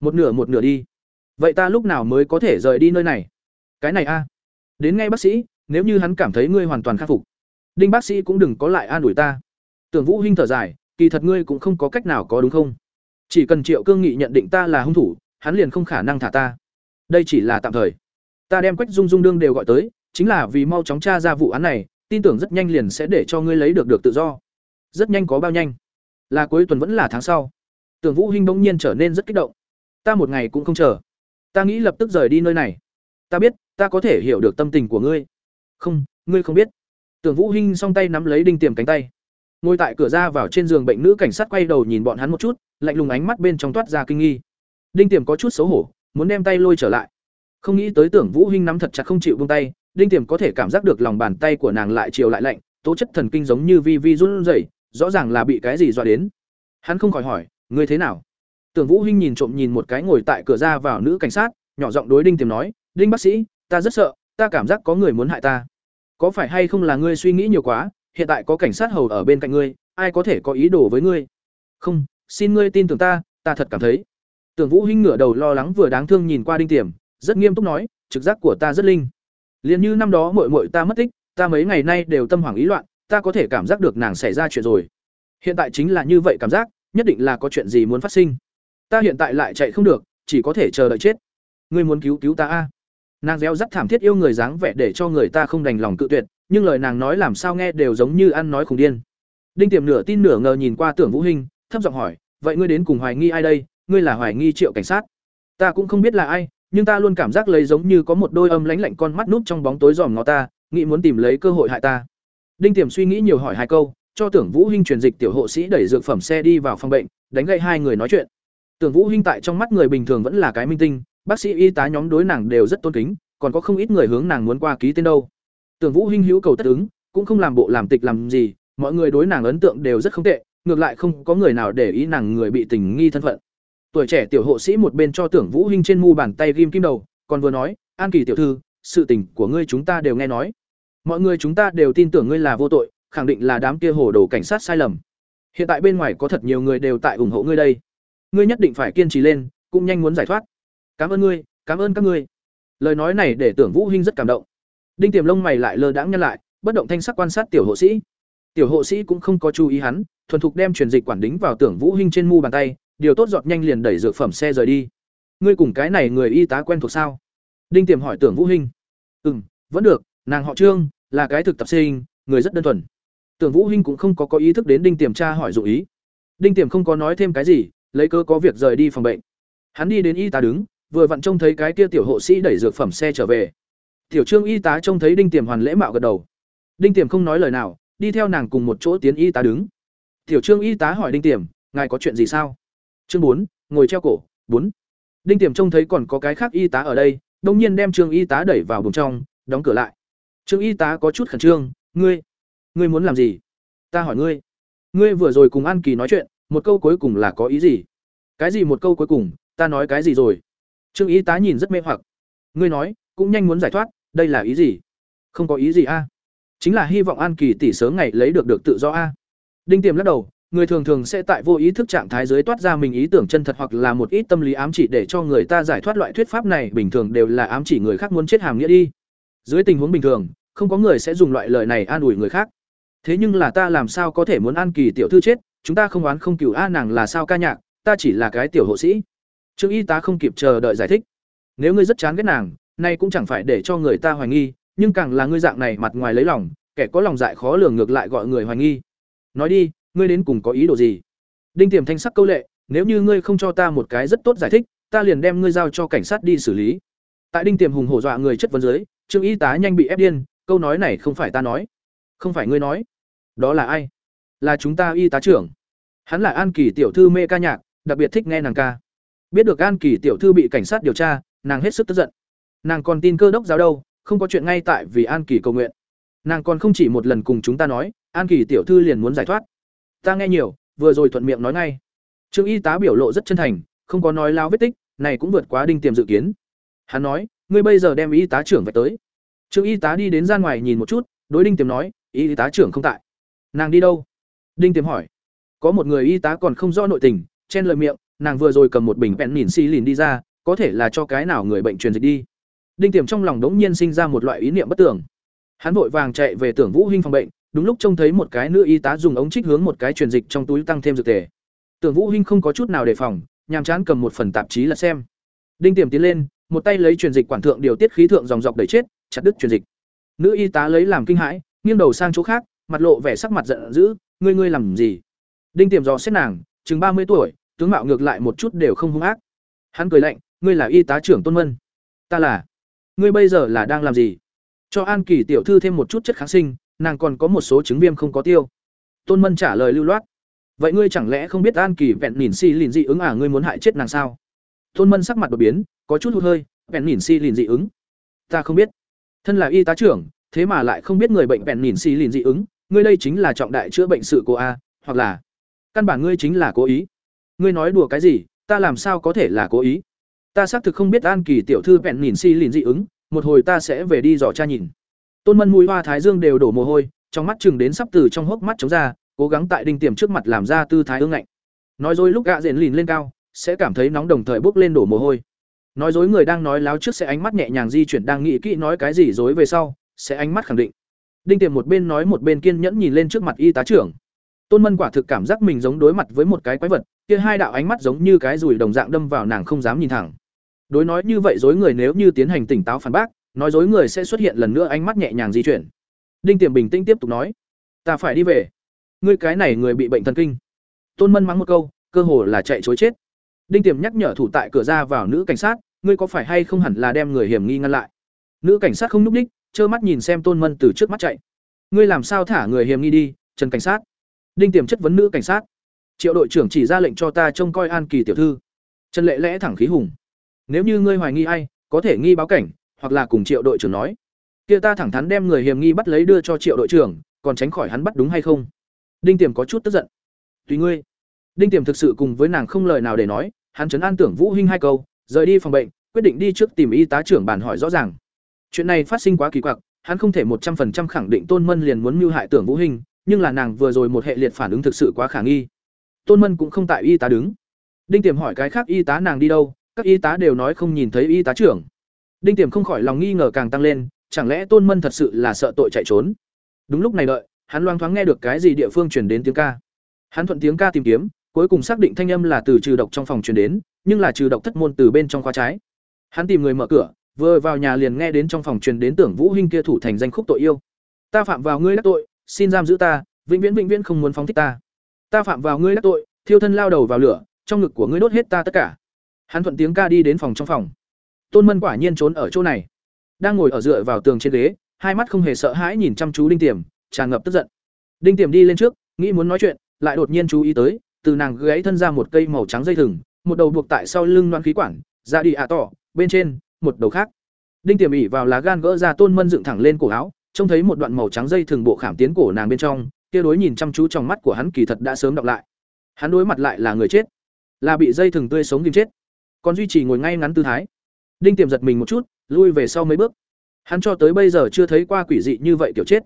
một nửa một nửa đi. Vậy ta lúc nào mới có thể rời đi nơi này? Cái này a. Đến ngay bác sĩ, nếu như hắn cảm thấy ngươi hoàn toàn khắc phục, đinh bác sĩ cũng đừng có lại an ủi ta. Tưởng vũ hinh thở dài, kỳ thật ngươi cũng không có cách nào có đúng không? Chỉ cần triệu cương nghị nhận định ta là hung thủ, hắn liền không khả năng thả ta. Đây chỉ là tạm thời. Ta đem quách dung dung đương đều gọi tới, chính là vì mau chóng tra ra vụ án này, tin tưởng rất nhanh liền sẽ để cho ngươi lấy được được tự do. Rất nhanh có bao nhanh? Là cuối tuần vẫn là tháng sau. Tưởng vũ hinh bỗng nhiên trở nên rất kích động ta một ngày cũng không chờ. Ta nghĩ lập tức rời đi nơi này. Ta biết, ta có thể hiểu được tâm tình của ngươi. Không ngươi không biết. Tưởng vũ hinh song tay nắm lấy đinh tiềm cánh tay. Ngồi tại cửa ra vào trên giường bệnh nữ cảnh sát quay đầu nhìn bọn hắn một chút, lạnh lùng ánh mắt bên trong toát ra kinh nghi. Đinh tiềm có chút xấu hổ, muốn đem tay lôi trở lại. Không nghĩ tới tưởng vũ hinh nắm thật chặt không chịu buông tay, đinh tiềm có thể cảm giác được lòng bàn tay của nàng lại chiều lại lạnh, tố chất thần kinh giống như vi vi run rẩy, rõ ràng là bị cái gì dọa đến. Hắn không khỏi hỏi, ngươi thế nào? Tưởng vũ hinh nhìn trộm nhìn một cái ngồi tại cửa ra vào nữ cảnh sát, nhỏ giọng đối đinh tiềm nói, đinh bác sĩ, ta rất sợ, ta cảm giác có người muốn hại ta. Có phải hay không là ngươi suy nghĩ nhiều quá, hiện tại có cảnh sát hầu ở bên cạnh ngươi, ai có thể có ý đồ với ngươi? Không, xin ngươi tin tưởng ta ta thật cảm thấy. Tưởng vũ hinh ngửa đầu lo lắng vừa đáng thương nhìn qua đinh tiềm, rất nghiêm túc nói, trực giác của ta rất linh. Liên như năm đó muội muội ta mất tích, ta mấy ngày nay đều tâm hoảng ý loạn, ta có thể cảm giác được nàng xảy ra chuyện rồi. Hiện tại chính là như vậy cảm giác, nhất định là có chuyện gì muốn phát sinh ta hiện tại lại chạy không được, chỉ có thể chờ đợi chết. Ngươi muốn cứu cứu ta a? Nàng réo rắt thảm thiết yêu người dáng vẻ để cho người ta không đành lòng cự tuyệt, nhưng lời nàng nói làm sao nghe đều giống như ăn nói khủng điên. Đinh tiềm nửa tin nửa ngờ nhìn qua tưởng vũ hinh, thấp giọng hỏi, vậy ngươi đến cùng hoài nghi ai đây? Ngươi là hoài nghi triệu cảnh sát? Ta cũng không biết là ai, nhưng ta luôn cảm giác lấy giống như có một đôi âm lãnh lạnh con mắt núp trong bóng tối dòm ngó ta, nghĩ muốn tìm lấy cơ hội hại ta. Đinh tiềm suy nghĩ nhiều hỏi hai câu, cho tưởng vũ hinh truyền dịch tiểu hộ sĩ đẩy dược phẩm xe đi vào phòng bệnh, đánh gậy hai người nói chuyện tưởng vũ hinh tại trong mắt người bình thường vẫn là cái minh tinh, bác sĩ y tá nhóm đối nàng đều rất tôn kính, còn có không ít người hướng nàng muốn qua ký tên đâu. Tưởng vũ hinh hữu cầu tất ứng, cũng không làm bộ làm tịch làm gì, mọi người đối nàng ấn tượng đều rất không tệ, ngược lại không có người nào để ý nàng người bị tình nghi thân phận. Tuổi trẻ tiểu hộ sĩ một bên cho tưởng vũ hinh trên mu bàn tay ghim kim đầu, còn vừa nói, an kỳ tiểu thư, sự tình của ngươi chúng ta đều nghe nói. Mọi người chúng ta đều tin tưởng ngươi là vô tội, khẳng định là đám kia hồ đồ cảnh sát sai lầm. Hiện tại bên ngoài có thật nhiều người đều tại ủng hộ ngươi đây ngươi nhất định phải kiên trì lên, cũng nhanh muốn giải thoát. Cảm ơn ngươi, cảm ơn các ngươi. Lời nói này để tưởng vũ hinh rất cảm động. Đinh tiềm lông mày lại lơ đãng nhăn lại, bất động thanh sắc quan sát tiểu hộ sĩ. Tiểu hộ sĩ cũng không có chú ý hắn, thuần thục đem truyền dịch quản đính vào tưởng vũ hinh trên mu bàn tay, điều tốt giọt nhanh liền đẩy dược phẩm xe rời đi. Ngươi cùng cái này người y tá quen thuộc sao? Đinh tiềm hỏi tưởng vũ hinh. Ừm, vẫn được, nàng họ trương, là cái thực tập sinh, người rất đơn thuần. Tưởng vũ hinh cũng không có có ý thức đến đinh tiềm tra hỏi dụng ý. Đinh tiềm không có nói thêm cái gì lấy cơ có việc rời đi phòng bệnh. Hắn đi đến y tá đứng, vừa vặn trông thấy cái kia tiểu hộ sĩ đẩy dược phẩm xe trở về. Tiểu trương y tá trông thấy đinh tiềm hoàn lễ mạo gật đầu. Đinh tiềm không nói lời nào, đi theo nàng cùng một chỗ tiến y tá đứng. Tiểu trương y tá hỏi đinh tiềm, ngài có chuyện gì sao? Chương bốn, ngồi treo cổ, bốn. Đinh tiềm trông thấy còn có cái khác y tá ở đây, đông nhiên đem trương y tá đẩy vào buồng trong, đóng cửa lại. Trương y tá có chút khẩn trương, ngươi ngươi muốn làm gì? Ta hỏi ngươi. Ngươi vừa rồi cùng an kỳ nói chuyện một câu cuối cùng là có ý gì? Cái gì một câu cuối cùng? Ta nói cái gì rồi? Trương y tá nhìn rất mê hoặc. Ngươi nói, cũng nhanh muốn giải thoát, đây là ý gì? Không có ý gì a. Chính là hy vọng an kỳ tỷ sớm ngày lấy được được tự do a. Đinh tiềm lắc đầu, người thường thường sẽ tại vô ý thức trạng thái dưới toát ra mình ý tưởng chân thật hoặc là một ít tâm lý ám chỉ để cho người ta giải thoát loại thuyết pháp này bình thường đều là ám chỉ người khác muốn chết hàm nghĩa đi. Dưới tình huống bình thường, không có người sẽ dùng loại lời này an ủi người khác. Thế nhưng là ta làm sao có thể muốn an kỳ tiểu thư chết chúng ta không oán không cừu, a, nàng là sao ca nhạc, ta chỉ là cái tiểu hộ sĩ. Trương y tá không kịp chờ đợi giải thích. Nếu ngươi rất chán ghét nàng, nay cũng chẳng phải để cho người ta hoài nghi, nhưng càng là ngươi dạng này mặt ngoài lấy lòng, kẻ có lòng dại khó lường ngược lại gọi người hoài nghi. Nói đi, ngươi đến cùng có ý đồ gì? Đinh tiềm thanh sắc câu lệ, nếu như ngươi không cho ta một cái rất tốt giải thích, ta liền đem ngươi giao cho cảnh sát đi xử lý. Tại đinh tiềm hùng hổ dọa người chất vấn dưới, trương y tá nhanh bị ép điên, câu nói này không phải ta nói. Không phải ngươi nói. Đó là ai? Là chúng ta y tá trưởng. Hắn là an kỳ tiểu thư mê ca nhạc, đặc biệt thích nghe nàng ca. Biết được an kỳ tiểu thư bị cảnh sát điều tra, nàng hết sức tức giận. Nàng còn tin cơ đốc giáo đâu, không có chuyện ngay tại vì an kỳ cầu nguyện. Nàng còn không chỉ một lần cùng chúng ta nói, an kỳ tiểu thư liền muốn giải thoát. Ta nghe nhiều, vừa rồi thuận miệng nói ngay. Trương y tá biểu lộ rất chân thành, không có nói lao vết tích, này cũng vượt quá đinh tiềm dự kiến. Hắn nói, ngươi bây giờ đem y tá trưởng về tới. Trương y tá đi đến ra ngoài nhìn một chút, đối đinh tiềm nói, y tá trưởng không tại. Nàng đi đâu? Đinh tiềm hỏi. Có một người y tá còn không rõ nội tình, chen lời miệng, nàng vừa rồi cầm một bình bẹn nhìn xi lìn đi ra, có thể là cho cái nào người bệnh truyền dịch đi. Đinh tiềm trong lòng đống nhiên sinh ra một loại ý niệm bất tưởng hắn vội vàng chạy về tưởng vũ hinh phòng bệnh, đúng lúc trông thấy một cái nữ y tá dùng ống trích hướng một cái truyền dịch trong túi tăng thêm dược tề. Tưởng vũ hinh không có chút nào đề phòng, nhàm chán cầm một phần tạp chí là xem. Đinh tiềm tiến lên, một tay lấy truyền dịch quản thượng điều tiết khí thượng dòng dọc đẩy chết, chặt đứt truyền dịch. Nữ y tá lấy làm kinh hãi, nghiêng đầu sang chỗ khác, mặt lộ vẻ sắc mặt giận dữ ngươi ngươi làm gì? Đinh tiềm dò xét nàng, chừng mươi tuổi, tướng mạo ngược lại một chút đều không hung ác. Hắn cười lạnh, ngươi là y tá trưởng tôn mân. Ta là. Ngươi bây giờ là đang làm gì? Cho an kỳ tiểu thư thêm một chút chất kháng sinh, nàng còn có một số chứng viêm không có tiêu. Tôn mân trả lời lưu loát. Vậy ngươi chẳng lẽ không biết an kỳ vẹn nhìn si lìn dị ứng à ngươi muốn hại chết nàng sao? Tôn mân sắc mặt đột biến, có chút hụt hơi, vẹn nhìn si lìn dị ứng. Ta không biết. Thân là y tá trưởng, thế mà lại không biết người bệnh vẹn nhìn si lìn dị ứng ngươi đây chính là trọng đại chữa bệnh sự cô a, hoặc là, căn bản ngươi chính là cố ý. Ngươi nói đùa cái gì, ta làm sao có thể là cố ý? Ta xác thực không biết an kỳ tiểu thư vẹn nhìn si lìn dị ứng, một hồi ta sẽ về đi dò cha nhìn. Tôn mân mũi hoa thái dương đều đổ mồ hôi, trong mắt chừng đến sắp từ trong hốc mắt chống ra, cố gắng tại đinh tiềm trước mặt làm ra tư thái ương ngạnh. Nói dối lúc gạ rền lìn lên cao, sẽ cảm thấy nóng đồng thời bốc lên đổ mồ hôi. Nói dối người đang nói láo trước sẽ ánh mắt nhẹ nhàng di chuyển, đang nghĩ kỹ nói cái gì dối về sau, sẽ ánh mắt khẳng định đinh tiềm một bên nói một bên kiên nhẫn nhìn lên trước mặt y tá trưởng. Tôn mân quả thực cảm giác mình giống đối mặt với một cái quái vật, kia hai đạo ánh mắt giống như cái rùi đồng dạng đâm vào nàng không dám nhìn thẳng. Đối nói như vậy dối người nếu như tiến hành tỉnh táo phản bác, nói dối người sẽ xuất hiện lần nữa ánh mắt nhẹ nhàng di chuyển. Đinh tiềm bình tĩnh tiếp tục nói, ta phải đi về. Ngươi cái này người bị bệnh thần kinh. Tôn mân mắng một câu, cơ hồ là chạy chối chết. Đinh tiềm nhắc nhở thủ tại cửa ra vào nữ cảnh sát, ngươi có phải hay không hẳn là đem người hiểm nghi ngăn lại? Nữ cảnh sát không núp đích trơ mắt nhìn xem tôn mân từ trước mắt chạy. Ngươi làm sao thả người hiểm nghi đi, trần cảnh sát? Đinh tiềm chất vấn nữ cảnh sát. Triệu đội trưởng chỉ ra lệnh cho ta trông coi an kỳ tiểu thư. Trần lệ lẽ thẳng khí hùng. Nếu như ngươi hoài nghi ai, có thể nghi báo cảnh, hoặc là cùng triệu đội trưởng nói. Kia ta thẳng thắn đem người hiểm nghi bắt lấy đưa cho triệu đội trưởng, còn tránh khỏi hắn bắt đúng hay không? Đinh tiềm có chút tức giận. Tùy ngươi. Đinh tiềm thực sự cùng với nàng không lời nào để nói, hắn chấn an tưởng vũ hinh hai câu, rời đi phòng bệnh, quyết định đi trước tìm y tá trưởng bàn hỏi rõ ràng chuyện này phát sinh quá kỳ quặc, hắn không thể một trăm phần trăm khẳng định tôn mân liền muốn mưu hại tưởng vũ hinh nhưng là nàng vừa rồi một hệ liệt phản ứng thực sự quá khả nghi. Tôn mân cũng không tại y tá đứng. Đinh tiềm hỏi cái khác y tá nàng đi đâu, các y tá đều nói không nhìn thấy y tá trưởng. Đinh tiềm không khỏi lòng nghi ngờ càng tăng lên, chẳng lẽ tôn mân thật sự là sợ tội chạy trốn? Đúng lúc này đợi, hắn loang thoáng nghe được cái gì địa phương truyền đến tiếng ca. Hắn thuận tiếng ca tìm kiếm, cuối cùng xác định thanh âm là từ trừ độc trong phòng truyền đến, nhưng là trừ độc thất môn từ bên trong khóa trái. Hắn tìm người mở cửa vừa vào nhà liền nghe đến trong phòng truyền đến tưởng vũ hinh kia thủ thành danh khúc tội yêu. Ta phạm vào ngươi đắc tội, xin giam giữ ta, vĩnh viễn vĩnh viễn không muốn phóng thích ta. Ta phạm vào ngươi đắc tội, thiêu thân lao đầu vào lửa, trong ngực của ngươi đốt hết ta tất cả. Hắn thuận tiếng ca đi đến phòng trong phòng. Tôn mân quả nhiên trốn ở chỗ này. Đang ngồi ở dựa vào tường trên ghế, hai mắt không hề sợ hãi nhìn chăm chú đinh tiềm, tràn ngập tức giận. Đinh tiềm đi lên trước, nghĩ muốn nói chuyện, lại đột nhiên chú ý tới, từ nàng gáy thân ra một cây màu trắng dây thừng, một đầu buộc tại sau lưng loan khí quản, ra đi ạ tỏ, bên trên một đầu khác. Đinh tiềm ỉ vào lá gan gỡ ra tôn mân dựng thẳng lên cổ áo, trông thấy một đoạn màu trắng dây thường bộ khảm tiến cổ nàng bên trong, kia đối nhìn chăm chú trong mắt của hắn kỳ thật đã sớm đọc lại. Hắn đối mặt lại là người chết, là bị dây thừng tươi sống tìm chết, còn duy trì ngồi ngay ngắn tư thái. Đinh tiềm giật mình một chút, lui về sau mấy bước. Hắn cho tới bây giờ chưa thấy qua quỷ dị như vậy kiểu chết.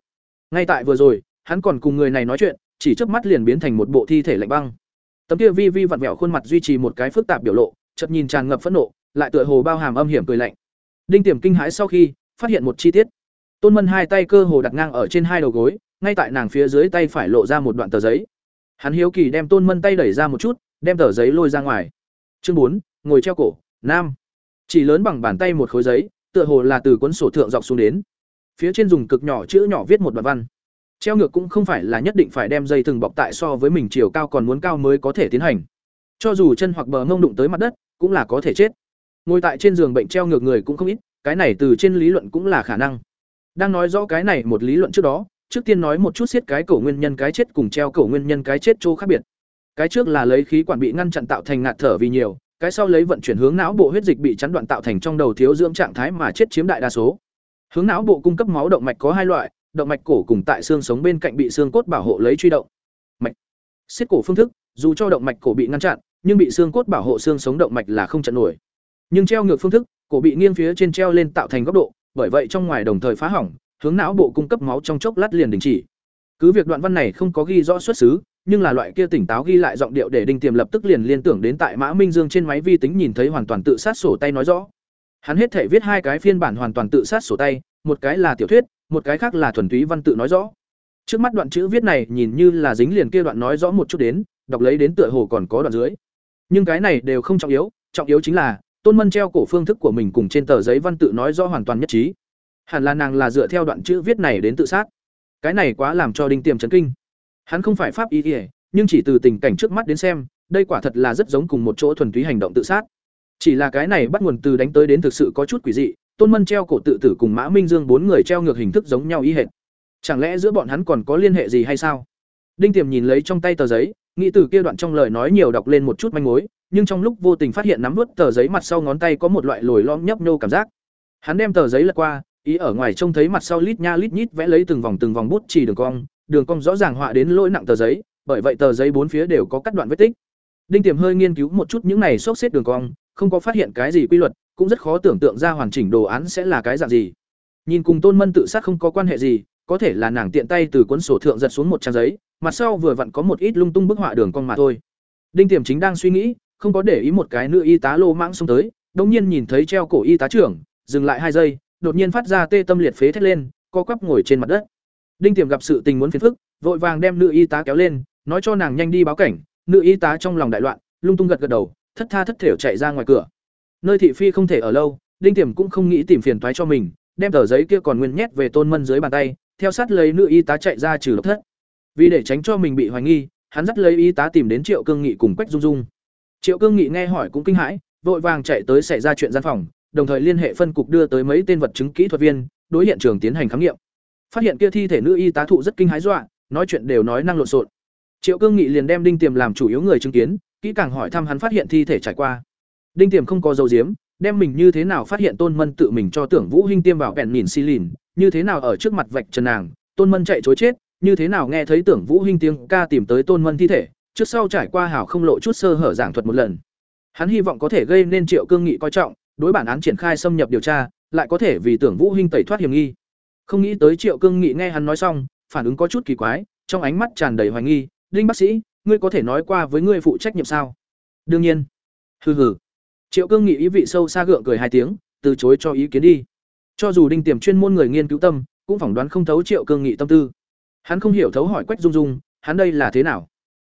Ngay tại vừa rồi, hắn còn cùng người này nói chuyện, chỉ chớp mắt liền biến thành một bộ thi thể lạnh băng. Tấm kia vi vi vặn vẹo khuôn mặt duy trì một cái phức tạp biểu lộ, chợt nhìn tràn ngập phẫn nộ lại tựa hồ bao hàm âm hiểm cười lạnh. Đinh tiềm kinh hãi sau khi, phát hiện một chi tiết. Tôn mân hai tay cơ hồ đặt ngang ở trên hai đầu gối, ngay tại nàng phía dưới tay phải lộ ra một đoạn tờ giấy. Hắn hiếu kỳ đem tôn mân tay đẩy ra một chút, đem tờ giấy lôi ra ngoài. Chương bốn, ngồi treo cổ, nam. Chỉ lớn bằng bàn tay một khối giấy, tựa hồ là từ cuốn sổ thượng dọc xuống đến. Phía trên dùng cực nhỏ chữ nhỏ viết một đoạn văn. Treo ngược cũng không phải là nhất định phải đem dây thừng bọc tại so với mình chiều cao còn muốn cao mới có thể tiến hành. Cho dù chân hoặc bờ ngông đụng tới mặt đất, cũng là có thể chết ngồi tại trên giường bệnh treo ngược người cũng không ít, cái này từ trên lý luận cũng là khả năng. Đang nói rõ cái này một lý luận trước đó, trước tiên nói một chút xiết cái cổ nguyên nhân cái chết cùng treo cổ nguyên nhân cái chết chỗ khác biệt. Cái trước là lấy khí quản bị ngăn chặn tạo thành ngạt thở vì nhiều, cái sau lấy vận chuyển hướng não bộ huyết dịch bị chắn đoạn tạo thành trong đầu thiếu dưỡng trạng thái mà chết chiếm đại đa số. Hướng não bộ cung cấp máu động mạch có hai loại, động mạch cổ cùng tại xương sống bên cạnh bị xương cốt bảo hộ lấy truy động. Mạch. Xiết cổ phương thức, dù cho động mạch cổ bị ngăn chặn, nhưng bị xương cốt bảo hộ xương sống động mạch là không chặn nổi nhưng treo ngược phương thức, cổ bị nghiêng phía trên treo lên tạo thành góc độ, bởi vậy trong ngoài đồng thời phá hỏng, hướng não bộ cung cấp máu trong chốc lát liền đình chỉ. Cứ việc đoạn văn này không có ghi rõ xuất xứ, nhưng là loại kia tỉnh táo ghi lại giọng điệu để đinh tiềm lập tức liền liên tưởng đến tại mã minh dương trên máy vi tính nhìn thấy hoàn toàn tự sát sổ tay nói rõ. Hắn hết thể viết hai cái phiên bản hoàn toàn tự sát sổ tay, một cái là tiểu thuyết, một cái khác là thuần túy văn tự nói rõ. Trước mắt đoạn chữ viết này nhìn như là dính liền kia đoạn nói rõ một chút đến, đọc lấy đến tựa hồ còn có đoạn dưới. Nhưng cái này đều không trọng yếu trọng yếu chính là tôn mân treo cổ phương thức của mình cùng trên tờ giấy văn tự nói rõ hoàn toàn nhất trí. Hẳn là nàng là dựa theo đoạn chữ viết này đến tự sát. Cái này quá làm cho đinh tiềm chấn kinh. Hắn không phải pháp y ỉa nhưng chỉ từ tình cảnh trước mắt đến xem, đây quả thật là rất giống cùng một chỗ thuần túy hành động tự sát. Chỉ là cái này bắt nguồn từ đánh tới đến thực sự có chút quỷ dị, tôn mân treo cổ tự tử cùng mã minh dương bốn người treo ngược hình thức giống nhau y hệt. Chẳng lẽ giữa bọn hắn còn có liên hệ gì hay sao? Đinh tiềm nhìn lấy trong tay tờ giấy nghị tử kia đoạn trong lời nói nhiều đọc lên một chút manh mối, nhưng trong lúc vô tình phát hiện nắm vớt tờ giấy mặt sau ngón tay có một loại lồi lõm nhấp nhô cảm giác. Hắn đem tờ giấy lật qua, ý ở ngoài trông thấy mặt sau lít nha lít nhít vẽ lấy từng vòng từng vòng bút chỉ đường cong đường cong rõ ràng họa đến lỗi nặng tờ giấy, bởi vậy tờ giấy bốn phía đều có cắt đoạn vết tích. Đinh tiềm hơi nghiên cứu một chút những này xốc xếp đường cong, không có phát hiện cái gì quy luật, cũng rất khó tưởng tượng ra hoàn chỉnh đồ án sẽ là cái dạng gì. Nhìn cùng tôn mân tự sát không có quan hệ gì có thể là nàng tiện tay từ cuốn sổ thượng giật xuống một trang giấy, mặt sau vừa vặn có một ít lung tung bức họa đường cong mà thôi. Đinh tiềm chính đang suy nghĩ, không có để ý một cái nữ y tá lô mãng xông tới đông nhiên nhìn thấy treo cổ y tá trưởng, dừng lại hai giây, đột nhiên phát ra tê tâm liệt phế thét lên, co quắp ngồi trên mặt đất. Đinh tiềm gặp sự tình muốn phiền phức, vội vàng đem nữ y tá kéo lên, nói cho nàng nhanh đi báo cảnh, nữ y tá trong lòng đại loạn, lung tung gật gật đầu, thất tha thất thểu chạy ra ngoài cửa. Nơi thị phi không thể ở lâu, đinh tiềm cũng không nghĩ tìm phiền toái cho mình, đem tờ giấy kia còn nguyên nhét về tôn mân dưới bàn tay theo sát lấy nữ y tá chạy ra trừ độc thất. Vì để tránh cho mình bị hoài nghi, hắn dắt lấy y tá tìm đến triệu cương nghị cùng quách dung dung. Triệu cương nghị nghe hỏi cũng kinh hãi, vội vàng chạy tới xảy ra chuyện gian phòng, đồng thời liên hệ phân cục đưa tới mấy tên vật chứng kỹ thuật viên, đối hiện trường tiến hành khám nghiệm. Phát hiện kia thi thể nữ y tá thụ rất kinh hãi dọa, nói chuyện đều nói năng lộn xộn. Triệu cương nghị liền đem đinh tiềm làm chủ yếu người chứng kiến, kỹ càng hỏi thăm hắn phát hiện thi thể trải qua. Đinh tiềm không có dấu diếm, đem mình như thế nào phát hiện tôn mân tự mình cho tưởng vũ hinh tiêm vào bèn nhìn xi lìn như thế nào ở trước mặt vạch trần nàng, tôn mân chạy chối chết, như thế nào nghe thấy tưởng vũ hinh tiếng ca tìm tới tôn mân thi thể, trước sau trải qua hảo không lộ chút sơ hở giảng thuật một lần. Hắn hy vọng có thể gây nên triệu cương nghị coi trọng, đối bản án triển khai xâm nhập điều tra, lại có thể vì tưởng vũ hinh tẩy thoát hiểm nghi. Không nghĩ tới triệu cương nghị nghe hắn nói xong, phản ứng có chút kỳ quái, trong ánh mắt tràn đầy hoài nghi, đinh bác sĩ, ngươi có thể nói qua với ngươi phụ trách nhiệm sao? Đương nhiên. Hừ hừ. Triệu cương nghị ý vị sâu xa gượng cười hai tiếng, từ chối cho ý kiến đi cho dù đinh tiềm chuyên môn người nghiên cứu tâm, cũng phỏng đoán không thấu triệu cương nghị tâm tư. Hắn không hiểu thấu hỏi quách dung dung, hắn đây là thế nào?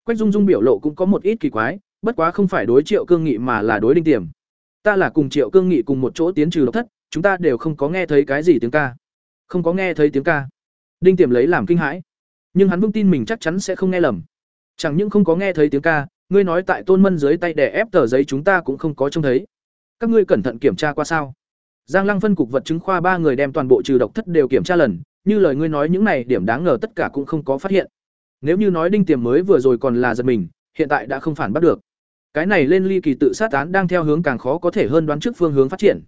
Quách dung dung biểu lộ cũng có một ít kỳ quái, bất quá không phải đối triệu cương nghị mà là đối đinh tiềm. Ta là cùng triệu cương nghị cùng một chỗ tiến trừ độc thất, chúng ta đều không có nghe thấy cái gì tiếng ca. Không có nghe thấy tiếng ca. Đinh tiềm lấy làm kinh hãi. Nhưng hắn vững tin mình chắc chắn sẽ không nghe lầm. Chẳng những không có nghe thấy tiếng ca, ngươi nói tại tôn mân dưới tay đè ép tờ giấy chúng ta cũng không có trông thấy. Các ngươi cẩn thận kiểm tra qua sao? Giang lăng phân cục vật chứng khoa ba người đem toàn bộ trừ độc thất đều kiểm tra lần, như lời ngươi nói những này điểm đáng ngờ tất cả cũng không có phát hiện. Nếu như nói đinh tiềm mới vừa rồi còn là giật mình, hiện tại đã không phản bắt được. Cái này lên ly kỳ tự sát án đang theo hướng càng khó có thể hơn đoán trước phương hướng phát triển.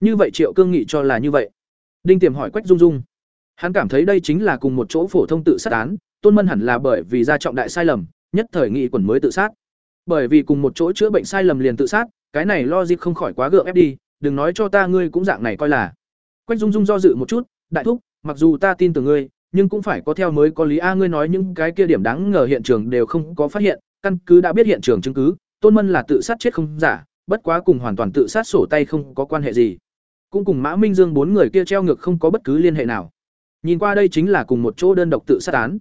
Như vậy triệu cương nghị cho là như vậy. Đinh tiềm hỏi quách dung dung. Hắn cảm thấy đây chính là cùng một chỗ phổ thông tự sát án, tôn mân hẳn là bởi vì ra trọng đại sai lầm, nhất thời nghị quần mới tự sát. Bởi vì cùng một chỗ chữa bệnh sai lầm liền tự sát, cái này lo không khỏi quá gượng ép đi đừng nói cho ta ngươi cũng dạng này coi là. Quách dung dung do dự một chút, đại thúc, mặc dù ta tin tưởng ngươi, nhưng cũng phải có theo mới có lý. A, ngươi nói những cái kia điểm đáng ngờ hiện trường đều không có phát hiện, căn cứ đã biết hiện trường chứng cứ, tôn mân là tự sát chết không giả, bất quá cùng hoàn toàn tự sát sổ tay không có quan hệ gì. Cũng cùng mã minh dương bốn người kia treo ngược không có bất cứ liên hệ nào. Nhìn qua đây chính là cùng một chỗ đơn độc tự sát án.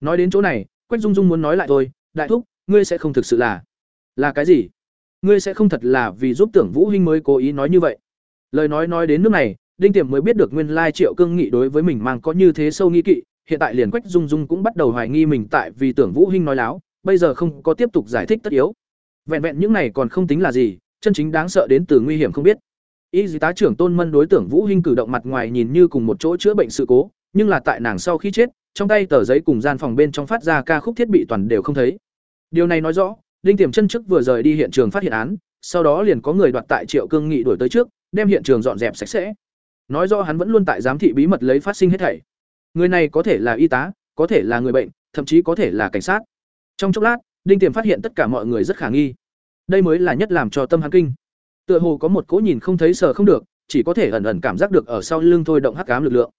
Nói đến chỗ này, quách dung dung muốn nói lại thôi, đại thúc, ngươi sẽ không thực sự là. Là cái gì? Ngươi sẽ không thật là vì giúp tưởng vũ huynh mới cố ý nói như vậy. Lời nói nói đến nước này, đinh tiềm mới biết được nguyên lai triệu cương nghị đối với mình mang có như thế sâu nghi kỵ, hiện tại liền quách dung dung cũng bắt đầu hoài nghi mình tại vì tưởng vũ huynh nói láo, bây giờ không có tiếp tục giải thích tất yếu. Vẹn vẹn những này còn không tính là gì, chân chính đáng sợ đến từ nguy hiểm không biết. Y dì tá trưởng tôn mân đối tưởng vũ huynh cử động mặt ngoài nhìn như cùng một chỗ chữa bệnh sự cố, nhưng là tại nàng sau khi chết, trong tay tờ giấy cùng gian phòng bên trong phát ra ca khúc thiết bị toàn đều không thấy. Điều này nói rõ đinh tiềm chân trước vừa rời đi hiện trường phát hiện án, sau đó liền có người đoạt tại triệu cương nghị đuổi tới trước, đem hiện trường dọn dẹp sạch sẽ. Nói rõ hắn vẫn luôn tại giám thị bí mật lấy phát sinh hết thảy. Người này có thể là y tá, có thể là người bệnh, thậm chí có thể là cảnh sát. Trong chốc lát, đinh tiềm phát hiện tất cả mọi người rất khả nghi. Đây mới là nhất làm cho tâm hắn kinh. Tựa hồ có một cỗ nhìn không thấy sờ không được, chỉ có thể ẩn ẩn cảm giác được ở sau lưng thôi động hắc ám lực lượng.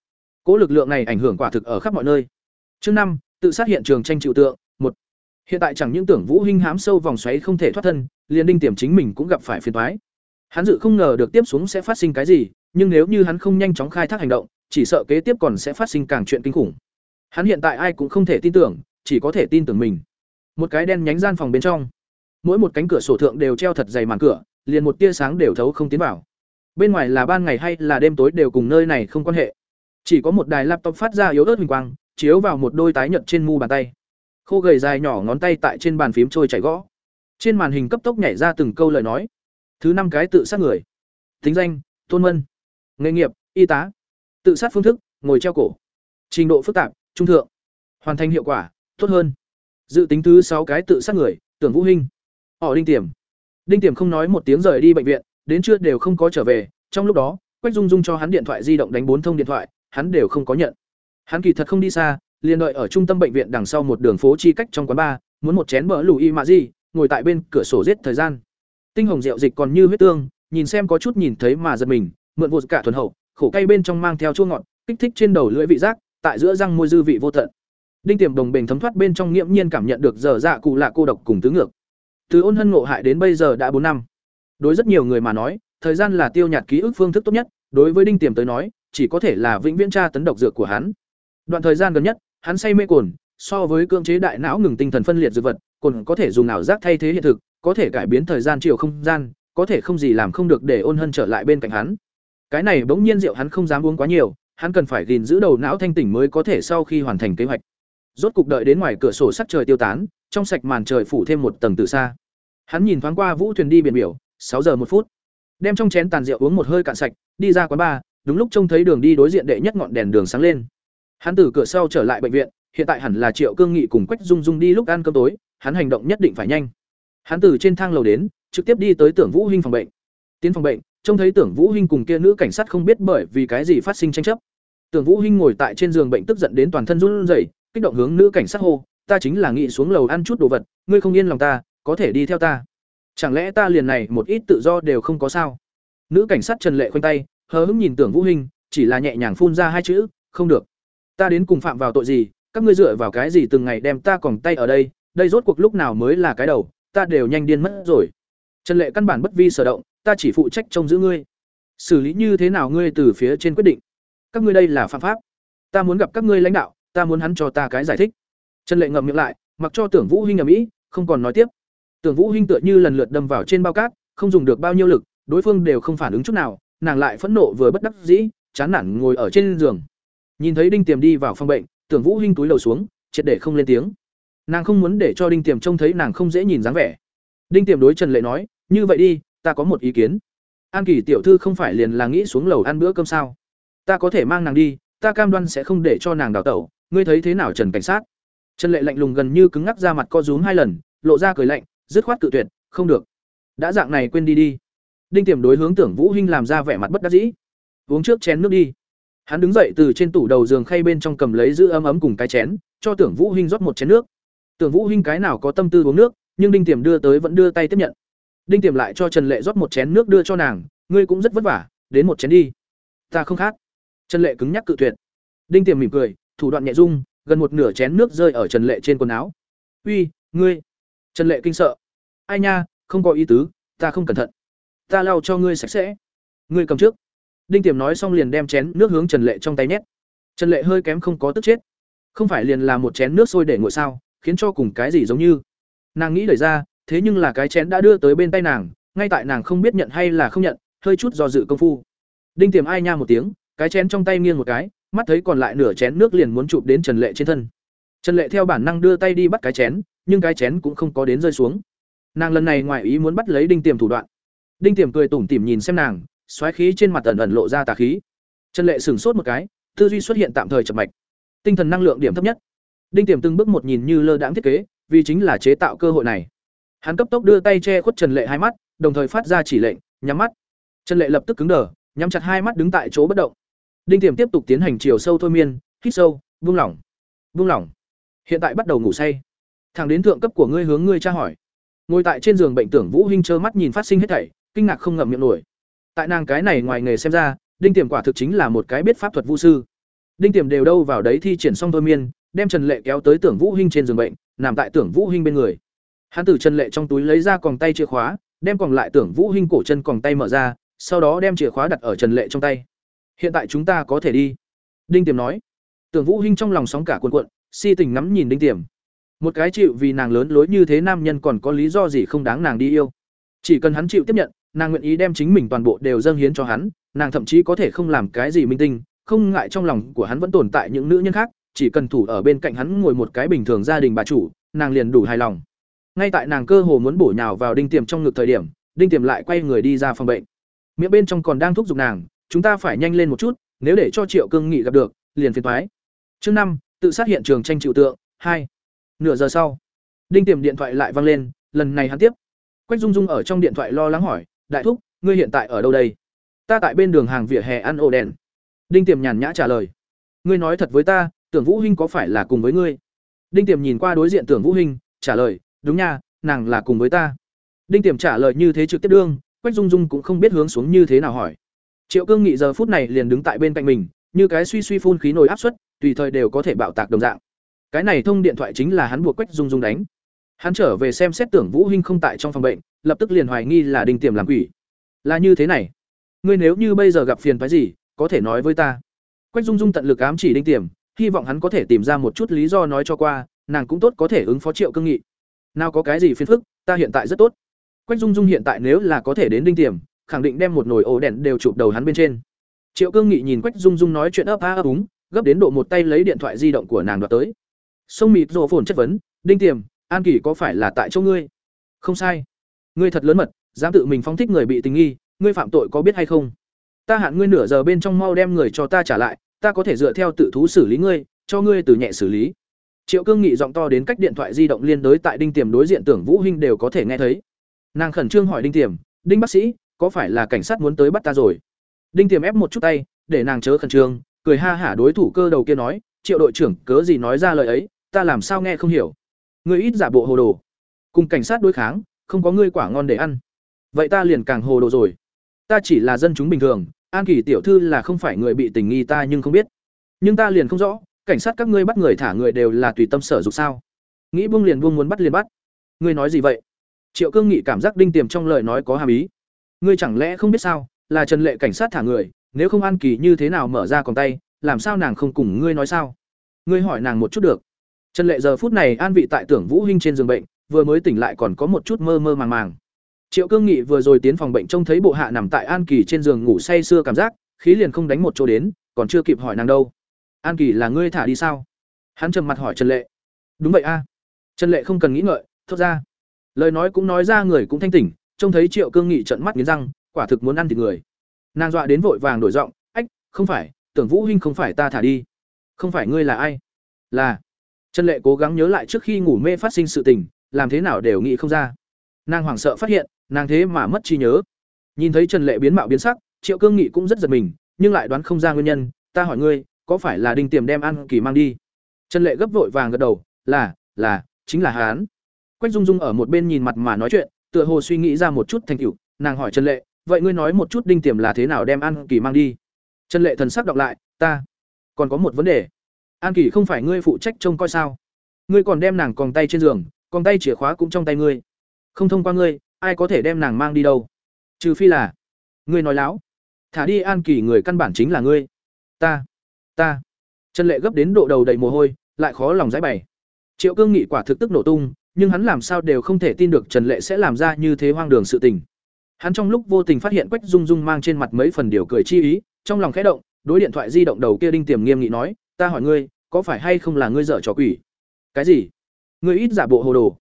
Cỗ lực lượng này ảnh hưởng quả thực ở khắp mọi nơi. Chương năm, tự sát hiện trường tranh chịu tượng. Hiện tại chẳng những tưởng Vũ Hinh hám sâu vòng xoáy không thể thoát thân, liền Đinh Tiềm chính mình cũng gặp phải phiền toái. Hắn dự không ngờ được tiếp xuống sẽ phát sinh cái gì, nhưng nếu như hắn không nhanh chóng khai thác hành động, chỉ sợ kế tiếp còn sẽ phát sinh càng chuyện kinh khủng. Hắn hiện tại ai cũng không thể tin tưởng, chỉ có thể tin tưởng mình. Một cái đen nhánh gian phòng bên trong, mỗi một cánh cửa sổ thượng đều treo thật dày màn cửa, liền một tia sáng đều thấu không tiến vào. Bên ngoài là ban ngày hay là đêm tối đều cùng nơi này không quan hệ. Chỉ có một đài laptop phát ra yếu ớt huỳnh quang, chiếu vào một đôi tái nhợt trên mu bàn tay. Khô gầy dài nhỏ ngón tay tại trên bàn phím trôi chảy gõ. Trên màn hình cấp tốc nhảy ra từng câu lời nói. Thứ năm cái tự sát người. Tính danh: Tôn Mân. Nghề nghiệp: Y tá. Tự sát phương thức: ngồi treo cổ. Trình độ phức tạp: trung thượng. Hoàn thành hiệu quả: tốt hơn. Dự tính thứ sáu cái tự sát người, Tưởng Vũ Hinh. Họ Đinh Tiềm. Đinh Tiềm không nói một tiếng rời đi bệnh viện, đến trưa đều không có trở về, trong lúc đó, Quách Dung Dung cho hắn điện thoại di động đánh bốn thông điện thoại, hắn đều không có nhận. Hắn kỳ thật không đi xa, liền đợi ở trung tâm bệnh viện đằng sau một đường phố chi cách trong quán bar, muốn một chén bờ lùi mạ gì, ngồi tại bên cửa sổ giết thời gian. Tinh hồng rượu dịch còn như huyết tương, nhìn xem có chút nhìn thấy mà giật mình, mượn vụt cả thuần hậu, khổ cay bên trong mang theo chua ngọt, kích thích trên đầu lưỡi vị giác, tại giữa răng môi dư vị vô tận. Đinh Tiềm đồng bình thấm thoát bên trong nghiễm nhiên cảm nhận được giờ dạ cụ lạ cô độc cùng tứ ngược. Từ ôn hân ngộ hại đến bây giờ đã bốn năm. Đối rất nhiều người mà nói, thời gian là tiêu nhạt ký ức phương thức tốt nhất, đối với Đinh Tiềm tới nói, chỉ có thể là vĩnh viễn tra tấn độc dược của hắn. Đoạn thời gian gần nhất, hắn say mê cồn, so với cưỡng chế đại não ngừng tinh thần phân liệt dược vật, cồn có thể dùng ảo giác thay thế hiện thực, có thể cải biến thời gian chiều không gian, có thể không gì làm không được để ôn hân trở lại bên cạnh hắn. Cái này bỗng nhiên rượu hắn không dám uống quá nhiều, hắn cần phải gìn giữ đầu não thanh tỉnh mới có thể sau khi hoàn thành kế hoạch. Rốt cục đợi đến ngoài cửa sổ sắc trời tiêu tán, trong sạch màn trời phủ thêm một tầng từ xa. Hắn nhìn thoáng qua vũ thuyền đi biển biểu, sáu giờ một phút. Đem trong chén tàn rượu uống một hơi cạn sạch, đi ra quán bar, đúng lúc trông thấy đường đi đối diện đệ nhất ngọn đèn đường sáng lên. Hắn từ cửa sau trở lại bệnh viện, hiện tại hẳn là Triệu Cương Nghị cùng Quách Dung Dung đi lúc ăn cơm tối, hắn hành động nhất định phải nhanh. Hắn từ trên thang lầu đến, trực tiếp đi tới Tưởng Vũ Hinh phòng bệnh. Tiến phòng bệnh, trông thấy Tưởng Vũ Hinh cùng kia nữ cảnh sát không biết bởi vì cái gì phát sinh tranh chấp. Tưởng Vũ Hinh ngồi tại trên giường bệnh tức giận đến toàn thân run rẩy, kích động hướng nữ cảnh sát hô, "Ta chính là nghị xuống lầu ăn chút đồ vật, ngươi không yên lòng ta, có thể đi theo ta. Chẳng lẽ ta liền này một ít tự do đều không có sao?" Nữ cảnh sát Trần Lệ khoanh tay, hờ hững nhìn Tưởng Vũ Hinh, chỉ là nhẹ nhàng phun ra hai chữ, "Không được." Ta đến cùng phạm vào tội gì, các ngươi dựa vào cái gì từng ngày đem ta còng tay ở đây, đây rốt cuộc lúc nào mới là cái đầu, ta đều nhanh điên mất rồi. Trần Lệ căn bản bất vi sở động, ta chỉ phụ trách trông giữ ngươi. Xử lý như thế nào ngươi từ phía trên quyết định. Các ngươi đây là phạm pháp. Ta muốn gặp các ngươi lãnh đạo, ta muốn hắn cho ta cái giải thích. Trần Lệ ngậm miệng lại, mặc cho Tưởng Vũ Hinh ở mỹ, không còn nói tiếp. Tưởng Vũ Hinh tựa như lần lượt đâm vào trên bao cát, không dùng được bao nhiêu lực, đối phương đều không phản ứng chút nào, nàng lại phẫn nộ vừa bất đắc dĩ, chán nản ngồi ở trên giường. Nhìn thấy Đinh Tiềm đi vào phòng bệnh, Tưởng Vũ Hinh túi lầu xuống, triệt để không lên tiếng. Nàng không muốn để cho Đinh Tiềm trông thấy nàng không dễ nhìn dáng vẻ. Đinh Tiềm đối Trần Lệ nói, "Như vậy đi, ta có một ý kiến. An Kỳ tiểu thư không phải liền là nghĩ xuống lầu ăn bữa cơm sao? Ta có thể mang nàng đi, ta cam đoan sẽ không để cho nàng đào tẩu, ngươi thấy thế nào Trần cảnh sát?" Trần Lệ lạnh lùng gần như cứng ngắc ra mặt co rúm hai lần, lộ ra cười lạnh, dứt khoát cự tuyệt, "Không được. Đã dạng này quên đi đi." Đinh Tiềm đối hướng Tưởng Vũ Hinh làm ra vẻ mặt bất đắc dĩ. "Uống trước chén nước đi." Hắn đứng dậy từ trên tủ đầu giường khay bên trong cầm lấy giữ ấm ấm cùng cái chén, cho Tưởng Vũ Hinh rót một chén nước. Tưởng Vũ Hinh cái nào có tâm tư uống nước, nhưng Đinh Tiềm đưa tới vẫn đưa tay tiếp nhận. Đinh Tiềm lại cho Trần Lệ rót một chén nước đưa cho nàng, ngươi cũng rất vất vả, đến một chén đi. Ta không khát. Trần Lệ cứng nhắc cự tuyệt. Đinh Tiềm mỉm cười, thủ đoạn nhẹ dung, gần một nửa chén nước rơi ở Trần Lệ trên quần áo. "Uy, ngươi." Trần Lệ kinh sợ. "Ai nha, không có ý tứ, ta không cẩn thận. Ta lau cho ngươi sạch sẽ. Ngươi cầm trước." Đinh Tiềm nói xong liền đem chén nước hướng Trần Lệ trong tay nhét. Trần Lệ hơi kém không có tức chết. Không phải liền là một chén nước sôi để nguội sao, khiến cho cùng cái gì giống như. Nàng nghĩ đẩy ra, thế nhưng là cái chén đã đưa tới bên tay nàng, ngay tại nàng không biết nhận hay là không nhận, hơi chút do dự công phu. Đinh Tiềm ai nha một tiếng, cái chén trong tay nghiêng một cái, mắt thấy còn lại nửa chén nước liền muốn chụp đến Trần Lệ trên thân. Trần Lệ theo bản năng đưa tay đi bắt cái chén, nhưng cái chén cũng không có đến rơi xuống. Nàng lần này ngoài ý muốn bắt lấy Đinh Tiềm thủ đoạn. Đinh Tiềm cười tủm tỉm nhìn xem nàng, xoáy khí trên mặt ẩn ẩn lộ ra tà khí. Trần Lệ sửng sốt một cái, tư duy xuất hiện tạm thời chậm mạch. Tinh thần năng lượng điểm thấp nhất. Đinh Tiềm từng bước một nhìn như lơ đãng thiết kế, vì chính là chế tạo cơ hội này. Hắn cấp tốc đưa tay che khuất Trần Lệ hai mắt, đồng thời phát ra chỉ lệnh, nhắm mắt. Trần Lệ lập tức cứng đờ, nhắm chặt hai mắt đứng tại chỗ bất động. Đinh Tiềm tiếp tục tiến hành chiều sâu thôi miên, hít sâu, buông lỏng. Buông lỏng. Hiện tại bắt đầu ngủ say. thằng đến thượng cấp của ngươi hướng ngươi tra hỏi. Ngồi tại trên giường bệnh tưởng Vũ Hinh trơ mắt nhìn phát sinh hết thảy, kinh ngạc không ngậm miệng nổi. Tại nàng cái này ngoài nghề xem ra, Đinh Tiềm quả thực chính là một cái biết pháp thuật vũ sư. Đinh Tiềm đều đâu vào đấy thi triển xong thôi miên, đem Trần Lệ kéo tới Tưởng Vũ Hinh trên giường bệnh, nằm tại tưởng vũ hinh bên người. Hắn từ trần lệ trong túi lấy ra còng tay chìa khóa đem còn lại tưởng vũ hinh cổ chân còng tay mở ra sau đó đem chìa khóa đặt ở trần lệ trong tay. Hiện tại chúng ta có thể đi. Đinh tiềm nói. Tưởng vũ hinh trong lòng sóng cả cuộn cuộn si tình ngắm nhìn đinh tiềm. Một cái chịu vì nàng lớn lối như thế nam nhân còn có lý do gì không đáng nàng đi yêu? Chỉ cần hắn chịu tiếp nhận nàng nguyện ý đem chính mình toàn bộ đều dâng hiến cho hắn, nàng thậm chí có thể không làm cái gì minh tinh, không ngại trong lòng của hắn vẫn tồn tại những nữ nhân khác, chỉ cần thủ ở bên cạnh hắn ngồi một cái bình thường gia đình bà chủ, nàng liền đủ hài lòng. Ngay tại nàng cơ hồ muốn bổ nhào vào đinh tiềm trong ngực thời điểm, đinh tiềm lại quay người đi ra phòng bệnh. Miệng bên trong còn đang thúc giục nàng, chúng ta phải nhanh lên một chút, nếu để cho triệu cương nghị gặp được, liền phiền toái. chương năm, tự sát hiện trường tranh chịu tượng, hai. Nửa giờ sau, đinh tiềm điện thoại lại vang lên, lần này hắn tiếp. Quách dung dung ở trong điện thoại lo lắng hỏi đại thúc, ngươi hiện tại ở đâu đây? Ta tại bên đường hàng vỉa hè ăn ổ đèn. Đinh tiềm nhàn nhã trả lời. Ngươi nói thật với ta, tưởng vũ hinh có phải là cùng với ngươi? Đinh tiềm nhìn qua đối diện tưởng vũ hinh, trả lời, đúng nha, nàng là cùng với ta. Đinh tiềm trả lời như thế trực tiếp đương, quách dung dung cũng không biết hướng xuống như thế nào hỏi. Triệu cương nghị giờ phút này liền đứng tại bên cạnh mình, như cái suy suy phun khí nồi áp suất, tùy thời đều có thể bạo tạc đồng dạng. Cái này thông điện thoại chính là hắn buộc quách dung dung đánh. Hắn trở về xem xét tưởng vũ hinh không tại trong phòng bệnh lập tức liền hoài nghi là đinh tiềm làm quỷ. Là như thế này. Ngươi nếu như bây giờ gặp phiền phái gì, có thể nói với ta. Quách dung dung tận lực ám chỉ đinh tiềm, hy vọng hắn có thể tìm ra một chút lý do nói cho qua, nàng cũng tốt có thể ứng phó triệu cương nghị. Nào có cái gì phiền phức, ta hiện tại rất tốt. Quách dung dung hiện tại nếu là có thể đến đinh tiềm, khẳng định đem một nồi ổ đèn đều chụp đầu hắn bên trên. Triệu cương nghị nhìn quách dung dung nói chuyện ấp a ấp úng, gấp đến độ một tay lấy điện thoại di động của nàng đoạt tới. Sông mịt rộ phồn chất vấn, đinh tiềm, an kỳ có phải là tại chỗ ngươi? Không sai ngươi thật lớn mật, dám tự mình phóng thích người bị tình nghi, ngươi phạm tội có biết hay không? Ta hạn ngươi nửa giờ bên trong mau đem người cho ta trả lại, ta có thể dựa theo tự thú xử lý ngươi, cho ngươi từ nhẹ xử lý. Triệu cương nghị giọng to đến cách điện thoại di động liên đối tại đinh tiềm đối diện tưởng vũ hinh đều có thể nghe thấy. Nàng khẩn trương hỏi đinh tiềm, đinh bác sĩ, có phải là cảnh sát muốn tới bắt ta rồi? Đinh tiềm ép một chút tay, để nàng chớ khẩn trương, cười ha hả đối thủ cơ đầu kia nói, triệu đội trưởng, cớ gì nói ra lời ấy, ta làm sao nghe không hiểu? Ngươi ít giả bộ hồ đồ. Cùng cảnh sát đối kháng không có ngươi quả ngon để ăn. Vậy ta liền càng hồ đồ rồi. Ta chỉ là dân chúng bình thường, an kỳ tiểu thư là không phải người bị tình nghi ta nhưng không biết. Nhưng ta liền không rõ, cảnh sát các ngươi bắt người thả người đều là tùy tâm sở dục sao? Nghĩ buông liền buông, muốn bắt liền bắt. Ngươi nói gì vậy? Triệu cương nghị cảm giác đinh tiềm trong lời nói có hàm ý. Ngươi chẳng lẽ không biết sao, là trần lệ cảnh sát thả người, nếu không an kỳ như thế nào mở ra còn tay, làm sao nàng không cùng ngươi nói sao? Ngươi hỏi nàng một chút được. Trần lệ giờ phút này an vị tại tưởng vũ hinh trên giường bệnh vừa mới tỉnh lại còn có một chút mơ mơ màng màng. Triệu cương nghị vừa rồi tiến phòng bệnh trông thấy bộ hạ nằm tại an kỳ trên giường ngủ say sưa cảm giác, khí liền không đánh một chỗ đến, còn chưa kịp hỏi nàng đâu. An kỳ là ngươi thả đi sao? Hắn trầm mặt hỏi trần lệ. Đúng vậy a. Trần lệ không cần nghĩ ngợi, thốt ra. Lời nói cũng nói ra người cũng thanh tỉnh, trông thấy triệu cương nghị trợn mắt nghiến răng, quả thực muốn ăn thịt người. Nàng dọa đến vội vàng đổi giọng, ách, không phải, tưởng vũ huynh không phải ta thả đi. Không phải ngươi là ai? Là. Trần lệ cố gắng nhớ lại trước khi ngủ mê phát sinh sự tình làm thế nào đều nghĩ không ra. Nàng hoảng sợ phát hiện, nàng thế mà mất trí nhớ. Nhìn thấy trần lệ biến mạo biến sắc, triệu cương nghị cũng rất giật mình, nhưng lại đoán không ra nguyên nhân, ta hỏi ngươi, có phải là đinh tiềm đem ăn kỳ mang đi? Trần lệ gấp vội vàng gật đầu, là là, chính là hán quách dung dung ở một bên nhìn mặt mà nói chuyện, tựa hồ suy nghĩ ra một chút thành tựu, nàng hỏi trần lệ, vậy ngươi nói một chút đinh tiềm là thế nào đem an kỳ mang đi? Trần lệ thần sắc đọc lại, ta, còn có một vấn đề. An kỳ không phải ngươi phụ trách trông coi sao? Ngươi còn đem nàng còn tay trên giường còn tay chìa khóa cũng trong tay ngươi. Không thông qua ngươi, ai có thể đem nàng mang đi đâu? Trừ phi là, ngươi nói láo. Thả đi an kỳ người căn bản chính là ngươi. Ta ta. Trần lệ gấp đến độ đầu đầy mồ hôi, lại khó lòng giải bày. Triệu cương nghị quả thực tức nổ tung, nhưng hắn làm sao đều không thể tin được trần lệ sẽ làm ra như thế hoang đường sự tình. Hắn trong lúc vô tình phát hiện quách dung dung mang trên mặt mấy phần điều cười chi ý, trong lòng khẽ động, đối điện thoại di động đầu kia đinh tiềm nghiêm nghị nói, ta hỏi ngươi, có phải hay không là ngươi dở trò quỷ? Cái gì? Ngươi ít giả bộ hồ đồ.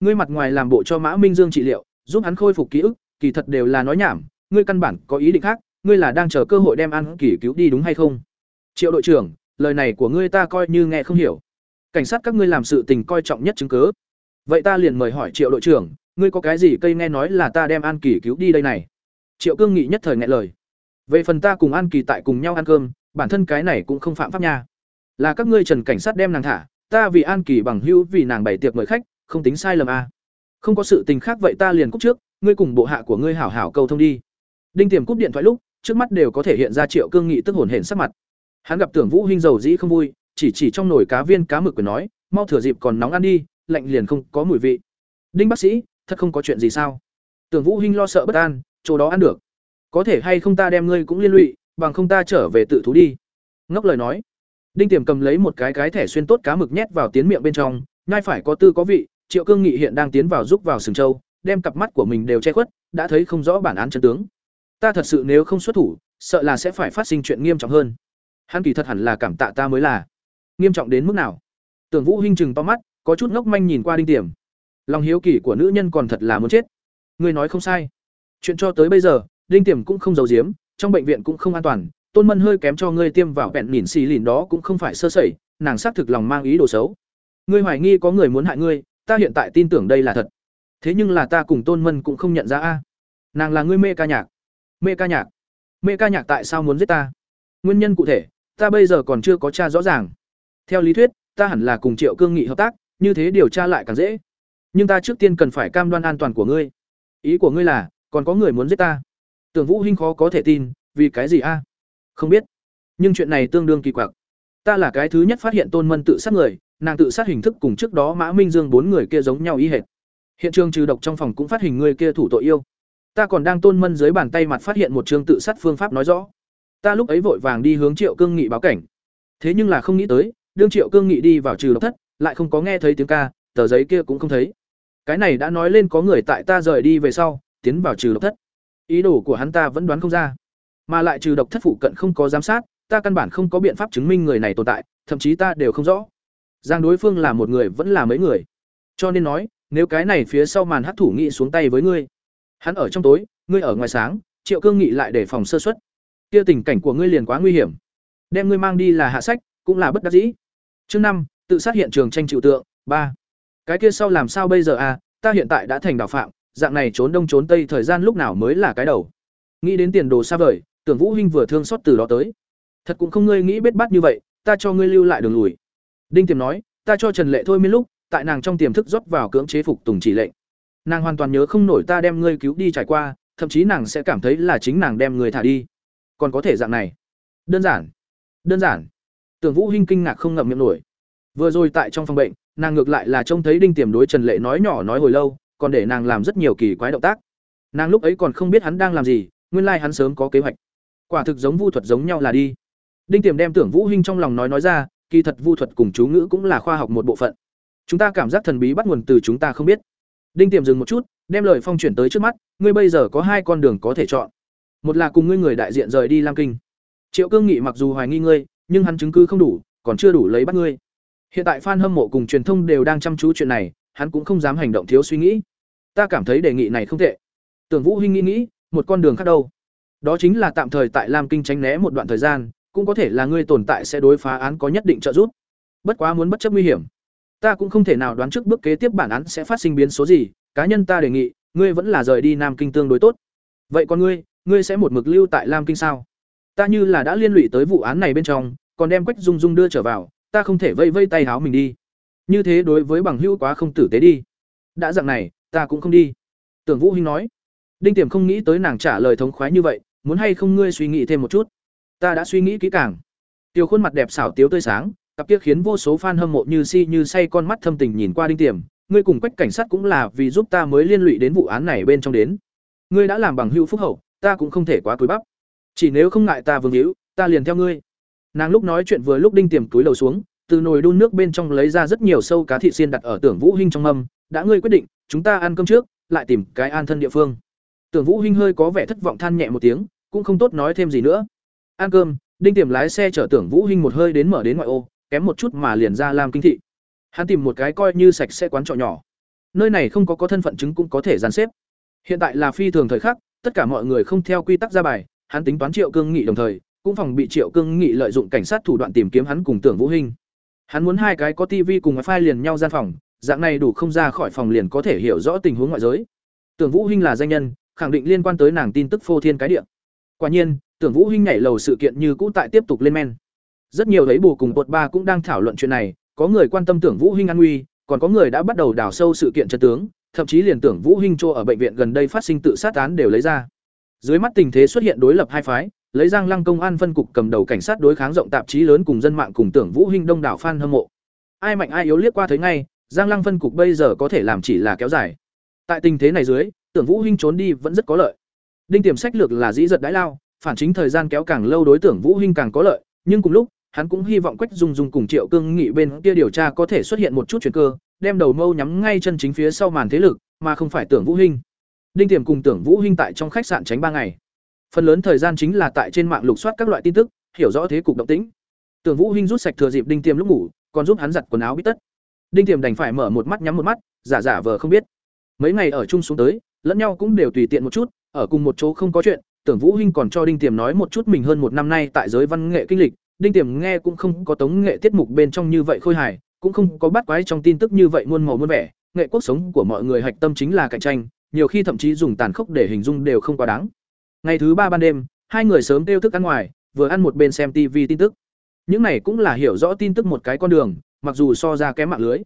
Ngươi mặt ngoài làm bộ cho mã minh dương trị liệu, giúp hắn khôi phục ký ức, kỳ thật đều là nói nhảm, ngươi căn bản có ý định khác, ngươi là đang chờ cơ hội đem an kỳ cứu đi đúng hay không? Triệu đội trưởng, lời này của ngươi ta coi như nghe không hiểu. Cảnh sát các ngươi làm sự tình coi trọng nhất chứng cứ. Vậy ta liền mời hỏi triệu đội trưởng, ngươi có cái gì cây nghe nói là ta đem an kỳ cứu đi đây này? Triệu cương nghị nhất thời nghẹn lời. Về phần ta cùng an kỳ tại cùng nhau ăn cơm, bản thân cái này cũng không phạm pháp nha. Là các ngươi trần cảnh sát đem nàng thả ta vì an kỳ bằng hữu vì nàng bày tiệc mời khách, không tính sai lầm à. không có sự tình khác vậy ta liền cúp trước, ngươi cùng bộ hạ của ngươi hảo hảo cầu thông đi. Đinh tiềm cúp điện thoại lúc, trước mắt đều có thể hiện ra triệu cương nghị tức hồn hển sắc mặt. Hắn gặp tưởng vũ huynh dầu dĩ không vui, chỉ chỉ trong nồi cá viên cá mực quyền nói, mau thừa dịp còn nóng ăn đi, lạnh liền không có mùi vị. Đinh bác sĩ, thật không có chuyện gì sao? Tưởng vũ hinh lo sợ bất an, chỗ đó ăn được. Có thể hay không ta đem ngươi cũng liên lụy, bằng không ta trở về tự thú đi. Ngốc lời nói đinh tiềm cầm lấy một cái cái thẻ xuyên tốt cá mực nhét vào tiến miệng bên trong, nhai phải có tư có vị, triệu cương nghị hiện đang tiến vào giúp vào sừng châu đem cặp mắt của mình đều che khuất, đã thấy không rõ bản án chân tướng. Ta thật sự nếu không xuất thủ, sợ là sẽ phải phát sinh chuyện nghiêm trọng hơn. Hắn kỳ thật hẳn là cảm tạ ta mới là. Nghiêm trọng đến mức nào? Tưởng vũ hinh chừng to mắt, có chút ngốc manh nhìn qua đinh tiềm. Lòng hiếu kỳ của nữ nhân còn thật là muốn chết. Ngươi nói không sai. Chuyện cho tới bây giờ, đinh tiềm cũng không giấu giếm, trong bệnh viện cũng không an toàn tôn mân hơi kém cho ngươi tiêm vào vẹn lìn xì lìn đó cũng không phải sơ sẩy, nàng xác thực lòng mang ý đồ xấu. Ngươi hoài nghi có người muốn hại ngươi, ta hiện tại tin tưởng đây là thật. Thế nhưng là ta cùng tôn mân cũng không nhận ra a. Nàng là ngươi mê ca nhạc. Mê ca nhạc. Mê ca nhạc tại sao muốn giết ta? Nguyên nhân cụ thể, ta bây giờ còn chưa có tra rõ ràng. Theo lý thuyết, ta hẳn là cùng triệu cương nghị hợp tác, như thế điều tra lại càng dễ. Nhưng ta trước tiên cần phải cam đoan an toàn của ngươi. Ý của ngươi là, còn có người muốn giết ta. Tưởng vũ hinh khó có thể tin, vì cái gì a? Không biết. Nhưng chuyện này tương đương kỳ quặc. Ta là cái thứ nhất phát hiện tôn mân tự sát người, nàng tự sát hình thức cùng trước đó mã minh dương bốn người kia giống nhau ý hệt. Hiện trường trừ độc trong phòng cũng phát hình người kia thủ tội yêu. Ta còn đang tôn mân dưới bàn tay mặt phát hiện một chương tự sát phương pháp nói rõ. Ta lúc ấy vội vàng đi hướng triệu cương nghị báo cảnh. Thế nhưng là không nghĩ tới, đương triệu cương nghị đi vào trừ độc thất, lại không có nghe thấy tiếng ca, tờ giấy kia cũng không thấy. Cái này đã nói lên có người tại ta rời đi về sau, tiến vào trừ độc thất. Ý đồ của hắn ta vẫn đoán không ra mà lại trừ độc thất phụ cận không có giám sát, ta căn bản không có biện pháp chứng minh người này tồn tại, thậm chí ta đều không rõ. Giang đối phương là một người vẫn là mấy người. Cho nên nói, nếu cái này phía sau màn hắc thủ nghị xuống tay với ngươi, hắn ở trong tối, ngươi ở ngoài sáng, triệu cương nghị lại để phòng sơ xuất kia tình cảnh của ngươi liền quá nguy hiểm. Đem ngươi mang đi là hạ sách, cũng là bất đắc dĩ. Chương năm, tự sát hiện trường tranh chịu tượng, ba. Cái kia sau làm sao bây giờ à ta hiện tại đã thành đào phạm, dạng này trốn đông trốn tây thời gian lúc nào mới là cái đầu. Nghĩ đến tiền đồ xa vời tưởng vũ hinh vừa thương xót từ đó tới. Thật cũng không ngươi nghĩ bết bát như vậy, ta cho ngươi lưu lại đường lùi. Đinh tiềm nói, ta cho trần lệ thôi miên lúc, tại nàng trong tiềm thức rót vào cưỡng chế phục tùng chỉ lệnh. Nàng hoàn toàn nhớ không nổi ta đem ngươi cứu đi trải qua, thậm chí nàng sẽ cảm thấy là chính nàng đem người thả đi. Còn có thể dạng này. Đơn giản. Đơn giản. Tưởng vũ hinh kinh ngạc không ngậm miệng nổi. Vừa rồi tại trong phòng bệnh, nàng ngược lại là trông thấy đinh tiềm đối trần lệ nói nhỏ nói hồi lâu, còn để nàng làm rất nhiều kỳ quái động tác. Nàng lúc ấy còn không biết hắn đang làm gì, nguyên lai like hắn sớm có kế hoạch quả thực giống vu thuật giống nhau là đi. Đinh tiềm đem tưởng vũ hinh trong lòng nói nói ra, kỳ thật vu thuật cùng chú ngữ cũng là khoa học một bộ phận. Chúng ta cảm giác thần bí bắt nguồn từ chúng ta không biết. Đinh tiềm dừng một chút, đem lời phong chuyển tới trước mắt, ngươi bây giờ có hai con đường có thể chọn. Một là cùng ngươi người đại diện rời đi lam kinh. Triệu cương nghị mặc dù hoài nghi ngươi, nhưng hắn chứng cứ không đủ, còn chưa đủ lấy bắt ngươi. Hiện tại fan hâm mộ cùng truyền thông đều đang chăm chú chuyện này, hắn cũng không dám hành động thiếu suy nghĩ. Ta cảm thấy đề nghị này không tệ. Tưởng vũ hinh nghĩ nghĩ, một con đường khác đâu? Đó chính là tạm thời tại lam kinh tránh né một đoạn thời gian, cũng có thể là ngươi tồn tại sẽ đối phá án có nhất định trợ giúp. Bất quá muốn bất chấp nguy hiểm, ta cũng không thể nào đoán trước bước kế tiếp bản án sẽ phát sinh biến số gì, cá nhân ta đề nghị, ngươi vẫn là rời đi nam kinh tương đối tốt. Vậy còn ngươi ngươi sẽ một mực lưu tại lam kinh sao? Ta như là đã liên lụy tới vụ án này bên trong, còn đem quách dung dung đưa trở vào, ta không thể vây vây tay háo mình đi. Như thế đối với bằng hữu quá không tử tế đi. Đã dặn này, ta cũng không đi. Tưởng vũ hinh nói. Đinh tiềm không nghĩ tới nàng trả lời thống khoái như vậy muốn hay không ngươi suy nghĩ thêm một chút? Ta đã suy nghĩ kỹ càng. Tiêu khuôn mặt đẹp xảo tiếu tươi sáng, cặp kia khiến vô số fan hâm mộ như si như say con mắt thâm tình nhìn qua đinh tiềm. Ngươi cùng quách cảnh sát cũng là vì giúp ta mới liên lụy đến vụ án này bên trong đến. Ngươi đã làm bằng hữu phúc hậu, ta cũng không thể quá cúi bắp. Chỉ nếu không ngại ta vương hữu, ta liền theo ngươi. Nàng lúc nói chuyện vừa lúc đinh tiềm túi đầu xuống, từ nồi đun nước bên trong lấy ra rất nhiều sâu cá thị xiên đặt ở tưởng vũ hinh trong mâm. Đã ngươi quyết định, chúng ta ăn cơm trước, lại tìm cái an thân địa phương tưởng vũ hinh hơi có vẻ thất vọng than nhẹ một tiếng, cũng không tốt nói thêm gì nữa. Ăn cơm, đinh tiềm lái xe chở tưởng vũ hinh một hơi đến mở đến ngoại ô, kém một chút mà liền ra làm kinh thị. Hắn tìm một cái coi như sạch sẽ quán trọ nhỏ. Nơi này không có có thân phận chứng cũng có thể dàn xếp. Hiện tại là phi thường thời khắc, tất cả mọi người không theo quy tắc ra bài, hắn tính toán triệu cương nghị đồng thời, cũng phòng bị triệu cương nghị lợi dụng cảnh sát thủ đoạn tìm kiếm hắn cùng tưởng vũ hinh. Hắn muốn hai cái có tivi cùng wifi liền nhau gian phòng, dạng này đủ không ra khỏi phòng liền có thể hiểu rõ tình huống ngoại giới. Tưởng vũ hinh là danh nhân khẳng định liên quan tới nàng tin tức phô thiên cái địa. Quả nhiên tưởng vũ huynh nhảy lầu sự kiện như cũ tại tiếp tục lên men. Rất nhiều thấy bù cùng bột ba cũng đang thảo luận chuyện này có người quan tâm tưởng vũ huynh an nguy còn có người đã bắt đầu đào sâu sự kiện chân tướng thậm chí liền tưởng vũ huynh cho ở bệnh viện gần đây phát sinh tự sát án đều lấy ra. Dưới mắt tình thế xuất hiện đối lập hai phái lấy giang lăng công an phân cục cầm đầu cảnh sát đối kháng rộng tạp chí lớn cùng dân mạng cùng tưởng vũ huynh đông đảo fan hâm mộ. Ai mạnh ai yếu liếc qua thấy ngay Giang Lăng phân cục bây giờ có thể làm chỉ là kéo dài. Tại tình thế này dưới, Tưởng Vũ Hinh trốn đi vẫn rất có lợi. Đinh Tiềm sách lược là dĩ giật đái lao, phản chính thời gian kéo càng lâu đối tượng Vũ Hinh càng có lợi, nhưng cùng lúc, hắn cũng hy vọng Quách Dung Dung cùng Triệu Cương Nghị bên kia điều tra có thể xuất hiện một chút chuyển cơ, đem đầu mâu nhắm ngay chân chính phía sau màn thế lực, mà không phải Tưởng Vũ Hinh. Đinh Tiềm cùng Tưởng Vũ Hinh tại trong khách sạn tránh ba ngày. Phần lớn thời gian chính là tại trên mạng lục soát các loại tin tức, hiểu rõ thế cục động tĩnh. Tưởng Vũ Hinh rút sạch thừa dịp Đinh Tiềm lúc ngủ, còn giúp hắn giặt quần áo bít tất. Đinh Tiềm đành phải mở một mắt nhắm một mắt, giả giả vờ không biết. Mấy ngày ở chung xuống tới, lẫn nhau cũng đều tùy tiện một chút, ở cùng một chỗ không có chuyện, Tưởng Vũ Hinh còn cho Đinh Tiềm nói một chút mình hơn một năm nay tại giới văn nghệ kinh lịch, Đinh Tiềm nghe cũng không có tống nghệ tiết mục bên trong như vậy khôi hài, cũng không có bắt quái trong tin tức như vậy muôn màu muôn vẻ, nghệ quốc sống của mọi người hạch tâm chính là cạnh tranh, nhiều khi thậm chí dùng tàn khốc để hình dung đều không quá đáng. Ngày thứ ba ban đêm, hai người sớm tiêu thức ăn ngoài, vừa ăn một bên xem TV tin tức. Những này cũng là hiểu rõ tin tức một cái con đường, mặc dù so ra kém mạng lưới.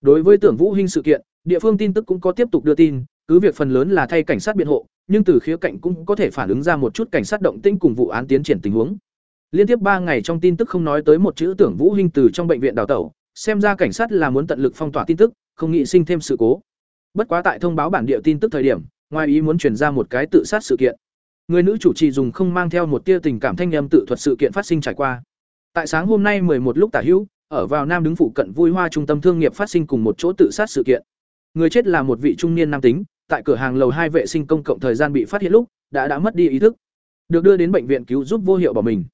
Đối với Tưởng Vũ Hinh sự kiện, địa phương tin tức cũng có tiếp tục đưa tin, cứ việc phần lớn là thay cảnh sát biện hộ, nhưng từ khía cạnh cũng có thể phản ứng ra một chút cảnh sát động tĩnh cùng vụ án tiến triển tình huống. Liên tiếp ba ngày trong tin tức không nói tới một chữ Tưởng Vũ Hinh từ trong bệnh viện đào tẩu, xem ra cảnh sát là muốn tận lực phong tỏa tin tức, không nghĩ sinh thêm sự cố. Bất quá tại thông báo bản địa tin tức thời điểm, ngoài ý muốn truyền ra một cái tự sát sự kiện. Người nữ chủ trì dùng không mang theo một tia tình cảm thanh âm tự thuật sự kiện phát sinh trải qua. Tại sáng hôm nay một lúc tả hữu, ở vào Nam đứng phụ cận Vui Hoa trung tâm thương nghiệp phát sinh cùng một chỗ tự sát sự kiện. Người chết là một vị trung niên nam tính, tại cửa hàng lầu hai vệ sinh công cộng thời gian bị phát hiện lúc, đã đã mất đi ý thức. Được đưa đến bệnh viện cứu giúp vô hiệu bỏ mình.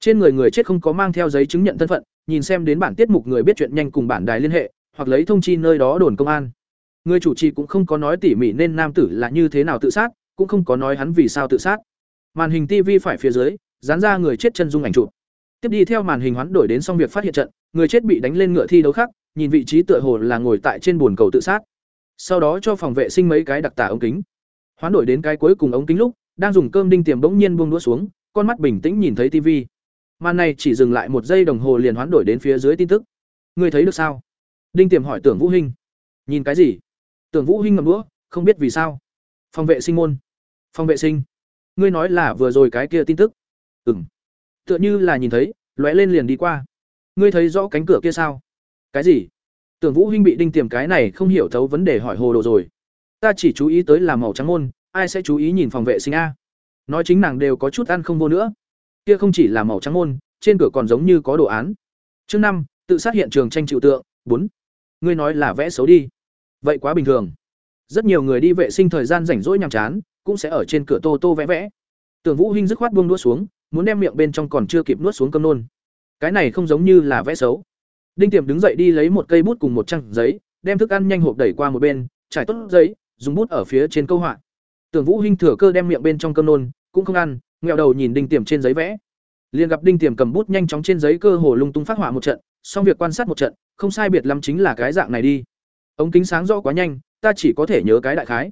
Trên người người chết không có mang theo giấy chứng nhận thân phận, nhìn xem đến bản tiết mục người biết chuyện nhanh cùng bản đài liên hệ, hoặc lấy thông chi nơi đó đồn công an. Người chủ trì cũng không có nói tỉ mỉ nên nam tử là như thế nào tự sát, cũng không có nói hắn vì sao tự sát. Màn hình TV phải phía dưới, dán ra người chết chân dung ảnh chụp. Tiếp đi theo màn hình hoán đổi đến xong việc phát hiện trận, người chết bị đánh lên ngựa thi đấu khác, nhìn vị trí tựa hồ là ngồi tại trên bồn cầu tự sát. Sau đó cho phòng vệ sinh mấy cái đặc tả ống kính. Hoán đổi đến cái cuối cùng ống kính lúc, đang dùng cơm đinh tiềm bỗng nhiên buông đũa xuống, con mắt bình tĩnh nhìn thấy TV. Màn này chỉ dừng lại một giây đồng hồ liền hoán đổi đến phía dưới tin tức. Người thấy được sao? Đinh Tiềm hỏi Tưởng Vũ Hinh. Nhìn cái gì? Tưởng Vũ Hinh ngậm đũa, không biết vì sao. Phòng vệ sinh môn. Phòng vệ sinh. Ngươi nói là vừa rồi cái kia tin tức. Ừm. Tựa như là nhìn thấy, lóe lên liền đi qua. Ngươi thấy rõ cánh cửa kia sao? Cái gì? Tưởng Vũ Hinh bị Đinh Tiềm cái này không hiểu thấu vấn đề hỏi hồ đồ rồi. Ta chỉ chú ý tới là màu trắng môn, ai sẽ chú ý nhìn phòng vệ sinh a? Nói chính nàng đều có chút ăn không vô nữa. Kia không chỉ là màu trắng môn, trên cửa còn giống như có đồ án. Chương năm, tự sát hiện trường tranh chịu tượng, bốn ngươi nói là vẽ xấu đi vậy quá bình thường rất nhiều người đi vệ sinh thời gian rảnh rỗi nhàm chán cũng sẽ ở trên cửa tô tô vẽ vẽ tưởng vũ hinh dứt khoát buông đũa xuống muốn đem miệng bên trong còn chưa kịp nuốt xuống cơm nôn cái này không giống như là vẽ xấu đinh tiềm đứng dậy đi lấy một cây bút cùng một trang giấy, đem thức ăn nhanh hộp đẩy qua một bên, trải tốt giấy, dùng bút ở phía trên câu họa. Tưởng vũ hinh thừa cơ đem miệng bên trong cơm nôn, cũng không ăn, ngẹo đầu nhìn đinh tiềm trên giấy vẽ. Liền gặp đinh tiềm cầm bút nhanh chóng trên giấy cơ hồ lung tung phát họa một trận, xong việc quan sát một trận, không sai biệt lắm chính là cái dạng này đi. Ống kính sáng rõ quá nhanh, ta chỉ có thể nhớ cái đại khái.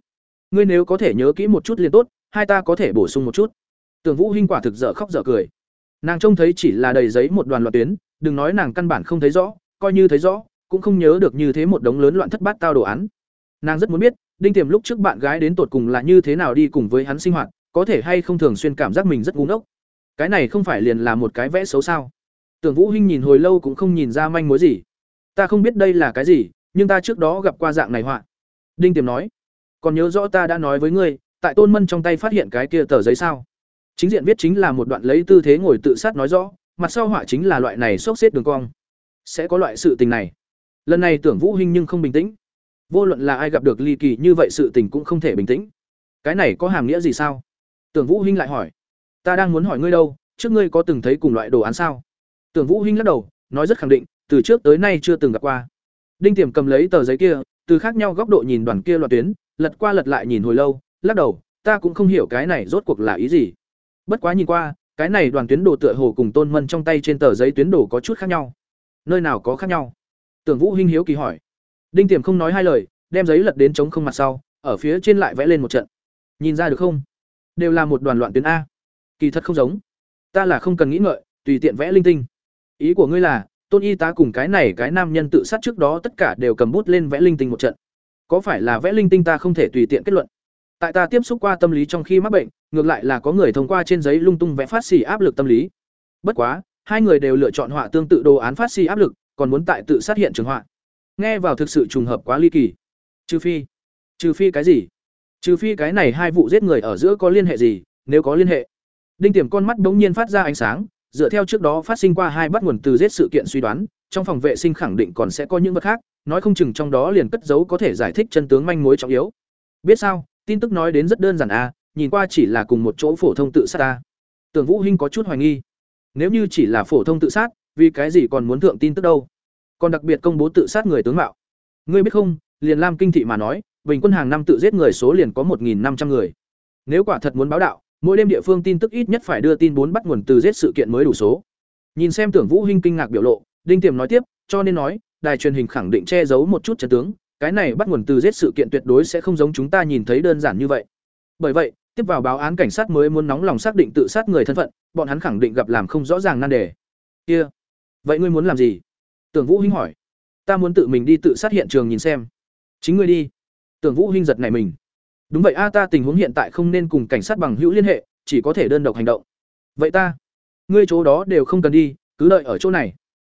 Ngươi nếu có thể nhớ kỹ một chút liền tốt, hai ta có thể bổ sung một chút. Tưởng vũ hinh quả thực dở khóc dở cười. Nàng trông thấy chỉ là đầy giấy một đoàn loạt tuyến đừng nói nàng căn bản không thấy rõ, coi như thấy rõ, cũng không nhớ được như thế một đống lớn loạn thất bát tao đồ án. Nàng rất muốn biết, đinh tiềm lúc trước bạn gái đến tột cùng là như thế nào đi cùng với hắn sinh hoạt, có thể hay không thường xuyên cảm giác mình rất ngu ngốc. Cái này không phải liền là một cái vẽ xấu sao? Tưởng vũ hinh nhìn hồi lâu cũng không nhìn ra manh mối gì. Ta không biết đây là cái gì, nhưng ta trước đó gặp qua dạng này họa. Đinh tiềm nói, còn nhớ rõ ta đã nói với ngươi, tại tôn mân trong tay phát hiện cái kia tờ giấy sao? Chính diện viết chính là một đoạn lấy tư thế ngồi tự sát nói rõ mặt sau họa chính là loại này xốc xếp đường cong. Sẽ có loại sự tình này. Lần này tưởng vũ hinh nhưng không bình tĩnh. Vô luận là ai gặp được ly kỳ như vậy sự tình cũng không thể bình tĩnh. Cái này có hàm nghĩa gì sao? Tưởng vũ hinh lại hỏi. Ta đang muốn hỏi ngươi đâu, trước ngươi có từng thấy cùng loại đồ án sao? Tưởng vũ hinh lắc đầu, nói rất khẳng định, từ trước tới nay chưa từng gặp qua. Đinh tiềm cầm lấy tờ giấy kia, từ khác nhau góc độ nhìn đoàn kia loạt tuyến, lật qua lật lại nhìn hồi lâu, lắc đầu, ta cũng không hiểu cái này rốt cuộc là ý gì. Bất quá nhìn qua cái này đoàn tuyến đồ tựa hồ cùng tôn mân trong tay trên tờ giấy tuyến đồ có chút khác nhau. Nơi nào có khác nhau? Tưởng vũ hinh hiếu kỳ hỏi. Đinh tiềm không nói hai lời, đem giấy lật đến trống không mặt sau, ở phía trên lại vẽ lên một trận. Nhìn ra được không? Đều là một đoàn loạn tuyến a. Kỳ thật không giống. Ta là không cần nghĩ ngợi, tùy tiện vẽ linh tinh. Ý của ngươi là, tôn y tá cùng cái này cái nam nhân tự sát trước đó tất cả đều cầm bút lên vẽ linh tinh một trận. Có phải là vẽ linh tinh ta không thể tùy tiện kết luận? Tại ta tiếp xúc qua tâm lý trong khi mắc bệnh ngược lại là có người thông qua trên giấy lung tung vẽ phát xì áp lực tâm lý. Bất quá, hai người đều lựa chọn họa tương tự đồ án phát xì áp lực, còn muốn tại tự sát hiện trường họa. Nghe vào thực sự trùng hợp quá ly kỳ. Trừ phi trừ phi cái gì? Trừ phi cái này hai vụ giết người ở giữa có liên hệ gì, nếu có liên hệ. Đinh tiềm con mắt bỗng nhiên phát ra ánh sáng, dựa theo trước đó phát sinh qua hai bắt nguồn từ giết sự kiện suy đoán, trong phòng vệ sinh khẳng định còn sẽ có những vật khác, nói không chừng trong đó liền cất giấu có thể giải thích chân tướng manh mối trọng yếu. Biết sao, tin tức nói đến rất đơn giản à nhìn qua chỉ là cùng một chỗ phổ thông tự sát ta. Tưởng vũ hinh có chút hoài nghi. Nếu như chỉ là phổ thông tự sát, vì cái gì còn muốn thượng tin tức đâu? Còn đặc biệt công bố tự sát người tướng mạo. Ngươi biết không, liền lam kinh thị mà nói, bình quân hàng năm tự giết người số liền có một năm trăm người. Nếu quả thật muốn báo đạo, mỗi đêm địa phương tin tức ít nhất phải đưa tin bốn bắt nguồn từ giết sự kiện mới đủ số. Nhìn xem tưởng vũ hinh kinh ngạc biểu lộ, đinh tiềm nói tiếp, cho nên nói, đài truyền hình khẳng định che giấu một chút trận tướng, cái này bắt nguồn từ giết sự kiện tuyệt đối sẽ không giống chúng ta nhìn thấy đơn giản như vậy. Bởi vậy tiếp vào báo án cảnh sát mới muốn nóng lòng xác định tự sát người thân phận, bọn hắn khẳng định gặp làm không rõ ràng nan đề. Kia, vậy ngươi muốn làm gì? Tưởng vũ hinh hỏi. Ta muốn tự mình đi tự sát hiện trường nhìn xem. Chính ngươi đi. Tưởng vũ hinh giật này mình. Đúng vậy a, ta tình huống hiện tại không nên cùng cảnh sát bằng hữu liên hệ, chỉ có thể đơn độc hành động. Vậy ta, ngươi chỗ đó đều không cần đi, cứ đợi ở chỗ này.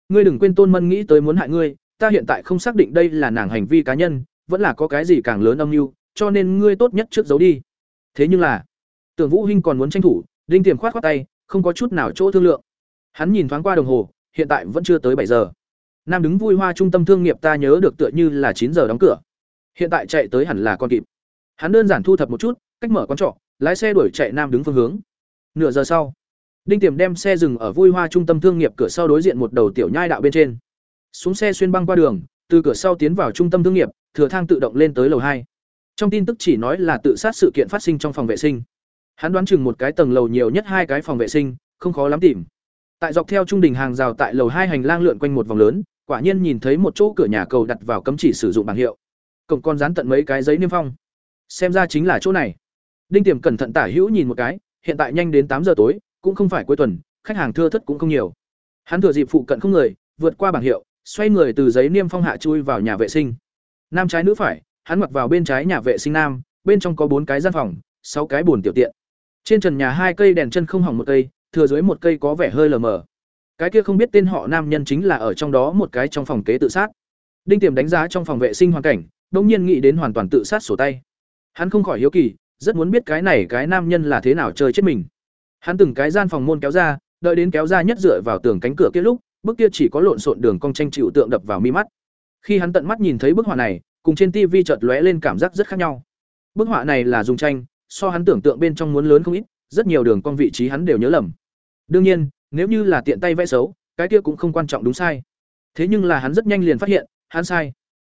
Ngươi đừng quên tôn mân nghĩ tới muốn hại ngươi, ta hiện tại không xác định đây là nàng hành vi cá nhân, vẫn là có cái gì càng lớn âm mưu, cho nên ngươi tốt nhất trước giấu đi thế nhưng là, tưởng vũ hinh còn muốn tranh thủ, đinh tiềm khoát khoát tay, không có chút nào chỗ thương lượng. Hắn nhìn thoáng qua đồng hồ, hiện tại vẫn chưa tới bảy giờ. Nam đứng vui hoa trung tâm thương nghiệp ta nhớ được tựa như là chín giờ đóng cửa. Hiện tại chạy tới hẳn là con kịp. Hắn đơn giản thu thập một chút, cách mở quán trọ, lái xe đuổi chạy nam đứng phương hướng. Nửa giờ sau, đinh tiềm đem xe dừng ở vui hoa trung tâm thương nghiệp cửa sau đối diện một đầu tiểu nhai đạo bên trên. Xuống xe xuyên băng qua đường, từ cửa sau tiến vào trung tâm thương nghiệp, thừa thang tự động lên tới lầu hai trong tin tức chỉ nói là tự sát sự kiện phát sinh trong phòng vệ sinh. Hắn đoán chừng một cái tầng lầu nhiều nhất hai cái phòng vệ sinh, không khó lắm tìm. Tại dọc theo trung đình hàng rào tại lầu hai hành lang lượn quanh một vòng lớn, quả nhiên nhìn thấy một chỗ cửa nhà cầu đặt vào cấm chỉ sử dụng bảng hiệu. Cổng con dán tận mấy cái giấy niêm phong. Xem ra chính là chỗ này. Đinh tiềm cẩn thận tả hữu nhìn một cái, hiện tại nhanh đến tám giờ tối, cũng không phải cuối tuần, khách hàng thưa thất cũng không nhiều. Hắn thừa dịp phụ cận không người, vượt qua bảng hiệu, xoay người từ giấy niêm phong hạ chui vào nhà vệ sinh. Nam trái nữ phải hắn mặc vào bên trái nhà vệ sinh nam, bên trong có bốn cái gian phòng, sáu cái bồn tiểu tiện. Trên trần nhà hai cây đèn chân không hỏng một cây, thừa dưới một cây có vẻ hơi lờ mờ. Cái kia không biết tên họ nam nhân chính là ở trong đó một cái trong phòng kế tự sát. Đinh tiềm đánh giá trong phòng vệ sinh hoàn cảnh, đông nhiên nghĩ đến hoàn toàn tự sát sổ tay. Hắn không khỏi hiếu kỳ, rất muốn biết cái này cái nam nhân là thế nào chơi chết mình. Hắn từng cái gian phòng môn kéo ra, đợi đến kéo ra nhất dựa vào tường cánh cửa kia lúc bức kia chỉ có lộn xộn đường cong tranh chịu tượng đập vào mi mắt. Khi hắn tận mắt nhìn thấy bức họa này cùng trên tivi chợt lóe lên cảm giác rất khác nhau. Bức họa này là dùng tranh, so hắn tưởng tượng bên trong muốn lớn không ít, rất nhiều đường cong vị trí hắn đều nhớ lầm. Đương nhiên, nếu như là tiện tay vẽ xấu, cái kia cũng không quan trọng đúng sai. Thế nhưng là hắn rất nhanh liền phát hiện, hắn sai.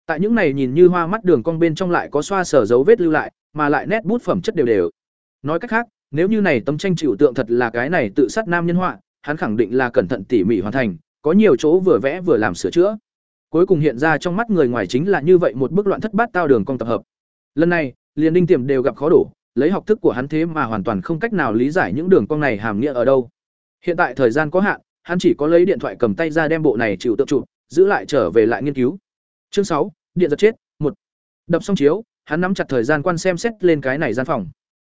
Tại những này nhìn như hoa mắt đường cong bên trong lại có xoa sở dấu vết lưu lại, mà lại nét bút phẩm chất đều đều. Nói cách khác, nếu như này tấm tranh chịu tượng thật là cái này tự sát nam nhân họa, hắn khẳng định là cẩn thận tỉ mỉ hoàn thành, có nhiều chỗ vừa vẽ vừa làm sửa chữa cuối cùng hiện ra trong mắt người ngoài chính là như vậy một bức loạn thất bát tao đường cong tập hợp. Lần này, liền đinh tiềm đều gặp khó đổ, lấy học thức của hắn thế mà hoàn toàn không cách nào lý giải những đường cong này hàm nghĩa ở đâu. Hiện tại thời gian có hạn, hắn chỉ có lấy điện thoại cầm tay ra đem bộ này chịu tượng chụp, giữ lại trở về lại nghiên cứu. Chương sáu, điện giật chết, một. Đập xong chiếu, hắn nắm chặt thời gian quan xem xét lên cái này gian phòng.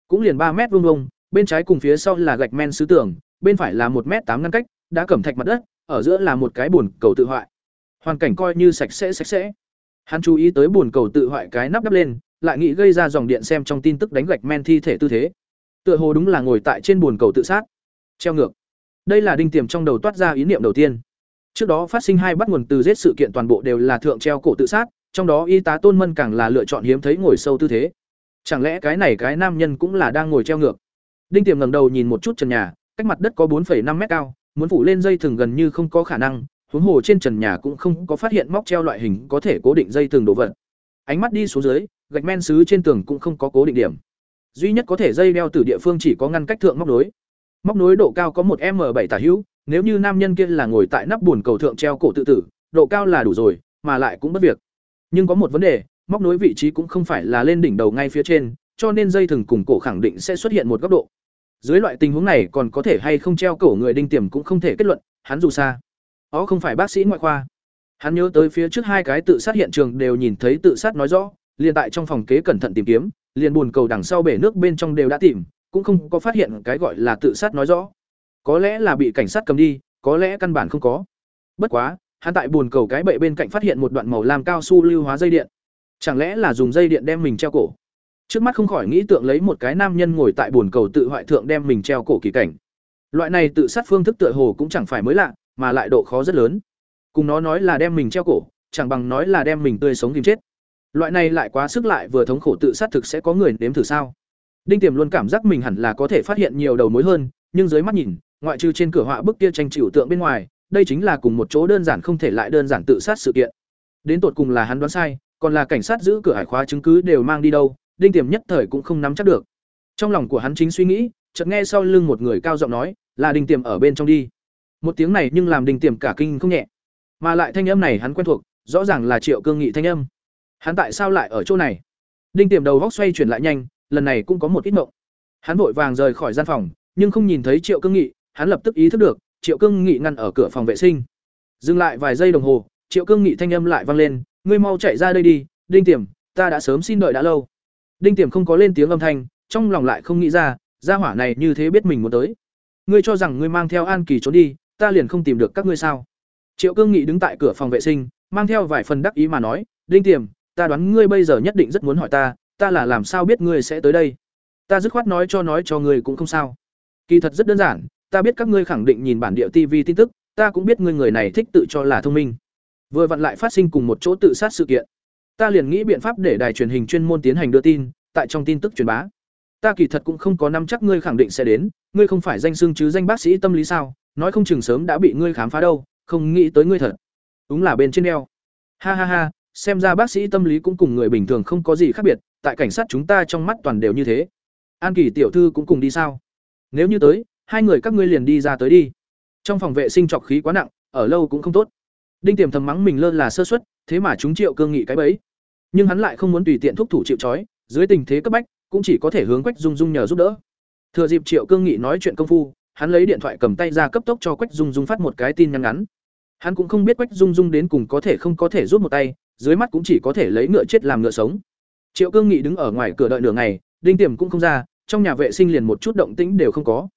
Cũng liền ba mét vuông vuông, bên trái cùng phía sau là gạch men sứ tường, bên phải là một mét tám ngăn cách, đã cẩm thạch mặt đất, ở giữa là một cái bồn cầu tự hoại hoàn cảnh coi như sạch sẽ sạch sẽ. Hắn chú ý tới bồn cầu tự hoại cái nắp đắp lên lại nghĩ gây ra dòng điện xem trong tin tức đánh gạch men thi thể tư thế. Tựa hồ đúng là ngồi tại trên bồn cầu tự sát. Treo ngược. Đây là đinh tiềm trong đầu toát ra ý niệm đầu tiên. Trước đó phát sinh hai bắt nguồn từ giết sự kiện toàn bộ đều là thượng treo cổ tự sát trong đó y tá tôn mân càng là lựa chọn hiếm thấy ngồi sâu tư thế. Chẳng lẽ cái này cái nam nhân cũng là đang ngồi treo ngược? Đinh tiềm ngẩng đầu nhìn một chút trần nhà cách mặt đất có 4,5 mét cao muốn phủ lên dây thừng gần như không có khả năng huống hồ trên trần nhà cũng không có phát hiện móc treo loại hình có thể cố định dây tường đồ vật. Ánh mắt đi xuống dưới, gạch men sứ trên tường cũng không có cố định điểm. Duy nhất có thể dây đeo từ địa phương chỉ có ngăn cách thượng móc nối. Móc nối độ cao có một m bảy tả hữu, nếu như nam nhân kia là ngồi tại nắp bùn cầu thượng treo cổ tự tử, độ cao là đủ rồi, mà lại cũng bất việc. Nhưng có một vấn đề, móc nối vị trí cũng không phải là lên đỉnh đầu ngay phía trên, cho nên dây thừng cùng cổ khẳng định sẽ xuất hiện một góc độ. Dưới loại tình huống này còn có thể hay không treo cổ người đinh tiềm cũng không thể kết luận, hắn dù xa ó không phải bác sĩ ngoại khoa hắn nhớ tới phía trước hai cái tự sát hiện trường đều nhìn thấy tự sát nói rõ liền tại trong phòng kế cẩn thận tìm kiếm liền buồn cầu đằng sau bể nước bên trong đều đã tìm cũng không có phát hiện cái gọi là tự sát nói rõ có lẽ là bị cảnh sát cầm đi có lẽ căn bản không có bất quá hắn tại buồn cầu cái bệ bên cạnh phát hiện một đoạn màu làm cao su lưu hóa dây điện. Chẳng lẽ là dùng dây điện đem mình treo cổ? Trước mắt không khỏi nghĩ tượng lấy một cái nam nhân ngồi tại buồn cầu tự hoại thượng đem mình treo cổ kỳ cảnh. Loại này tự sát phương thức tựa hồ cũng chẳng phải mới lạ, mà lại độ khó rất lớn. Cùng nó nói là đem mình treo cổ, chẳng bằng nói là đem mình tươi sống kìm chết. Loại này lại quá sức lại vừa thống khổ tự sát thực sẽ có người nếm thử sao? Đinh Tiềm luôn cảm giác mình hẳn là có thể phát hiện nhiều đầu mối hơn, nhưng dưới mắt nhìn, ngoại trừ trên cửa họa bức kia tranh chịu tượng bên ngoài, đây chính là cùng một chỗ đơn giản không thể lại đơn giản tự sát sự kiện. Đến tột cùng là hắn đoán sai, còn là cảnh sát giữ cửa hải khóa chứng cứ đều mang đi đâu, Đinh Tiềm nhất thời cũng không nắm chắc được. Trong lòng của hắn chính suy nghĩ, chợt nghe sau lưng một người cao giọng nói, là Đinh Tiềm ở bên trong đi. Một tiếng này nhưng làm Đinh Tiềm cả kinh không nhẹ. Mà lại thanh âm này hắn quen thuộc, rõ ràng là Triệu Cương Nghị thanh âm. Hắn tại sao lại ở chỗ này? Đinh Tiềm đầu góc xoay chuyển lại nhanh, lần này cũng có một ít mộng. Hắn vội vàng rời khỏi gian phòng, nhưng không nhìn thấy Triệu Cương Nghị, hắn lập tức ý thức được, Triệu Cương Nghị ngăn ở cửa phòng vệ sinh. Dừng lại vài giây đồng hồ, Triệu Cương Nghị thanh âm lại vang lên, "Ngươi mau chạy ra đây đi, Đinh Tiềm, ta đã sớm xin đợi đã lâu." Đinh Tiềm không có lên tiếng âm thanh, trong lòng lại không nghĩ ra, gia hỏa này như thế biết mình muốn tới. "Ngươi cho rằng ngươi mang theo An Kỳ trốn đi, ta liền không tìm được các ngươi sao?" Triệu Cương Nghị đứng tại cửa phòng vệ sinh, mang theo vài phần đắc ý mà nói, "Đinh Tiềm, ta đoán ngươi bây giờ nhất định rất muốn hỏi ta, ta là làm sao biết ngươi sẽ tới đây? Ta dứt khoát nói cho nói cho ngươi cũng không sao. Kỳ thật rất đơn giản, ta biết các ngươi khẳng định nhìn bản địa TV tin tức, ta cũng biết ngươi người này thích tự cho là thông minh. Vừa vặn lại phát sinh cùng một chỗ tự sát sự kiện. Ta liền nghĩ biện pháp để đài truyền hình chuyên môn tiến hành đưa tin, tại trong tin tức truyền bá. Ta kỳ thật cũng không có nắm chắc ngươi khẳng định sẽ đến, ngươi không phải danh xưng chứ danh bác sĩ tâm lý sao, nói không chừng sớm đã bị ngươi khám phá đâu, không nghĩ tới ngươi thật. Đúng là bên trên đeo. Ha ha ha, xem ra bác sĩ tâm lý cũng cùng người bình thường không có gì khác biệt, tại cảnh sát chúng ta trong mắt toàn đều như thế. An Kỳ tiểu thư cũng cùng đi sao? Nếu như tới, hai người các ngươi liền đi ra tới đi trong phòng vệ sinh trọc khí quá nặng ở lâu cũng không tốt đinh tiềm thầm mắng mình lơ là sơ suất thế mà chúng triệu cương nghị cái bấy nhưng hắn lại không muốn tùy tiện thúc thủ chịu trói dưới tình thế cấp bách cũng chỉ có thể hướng quách dung dung nhờ giúp đỡ. Thừa dịp triệu cương nghị nói chuyện công phu hắn lấy điện thoại cầm tay ra cấp tốc cho quách dung dung phát một cái tin nhắn ngắn. Hắn cũng không biết quách dung dung đến cùng có thể không có thể rút một tay dưới mắt cũng chỉ có thể lấy ngựa chết làm ngựa sống. Triệu cương nghị đứng ở ngoài cửa đợi nửa ngày đinh tiềm cũng không ra trong nhà vệ sinh liền một chút động tĩnh đều không có.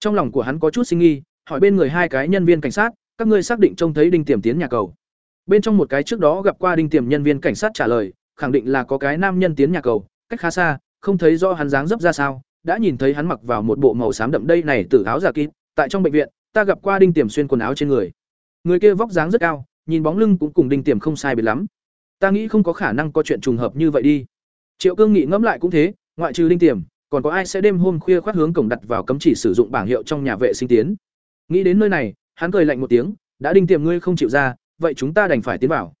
Trong lòng của hắn có chút sinh nghi, hỏi bên người hai cái nhân viên cảnh sát, các ngươi xác định trông thấy Đinh Tiềm tiến nhà cầu. Bên trong một cái trước đó gặp qua Đinh Tiềm nhân viên cảnh sát trả lời, khẳng định là có cái nam nhân tiến nhà cầu, cách khá xa, không thấy rõ hắn dáng dấp ra sao, đã nhìn thấy hắn mặc vào một bộ màu xám đậm đây này tử áo giả kín, tại trong bệnh viện, ta gặp qua Đinh Tiềm xuyên quần áo trên người. Người kia vóc dáng rất cao, nhìn bóng lưng cũng cùng Đinh Tiềm không sai biệt lắm. Ta nghĩ không có khả năng có chuyện trùng hợp như vậy đi. Triệu Cương nghĩ ngẫm lại cũng thế, ngoại trừ Đinh Tiềm, còn có ai sẽ đêm hôm khuya khoát hướng cổng đặt vào cấm chỉ sử dụng bảng hiệu trong nhà vệ sinh tiến nghĩ đến nơi này hắn cười lạnh một tiếng đã đinh tiềm ngươi không chịu ra vậy chúng ta đành phải tiến vào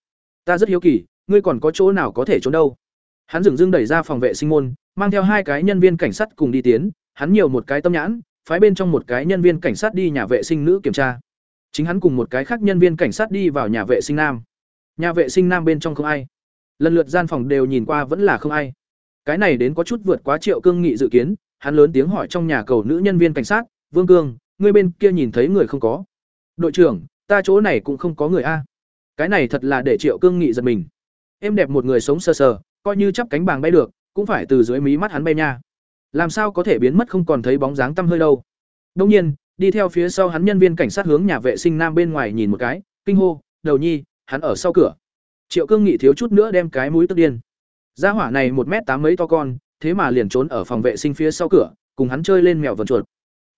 ta rất hiếu kỳ ngươi còn có chỗ nào có thể trốn đâu hắn dừng dưng đẩy ra phòng vệ sinh môn, mang theo hai cái nhân viên cảnh sát cùng đi tiến, hắn nhiều một cái tâm nhãn, phái bên trong một cái nhân viên cảnh sát đi nhà vệ sinh nữ kiểm tra. Chính hắn cùng một cái khác nhân viên cảnh sát đi vào nhà vệ sinh nam. Nhà vệ sinh nam bên trong không ai. Lần lượt gian phòng đều nhìn qua vẫn là không ai. Cái này đến có chút vượt quá triệu cương nghị dự kiến, hắn lớn tiếng hỏi trong nhà cầu nữ nhân viên cảnh sát, vương cương, ngươi bên kia nhìn thấy người không có? Đội trưởng, ta chỗ này cũng không có người a. Cái này thật là để triệu cương nghị giật mình. Em đẹp một người sống sờ sờ coi như chắp cánh bàng bay được cũng phải từ dưới mí mắt hắn bay nha làm sao có thể biến mất không còn thấy bóng dáng tăm hơi đâu đông nhiên đi theo phía sau hắn nhân viên cảnh sát hướng nhà vệ sinh nam bên ngoài nhìn một cái kinh hô đầu nhi hắn ở sau cửa triệu cương nghị thiếu chút nữa đem cái mũi tức điên Gia hỏa này một m tám mấy to con, thế mà liền trốn ở phòng vệ sinh phía sau cửa, cùng hắn chơi lên mèo vần chuột.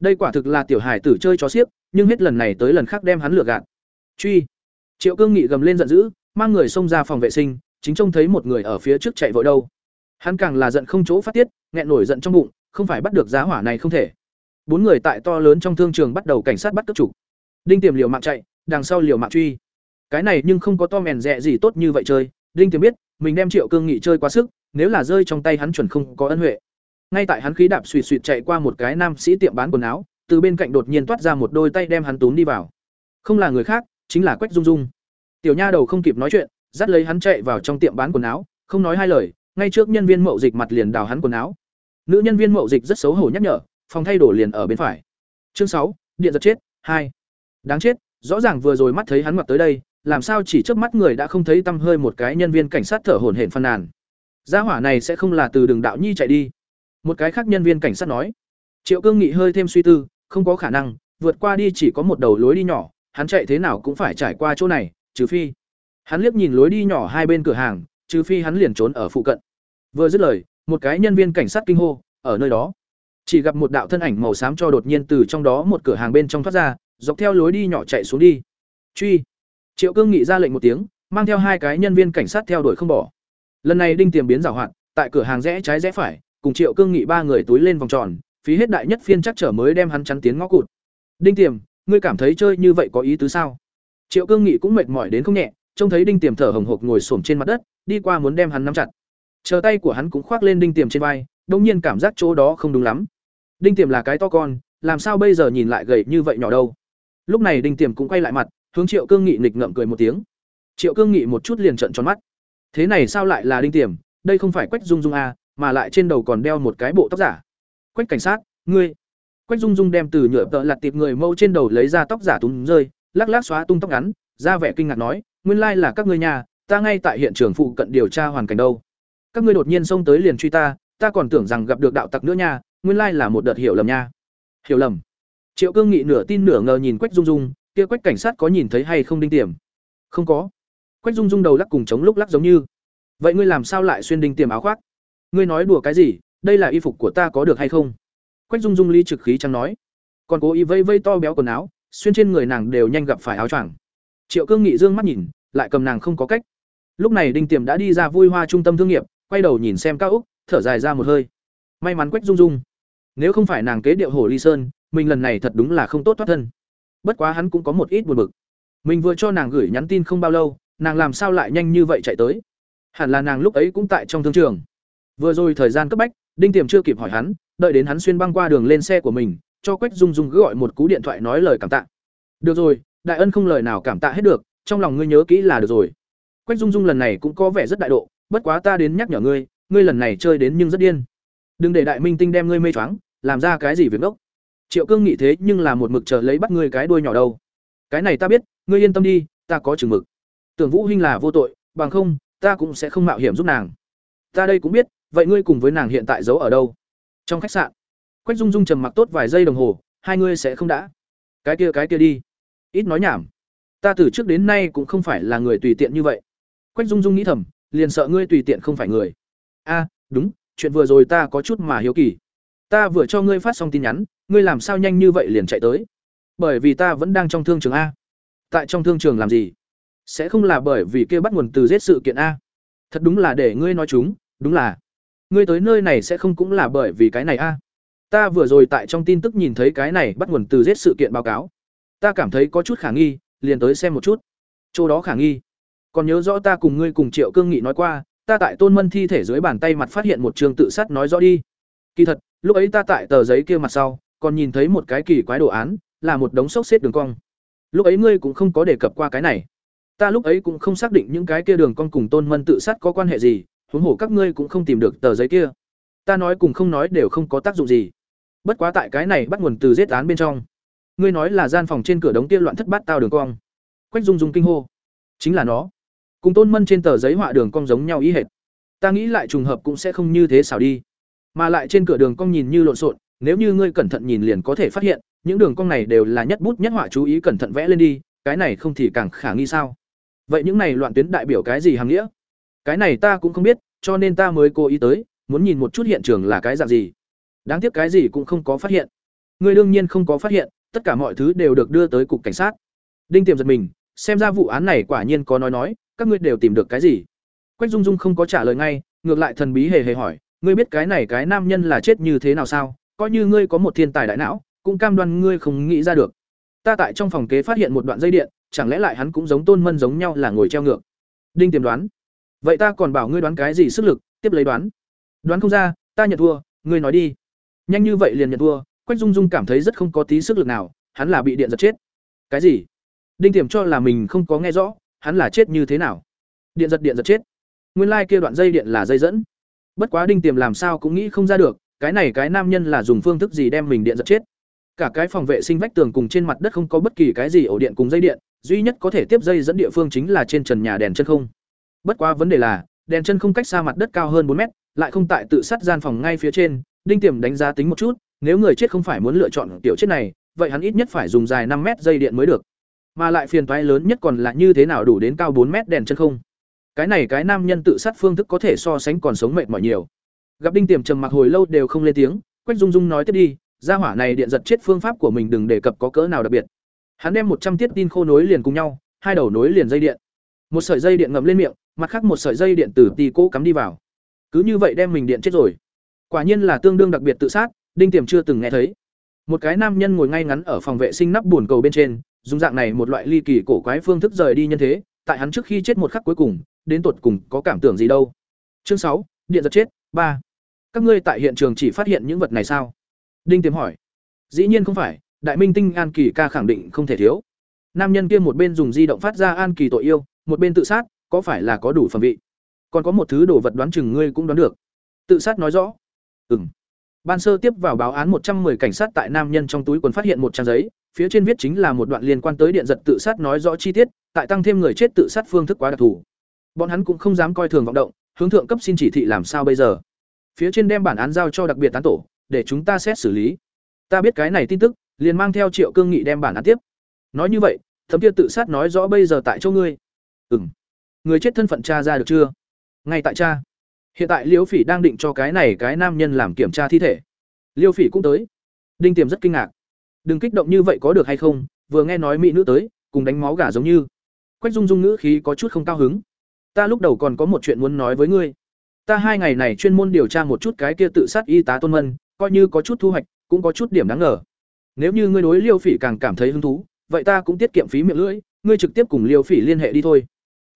Đây quả thực là tiểu hải tử chơi chó xiếc, nhưng hết lần này tới lần khác đem hắn lừa gạt. Truy! Triệu Cương Nghị gầm lên giận dữ, mang người xông ra phòng vệ sinh, chính trông thấy một người ở phía trước chạy vội đâu. Hắn càng là giận không chỗ phát tiết, nghẹn nổi giận trong bụng, không phải bắt được giá hỏa này không thể. Bốn người tại to lớn trong thương trường bắt đầu cảnh sát bắt cướp chủ. Đinh Tiềm liều mạng chạy, đằng sau liều mạng truy. Cái này nhưng không có to mèn rẻ gì tốt như vậy chơi, Đinh Tiềm biết, mình đem Triệu Cương Nghị chơi quá sức, nếu là rơi trong tay hắn chuẩn không có ân huệ. Ngay tại hắn khí đạp suýt suýt chạy qua một cái nam sĩ tiệm bán quần áo, từ bên cạnh đột nhiên toát ra một đôi tay đem hắn túm đi vào. Không là người khác, chính là Quách Dung Dung. Tiểu nha đầu không kịp nói chuyện, dắt lấy hắn chạy vào trong tiệm bán quần áo, không nói hai lời, ngay trước nhân viên mậu dịch mặt liền đào hắn quần áo. Nữ nhân viên mậu dịch rất xấu hổ nhắc nhở, phòng thay đồ liền ở bên phải. Chương sáu, điện giật chết, hai. Đáng chết, rõ ràng vừa rồi mắt thấy hắn mặt tới đây, làm sao chỉ trước mắt người đã không thấy tâm hơi một cái nhân viên cảnh sát thở hổn hển phàn nàn. Gia hỏa này sẽ không là từ đường đạo nhi chạy đi. Một cái khác nhân viên cảnh sát nói. Triệu Cương Nghị hơi thêm suy tư, không có khả năng, vượt qua đi chỉ có một đầu lối đi nhỏ, hắn chạy thế nào cũng phải trải qua chỗ này, trừ phi hắn liếc nhìn lối đi nhỏ hai bên cửa hàng, trừ phi hắn liền trốn ở phụ cận. Vừa dứt lời, một cái nhân viên cảnh sát kinh hô, ở nơi đó. Chỉ gặp một đạo thân ảnh màu xám cho đột nhiên từ trong đó một cửa hàng bên trong thoát ra, dọc theo lối đi nhỏ chạy xuống đi. Truy. Triệu cương nghị ra lệnh một tiếng, mang theo hai cái nhân viên cảnh sát theo đuổi không bỏ. Lần này đinh tiềm biến giảo hoạt, tại cửa hàng rẽ trái rẽ phải, cùng triệu cương nghị ba người túi lên vòng tròn, phí hết đại nhất phiên chắc trở mới đem hắn chắn tiến ngõ cụt. Đinh tiềm, ngươi cảm thấy chơi như vậy có ý tứ sao? Triệu cương nghị cũng mệt mỏi đến không nhẹ trông thấy đinh tiềm thở hồng hộc ngồi xổm trên mặt đất đi qua muốn đem hắn nắm chặt. Chờ tay của hắn cũng khoác lên đinh tiềm trên vai đông nhiên cảm giác chỗ đó không đúng lắm. Đinh tiềm là cái to con làm sao bây giờ nhìn lại gầy như vậy nhỏ đâu? Lúc này đinh tiềm cũng quay lại mặt hướng triệu cương nghị nghịch ngợm cười một tiếng. Triệu cương nghị một chút liền trợn tròn mắt. Thế này sao lại là đinh tiềm? Đây không phải quách dung dung à, mà lại trên đầu còn đeo một cái bộ tóc giả. Quách cảnh sát ngươi. Quách dung dung đem từ nhựa tợ lặt tiệp người mâu trên đầu lấy ra tóc giả túm rơi lắc lắc xóa tung tóc ngắn ra vẻ kinh ngạc nói nguyên lai là các ngươi nhà, ta ngay tại hiện trường phụ cận điều tra hoàn cảnh đâu. Các ngươi đột nhiên xông tới liền truy ta ta còn tưởng rằng gặp được đạo tặc nữa nha, nguyên lai là một đợt hiểu lầm nha. Hiểu lầm. Triệu cương nghị nửa tin nửa ngờ nhìn quách dung dung, kia quách cảnh sát có nhìn thấy hay không đinh tiềm? Không có. Quách dung dung đầu lắc cùng chống lúc lắc giống như. Vậy ngươi làm sao lại xuyên đinh tiềm áo khoác? Ngươi nói đùa cái gì? Đây là y phục của ta có được hay không? Quách dung dung ly trực khí chẳng nói. Còn cố ý vây vây to béo quần áo, xuyên trên người nàng đều nhanh gặp phải áo choàng triệu cương nghị dương mắt nhìn, lại cầm nàng không có cách. Lúc này đinh tiềm đã đi ra vui hoa trung tâm thương nghiệp, quay đầu nhìn xem cao úc, thở dài ra một hơi. May mắn quách dung dung. Nếu không phải nàng kế điệu hồ ly sơn, mình lần này thật đúng là không tốt thoát thân. Bất quá hắn cũng có một ít buồn bực. Mình vừa cho nàng gửi nhắn tin không bao lâu, nàng làm sao lại nhanh như vậy chạy tới? Hẳn là nàng lúc ấy cũng tại trong thương trường. Vừa rồi thời gian cấp bách, đinh tiềm chưa kịp hỏi hắn, đợi đến hắn xuyên băng qua đường lên xe của mình, cho quách dung dung gọi một cú điện thoại nói lời cảm tạ. Được rồi đại ân không lời nào cảm tạ hết được, trong lòng ngươi nhớ kỹ là được rồi. Quách dung dung lần này cũng có vẻ rất đại độ, bất quá ta đến nhắc nhở ngươi ngươi lần này chơi đến nhưng rất điên. Đừng để đại minh tinh đem ngươi mê choáng, làm ra cái gì việc ngốc. Triệu cương nghĩ thế nhưng là một mực chờ lấy bắt ngươi cái đuôi nhỏ đâu. Cái này ta biết, ngươi yên tâm đi, ta có chừng mực. Tưởng vũ huynh là vô tội, bằng không, ta cũng sẽ không mạo hiểm giúp nàng. Ta đây cũng biết, vậy ngươi cùng với nàng hiện tại giấu ở đâu? Trong khách sạn, quách dung dung trầm mặc tốt vài giây đồng hồ, hai ngươi sẽ không đã. Cái kia cái kia đi ít nói nhảm. Ta từ trước đến nay cũng không phải là người tùy tiện như vậy. Quách dung dung nghĩ thầm, liền sợ ngươi tùy tiện không phải người. A, đúng, chuyện vừa rồi ta có chút mà hiếu kỳ. Ta vừa cho ngươi phát xong tin nhắn, ngươi làm sao nhanh như vậy liền chạy tới? Bởi vì ta vẫn đang trong thương trường a. Tại trong thương trường làm gì? Sẽ không là bởi vì kia bắt nguồn từ giết sự kiện a. Thật đúng là để ngươi nói chúng, đúng là. Ngươi tới nơi này sẽ không cũng là bởi vì cái này a. Ta vừa rồi tại trong tin tức nhìn thấy cái này bắt nguồn từ giết sự kiện báo cáo ta cảm thấy có chút khả nghi, liền tới xem một chút. Chỗ đó khả nghi. Còn nhớ rõ ta cùng ngươi cùng triệu cương nghị nói qua, ta tại tôn mân thi thể dưới bàn tay mặt phát hiện một trường tự sát nói rõ đi. Kỳ thật, lúc ấy ta tại tờ giấy kia mặt sau, còn nhìn thấy một cái kỳ quái đồ án, là một đống xốc xếp đường cong. Lúc ấy ngươi cũng không có đề cập qua cái này. Ta lúc ấy cũng không xác định những cái kia đường cong cùng tôn mân tự sát có quan hệ gì, huống hồ các ngươi cũng không tìm được tờ giấy kia. Ta nói cùng không nói đều không có tác dụng gì. Bất quá tại cái này bắt nguồn từ giết án bên trong ngươi nói là gian phòng trên cửa đống kia loạn thất bát tao đường cong. Quách dung dung kinh hô. Chính là nó. Cùng tôn mân trên tờ giấy họa đường cong giống nhau ý hệt. Ta nghĩ lại trùng hợp cũng sẽ không như thế xảo đi. Mà lại trên cửa đường cong nhìn như lộn xộn, nếu như ngươi cẩn thận nhìn liền có thể phát hiện, những đường cong này đều là nhất bút nhất họa chú ý cẩn thận vẽ lên đi, cái này không thì càng khả nghi sao? Vậy những này loạn tuyến đại biểu cái gì hàm nghĩa? Cái này ta cũng không biết, cho nên ta mới cố ý tới, muốn nhìn một chút hiện trường là cái dạng gì. Đáng tiếc cái gì cũng không có phát hiện. Ngươi đương nhiên không có phát hiện tất cả mọi thứ đều được đưa tới cục cảnh sát. Đinh tiềm giật mình, xem ra vụ án này quả nhiên có nói nói, các ngươi đều tìm được cái gì? Quách dung dung không có trả lời ngay, ngược lại thần bí hề hề hỏi, ngươi biết cái này cái nam nhân là chết như thế nào sao? Coi như ngươi có một thiên tài đại não, cũng cam đoan ngươi không nghĩ ra được. Ta tại trong phòng kế phát hiện một đoạn dây điện, chẳng lẽ lại hắn cũng giống tôn mân giống nhau là ngồi treo ngược? Đinh tiềm đoán. Vậy ta còn bảo ngươi đoán cái gì sức lực? Tiếp lấy đoán. Đoán không ra, ta nhận thua, ngươi nói đi. Nhanh như vậy liền nhận thua quách dung dung cảm thấy rất không có tí sức lực nào, hắn là bị điện giật chết. Cái gì? Đinh tiềm cho là mình không có nghe rõ, hắn là chết như thế nào? Điện giật điện giật chết. Nguyên lai like kia đoạn dây điện là dây dẫn. Bất quá đinh tiềm làm sao cũng nghĩ không ra được, cái này cái nam nhân là dùng phương thức gì đem mình điện giật chết. Cả cái phòng vệ sinh vách tường cùng trên mặt đất không có bất kỳ cái gì ổ điện cùng dây điện, duy nhất có thể tiếp dây dẫn địa phương chính là trên trần nhà đèn chân không. Bất quá vấn đề là, đèn chân không cách xa mặt đất cao hơn bốn mét, lại không tại tự sát gian phòng ngay phía trên, đinh tiềm đánh giá tính một chút nếu người chết không phải muốn lựa chọn tiểu chết này vậy hắn ít nhất phải dùng dài năm mét dây điện mới được Mà lại phiền toái lớn nhất còn là như thế nào đủ đến cao bốn mét đèn chân không. Cái này cái nam nhân tự sát phương thức có thể so sánh còn sống mệt mỏi nhiều. Gặp Đinh Tiềm trầm mặc hồi lâu đều không lên tiếng, Quách Dung Dung nói tiếp đi, gia hỏa này điện giật chết phương pháp của mình đừng đề cập có cỡ nào đặc biệt. Hắn đem một trăm tiết tin khô nối liền cùng nhau, hai đầu nối liền dây điện. Một sợi dây điện ngậm lên miệng, mặt khác một sợi dây điện từ tì cố cắm đi vào. Cứ như vậy đem mình điện chết rồi. Quả nhiên là tương đương đặc biệt tự sát, Đinh Tiềm chưa từng nghe thấy. Một cái nam nhân ngồi ngay ngắn ở phòng vệ sinh nắp buồn cầu bên trên, dùng dạng này một loại ly kỳ cổ quái phương thức rời đi nhân thế, tại hắn trước khi chết một khắc cuối cùng, đến tột cùng có cảm tưởng gì đâu. Chương sáu, điện giật chết, ba. Các ngươi tại hiện trường chỉ phát hiện những vật này sao? Đinh Tiềm hỏi. Dĩ nhiên không phải, Đại Minh Tinh An Kỳ ca khẳng định không thể thiếu. Nam nhân kia một bên dùng di động phát ra An Kỳ tội yêu, một bên tự sát, có phải là có đủ phẩm vị? Còn có một thứ đồ vật đoán chừng ngươi cũng đoán được. Tự sát nói rõ. Ừm. Ban sơ tiếp vào báo án 110 cảnh sát tại nam nhân trong túi quần phát hiện một trang giấy, phía trên viết chính là một đoạn liên quan tới điện giật tự sát nói rõ chi tiết, tại tăng thêm người chết tự sát phương thức quá đặc thù. Bọn hắn cũng không dám coi thường vọng động, hướng thượng cấp xin chỉ thị làm sao bây giờ. Phía trên đem bản án giao cho đặc biệt tán tổ, để chúng ta xét xử lý. Ta biết cái này tin tức, liền mang theo Triệu Cương Nghị đem bản án tiếp. Nói như vậy, thấm kia tự sát nói rõ bây giờ tại chỗ ngươi. Ừm. Người chết thân phận tra ra được chưa? Ngay tại cha. Hiện tại Liêu Phỉ đang định cho cái này cái nam nhân làm kiểm tra thi thể. Liêu Phỉ cũng tới. Đinh Tiềm rất kinh ngạc. Đừng kích động như vậy có được hay không? Vừa nghe nói mỹ nữ tới, cùng đánh máu gà giống như. Quách Dung Dung ngữ khí có chút không cao hứng. Ta lúc đầu còn có một chuyện muốn nói với ngươi. Ta hai ngày này chuyên môn điều tra một chút cái kia tự sát y tá Tôn Mân, coi như có chút thu hoạch, cũng có chút điểm đáng ngờ. Nếu như ngươi đối Liêu Phỉ càng cảm thấy hứng thú, vậy ta cũng tiết kiệm phí miệng lưỡi, ngươi trực tiếp cùng Liêu Phỉ liên hệ đi thôi.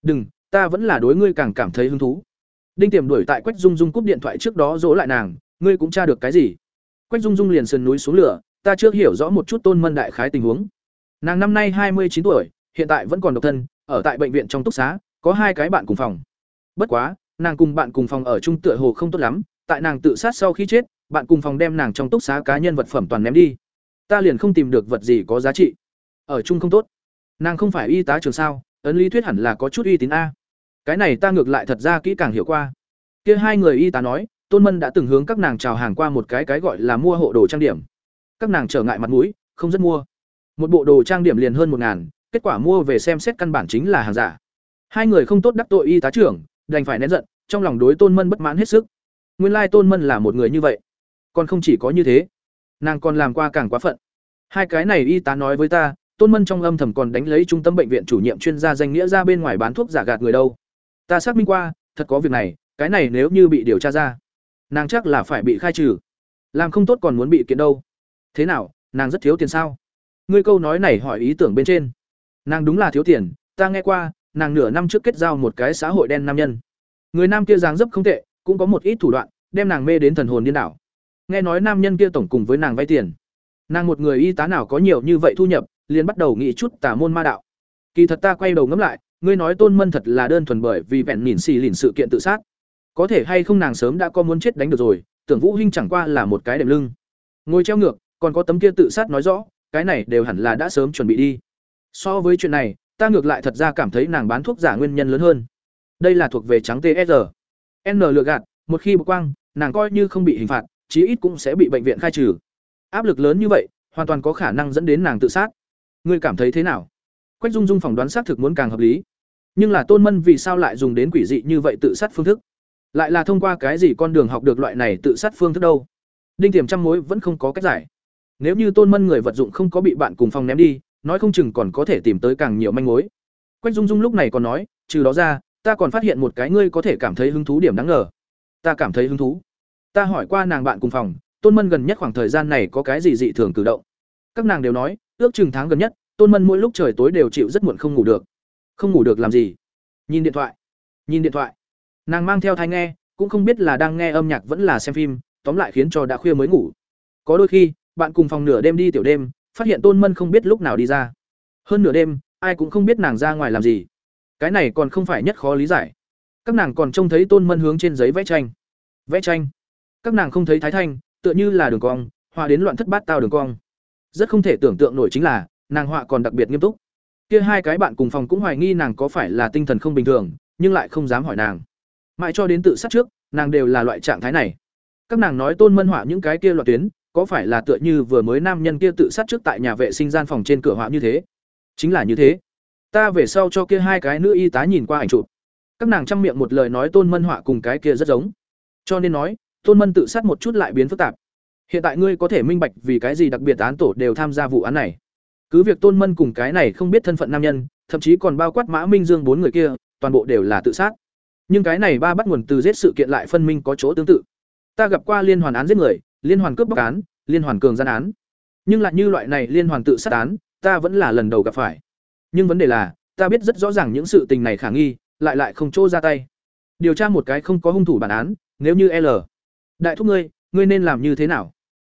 Đừng, ta vẫn là đối ngươi càng cảm thấy hứng thú. Đinh Tiềm đuổi tại Quách Dung Dung cúp điện thoại trước đó dỗ lại nàng, ngươi cũng tra được cái gì? Quách Dung Dung liền sườn núi xuống lửa, ta chưa hiểu rõ một chút Tôn Mân đại khái tình huống. Nàng năm nay hai mươi chín tuổi, hiện tại vẫn còn độc thân, ở tại bệnh viện trong túc xá, có hai cái bạn cùng phòng. Bất quá, nàng cùng bạn cùng phòng ở chung tựa hồ không tốt lắm, tại nàng tự sát sau khi chết, bạn cùng phòng đem nàng trong túc xá cá nhân vật phẩm toàn ném đi. Ta liền không tìm được vật gì có giá trị. Ở chung không tốt. Nàng không phải y tá trường sao, ấn lý thuyết hẳn là có chút uy tín a. Cái này ta ngược lại thật ra kỹ càng hiểu qua. Kia hai người y tá nói, Tôn Mân đã từng hướng các nàng chào hàng qua một cái cái gọi là mua hộ đồ trang điểm. Các nàng trở ngại mặt mũi, không rất mua. Một bộ đồ trang điểm liền hơn một ngàn, kết quả mua về xem xét căn bản chính là hàng giả. Hai người không tốt đắc tội y tá trưởng, đành phải nén giận, trong lòng đối Tôn Mân bất mãn hết sức. Nguyên lai Tôn Mân là một người như vậy. Còn không chỉ có như thế, nàng còn làm qua càng quá phận. Hai cái này y tá nói với ta, Tôn Mân trong âm thầm còn đánh lấy trung tâm bệnh viện chủ nhiệm chuyên gia danh nghĩa ra bên ngoài bán thuốc giả gạt người đâu. Ta xác minh qua, thật có việc này, cái này nếu như bị điều tra ra, nàng chắc là phải bị khai trừ. Làm không tốt còn muốn bị kiện đâu. Thế nào, nàng rất thiếu tiền sao? Ngươi câu nói này hỏi ý tưởng bên trên. Nàng đúng là thiếu tiền, ta nghe qua, nàng nửa năm trước kết giao một cái xã hội đen nam nhân. Người nam kia dáng dấp không tệ, cũng có một ít thủ đoạn, đem nàng mê đến thần hồn điên đảo. Nghe nói nam nhân kia tổng cùng với nàng vay tiền. Nàng một người y tá nào có nhiều như vậy thu nhập, liền bắt đầu nghĩ chút tà môn ma đạo. Kỳ thật ta quay đầu ngẫm lại, ngươi nói Tôn Mân thật là đơn thuần bởi vì vẹn nhìn xì lìn sự kiện tự sát. Có thể hay không nàng sớm đã có muốn chết đánh được rồi, tưởng Vũ Hinh chẳng qua là một cái đệm lưng. Ngồi treo ngược, còn có tấm kia tự sát nói rõ, cái này đều hẳn là đã sớm chuẩn bị đi. So với chuyện này, ta ngược lại thật ra cảm thấy nàng bán thuốc giả nguyên nhân lớn hơn. Đây là thuộc về trắng TSR. N lừa gạt, một khi bực quang, nàng coi như không bị hình phạt, chí ít cũng sẽ bị bệnh viện khai trừ. Áp lực lớn như vậy, hoàn toàn có khả năng dẫn đến nàng tự sát. Ngươi cảm thấy thế nào? Quách Dung Dung phỏng đoán xác thực muốn càng hợp lý. Nhưng là Tôn Mân vì sao lại dùng đến quỷ dị như vậy tự sát phương thức? Lại là thông qua cái gì con đường học được loại này tự sát phương thức đâu? Đinh Tiềm trăm mối vẫn không có cách giải. Nếu như Tôn Mân người vật dụng không có bị bạn cùng phòng ném đi, nói không chừng còn có thể tìm tới càng nhiều manh mối. Quách Dung Dung lúc này còn nói, trừ đó ra, ta còn phát hiện một cái ngươi có thể cảm thấy hứng thú điểm đáng ngờ. Ta cảm thấy hứng thú. Ta hỏi qua nàng bạn cùng phòng, Tôn Mân gần nhất khoảng thời gian này có cái gì dị thường cử động. Các nàng đều nói, ước chừng tháng gần nhất, Tôn Mân mỗi lúc trời tối đều chịu rất muộn không ngủ được. Không ngủ được làm gì? Nhìn điện thoại. Nhìn điện thoại. Nàng mang theo thai nghe, cũng không biết là đang nghe âm nhạc vẫn là xem phim, tóm lại khiến cho đã khuya mới ngủ. Có đôi khi, bạn cùng phòng nửa đêm đi tiểu đêm, phát hiện Tôn Mân không biết lúc nào đi ra. Hơn nửa đêm, ai cũng không biết nàng ra ngoài làm gì. Cái này còn không phải nhất khó lý giải. Các nàng còn trông thấy Tôn Mân hướng trên giấy vẽ tranh. Vẽ tranh. Các nàng không thấy Thái Thanh, tựa như là đường cong, hòa đến loạn thất bát tao đường cong. Rất không thể tưởng tượng nổi chính là, nàng họa còn đặc biệt nghiêm túc. Kia hai cái bạn cùng phòng cũng hoài nghi nàng có phải là tinh thần không bình thường, nhưng lại không dám hỏi nàng. Mãi cho đến tự sát trước, nàng đều là loại trạng thái này. Các nàng nói Tôn Mân họa những cái kia loạt tuyến, có phải là tựa như vừa mới nam nhân kia tự sát trước tại nhà vệ sinh gian phòng trên cửa họa như thế? chính là như thế ta về sau cho kia hai cái nữ y tá nhìn qua ảnh chụp các nàng chăm miệng một lời nói tôn mân họa cùng cái kia rất giống cho nên nói tôn mân tự sát một chút lại biến phức tạp hiện tại ngươi có thể minh bạch vì cái gì đặc biệt án tổ đều tham gia vụ án này cứ việc tôn mân cùng cái này không biết thân phận nam nhân, thậm chí còn bao quát mã minh dương bốn người kia, toàn bộ đều là tự sát. Nhưng cái này ba bắt nguồn từ giết sự kiện lại phân minh có chỗ tương tự. Ta gặp qua liên hoàn án giết người, liên hoàn cướp bóc án, liên hoàn cường gian án. Nhưng lại như loại này liên hoàn tự sát án, ta vẫn là lần đầu gặp phải. Nhưng vấn đề là, ta biết rất rõ ràng những sự tình này khả nghi, lại lại không chỗ ra tay. Điều tra một cái không có hung thủ bản án, nếu như l. Đại thúc ngươi ngươi nên làm như thế nào?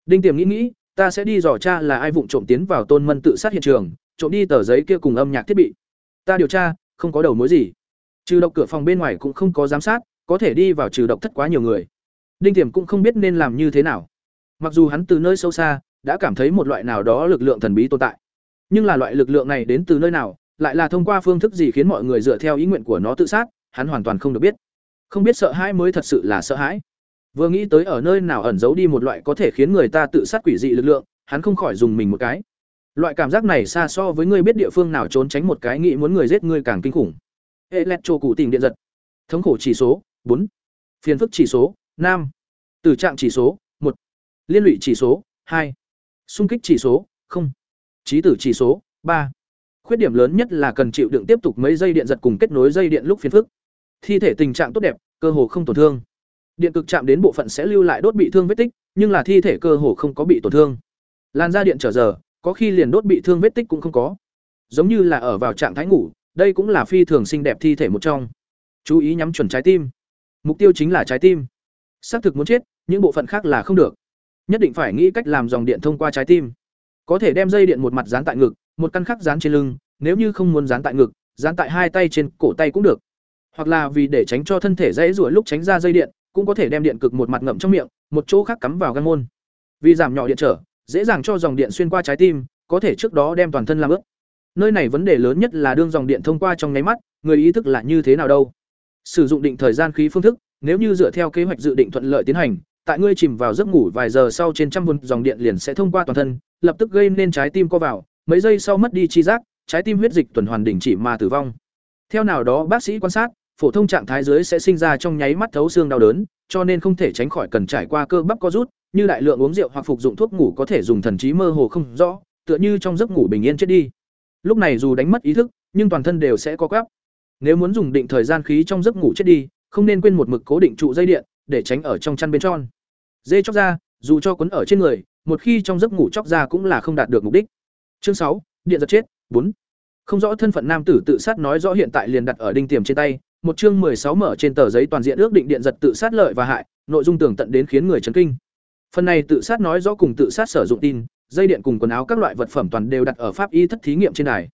Đinh tiềm nghĩ nghĩ ta sẽ đi dò tra là ai vụng trộm tiến vào tôn mân tự sát hiện trường, trộm đi tờ giấy kia cùng âm nhạc thiết bị. Ta điều tra, không có đầu mối gì. Trừ độc cửa phòng bên ngoài cũng không có giám sát, có thể đi vào trừ độc thất quá nhiều người. Đinh tiềm cũng không biết nên làm như thế nào. Mặc dù hắn từ nơi sâu xa, đã cảm thấy một loại nào đó lực lượng thần bí tồn tại. Nhưng là loại lực lượng này đến từ nơi nào, lại là thông qua phương thức gì khiến mọi người dựa theo ý nguyện của nó tự sát, hắn hoàn toàn không được biết. Không biết sợ hãi mới thật sự là sợ hãi vừa nghĩ tới ở nơi nào ẩn giấu đi một loại có thể khiến người ta tự sát quỷ dị lực lượng, hắn không khỏi dùng mình một cái. Loại cảm giác này xa so với ngươi biết địa phương nào trốn tránh một cái nghĩ muốn người giết ngươi càng kinh khủng. Electro cụ tình điện giật. Thống khổ chỉ số, bốn. Phiền phức chỉ số, năm. Tử trạng chỉ số, một. Liên lụy chỉ số, hai. Xung kích chỉ số, không. Trí tử chỉ số, ba. Khuyết điểm lớn nhất là cần chịu đựng tiếp tục mấy dây điện giật cùng kết nối dây điện lúc phiền phức. Thi thể tình trạng tốt đẹp, cơ hồ không tổn thương điện cực chạm đến bộ phận sẽ lưu lại đốt bị thương vết tích, nhưng là thi thể cơ hồ không có bị tổn thương. Lan ra điện trở giờ, có khi liền đốt bị thương vết tích cũng không có. Giống như là ở vào trạng thái ngủ, đây cũng là phi thường xinh đẹp thi thể một trong. Chú ý nhắm chuẩn trái tim. Mục tiêu chính là trái tim. Xác thực muốn chết những bộ phận khác là không được. Nhất định phải nghĩ cách làm dòng điện thông qua trái tim. Có thể đem dây điện một mặt dán tại ngực, một căn khác dán trên lưng, nếu như không muốn dán tại ngực, dán tại hai tay trên cổ tay cũng được. Hoặc là vì để tránh cho thân thể dễ ruổi lúc tránh ra dây điện cũng có thể đem điện cực một mặt ngậm trong miệng, một chỗ khác cắm vào gan môn. Vì giảm nhỏ điện trở, dễ dàng cho dòng điện xuyên qua trái tim, có thể trước đó đem toàn thân làm ướt. Nơi này vấn đề lớn nhất là đương dòng điện thông qua trong nháy mắt, người ý thức là như thế nào đâu. Sử dụng định thời gian khí phương thức, nếu như dựa theo kế hoạch dự định thuận lợi tiến hành, tại ngươi chìm vào giấc ngủ vài giờ sau trên trăm vun dòng điện liền sẽ thông qua toàn thân, lập tức gây nên trái tim co vào, mấy giây sau mất đi chi giác, trái tim huyết dịch tuần hoàn đình chỉ mà tử vong. Theo nào đó bác sĩ quan sát phổ thông trạng thái dưới sẽ sinh ra trong nháy mắt thấu xương đau đớn, cho nên không thể tránh khỏi cần trải qua cơ bắp co rút, như đại lượng uống rượu hoặc phục dụng thuốc ngủ có thể dùng thần trí mơ hồ không rõ, tựa như trong giấc ngủ bình yên chết đi. Lúc này dù đánh mất ý thức, nhưng toàn thân đều sẽ co quắp. Nếu muốn dùng định thời gian khí trong giấc ngủ chết đi, không nên quên một mực cố định trụ dây điện, để tránh ở trong chăn bên tròn. Dê chóc ra dù cho quấn ở trên người, một khi trong giấc ngủ chóc ra cũng là không đạt được mục đích. Chương sáu, điện giật chết, bốn. Không rõ thân phận nam tử tự sát nói rõ hiện tại liền đặt ở đinh tiềm trên tay một chương sáu mở trên tờ giấy toàn diện ước định điện giật tự sát lợi và hại, nội dung tường tận đến khiến người chấn kinh. Phần này tự sát nói rõ cùng tự sát sử dụng tin, dây điện cùng quần áo các loại vật phẩm toàn đều đặt ở pháp y thất thí nghiệm trên đài.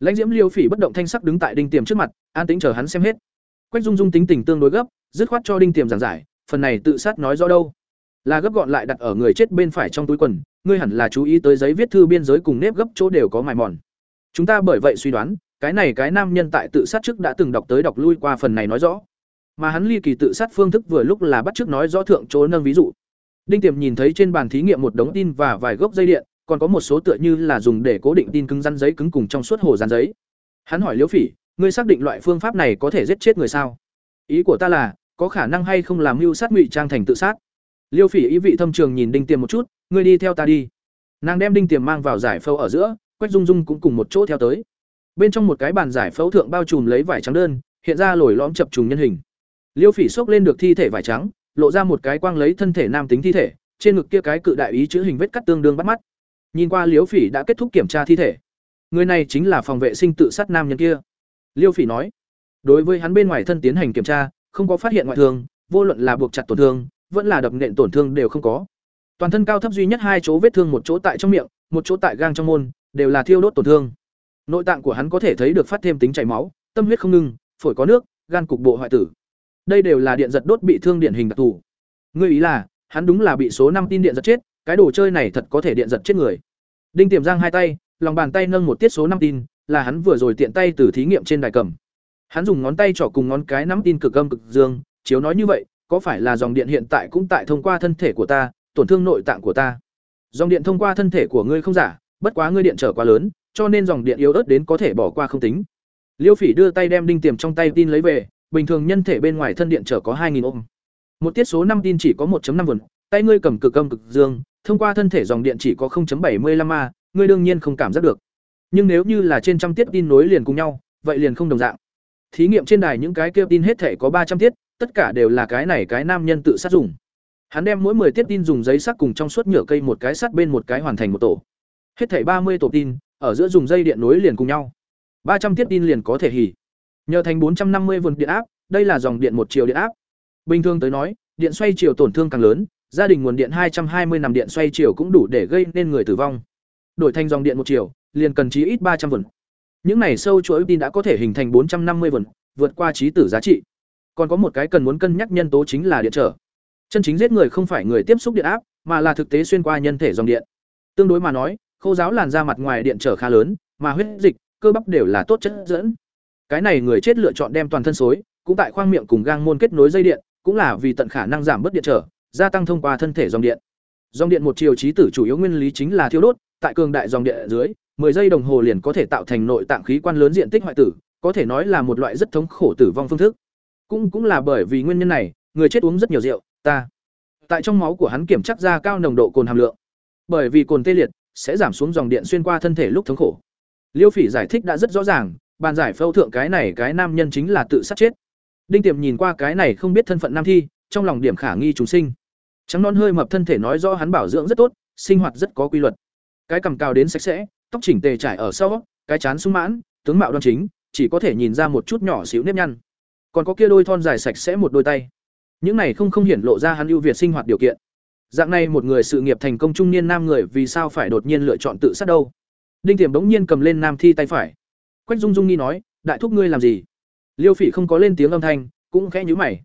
Lãnh diễm liêu phỉ bất động thanh sắc đứng tại đinh tiềm trước mặt, an tĩnh chờ hắn xem hết. Quách dung dung tính tình tương đối gấp, dứt khoát cho đinh tiềm giảng giải, phần này tự sát nói rõ đâu? Là gấp gọn lại đặt ở người chết bên phải trong túi quần, ngươi hẳn là chú ý tới giấy viết thư biên giới cùng nếp gấp chỗ đều có mài mòn. Chúng ta bởi vậy suy đoán cái này cái nam nhân tại tự sát trước đã từng đọc tới đọc lui qua phần này nói rõ. Mà hắn ly kỳ tự sát phương thức vừa lúc là bắt trước nói rõ thượng chỗ nâng ví dụ. Đinh tiềm nhìn thấy trên bàn thí nghiệm một đống tin và vài gốc dây điện, còn có một số tựa như là dùng để cố định tin cứng rắn giấy cứng cùng trong suốt hồ dán giấy. Hắn hỏi liễu phỉ, ngươi xác định loại phương pháp này có thể giết chết người sao? Ý của ta là, có khả năng hay không làm mưu sát ngụy trang thành tự sát. Liêu phỉ ý vị thâm trường nhìn đinh tiềm một chút, ngươi đi theo ta đi. Nàng đem đinh tiềm mang vào giải phâu ở giữa, quách dung dung cũng cùng một chỗ theo tới bên trong một cái bàn giải phẫu thượng bao trùm lấy vải trắng đơn, hiện ra lồi lõm chập trùng nhân hình. Liêu phỉ xốc lên được thi thể vải trắng, lộ ra một cái quang lấy thân thể nam tính thi thể, trên ngực kia cái cự đại ý chữ hình vết cắt tương đương bắt mắt. Nhìn qua liêu phỉ đã kết thúc kiểm tra thi thể. Người này chính là phòng vệ sinh tự sát nam nhân kia. Liêu phỉ nói, đối với hắn bên ngoài thân tiến hành kiểm tra, không có phát hiện ngoại thương, vô luận là buộc chặt tổn thương, vẫn là đập nện tổn thương đều không có. Toàn thân cao thấp duy nhất hai chỗ vết thương một chỗ tại trong miệng, một chỗ tại gang trong môn, đều là thiêu đốt tổn thương nội tạng của hắn có thể thấy được phát thêm tính chảy máu, tâm huyết không ngừng, phổi có nước, gan cục bộ hoại tử. Đây đều là điện giật đốt bị thương điển hình đặc thù. Ngươi ý là, hắn đúng là bị số năm tin điện giật chết, cái đồ chơi này thật có thể điện giật chết người. Đinh tiềm giang hai tay, lòng bàn tay nâng một tiết số năm tin, là hắn vừa rồi tiện tay từ thí nghiệm trên đài cầm. Hắn dùng ngón tay trỏ cùng ngón cái nắm tin cực âm cực dương, chiếu nói như vậy, có phải là dòng điện hiện tại cũng tại thông qua thân thể của ta, tổn thương nội tạng của ta? Dòng điện thông qua thân thể của ngươi không giả, bất quá ngươi điện trở quá lớn cho nên dòng điện yếu ớt đến có thể bỏ qua không tính. Liêu Phỉ đưa tay đem đinh tiềm trong tay tin lấy về, bình thường nhân thể bên ngoài thân điện trở có 2000 ôm, Một tiết số 5 tin chỉ có 1.5 vần, tay ngươi cầm cực âm cực dương, thông qua thân thể dòng điện chỉ có 0.75 a, ngươi đương nhiên không cảm giác được. Nhưng nếu như là trên trăm tiết tin nối liền cùng nhau, vậy liền không đồng dạng. Thí nghiệm trên đài những cái kia tin hết thể có 300 tiết, tất cả đều là cái này cái nam nhân tự sát dùng. Hắn đem mỗi 10 tiết tin dùng giấy sắc cùng trong suốt nhựa cây một cái sắt bên một cái hoàn thành một tổ. Hết thảy 30 tổ tin, ở giữa dùng dây điện nối liền cùng nhau. 300 tiết tin liền có thể hỉ. Nhờ thành 450 vôn điện áp, đây là dòng điện một chiều điện áp. Bình thường tới nói, điện xoay chiều tổn thương càng lớn, gia đình nguồn điện 220 nằm điện xoay chiều cũng đủ để gây nên người tử vong. Đổi thành dòng điện một chiều, liền cần chí ít 300 vườn Những này sâu chuỗi tin đã có thể hình thành 450 vườn vượt qua trí tử giá trị. Còn có một cái cần muốn cân nhắc nhân tố chính là điện trở. Chân chính giết người không phải người tiếp xúc điện áp, mà là thực tế xuyên qua nhân thể dòng điện. Tương đối mà nói, khô giáo làn da mặt ngoài điện trở khá lớn, mà huyết dịch, cơ bắp đều là tốt chất dẫn. Cái này người chết lựa chọn đem toàn thân xối, cũng tại khoang miệng cùng gang môn kết nối dây điện, cũng là vì tận khả năng giảm bớt điện trở, gia tăng thông qua thân thể dòng điện. Dòng điện một chiều trí tử chủ yếu nguyên lý chính là thiêu đốt, tại cường đại dòng điện ở dưới, 10 giây đồng hồ liền có thể tạo thành nội tạng khí quan lớn diện tích hoại tử, có thể nói là một loại rất thống khổ tử vong phương thức. Cũng cũng là bởi vì nguyên nhân này, người chết uống rất nhiều rượu, ta. Tại trong máu của hắn kiểm chắc ra cao nồng độ cồn hàm lượng. Bởi vì cồn tê liệt sẽ giảm xuống dòng điện xuyên qua thân thể lúc thống khổ. Liêu Phỉ giải thích đã rất rõ ràng, bàn giải phẫu thượng cái này cái nam nhân chính là tự sát chết. Đinh Tiềm nhìn qua cái này không biết thân phận nam thi, trong lòng điểm khả nghi trùng sinh. Trắng non hơi mập thân thể nói rõ hắn bảo dưỡng rất tốt, sinh hoạt rất có quy luật. Cái cằm cao đến sạch sẽ, tóc chỉnh tề trải ở sau, cái chán sung mãn, tướng mạo đoan chính, chỉ có thể nhìn ra một chút nhỏ xíu nếp nhăn. Còn có kia đôi thon dài sạch sẽ một đôi tay. Những này không không hiển lộ ra hắn ưu việt sinh hoạt điều kiện. Dạng này một người sự nghiệp thành công trung niên nam người vì sao phải đột nhiên lựa chọn tự sát đâu? Đinh Tiềm bỗng nhiên cầm lên nam thi tay phải. Quách Dung Dung nghi nói, đại thúc ngươi làm gì? Liêu Phỉ không có lên tiếng âm thanh, cũng khẽ nhíu mày.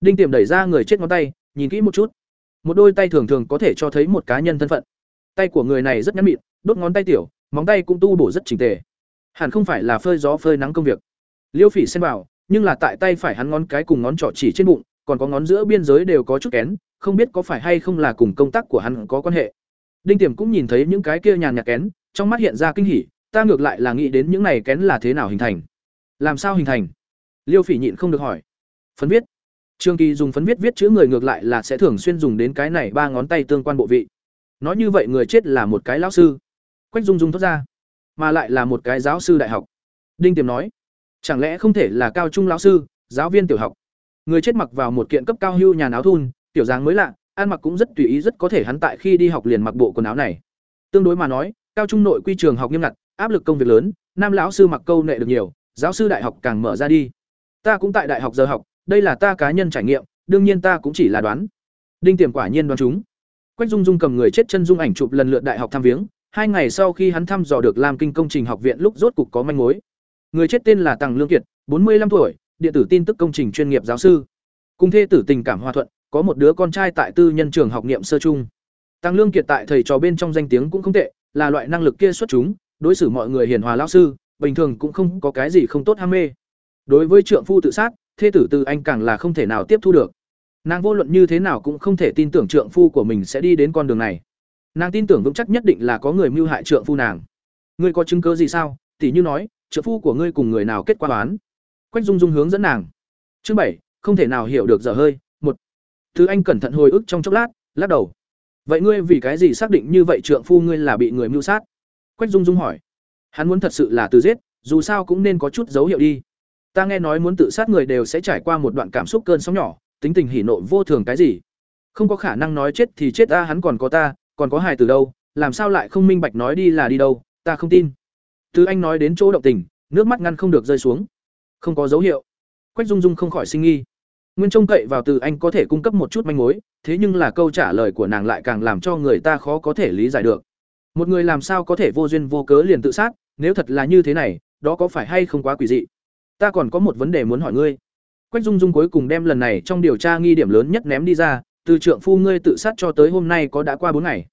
Đinh Tiềm đẩy ra người chết ngón tay, nhìn kỹ một chút. Một đôi tay thường thường có thể cho thấy một cá nhân thân phận. Tay của người này rất nhẵn mịn, đốt ngón tay tiểu, móng tay cũng tu bổ rất chỉnh tề. Hẳn không phải là phơi gió phơi nắng công việc. Liêu Phỉ xem vào, nhưng là tại tay phải hắn ngón cái cùng ngón trỏ chỉ trên bụng, còn có ngón giữa biên giới đều có chút kén, không biết có phải hay không là cùng công tác của hắn có quan hệ. Đinh Tiềm cũng nhìn thấy những cái kia nhàn nhạt kén, trong mắt hiện ra kinh hỉ, ta ngược lại là nghĩ đến những này kén là thế nào hình thành. Làm sao hình thành? Liêu Phỉ nhịn không được hỏi. Phấn viết. Trương Kỳ dùng phấn viết viết chữ người ngược lại là sẽ thường xuyên dùng đến cái này ba ngón tay tương quan bộ vị. Nói như vậy người chết là một cái lão sư. Quách Dung Dung thoát ra, mà lại là một cái giáo sư đại học. Đinh Tiềm nói, chẳng lẽ không thể là cao trung lão sư, giáo viên tiểu học? Người chết mặc vào một kiện cấp cao hưu nhà áo thun, tiểu dáng mới lạ, ăn mặc cũng rất tùy ý rất có thể hắn tại khi đi học liền mặc bộ quần áo này. Tương đối mà nói, cao trung nội quy trường học nghiêm ngặt, áp lực công việc lớn, nam lão sư mặc câu nệ được nhiều, giáo sư đại học càng mở ra đi. Ta cũng tại đại học giờ học, đây là ta cá nhân trải nghiệm, đương nhiên ta cũng chỉ là đoán. Đinh Tiềm quả nhiên đoán chúng. Quách Dung Dung cầm người chết chân dung ảnh chụp lần lượt đại học thăm viếng, hai ngày sau khi hắn thăm dò được Lam Kinh công trình học viện lúc rốt cục có manh mối. Người chết tên là Tằng Lương Kiệt, bốn mươi 45 tuổi, điện tử tin tức công trình chuyên nghiệp giáo sư. Cùng thê tử tình cảm hòa thuận, có một đứa con trai tại tư nhân trường học niệm sơ trung. Tăng Lương Kiệt tại thầy trò bên trong danh tiếng cũng không tệ, là loại năng lực kia xuất chúng, đối xử mọi người hiền hòa lão sư, bình thường cũng không có cái gì không tốt ham mê. Đối với trượng phu tự sát, thê tử từ anh càng là không thể nào tiếp thu được. Nàng vô luận như thế nào cũng không thể tin tưởng trượng phu của mình sẽ đi đến con đường này. Nàng tin tưởng vững chắc nhất định là có người mưu hại trượng phu nàng. Ngươi có chứng cứ gì sao? Tỷ như nói, trượng phu của ngươi cùng người nào kết quả đoán. Quách Dung Dung hướng dẫn nàng. Chương bảy, không thể nào hiểu được dở hơi. Thứ anh cẩn thận hồi ức trong chốc lát, lắc đầu. Vậy ngươi vì cái gì xác định như vậy trượng phu ngươi là bị người mưu sát? Quách Dung Dung hỏi. Hắn muốn thật sự là từ giết, dù sao cũng nên có chút dấu hiệu đi. Ta nghe nói muốn tự sát người đều sẽ trải qua một đoạn cảm xúc cơn sóng nhỏ, tính tình hỉ nộ vô thường cái gì. Không có khả năng nói chết thì chết ta hắn còn có ta, còn có hài từ đâu, làm sao lại không minh bạch nói đi là đi đâu, ta không tin. thứ anh nói đến chỗ động tình, nước mắt ngăn không được rơi xuống. Không có dấu hiệu. Quách Dung Dung không khỏi sinh nghi. Nguyên trông cậy vào từ anh có thể cung cấp một chút manh mối, thế nhưng là câu trả lời của nàng lại càng làm cho người ta khó có thể lý giải được. Một người làm sao có thể vô duyên vô cớ liền tự sát, nếu thật là như thế này, đó có phải hay không quá quỷ dị? Ta còn có một vấn đề muốn hỏi ngươi. Quách Dung Dung cuối cùng đem lần này trong điều tra nghi điểm lớn nhất ném đi ra, từ trượng phu ngươi tự sát cho tới hôm nay có đã qua bốn ngày.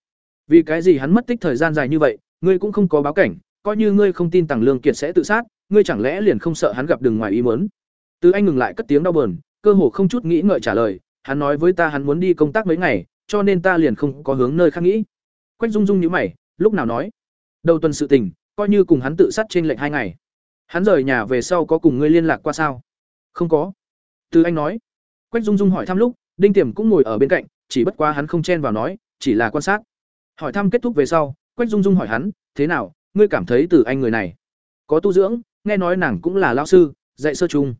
Vì cái gì hắn mất tích thời gian dài như vậy, ngươi cũng không có báo cảnh, coi như ngươi không tin Tằng Lương Kiệt sẽ tự sát, ngươi chẳng lẽ liền không sợ hắn gặp đường ngoài ý muốn? Từ anh ngừng lại cất tiếng đau buồn, cơ hồ không chút nghĩ ngợi trả lời, hắn nói với ta hắn muốn đi công tác mấy ngày, cho nên ta liền không có hướng nơi khác nghĩ. Quách Dung Dung nhíu mày, lúc nào nói? Đầu tuần sự tình, coi như cùng hắn tự sát trên lệnh hai ngày. Hắn rời nhà về sau có cùng ngươi liên lạc qua sao? Không có. Từ anh nói. Quách Dung Dung hỏi thăm lúc, Đinh Tiềm cũng ngồi ở bên cạnh, chỉ bất quá hắn không chen vào nói, chỉ là quan sát. Hỏi thăm kết thúc về sau, Quách Dung Dung hỏi hắn, "Thế nào, ngươi cảm thấy từ anh người này có tu dưỡng, nghe nói nàng cũng là lão sư, dạy sơ trung.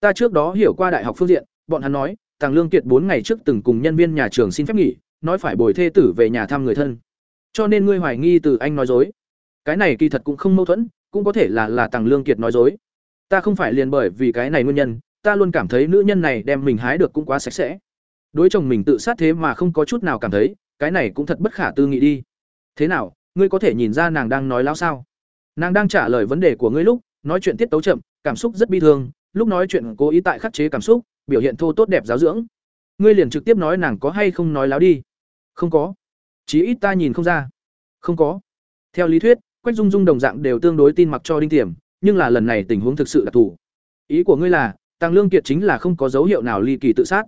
Ta trước đó hiểu qua đại học phương diện, bọn hắn nói, Tàng Lương Kiệt bốn ngày trước từng cùng nhân viên nhà trường xin phép nghỉ, nói phải bồi thê tử về nhà thăm người thân. Cho nên ngươi hoài nghi từ anh nói dối. Cái này kỳ thật cũng không mâu thuẫn, cũng có thể là là Tàng Lương Kiệt nói dối. Ta không phải liền bởi vì cái này nguyên nhân, ta luôn cảm thấy nữ nhân này đem mình hái được cũng quá sạch sẽ. Đối chồng mình tự sát thế mà không có chút nào cảm thấy, cái này cũng thật bất khả tư nghị đi. Thế nào, ngươi có thể nhìn ra nàng đang nói láo sao? Nàng đang trả lời vấn đề của ngươi lúc, nói chuyện tiết tấu chậm, cảm xúc rất bi thương, lúc nói chuyện cố ý tại khắc chế cảm xúc, biểu hiện thô tốt đẹp giáo dưỡng. Ngươi liền trực tiếp nói nàng có hay không nói láo đi. Không có. Chí ít ta nhìn không ra. Không có. Theo lý thuyết, Quách Dung Dung đồng dạng đều tương đối tin mặc cho Đinh Tiềm, nhưng là lần này tình huống thực sự đặc thù. Ý của ngươi là, Tăng Lương Kiệt chính là không có dấu hiệu nào ly kỳ tự sát.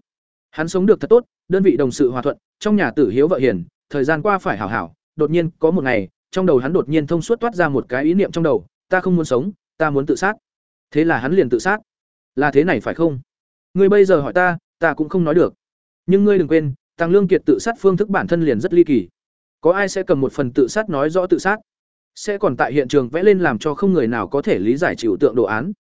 Hắn sống được thật tốt, đơn vị đồng sự hòa thuận, trong nhà tử hiếu vợ hiền, thời gian qua phải hảo hảo, đột nhiên có một ngày, trong đầu hắn đột nhiên thông suốt toát ra một cái ý niệm trong đầu, ta không muốn sống, ta muốn tự sát. Thế là hắn liền tự sát. Là thế này phải không? Ngươi bây giờ hỏi ta, ta cũng không nói được. Nhưng ngươi đừng quên, Tăng Lương Kiệt tự sát phương thức bản thân liền rất ly kỳ. Có ai sẽ cầm một phần tự sát nói rõ tự sát? Sẽ còn tại hiện trường vẽ lên làm cho không người nào có thể lý giải chịu tượng đồ án.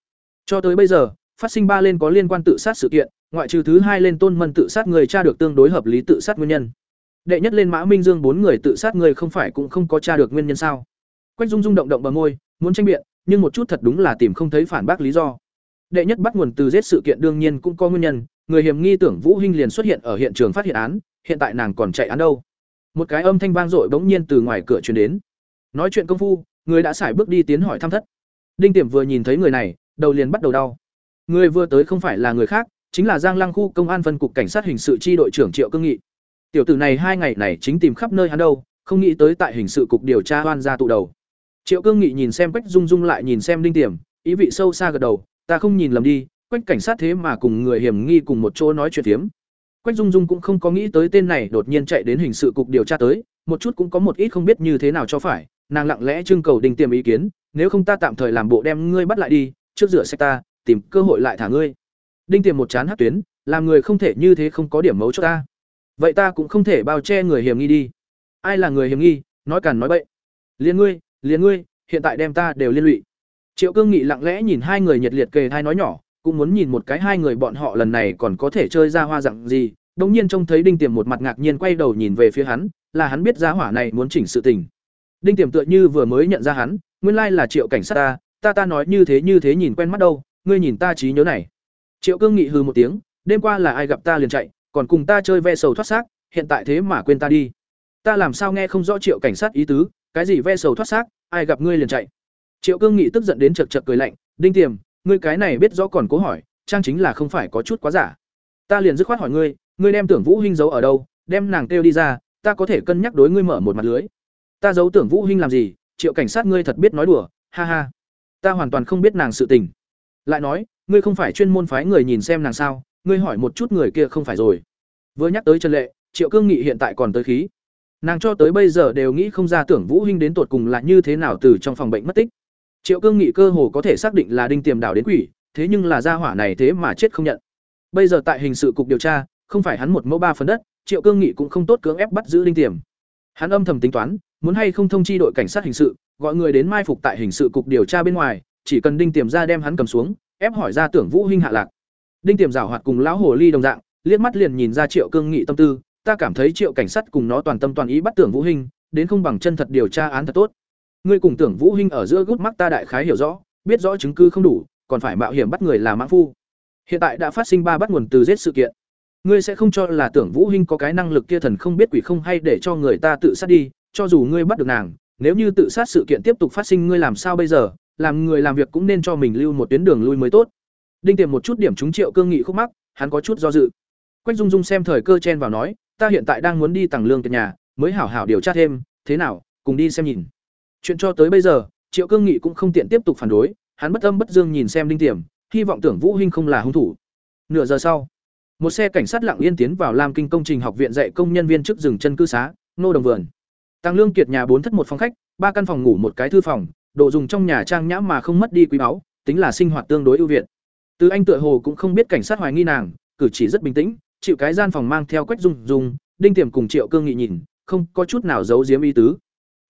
Cho tới bây giờ, phát sinh ba lên có liên quan tự sát sự kiện, ngoại trừ thứ hai lên tôn mân tự sát người cha được tương đối hợp lý tự sát nguyên nhân. Đệ nhất lên Mã Minh Dương bốn người tự sát người không phải cũng không có cha được nguyên nhân sao? Quách Dung Dung động động bờ môi, muốn tranh biện, nhưng một chút thật đúng là tìm không thấy phản bác lý do. Đệ nhất bắt nguồn từ giết sự kiện đương nhiên cũng có nguyên nhân, người hiểm nghi tưởng Vũ Hinh liền xuất hiện ở hiện trường phát hiện án, hiện tại nàng còn chạy án đâu. Một cái âm thanh vang dội bỗng nhiên từ ngoài cửa truyền đến. Nói chuyện công phu, người đã xài bước đi tiến hỏi thăm thất. Đinh Tiệm vừa nhìn thấy người này, đầu liền bắt đầu đau. Người vừa tới không phải là người khác, chính là Giang Lăng khu công an phân cục cảnh sát hình sự chi đội trưởng Triệu Cương Nghị. Tiểu tử này hai ngày này chính tìm khắp nơi hắn đâu, không nghĩ tới tại hình sự cục điều tra oan gia tụ đầu. Triệu Cương Nghị nhìn xem Quách Dung Dung lại nhìn xem Đinh tiềm ý vị sâu xa gật đầu, ta không nhìn lầm đi, Quách cảnh sát thế mà cùng người hiểm nghi cùng một chỗ nói chuyện tiếm. Quách Dung Dung cũng không có nghĩ tới tên này đột nhiên chạy đến hình sự cục điều tra tới, một chút cũng có một ít không biết như thế nào cho phải, nàng lặng lẽ trưng cầu Đinh Tiềm ý kiến, nếu không ta tạm thời làm bộ đem ngươi bắt lại đi, trước rửa xe ta, tìm cơ hội lại thả ngươi. Đinh Tiềm một chán hát tuyến, làm người không thể như thế không có điểm mấu cho ta. Vậy ta cũng không thể bao che người hiểm nghi đi. Ai là người hiểm nghi, nói càn nói bậy. Liên ngươi, liên ngươi, hiện tại đem ta đều liên lụy. Triệu Cương Nghị lặng lẽ nhìn hai người nhiệt liệt kề thai nói nhỏ, cũng muốn nhìn một cái hai người bọn họ lần này còn có thể chơi ra hoa dạng gì. Đống nhiên trông thấy Đinh Tiềm một mặt ngạc nhiên quay đầu nhìn về phía hắn, là hắn biết giá hỏa này muốn chỉnh sự tình. Đinh Tiềm tựa như vừa mới nhận ra hắn, nguyên lai là Triệu cảnh sát ta, ta ta nói như thế như thế nhìn quen mắt đâu, ngươi nhìn ta trí nhớ này. Triệu Cương Nghị hừ một tiếng, đêm qua là ai gặp ta liền chạy, còn cùng ta chơi ve sầu thoát xác, hiện tại thế mà quên ta đi. Ta làm sao nghe không rõ Triệu cảnh sát ý tứ, cái gì ve sầu thoát xác, ai gặp ngươi liền chạy. Triệu Cương Nghị tức giận đến chật chật cười lạnh, "Đinh Tiềm, ngươi cái này biết rõ còn cố hỏi, trang chính là không phải có chút quá giả. Ta liền dứt khoát hỏi ngươi, ngươi đem Tưởng Vũ Hinh giấu ở đâu, đem nàng kêu đi ra, ta có thể cân nhắc đối ngươi mở một mặt lưới." Ta giấu Tưởng Vũ Hinh làm gì, Triệu cảnh sát ngươi thật biết nói đùa, ha ha. Ta hoàn toàn không biết nàng sự tình. Lại nói, ngươi không phải chuyên môn phái người nhìn xem nàng sao, ngươi hỏi một chút người kia không phải rồi. Vừa nhắc tới Trần Lệ, Triệu Cương Nghị hiện tại còn tới khí. Nàng cho tới bây giờ đều nghĩ không ra tưởng Vũ Hinh đến tột cùng là như thế nào từ trong phòng bệnh mất tích. Triệu Cương Nghị cơ hồ có thể xác định là đinh tiềm đảo đến quỷ, thế nhưng là gia hỏa này thế mà chết không nhận. Bây giờ tại hình sự cục điều tra, không phải hắn một mẫu ba phần đất, Triệu Cương Nghị cũng không tốt cưỡng ép bắt giữ đinh tiềm. Hắn âm thầm tính toán, muốn hay không thông chi đội cảnh sát hình sự, gọi người đến mai phục tại hình sự cục điều tra bên ngoài, chỉ cần đinh tiềm ra đem hắn cầm xuống, ép hỏi ra tưởng Vũ huynh hạ lạc. Đinh tiềm giảo hoạt cùng lão hồ ly đồng dạng, liếc mắt liền nhìn ra Triệu Cương Nghị tâm tư, ta cảm thấy Triệu cảnh sát cùng nó toàn tâm toàn ý bắt tưởng Vũ Hình, đến không bằng chân thật điều tra án thật tốt. Ngươi cùng tưởng Vũ Hinh ở giữa gút mắt ta đại khái hiểu rõ, biết rõ chứng cứ không đủ, còn phải mạo hiểm bắt người là mãn phu. Hiện tại đã phát sinh ba bắt nguồn từ giết sự kiện. Ngươi sẽ không cho là tưởng Vũ Hinh có cái năng lực kia thần không biết quỷ không hay để cho người ta tự sát đi, cho dù ngươi bắt được nàng, nếu như tự sát sự kiện tiếp tục phát sinh ngươi làm sao bây giờ, làm người làm việc cũng nên cho mình lưu một tuyến đường lui mới tốt. Đinh Tiềm một chút điểm trúng Triệu Cương Nghị khúc mắc, hắn có chút do dự. Quách Dung Dung xem thời cơ chen vào nói, ta hiện tại đang muốn đi tầng lương từ nhà, mới hảo hảo điều tra thêm, thế nào, cùng đi xem nhìn. Chuyện cho tới bây giờ, Triệu Cương Nghị cũng không tiện tiếp tục phản đối, hắn bất âm bất dương nhìn xem Đinh Tiềm, hy vọng tưởng Vũ Hinh không là hung thủ. Nửa giờ sau, một xe cảnh sát lặng yên tiến vào Lam Kinh công trình học viện dạy công nhân viên trước rừng chân cư xá, nô đồng vườn. Tăng Lương Kiệt nhà bốn thất một phòng khách, ba căn phòng ngủ một cái thư phòng, đồ dùng trong nhà trang nhã mà không mất đi quý báu, tính là sinh hoạt tương đối ưu việt. Từ Anh tựa hồ cũng không biết cảnh sát hoài nghi nàng, cử chỉ rất bình tĩnh, chịu cái gian phòng mang theo Quách Dung Dung, Đinh Tiềm cùng Triệu Cương nghị nhìn, không có chút nào giấu giếm ý tứ.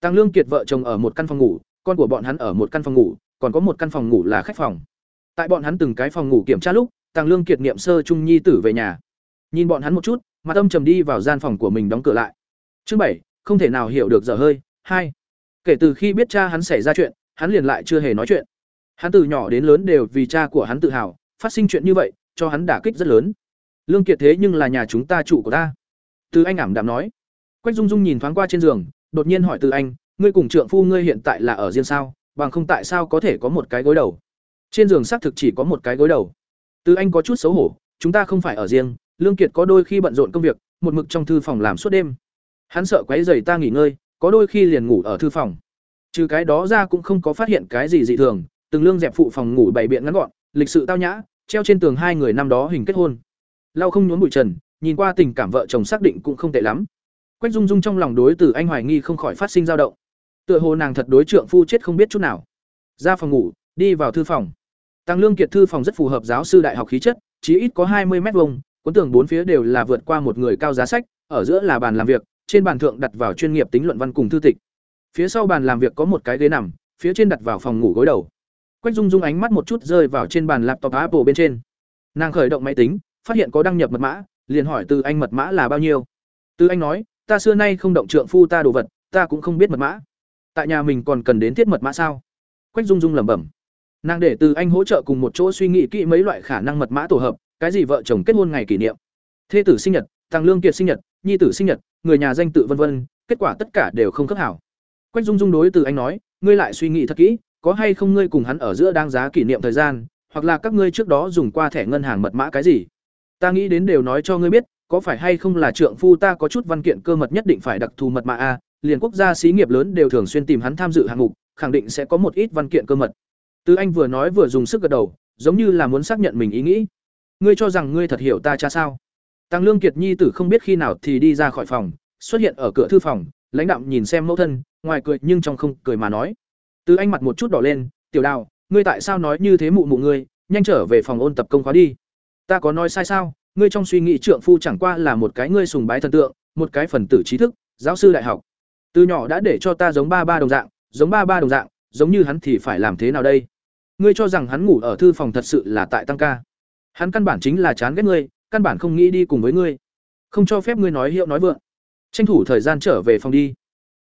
Tăng Lương Kiệt vợ chồng ở một căn phòng ngủ, con của bọn hắn ở một căn phòng ngủ, còn có một căn phòng ngủ là khách phòng. Tại bọn hắn từng cái phòng ngủ kiểm tra lúc, Tăng Lương Kiệt niệm sơ trung nhi tử về nhà. Nhìn bọn hắn một chút, mặt âm trầm đi vào gian phòng của mình đóng cửa lại. Chương bảy, không thể nào hiểu được dở hơi. Hai, Kể từ khi biết cha hắn xảy ra chuyện, hắn liền lại chưa hề nói chuyện. Hắn từ nhỏ đến lớn đều vì cha của hắn tự hào, phát sinh chuyện như vậy, cho hắn đả kích rất lớn. Lương Kiệt thế nhưng là nhà chúng ta chủ của ta. Từ Anh ảm đạm nói. Quách Dung Dung nhìn thoáng qua trên giường, đột nhiên hỏi Từ Anh, ngươi cùng trượng phu ngươi hiện tại là ở riêng sao, bằng không tại sao có thể có một cái gối đầu? Trên giường xác thực chỉ có một cái gối đầu. Từ Anh có chút xấu hổ, chúng ta không phải ở riêng, Lương Kiệt có đôi khi bận rộn công việc, một mực trong thư phòng làm suốt đêm. Hắn sợ quấy rầy ta nghỉ ngơi, có đôi khi liền ngủ ở thư phòng. Trừ cái đó ra cũng không có phát hiện cái gì dị thường, từng lương dẹp phụ phòng ngủ bảy biện ngắn gọn, lịch sự tao nhã, treo trên tường hai người năm đó hình kết hôn. Lau không nhốn bụi trần, nhìn qua tình cảm vợ chồng xác định cũng không tệ lắm. Quách Dung Dung trong lòng đối từ anh hoài nghi không khỏi phát sinh dao động. Tựa hồ nàng thật đối trượng phu chết không biết chút nào. Ra phòng ngủ, đi vào thư phòng. Tăng Lương Kiệt thư phòng rất phù hợp giáo sư đại học khí chất, chí ít có hai mươi mét vuông, cuốn tường bốn phía đều là vượt qua một người cao giá sách, ở giữa là bàn làm việc, trên bàn thượng đặt vào chuyên nghiệp tính luận văn cùng thư tịch. Phía sau bàn làm việc có một cái ghế nằm, phía trên đặt vào phòng ngủ gối đầu. Quách Dung Dung ánh mắt một chút rơi vào trên bàn laptop Apple bên trên. Nàng khởi động máy tính, phát hiện có đăng nhập mật mã, liền hỏi Từ Anh mật mã là bao nhiêu. Từ Anh nói, ta xưa nay không động trượng phu ta đồ vật, ta cũng không biết mật mã. Tại nhà mình còn cần đến thiết mật mã sao? Quách Dung Dung lẩm bẩm. Nàng để Từ Anh hỗ trợ cùng một chỗ suy nghĩ kỹ mấy loại khả năng mật mã tổ hợp, cái gì vợ chồng kết hôn ngày kỷ niệm, thê tử sinh nhật, tăng lương kiệt sinh nhật, nhi tử sinh nhật, người nhà danh tự vân vân, kết quả tất cả đều không khớp hảo. Quách Dung Dung đối từ anh nói, ngươi lại suy nghĩ thật kỹ, có hay không ngươi cùng hắn ở giữa đang giá kỷ niệm thời gian, hoặc là các ngươi trước đó dùng qua thẻ ngân hàng mật mã cái gì? Ta nghĩ đến đều nói cho ngươi biết, có phải hay không là trượng phu ta có chút văn kiện cơ mật nhất định phải đặc thù mật mà a, liền quốc gia xí nghiệp lớn đều thường xuyên tìm hắn tham dự hạng mục, khẳng định sẽ có một ít văn kiện cơ mật. Tư anh vừa nói vừa dùng sức gật đầu, giống như là muốn xác nhận mình ý nghĩ. Ngươi cho rằng ngươi thật hiểu ta cha sao? Tăng Lương Kiệt nhi tử không biết khi nào thì đi ra khỏi phòng, xuất hiện ở cửa thư phòng, lãnh đạm nhìn xem mẫu thân, ngoài cười nhưng trong không cười mà nói. Tư anh mặt một chút đỏ lên, "Tiểu Đào, ngươi tại sao nói như thế mụ mụ ngươi, nhanh trở về phòng ôn tập công khóa đi." "Ta có nói sai sao? Ngươi trong suy nghĩ trượng phu chẳng qua là một cái ngươi sùng bái thần tượng, một cái phần tử trí thức, giáo sư đại học. Từ nhỏ đã để cho ta giống ba ba đồng dạng, giống ba ba đồng dạng, giống như hắn thì phải làm thế nào đây? Ngươi cho rằng hắn ngủ ở thư phòng thật sự là tại tăng ca? Hắn căn bản chính là chán ghét ngươi, căn bản không nghĩ đi cùng với ngươi không cho phép ngươi nói hiệu nói vượng tranh thủ thời gian trở về phòng đi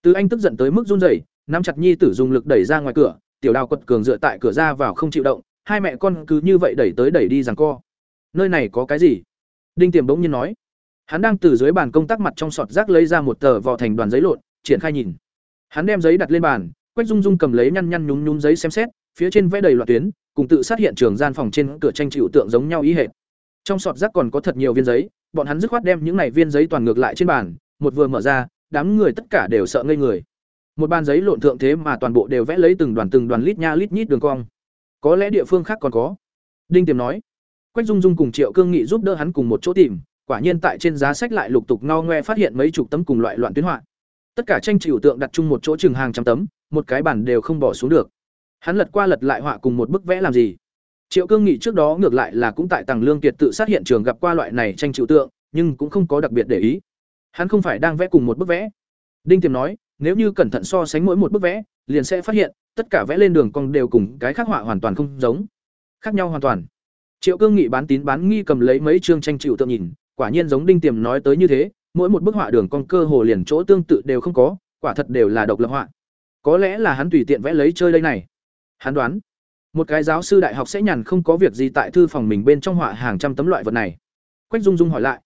từ anh tức giận tới mức run rẩy nắm chặt nhi tử dùng lực đẩy ra ngoài cửa tiểu đào quật cường dựa tại cửa ra vào không chịu động hai mẹ con cứ như vậy đẩy tới đẩy đi rằng co nơi này có cái gì đinh tiềm bỗng nhiên nói hắn đang từ dưới bàn công tác mặt trong sọt rác lấy ra một tờ vò thành đoàn giấy lộn triển khai nhìn hắn đem giấy đặt lên bàn quách dung dung cầm lấy nhăn nhăn nhúng nhúng giấy xem xét phía trên vẽ đầy loạt tuyến cùng tự sát hiện trường gian phòng trên cửa tranh chịu tượng giống nhau ý hệt trong sọt rác còn có thật nhiều viên giấy, bọn hắn dứt khoát đem những này viên giấy toàn ngược lại trên bàn, một vừa mở ra, đám người tất cả đều sợ ngây người. Một bàn giấy lộn thượng thế mà toàn bộ đều vẽ lấy từng đoàn từng đoàn lít nha lít nhít đường cong. Có lẽ địa phương khác còn có. Đinh Tiềm nói. Quách Dung Dung cùng Triệu Cương Nghị giúp đỡ hắn cùng một chỗ tìm, quả nhiên tại trên giá sách lại lục tục ngo ngoe phát hiện mấy chục tấm cùng loại loạn tuyến họa. Tất cả tranh chịu tượng đặt chung một chỗ chừng hàng trăm tấm, một cái bản đều không bỏ xuống được. Hắn lật qua lật lại họa cùng một bức vẽ làm gì? Triệu Cương Nghị trước đó ngược lại là cũng tại Tầng Lương Kiệt tự sát hiện trường gặp qua loại này tranh chịu tượng, nhưng cũng không có đặc biệt để ý. Hắn không phải đang vẽ cùng một bức vẽ. Đinh Tiềm nói, nếu như cẩn thận so sánh mỗi một bức vẽ, liền sẽ phát hiện, tất cả vẽ lên đường cong đều cùng cái khác họa hoàn toàn không giống. Khác nhau hoàn toàn. Triệu Cương Nghị bán tín bán nghi cầm lấy mấy chương tranh chịu tượng nhìn, quả nhiên giống Đinh Tiềm nói tới như thế, mỗi một bức họa đường cong cơ hồ liền chỗ tương tự đều không có, quả thật đều là độc lập họa. Có lẽ là hắn tùy tiện vẽ lấy chơi đây này. Hắn đoán, một cái giáo sư đại học sẽ nhàn không có việc gì tại thư phòng mình bên trong họa hàng trăm tấm loại vật này. Quách dung dung hỏi lại.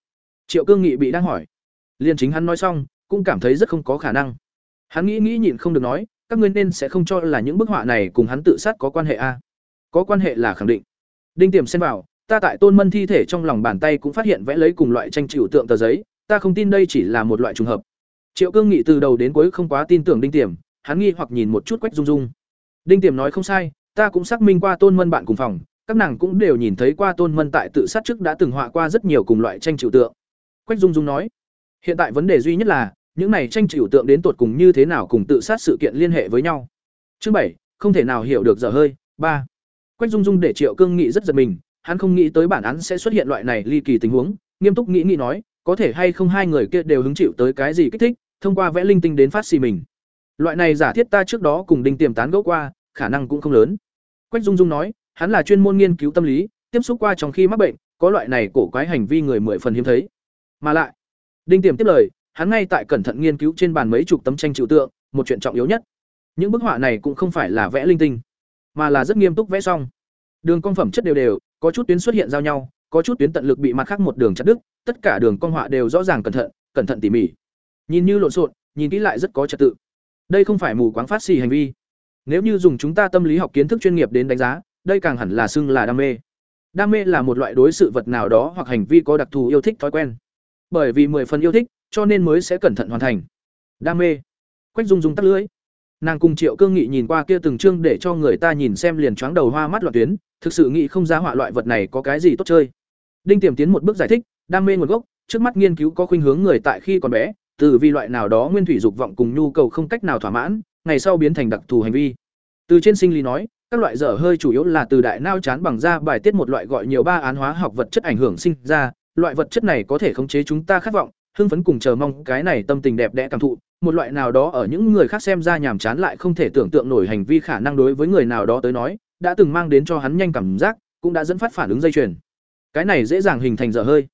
Triệu cương nghị bị đang hỏi. Liền chính hắn nói xong cũng cảm thấy rất không có khả năng. Hắn nghĩ nghĩ nhịn không được nói các ngươi nên sẽ không cho là những bức họa này cùng hắn tự sát có quan hệ a có quan hệ là khẳng định đinh tiềm xen vào, ta tại tôn mân thi thể trong lòng bàn tay cũng phát hiện vẽ lấy cùng loại tranh chịu tượng tờ giấy, ta không tin đây chỉ là một loại trùng hợp. Triệu cương nghị từ đầu đến cuối không quá tin tưởng đinh tiềm, hắn nghi hoặc nhìn một chút quách dung dung. Đinh tiềm nói không sai, ta cũng xác minh qua tôn mân bạn cùng phòng, các nàng cũng đều nhìn thấy qua tôn mân tại tự sát trước đã từng họa qua rất nhiều cùng loại tranh chịu tượng. Quách dung dung nói, hiện tại vấn đề duy nhất là, những này tranh chịu tượng đến tột cùng như thế nào cùng tự sát sự kiện liên hệ với nhau. Chương bảy, không thể nào hiểu được dở hơi, ba quách dung dung để triệu cương nghị rất giật mình, hắn không nghĩ tới bản án sẽ xuất hiện loại này ly kỳ tình huống, nghiêm túc nghĩ nghĩ nói, có thể hay không hai người kia đều hứng chịu tới cái gì kích thích, thông qua vẽ linh tinh đến phát xì mình. Loại này giả thiết ta trước đó cùng đinh tiềm tán gẫu qua, khả năng cũng không lớn. Quách dung dung nói, hắn là chuyên môn nghiên cứu tâm lý, tiếp xúc qua trong khi mắc bệnh, có loại này cổ quái hành vi người mười phần hiếm thấy. Mà lại, đinh tiềm tiếp lời, hắn ngay tại cẩn thận nghiên cứu trên bàn mấy chục tấm tranh trừu tượng, một chuyện trọng yếu nhất. Những bức họa này cũng không phải là vẽ linh tinh mà là rất nghiêm túc vẽ xong. Đường cong phẩm chất đều đều, có chút tuyến xuất hiện giao nhau, có chút tuyến tận lực bị mặt khác một đường chặt đứt, tất cả đường cong họa đều rõ ràng cẩn thận cẩn thận tỉ mỉ. Nhìn như lộn xộn, nhìn kỹ lại rất có trật tự. Đây không phải mù quáng phát xì hành vi. Nếu như dùng chúng ta tâm lý học kiến thức chuyên nghiệp đến đánh giá, đây càng hẳn là xưng là đam mê. Đam mê là một loại đối sự vật nào đó hoặc hành vi có đặc thù yêu thích thói quen. Bởi vì mười phần yêu thích, cho nên mới sẽ cẩn thận hoàn thành. Đam mê. Quách dung dung tắt lưỡi nàng cùng triệu cương nghị nhìn qua kia từng chương để cho người ta nhìn xem liền choáng đầu hoa mắt loạn tuyến, thực sự nghĩ không ra họa loại vật này có cái gì tốt chơi. Đinh tiềm tiến một bước giải thích, đam mê nguồn gốc, trước mắt nghiên cứu có khuynh hướng người tại khi còn bé, từ vì loại nào đó nguyên thủy dục vọng cùng nhu cầu không cách nào thỏa mãn, ngày sau biến thành đặc thù hành vi. Từ trên sinh lý nói, các loại dở hơi chủ yếu là từ đại nao chán bằng ra bài tiết một loại gọi nhiều ba án hóa học vật chất ảnh hưởng sinh ra, loại vật chất này có thể khống chế chúng ta khát vọng hưng phấn cùng chờ mong cái này tâm tình đẹp đẽ cảm thụ, một loại nào đó ở những người khác xem ra nhàm chán lại không thể tưởng tượng nổi hành vi khả năng đối với người nào đó tới nói, đã từng mang đến cho hắn nhanh cảm giác, cũng đã dẫn phát phản ứng dây chuyền. Cái này dễ dàng hình thành dở hơi.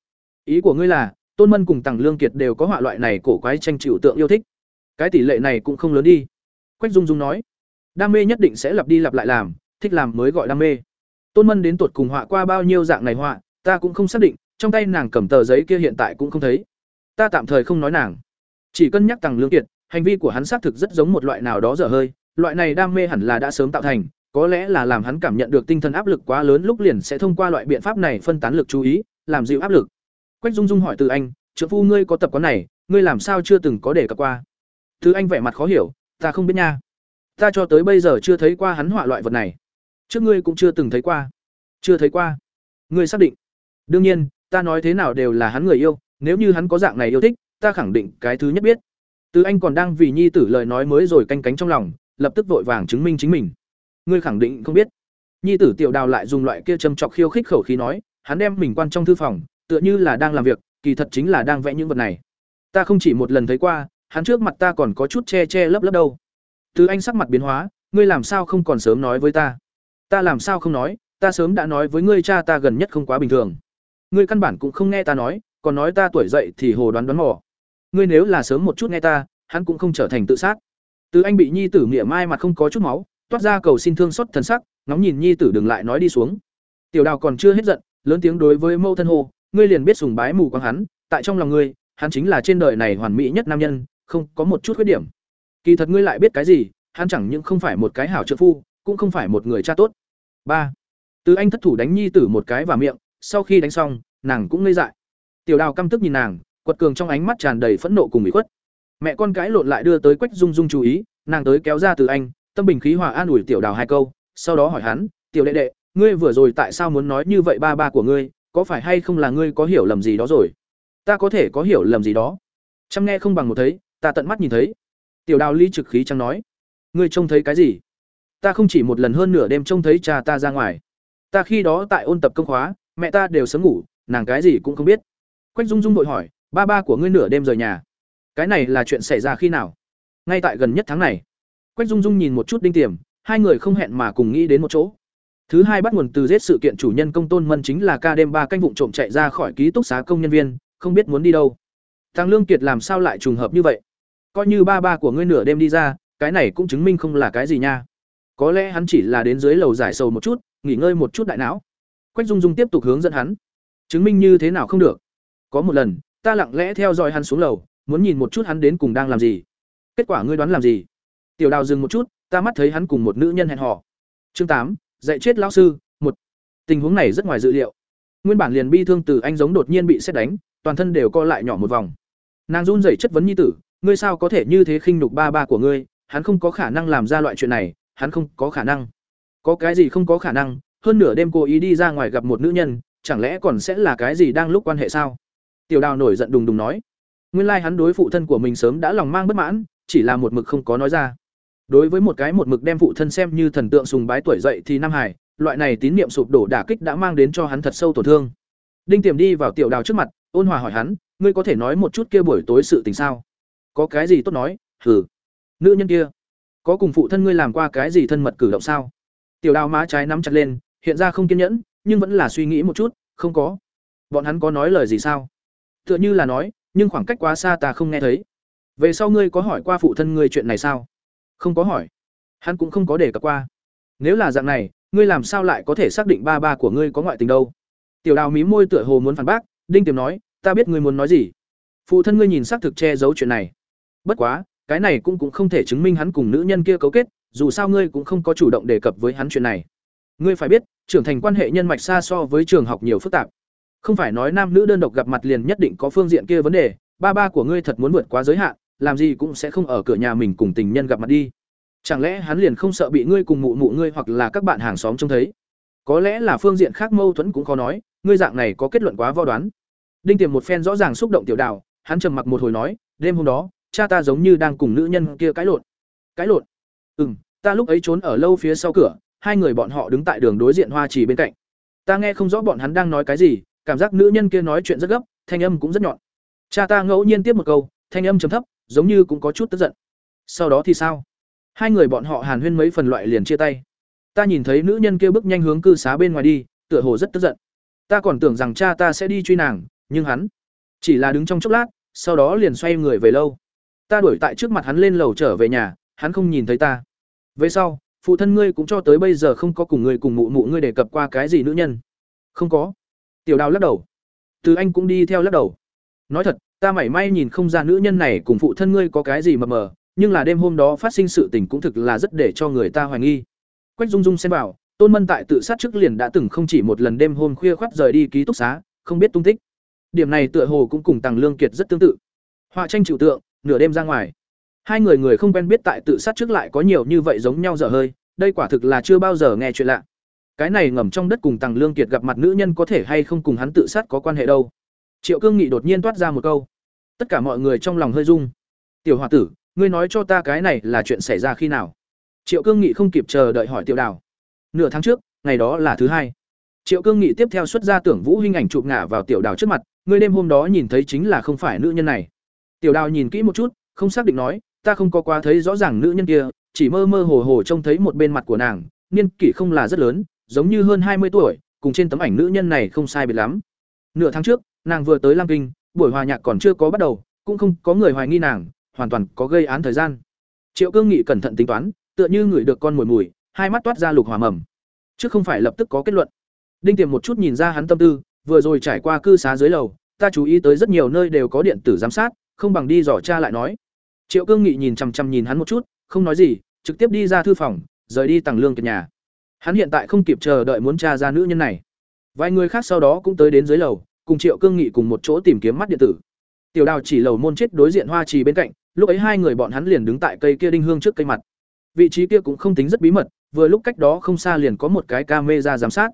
Ý của ngươi là, tôn mân cùng tằng lương kiệt đều có họa loại này cổ quái tranh chịu tượng yêu thích. Cái tỷ lệ này cũng không lớn đi. Quách dung dung nói, đam mê nhất định sẽ lặp đi lặp lại làm, thích làm mới gọi đam mê. Tôn mân đến tuột cùng họa qua bao nhiêu dạng này họa, ta cũng không xác định, trong tay nàng cầm tờ giấy kia hiện tại cũng không thấy ta tạm thời không nói nàng. Chỉ cân nhắc tằng lương kiệt, hành vi của hắn xác thực rất giống một loại nào đó dở hơi, loại này đam mê hẳn là đã sớm tạo thành, có lẽ là làm hắn cảm nhận được tinh thần áp lực quá lớn lúc liền sẽ thông qua loại biện pháp này phân tán lực chú ý, làm dịu áp lực. Quách dung dung hỏi từ anh trợ phu ngươi có tập quán này, ngươi làm sao chưa từng có để cập qua? Thứ anh vẻ mặt khó hiểu, ta không biết nha. Ta cho tới bây giờ chưa thấy qua hắn họa loại vật này. Trước ngươi cũng chưa từng thấy qua. Chưa thấy qua. Ngươi xác định. Đương nhiên, ta nói thế nào đều là hắn người yêu nếu như hắn có dạng này yêu thích, ta khẳng định cái thứ nhất biết. Từ anh còn đang vì nhi tử lời nói mới rồi canh cánh trong lòng, lập tức vội vàng chứng minh chính mình. Ngươi khẳng định không biết. Nhi tử tiểu đào lại dùng loại kia châm chọc khiêu khích khẩu khí nói, hắn đem mình quan trong thư phòng, tựa như là đang làm việc, kỳ thật chính là đang vẽ những vật này. Ta không chỉ một lần thấy qua, hắn trước mặt ta còn có chút che che lấp lấp đâu. Từ anh sắc mặt biến hóa, ngươi làm sao không còn sớm nói với ta? Ta làm sao không nói, ta sớm đã nói với ngươi cha ta gần nhất không quá bình thường. Ngươi căn bản cũng không nghe ta nói còn nói ta tuổi dậy thì hồ đoán đoán mò. Ngươi nếu là sớm một chút nghe ta, hắn cũng không trở thành tự sát. Từ anh bị nhi tử mỉa mai mặt không có chút máu, toát ra cầu xin thương xót thần sắc, ngóng nhìn nhi tử đừng lại nói đi xuống. Tiểu đào còn chưa hết giận, lớn tiếng đối với mâu thân hồ ngươi liền biết sùng bái mù quáng hắn, tại trong lòng ngươi, hắn chính là trên đời này hoàn mỹ nhất nam nhân, không có một chút khuyết điểm. Kỳ thật ngươi lại biết cái gì, hắn chẳng những không phải một cái hảo trợ phu, cũng không phải một người cha tốt. Ba. Từ anh thất thủ đánh nhi tử một cái vào miệng, sau khi đánh xong, nàng cũng ngây dại tiểu đào căm tức nhìn nàng, quật cường trong ánh mắt tràn đầy phẫn nộ cùng ủy khuất. Mẹ con cái lộn lại đưa tới quách dung dung chú ý, nàng tới kéo ra từ anh, tâm bình khí hòa an ủi tiểu đào hai câu, sau đó hỏi hắn, tiểu đệ đệ, ngươi vừa rồi tại sao muốn nói như vậy ba ba của ngươi, có phải hay không là ngươi có hiểu lầm gì đó rồi? Ta có thể có hiểu lầm gì đó. Chăm nghe không bằng một thấy, ta tận mắt nhìn thấy. Tiểu đào ly trực khí chẳng nói, ngươi trông thấy cái gì? Ta không chỉ một lần hơn nửa đêm trông thấy cha ta ra ngoài. Ta khi đó tại ôn tập công khóa, mẹ ta đều sớm ngủ, nàng cái gì cũng không biết quách dung dung vội hỏi, ba ba của ngươi nửa đêm rời nhà? Cái này là chuyện xảy ra khi nào? Ngay tại gần nhất tháng này. Quách dung dung nhìn một chút đinh tiềm, hai người không hẹn mà cùng nghĩ đến một chỗ. Thứ hai bắt nguồn từ giết sự kiện chủ nhân công tôn mân chính là ca đêm ba canh vụng trộm chạy ra khỏi ký túc xá công nhân viên, không biết muốn đi đâu. Thằng lương kiệt làm sao lại trùng hợp như vậy? Coi như ba ba của ngươi nửa đêm đi ra, cái này cũng chứng minh không là cái gì nha. Có lẽ hắn chỉ là đến dưới lầu giải sầu một chút, nghỉ ngơi một chút đại não. Quách dung dung tiếp tục hướng dẫn hắn. Chứng minh như thế nào không được có một lần, ta lặng lẽ theo dõi hắn xuống lầu, muốn nhìn một chút hắn đến cùng đang làm gì. Kết quả ngươi đoán làm gì? Tiểu đào dừng một chút, ta mắt thấy hắn cùng một nữ nhân hẹn hò. Chương tám, dạy chết lão sư, một. Tình huống này rất ngoài dự liệu. Nguyên bản liền bi thương từ anh giống đột nhiên bị xét đánh, toàn thân đều co lại nhỏ một vòng. Nàng run rẩy chất vấn nhi tử, ngươi sao có thể như thế khinh nhục ba ba của ngươi, hắn không có khả năng làm ra loại chuyện này, hắn không có khả năng. Có cái gì không có khả năng, hơn nửa đêm cô ý đi ra ngoài gặp một nữ nhân, chẳng lẽ còn sẽ là cái gì đang lúc quan hệ sao? Tiểu đào nổi giận đùng đùng nói. Nguyên lai hắn đối phụ thân của mình sớm đã lòng mang bất mãn, chỉ là một mực không có nói ra. Đối với một cái một mực đem phụ thân xem như thần tượng sùng bái tuổi dậy thì nam hải, loại này tín niệm sụp đổ đả kích đã mang đến cho hắn thật sâu tổn thương. Đinh tiềm đi vào tiểu đào trước mặt, ôn hòa hỏi hắn, ngươi có thể nói một chút kia buổi tối sự tình sao? Có cái gì tốt nói? Hừ. Nữ nhân kia, có cùng phụ thân ngươi làm qua cái gì thân mật cử động sao? Tiểu đào má trái nắm chặt lên, hiện ra không kiên nhẫn, nhưng vẫn là suy nghĩ một chút, không có. Bọn hắn có nói lời gì sao? Tựa như là nói, nhưng khoảng cách quá xa ta không nghe thấy. Về sau ngươi có hỏi qua phụ thân ngươi chuyện này sao? Không có hỏi. Hắn cũng không có đề cập qua. Nếu là dạng này, ngươi làm sao lại có thể xác định ba ba của ngươi có ngoại tình đâu? Tiểu đào mí môi tựa hồ muốn phản bác, đinh tiềm nói, ta biết ngươi muốn nói gì. Phụ thân ngươi nhìn xác thực che giấu chuyện này. Bất quá, cái này cũng cũng không thể chứng minh hắn cùng nữ nhân kia cấu kết, dù sao ngươi cũng không có chủ động đề cập với hắn chuyện này. Ngươi phải biết, trưởng thành quan hệ nhân mạch xa so với trường học nhiều phức tạp không phải nói nam nữ đơn độc gặp mặt liền nhất định có phương diện kia vấn đề, ba ba của ngươi thật muốn vượt quá giới hạn, làm gì cũng sẽ không ở cửa nhà mình cùng tình nhân gặp mặt đi. Chẳng lẽ hắn liền không sợ bị ngươi cùng mụ mụ ngươi hoặc là các bạn hàng xóm trông thấy? Có lẽ là phương diện khác mâu thuẫn cũng khó nói, ngươi dạng này có kết luận quá vo đoán. Đinh tiềm một phen rõ ràng xúc động tiểu đào, hắn trầm mặc một hồi nói, đêm hôm đó, cha ta giống như đang cùng nữ nhân kia cãi lộn. Cãi lộn? Ừ ta lúc ấy trốn ở lâu phía sau cửa, hai người bọn họ đứng tại đường đối diện hoa trì bên cạnh. Ta nghe không rõ bọn hắn đang nói cái gì cảm giác nữ nhân kia nói chuyện rất gấp, thanh âm cũng rất nhọn. Cha ta ngẫu nhiên tiếp một câu, thanh âm trầm thấp, giống như cũng có chút tức giận. Sau đó thì sao? Hai người bọn họ hàn huyên mấy phần loại liền chia tay. Ta nhìn thấy nữ nhân kia bước nhanh hướng cư xá bên ngoài đi, tựa hồ rất tức giận. Ta còn tưởng rằng cha ta sẽ đi truy nàng, nhưng hắn chỉ là đứng trong chốc lát, sau đó liền xoay người về lâu. Ta đuổi tại trước mặt hắn lên lầu trở về nhà, hắn không nhìn thấy ta. Về sau, phụ thân ngươi cũng cho tới bây giờ không có cùng người cùng mụ mụ ngươi đề cập qua cái gì nữ nhân. Không có tiểu đào lắc đầu. Từ anh cũng đi theo lắc đầu. Nói thật, ta mảy may nhìn không ra nữ nhân này cùng phụ thân ngươi có cái gì mờ mờ, nhưng là đêm hôm đó phát sinh sự tình cũng thực là rất để cho người ta hoài nghi. Quách dung dung xem vào, tôn mân tại tự sát trước liền đã từng không chỉ một lần đêm hôm khuya khoắt rời đi ký túc xá, không biết tung tích. Điểm này tựa hồ cũng cùng Tằng lương kiệt rất tương tự. Họa tranh trừu tượng, nửa đêm ra ngoài. Hai người người không quen biết tại tự sát trước lại có nhiều như vậy giống nhau dở hơi, đây quả thực là chưa bao giờ nghe chuyện lạ cái này ngầm trong đất cùng tàng lương kiệt gặp mặt nữ nhân có thể hay không cùng hắn tự sát có quan hệ đâu. Triệu cương nghị đột nhiên toát ra một câu. Tất cả mọi người trong lòng hơi rung. Tiểu h o a tử, ngươi nói cho ta cái này là chuyện xảy ra khi nào? Triệu cương nghị không kịp chờ đợi hỏi tiểu đào. Nửa tháng trước, ngày đó là thứ hai. Triệu cương nghị tiếp theo xuất ra tưởng vũ hình ảnh chụp ngả vào tiểu đào trước mặt, ngươi đêm hôm đó nhìn thấy chính là không phải nữ nhân này. Tiểu đào nhìn kỹ một chút, không xác định nói, ta không có quá thấy rõ ràng nữ nhân kia, chỉ mơ mơ hồ hồ trông thấy một bên mặt của nàng, niên kỷ không là rất lớn giống như hơn hai mươi tuổi, cùng trên tấm ảnh nữ nhân này không sai biệt lắm. Nửa tháng trước, nàng vừa tới lam kinh, buổi hòa nhạc còn chưa có bắt đầu, cũng không có người hoài nghi nàng, hoàn toàn có gây án thời gian. Triệu cương nghị cẩn thận tính toán, tựa như người được con mồi mùi, hai mắt toát ra lục hòa mầm. Chứ không phải lập tức có kết luận. Đinh tiềm một chút nhìn ra hắn tâm tư, vừa rồi trải qua cư xá dưới lầu, ta chú ý tới rất nhiều nơi đều có điện tử giám sát, không bằng đi dò tra lại nói. Triệu cương nghị nhìn chằm chằm nhìn hắn một chút, không nói gì, trực tiếp đi ra thư phòng, rời đi tầng lương kiệt nhà hắn hiện tại không kịp chờ đợi muốn tra ra nữ nhân này. Vài người khác sau đó cũng tới đến dưới lầu, cùng triệu cương nghị cùng một chỗ tìm kiếm mắt điện tử. Tiểu đào chỉ lầu môn chết đối diện hoa trì bên cạnh, lúc ấy hai người bọn hắn liền đứng tại cây kia đinh hương trước cây mặt. Vị trí kia cũng không tính rất bí mật, vừa lúc cách đó không xa liền có một cái camera giám sát.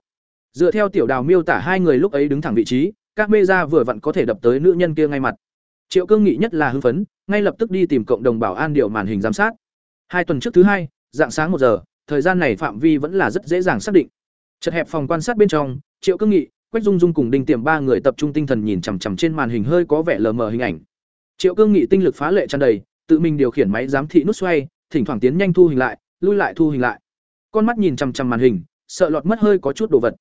Dựa theo tiểu đào miêu tả hai người lúc ấy đứng thẳng vị trí, camera vừa vặn có thể đập tới nữ nhân kia ngay mặt. Triệu cương nghị nhất là hưng phấn, ngay lập tức đi tìm cộng đồng bảo an điều màn hình giám sát. Hai tuần trước thứ hai, dạng sáng một giờ thời gian này phạm vi vẫn là rất dễ dàng xác định. Chật hẹp phòng quan sát bên trong, triệu cương nghị, quách dung dung cùng đinh tiềm ba người tập trung tinh thần nhìn chằm chằm trên màn hình hơi có vẻ lờ mờ hình ảnh. Triệu cương nghị tinh lực phá lệ tràn đầy, tự mình điều khiển máy giám thị nút xoay, thỉnh thoảng tiến nhanh thu hình lại, lui lại thu hình lại. Con mắt nhìn chằm chằm màn hình, sợ lọt mất hơi có chút đồ vật.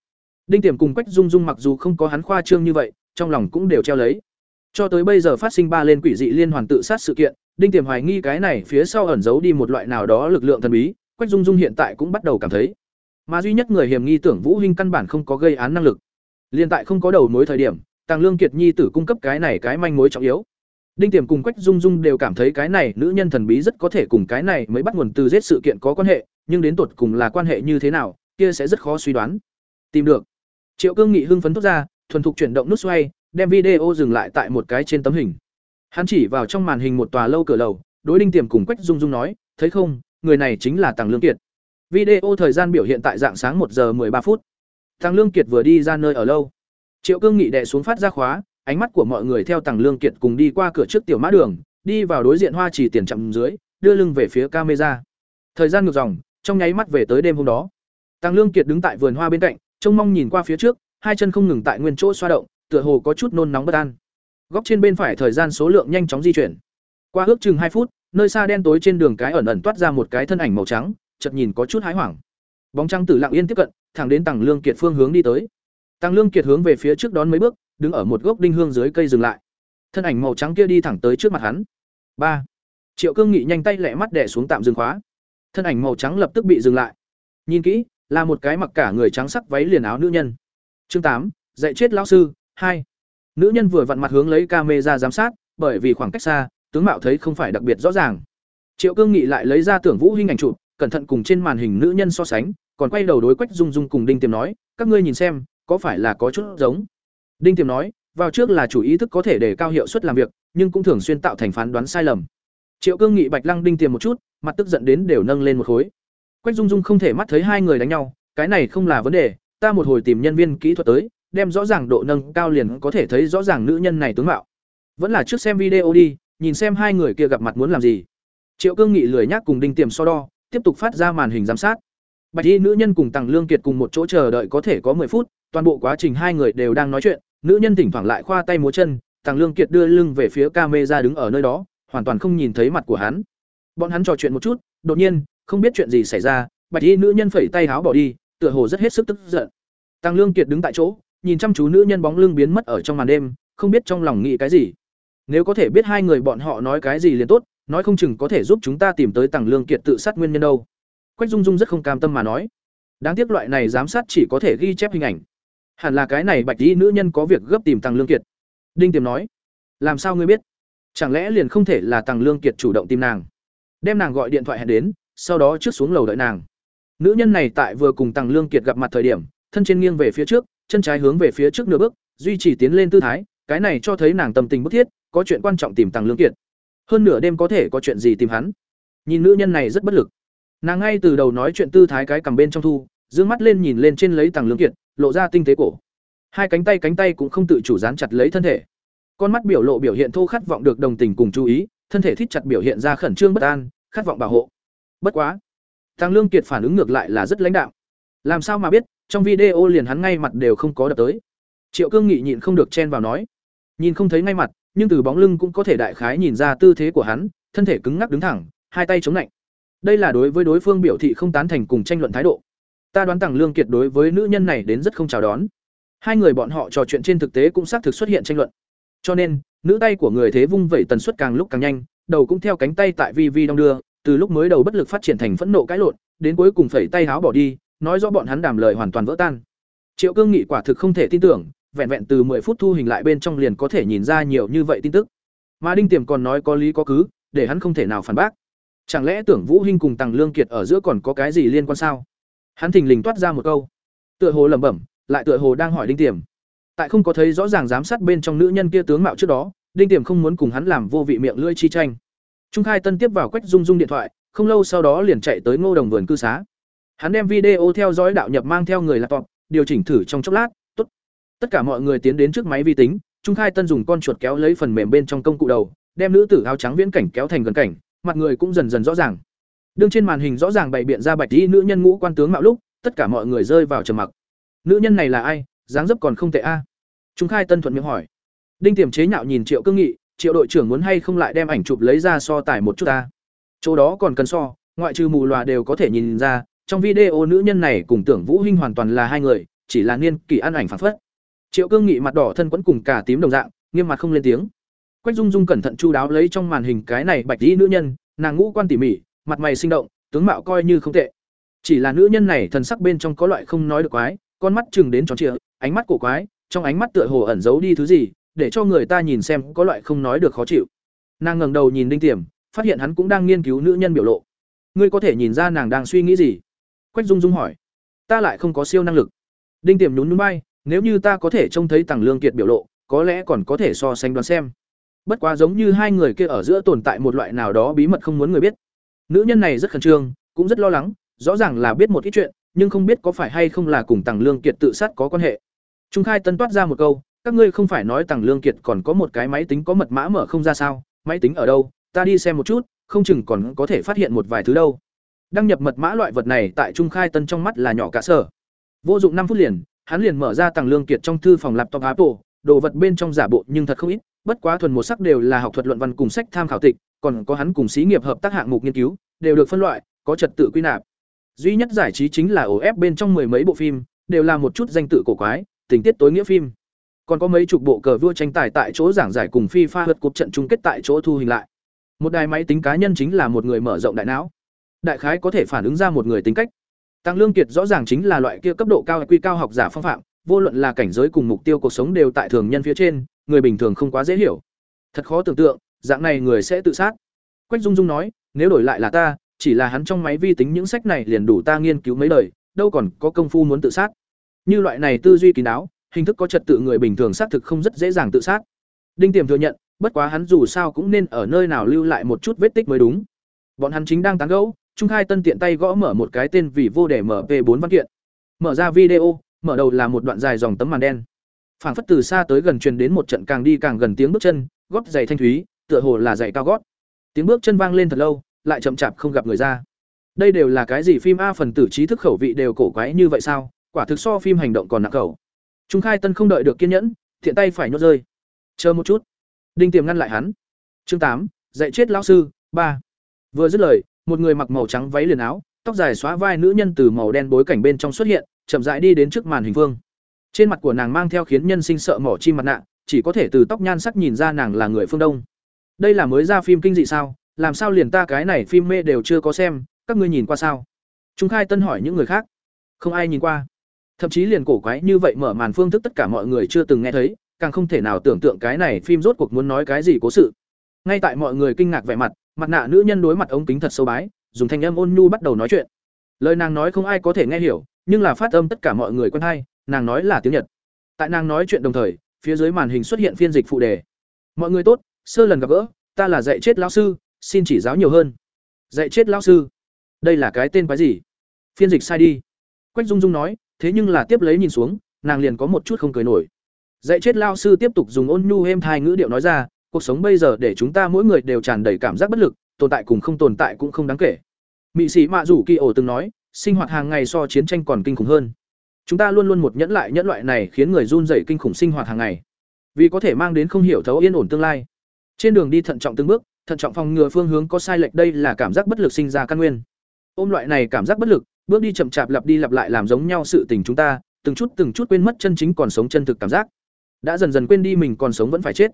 Đinh tiềm cùng quách dung dung mặc dù không có hắn khoa trương như vậy, trong lòng cũng đều treo lấy. Cho tới bây giờ phát sinh ba lên quỷ dị liên hoàn tự sát sự kiện, đinh tiềm hoài nghi cái này phía sau ẩn giấu đi một loại nào đó lực lượng thần bí quách dung dung hiện tại cũng bắt đầu cảm thấy. Mà duy nhất người hiểm nghi tưởng vũ Hinh căn bản không có gây án năng lực. Liên tại không có đầu mối thời điểm, tàng lương kiệt nhi tử cung cấp cái này cái manh mối trọng yếu. Đinh tiềm cùng quách dung dung đều cảm thấy cái này nữ nhân thần bí rất có thể cùng cái này mới bắt nguồn từ giết sự kiện có quan hệ, nhưng đến tột cùng là quan hệ như thế nào, kia sẽ rất khó suy đoán. Tìm được. Triệu cương nghị hưng phấn thốt ra, thuần thục chuyển động nút xoay, đem video dừng lại tại một cái trên tấm hình. Hắn chỉ vào trong màn hình một tòa lâu cửa lầu, đối đinh tiềm cùng quách dung dung nói, thấy không người này chính là tàng lương kiệt. Video thời gian biểu hiện tại dạng sáng một giờ ba phút. Tàng lương kiệt vừa đi ra nơi ở lâu. Triệu cương nghị đệ xuống phát ra khóa, ánh mắt của mọi người theo tàng lương kiệt cùng đi qua cửa trước tiểu mã đường, đi vào đối diện hoa chỉ tiền chậm dưới, đưa lưng về phía camera. Thời gian ngược dòng, trong nháy mắt về tới đêm hôm đó. Tăng lương kiệt đứng tại vườn hoa bên cạnh, trông mong nhìn qua phía trước, hai chân không ngừng tại nguyên chỗ xoa động, tựa hồ có chút nôn nóng bất an. Góc trên bên phải thời gian số lượng nhanh chóng di chuyển. Qua ước chừng hai phút nơi xa đen tối trên đường cái ẩn ẩn toát ra một cái thân ảnh màu trắng, chợt nhìn có chút hái hoảng. Bóng trăng tử lặng yên tiếp cận, thẳng đến tàng lương kiệt phương hướng đi tới. Tàng lương kiệt hướng về phía trước đón mấy bước, đứng ở một gốc đinh hương dưới cây dừng lại. Thân ảnh màu trắng kia đi thẳng tới trước mặt hắn. Ba. Triệu cương nghị nhanh tay lẹ mắt đẻ xuống tạm dừng khóa. Thân ảnh màu trắng lập tức bị dừng lại. Nhìn kỹ, là một cái mặc cả người trắng sắc váy liền áo nữ nhân. Chương tám, dạy chết lão sư, hai. Nữ nhân vừa vặn mặt hướng lấy camera giám sát, bởi vì khoảng cách xa tướng mạo thấy không phải đặc biệt rõ ràng. Triệu cương nghị lại lấy ra tưởng vũ hình ảnh chụp, cẩn thận cùng trên màn hình nữ nhân so sánh, còn quay đầu đối quách dung dung cùng đinh tiềm nói, các ngươi nhìn xem, có phải là có chút giống? Đinh tiềm nói, vào trước là chủ ý thức có thể để cao hiệu suất làm việc, nhưng cũng thường xuyên tạo thành phán đoán sai lầm. Triệu cương nghị bạch lăng đinh tiềm một chút, mặt tức giận đến đều nâng lên một khối. Quách dung dung không thể mắt thấy hai người đánh nhau, cái này không là vấn đề, ta một hồi tìm nhân viên kỹ thuật tới, đem rõ ràng độ nâng cao liền có thể thấy rõ ràng nữ nhân này tướng mạo. Vẫn là trước xem video đi nhìn xem hai người kia gặp mặt muốn làm gì. Triệu cương nghị lười nhác cùng đinh tiềm so đo, tiếp tục phát ra màn hình giám sát. Bạch y nữ nhân cùng tằng lương kiệt cùng một chỗ chờ đợi có thể có 10 phút, toàn bộ quá trình hai người đều đang nói chuyện, nữ nhân thỉnh thoảng lại khoa tay múa chân, tằng lương kiệt đưa lưng về phía camera đứng ở nơi đó, hoàn toàn không nhìn thấy mặt của hắn. Bọn hắn trò chuyện một chút, đột nhiên, không biết chuyện gì xảy ra, bạch y nữ nhân phẩy tay háo bỏ đi, tựa hồ rất hết sức tức giận. Tăng lương kiệt đứng tại chỗ, nhìn chăm chú nữ nhân bóng lưng biến mất ở trong màn đêm, không biết trong lòng nghĩ cái gì nếu có thể biết hai người bọn họ nói cái gì liền tốt, nói không chừng có thể giúp chúng ta tìm tới tàng lương kiệt tự sát nguyên nhân đâu. Quách dung dung rất không cam tâm mà nói. Đáng tiếc loại này giám sát chỉ có thể ghi chép hình ảnh. Hẳn là cái này bạch y nữ nhân có việc gấp tìm tàng lương kiệt. Đinh tiềm nói. Làm sao ngươi biết? Chẳng lẽ liền không thể là tàng lương kiệt chủ động tìm nàng? Đem nàng gọi điện thoại hẹn đến, sau đó trước xuống lầu đợi nàng. Nữ nhân này tại vừa cùng tàng lương kiệt gặp mặt thời điểm, thân trên nghiêng về phía trước, chân trái hướng về phía trước nửa bước, duy trì tiến lên tư thái, cái này cho thấy nàng tâm tình bức thiết có chuyện quan trọng tìm tàng lương kiệt. Hơn nửa đêm có thể có chuyện gì tìm hắn? Nhìn nữ nhân này rất bất lực. Nàng ngay từ đầu nói chuyện tư thái cái cầm bên trong thu d ư ơ n g mắt lên nhìn lên trên lấy tàng lương kiệt, lộ ra tinh tế cổ. Hai cánh tay cánh tay cũng không tự chủ dán chặt lấy thân thể. Con mắt biểu lộ biểu hiện thô khát vọng được đồng tình cùng chú ý, thân thể thít chặt biểu hiện ra khẩn trương bất an, khát vọng bảo hộ. Bất quá tàng lương kiệt phản ứng ngược lại là rất lãnh đạo làm sao mà biết, trong video liền hắn ngay mặt đều không có đập tới. Triệu cương nghị nhịn không được chen vào nói. Nhìn không thấy ngay mặt nhưng từ bóng lưng cũng có thể đại khái nhìn ra tư thế của hắn, thân thể cứng ngắc đứng thẳng, hai tay chống lạnh. Đây là đối với đối phương biểu thị không tán thành cùng tranh luận thái độ. Ta đoán Tằng Lương Kiệt đối với nữ nhân này đến rất không chào đón. Hai người bọn họ trò chuyện trên thực tế cũng xác thực xuất hiện tranh luận. Cho nên, nữ tay của người thế vung vẩy tần suất càng lúc càng nhanh, đầu cũng theo cánh tay tại vi vi đong đưa, từ lúc mới đầu bất lực phát triển thành phẫn nộ cãi lộn, đến cuối cùng phẩy tay háo bỏ đi, nói rõ bọn hắn đàm lời hoàn toàn vỡ tan. Triệu Cương Nghị quả thực không thể tin tưởng, vẹn vẹn từ 10 phút thu hình lại bên trong liền có thể nhìn ra nhiều như vậy tin tức. Mà Đinh Tiềm còn nói có lý có cứ, để hắn không thể nào phản bác. Chẳng lẽ tưởng Vũ Hinh cùng Tằng Lương Kiệt ở giữa còn có cái gì liên quan sao? Hắn thình lình toát ra một câu, tựa hồ lẩm bẩm, lại tựa hồ đang hỏi Đinh Tiềm. Tại không có thấy rõ ràng giám sát bên trong nữ nhân kia tướng mạo trước đó, Đinh Tiềm không muốn cùng hắn làm vô vị miệng lưỡi chi tranh. Trung Khai Tân tiếp vào Quách Dung Dung điện thoại, không lâu sau đó liền chạy tới Ngô Đồng vườn cư xá. Hắn đem video theo dõi đạo nhập mang theo người laptop, điều chỉnh thử trong chốc lát, tất cả mọi người tiến đến trước máy vi tính, trung khai tân dùng con chuột kéo lấy phần mềm bên trong công cụ đầu, đem nữ tử áo trắng viễn cảnh kéo thành gần cảnh, mặt người cũng dần dần rõ ràng. Đương trên màn hình rõ ràng bày biện ra bạch y nữ nhân ngũ quan tướng mạo lúc, tất cả mọi người rơi vào trầm mặc. Nữ nhân này là ai? Dáng dấp còn không tệ a. Trung khai tân thuận miệng hỏi. Đinh tiềm chế nhạo nhìn triệu cương nghị, triệu đội trưởng muốn hay không lại đem ảnh chụp lấy ra so tải một chút ta? Chỗ đó còn cần so, ngoại trừ mù loà đều có thể nhìn ra, trong video nữ nhân này cùng tưởng vũ huynh hoàn toàn là hai người, chỉ là niên kỷ ăn ảnh phản phất triệu cương nghị mặt đỏ thân quẫn cùng cả tím đồng dạng, nghiêm mặt không lên tiếng. Quách dung dung cẩn thận chu đáo lấy trong màn hình cái này bạch dĩ nữ nhân, nàng ngũ quan tỉ mỉ, mặt mày sinh động, tướng mạo coi như không tệ. Chỉ là nữ nhân này thần sắc bên trong có loại không nói được quái, con mắt chừng đến tròn trịa, ánh mắt cổ quái, trong ánh mắt tựa hồ ẩn giấu đi thứ gì, để cho người ta nhìn xem có loại không nói được khó chịu. Nàng ngẩng đầu nhìn đinh tiềm, phát hiện hắn cũng đang nghiên cứu nữ nhân biểu lộ. Ngươi có thể nhìn ra nàng đang suy nghĩ gì? Quách dung dung hỏi. Ta lại không có siêu năng lực. Đinh tiềm nhún núi bay nếu như ta có thể trông thấy Tằng Lương Kiệt biểu lộ, có lẽ còn có thể so sánh đoán xem. Bất quá giống như hai người kia ở giữa tồn tại một loại nào đó bí mật không muốn người biết. Nữ nhân này rất khẩn trương, cũng rất lo lắng, rõ ràng là biết một ít chuyện, nhưng không biết có phải hay không là cùng Tằng Lương Kiệt tự sát có quan hệ. Trung Khai Tân toát ra một câu, các ngươi không phải nói Tằng Lương Kiệt còn có một cái máy tính có mật mã mở không ra sao? Máy tính ở đâu? Ta đi xem một chút, không chừng còn có thể phát hiện một vài thứ đâu. đăng nhập mật mã loại vật này tại trung khai tân trong mắt là nhỏ cả sở vô dụng năm phút liền hắn liền mở ra tàng lương kiệt trong thư phòng laptop apple, đồ vật bên trong giả bộ nhưng thật không ít, bất quá thuần một sắc đều là học thuật luận văn cùng sách tham khảo tịch, còn có hắn cùng xí nghiệp hợp tác hạng mục nghiên cứu, đều được phân loại, có trật tự quy nạp duy nhất giải trí chính là ổ ép bên trong mười mấy bộ phim, đều là một chút danh tự cổ quái, tình tiết tối nghĩa phim còn có mấy chục bộ cờ vua tranh tài tại chỗ giảng giải cùng FIFA hất cuộc trận chung kết tại chỗ thu hình lại. Một đài máy tính cá nhân chính là một người mở rộng đại não. Đại khái có thể phản ứng ra một người tính cách. Tăng Lương Kiệt rõ ràng chính là loại kia cấp độ cao quy cao học giả phong phạm, vô luận là cảnh giới cùng mục tiêu cuộc sống đều tại thường nhân phía trên, người bình thường không quá dễ hiểu. Thật khó tưởng tượng, dạng này người sẽ tự sát. Quách Dung Dung nói, nếu đổi lại là ta, chỉ là hắn trong máy vi tính những sách này liền đủ ta nghiên cứu mấy đời, đâu còn có công phu muốn tự sát. Như loại này tư duy kín đáo, hình thức có trật tự người bình thường xác thực không rất dễ dàng tự sát. Đinh Tiềm thừa nhận, bất quá hắn dù sao cũng nên ở nơi nào lưu lại một chút vết tích mới đúng. Bọn hắn chính đang tán gẫu, Trung Khai Tân tiện tay gõ mở một cái tên vì vô để MP4 văn kiện. Mở ra video, mở đầu là một đoạn dài dòng tấm màn đen. Phảng phất từ xa tới gần truyền đến một trận càng đi càng gần tiếng bước chân, gót giày thanh thúy, tựa hồ là giày cao gót. Tiếng bước chân vang lên thật lâu, lại chậm chạp không gặp người ra. Đây đều là cái gì phim a phần tử trí thức khẩu vị đều cổ quái như vậy sao? Quả thực so phim hành động còn nặng khẩu. Trung Khai Tân không đợi được kiên nhẫn, thiện tay phải nhốt rơi. Chờ một chút. Đinh Tiềm ngăn lại hắn. Chương tám, dạy chết lão sư, ba. Vừa dứt lời, một người mặc màu trắng váy liền áo, tóc dài xóa vai nữ nhân từ màu đen bối cảnh bên trong xuất hiện, chậm rãi đi đến trước màn hình phương. Trên mặt của nàng mang theo khiến nhân sinh sợ mỏ chi mặt nạ, chỉ có thể từ tóc nhan sắc nhìn ra nàng là người phương Đông. Đây là mới ra phim kinh dị sao? Làm sao liền ta cái này phim mê đều chưa có xem, các ngươi nhìn qua sao? Trung Khai Tân hỏi những người khác. Không ai nhìn qua thậm chí liền cổ quái như vậy mở màn phương thức tất cả mọi người chưa từng nghe thấy càng không thể nào tưởng tượng cái này phim rốt cuộc muốn nói cái gì cố sự ngay tại mọi người kinh ngạc vẻ mặt mặt nạ nữ nhân đối mặt ống kính thật sâu bái, dùng thanh âm ôn nhu bắt đầu nói chuyện. Lời nàng nói không ai có thể nghe hiểu, nhưng là phát âm tất cả mọi người quen hay, nàng nói là tiếng nhật. Tại nàng nói chuyện đồng thời, phía dưới màn hình xuất hiện phiên dịch phụ đề. Mọi người tốt, sơ lần gặp gỡ, ta là dạy chết lão sư, xin chỉ giáo nhiều hơn. Dạy chết lão sư. Đây là cái tên quái gì? Phiên dịch sai đi. Quách dung dung nói, thế nhưng là tiếp lấy nhìn xuống, nàng liền có một chút không cười nổi. Dạy chết lao sư tiếp tục dùng ôn nhu êm thai ngữ điệu nói ra cuộc sống bây giờ để chúng ta mỗi người đều tràn đầy cảm giác bất lực, tồn tại cùng không tồn tại cũng không đáng kể. Mị sĩ mạ rủ kỳ ổ từng nói, sinh hoạt hàng ngày so chiến tranh còn kinh khủng hơn. Chúng ta luôn luôn một nhẫn lại nhẫn loại này khiến người run rẩy kinh khủng sinh hoạt hàng ngày. Vì có thể mang đến không hiểu thấu yên ổn tương lai. Trên đường đi thận trọng từng bước, thận trọng phòng ngừa phương hướng có sai lệch đây là cảm giác bất lực sinh ra căn nguyên. Ôm loại này cảm giác bất lực, bước đi chậm chạp lặp đi lặp lại làm giống nhau sự tình chúng ta, từng chút từng chút quên mất chân chính còn sống chân thực cảm giác. Đã dần dần quên đi mình còn sống vẫn phải chết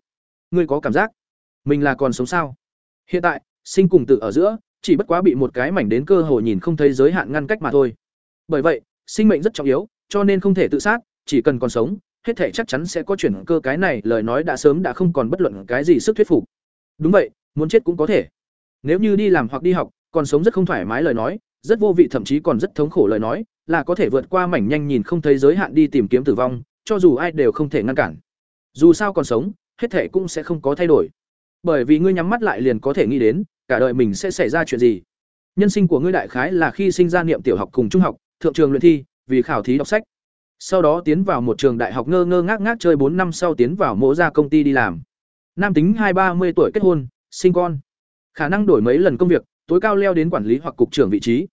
ngươi có cảm giác mình là còn sống sao? Hiện tại sinh cùng tử ở giữa chỉ bất quá bị một cái mảnh đến cơ hồ nhìn không thấy giới hạn ngăn cách mà thôi. Bởi vậy sinh mệnh rất trọng yếu cho nên không thể tự sát chỉ cần còn sống hết thể chắc chắn sẽ có chuyển cơ. Cái này lời nói đã sớm đã không còn bất luận cái gì sức thuyết phục. Đúng vậy muốn chết cũng có thể. Nếu như đi làm hoặc đi học còn sống rất không thoải mái lời nói rất vô vị thậm chí còn rất thống khổ lời nói, là có thể vượt qua mảnh nhanh nhìn không thấy giới hạn đi tìm kiếm tử vong, cho dù ai đều không thể ngăn cản. Dù sao còn sống, hết thể cũng sẽ không có thay đổi. Bởi vì ngươi nhắm mắt lại liền có thể nghĩ đến, cả đời mình sẽ xảy ra chuyện gì. Nhân sinh của ngươi đại khái là khi sinh ra niệm tiểu học cùng trung học, thượng trường luyện thi, vì khảo thí đọc sách. Sau đó tiến vào một trường đại học ngơ ngơ ngác ngác chơi bốn năm sau tiến vào mỗ ra công ty đi làm. Nam tính hai ba mươi tuổi kết hôn, sinh con. Khả năng đổi mấy lần công việc, tối cao leo đến quản lý hoặc cục trưởng vị trí.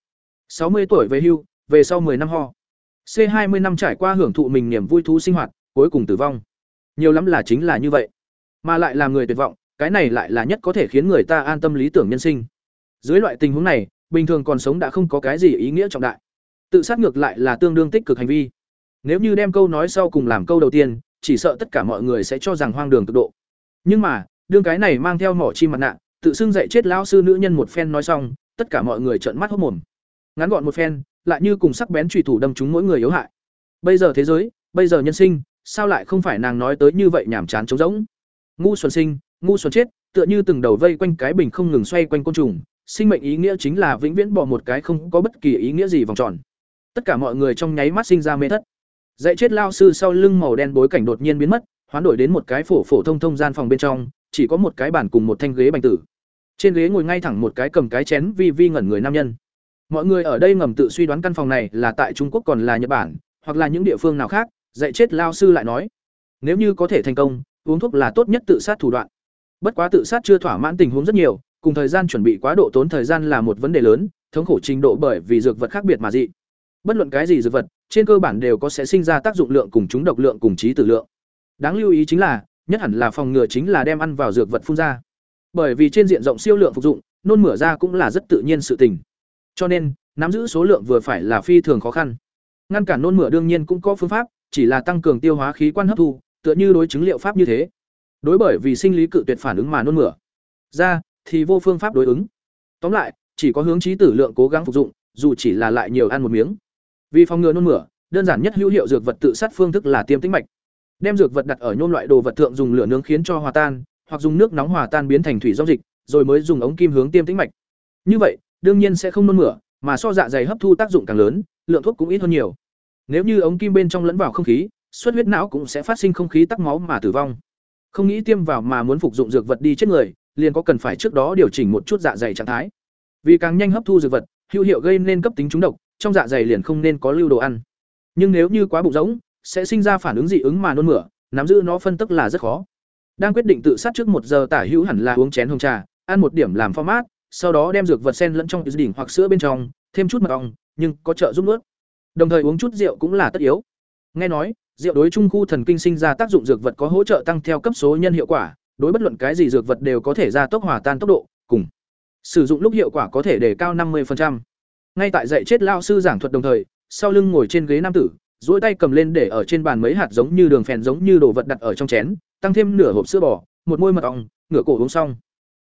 60 tuổi về hưu, về sau 10 năm ho. C20 năm trải qua hưởng thụ mình niềm vui thú sinh hoạt, cuối cùng tử vong. Nhiều lắm là chính là như vậy. Mà lại làm người tuyệt vọng, cái này lại là nhất có thể khiến người ta an tâm lý tưởng nhân sinh. Dưới loại tình huống này, bình thường còn sống đã không có cái gì ý nghĩa trọng đại. Tự sát ngược lại là tương đương tích cực hành vi. Nếu như đem câu nói sau cùng làm câu đầu tiên, chỉ sợ tất cả mọi người sẽ cho rằng hoang đường cực độ. Nhưng mà, đương cái này mang theo mỏ chim mặt nạ, tự xưng dạy chết lão sư nữ nhân một phen nói xong, tất cả mọi người trợn mắt hốt mồm. Ngắn gọn một phen, lại như cùng sắc bén trùy thủ đâm chúng mỗi người yếu hại. Bây giờ thế giới, bây giờ nhân sinh, sao lại không phải nàng nói tới như vậy nhảm chán trống rỗng. Ngu xuẩn sinh, ngu xuẩn chết, tựa như từng đầu vây quanh cái bình không ngừng xoay quanh côn trùng, sinh mệnh ý nghĩa chính là vĩnh viễn bỏ một cái không có bất kỳ ý nghĩa gì vòng tròn. Tất cả mọi người trong nháy mắt sinh ra mê thất. Dạy chết lao sư sau lưng màu đen bối cảnh đột nhiên biến mất, hoán đổi đến một cái phổ phổ thông thông gian phòng bên trong, chỉ có một cái bàn cùng một thanh ghế bành tử trên ghế ngồi ngay thẳng một cái cầm cái chén vi vi ngẩn người nam nhân mọi người ở đây ngầm tự suy đoán căn phòng này là tại trung quốc còn là nhật bản hoặc là những địa phương nào khác dạy chết lao sư lại nói nếu như có thể thành công uống thuốc là tốt nhất tự sát thủ đoạn bất quá tự sát chưa thỏa mãn tình huống rất nhiều cùng thời gian chuẩn bị quá độ tốn thời gian là một vấn đề lớn thống khổ trình độ bởi vì dược vật khác biệt mà dị. Bất luận cái gì dược vật, trên cơ bản đều có sẽ sinh ra tác dụng lượng cùng chúng độc lượng cùng trí tử lượng. Đáng lưu ý chính là, nhất hẳn là phòng ngừa chính là đem ăn vào dược vật phun ra. Bởi vì trên diện rộng siêu lượng phục dụng, nôn mửa ra cũng là rất tự nhiên sự tình. Cho nên, nắm giữ số lượng vừa phải là phi thường khó khăn. Ngăn cản nôn mửa đương nhiên cũng có phương pháp, chỉ là tăng cường tiêu hóa khí quan hấp thu, tựa như đối chứng liệu pháp như thế. Đối bởi vì sinh lý cự tuyệt phản ứng mà nôn mửa. Ra thì vô phương pháp đối ứng. Tóm lại, chỉ có hướng trí tử lượng cố gắng phục dụng, dù chỉ là lại nhiều ăn một miếng. Vì phòng ngừa nôn mửa, đơn giản nhất hữu hiệu dược vật tự sát phương thức là tiêm tĩnh mạch. Đem dược vật đặt ở nhôm loại đồ vật thượng dùng lửa nướng khiến cho hòa tan, hoặc dùng nước nóng hòa tan biến thành thủy giao dịch, rồi mới dùng ống kim hướng tiêm tĩnh mạch. Như vậy, đương nhiên sẽ không nôn mửa, mà so dạ dày hấp thu tác dụng càng lớn, lượng thuốc cũng ít hơn nhiều. Nếu như ống kim bên trong lẫn vào không khí, xuất huyết não cũng sẽ phát sinh không khí tắc máu mà tử vong. Không nghĩ tiêm vào mà muốn phục dụng dược vật đi chết người, liền có cần phải trước đó điều chỉnh một chút dạ dày trạng thái. Vì càng nhanh hấp thu dược vật, hữu hiệu gây nên cấp tính trúng độc, trong dạ dày liền không nên có lưu đồ ăn. Nhưng nếu như quá bụng rỗng, sẽ sinh ra phản ứng dị ứng mà nôn mửa, nắm giữ nó phân tức là rất khó. Đang quyết định tự sát trước một giờ tả hữu hẳn là uống chén hồng trà, ăn một điểm làm format, sau đó đem dược vật sen lẫn trong đỉnh hoặc sữa bên trong, thêm chút mật ong, nhưng có trợ giúp nuốt. Đồng thời uống chút rượu cũng là tất yếu. Nghe nói, rượu đối trung khu thần kinh sinh ra tác dụng dược vật có hỗ trợ tăng theo cấp số nhân hiệu quả, đối bất luận cái gì dược vật đều có thể gia tốc hòa tan tốc độ, cùng sử dụng lúc hiệu quả có thể đề cao 50%. Ngay tại dạy chết lao sư giảng thuật đồng thời, sau lưng ngồi trên ghế nam tử, duỗi tay cầm lên để ở trên bàn mấy hạt giống như đường phèn giống như đồ vật đặt ở trong chén, tăng thêm nửa hộp sữa bò, một môi mật ong, ngửa cổ uống xong.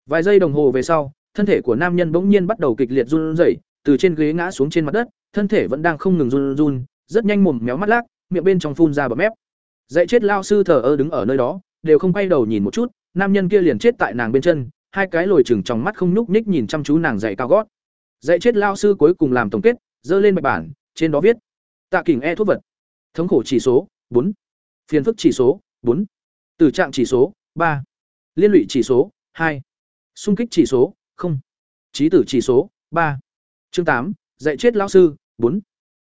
Vài giây đồng hồ về sau, thân thể của nam nhân bỗng nhiên bắt đầu kịch liệt run rẩy, từ trên ghế ngã xuống trên mặt đất, thân thể vẫn đang không ngừng run run, rất nhanh mồm méo mắt lác, miệng bên trong phun ra bọt mép. Dạy chết lao sư thờ ơ đứng ở nơi đó, đều không quay đầu nhìn một chút, nam nhân kia liền chết tại nàng bên chân, hai cái lồi chừng trong mắt không nhúc nhích nhìn chăm chú nàng dạy cao gót. Dạy chết lao sư cuối cùng làm tổng kết, dơ lên bạch bản, trên đó viết: Tạ kình e thuốc vật. Thống khổ chỉ số bốn, Phiền phức chỉ số bốn, Tử trạng chỉ số ba, Liên lụy chỉ số hai, Xung kích chỉ số không, Trí tử chỉ số ba, Chương tám, dạy chết lão sư bốn,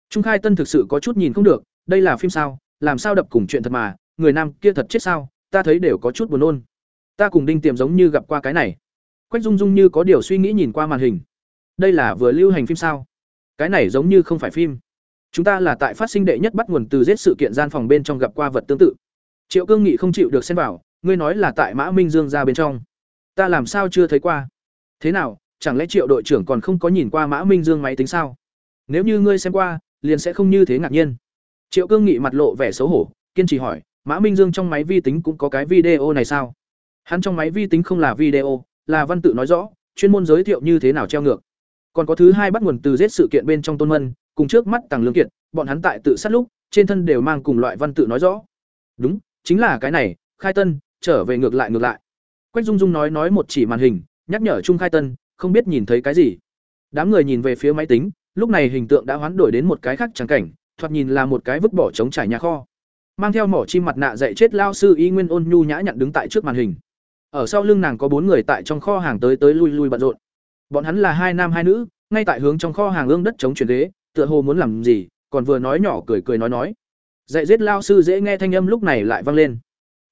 Trung khai tân thực sự có chút nhìn không được, đây là phim sao, làm sao đập cùng chuyện thật mà, người nam kia thật chết sao, ta thấy đều có chút buồn nôn. Ta cùng Đinh Tiềm giống như gặp qua cái này. Quách Dung Dung như có điều suy nghĩ nhìn qua màn hình. Đây là vừa lưu hành phim sao? Cái này giống như không phải phim. Chúng ta là tại phát sinh đệ nhất bắt nguồn từ giết sự kiện gian phòng bên trong gặp qua vật tương tự. Triệu Cương Nghị không chịu được xen vào, ngươi nói là tại Mã Minh Dương ra bên trong. Ta làm sao chưa thấy qua? Thế nào, chẳng lẽ Triệu đội trưởng còn không có nhìn qua Mã Minh Dương máy tính sao? Nếu như ngươi xem qua, liền sẽ không như thế ngạc nhiên. Triệu Cương Nghị mặt lộ vẻ xấu hổ, kiên trì hỏi, Mã Minh Dương trong máy vi tính cũng có cái video này sao? Hắn trong máy vi tính không là video, là văn tự nói rõ, chuyên môn giới thiệu như thế nào treo ngược. Còn có thứ hai bắt nguồn từ giết sự kiện bên trong Tôn Mân, cùng trước mắt tàng Lương Kiệt, bọn hắn tại tự sát lúc, trên thân đều mang cùng loại văn tự nói rõ. Đúng, chính là cái này, Khai Tân, trở về ngược lại ngược lại. Quách Dung Dung nói nói một chỉ màn hình, nhắc nhở Trung Khai Tân, không biết nhìn thấy cái gì. Đám người nhìn về phía máy tính, lúc này hình tượng đã hoán đổi đến một cái khác chẳng cảnh, thoạt nhìn là một cái vứt bỏ trống trải nhà kho. Mang theo mỏ chim mặt nạ dạy chết lao sư Y Nguyên Ôn nhu nhã nhặn đứng tại trước màn hình. Ở sau lưng nàng có bốn người tại trong kho hàng tới tới lui lui bận rộn. Bọn hắn là hai nam hai nữ, ngay tại hướng trong kho hàng ương đất chống chuyển ghế, tựa hồ muốn làm gì, còn vừa nói nhỏ cười cười nói nói. Dạy giết lao sư dễ nghe thanh âm lúc này lại vang lên.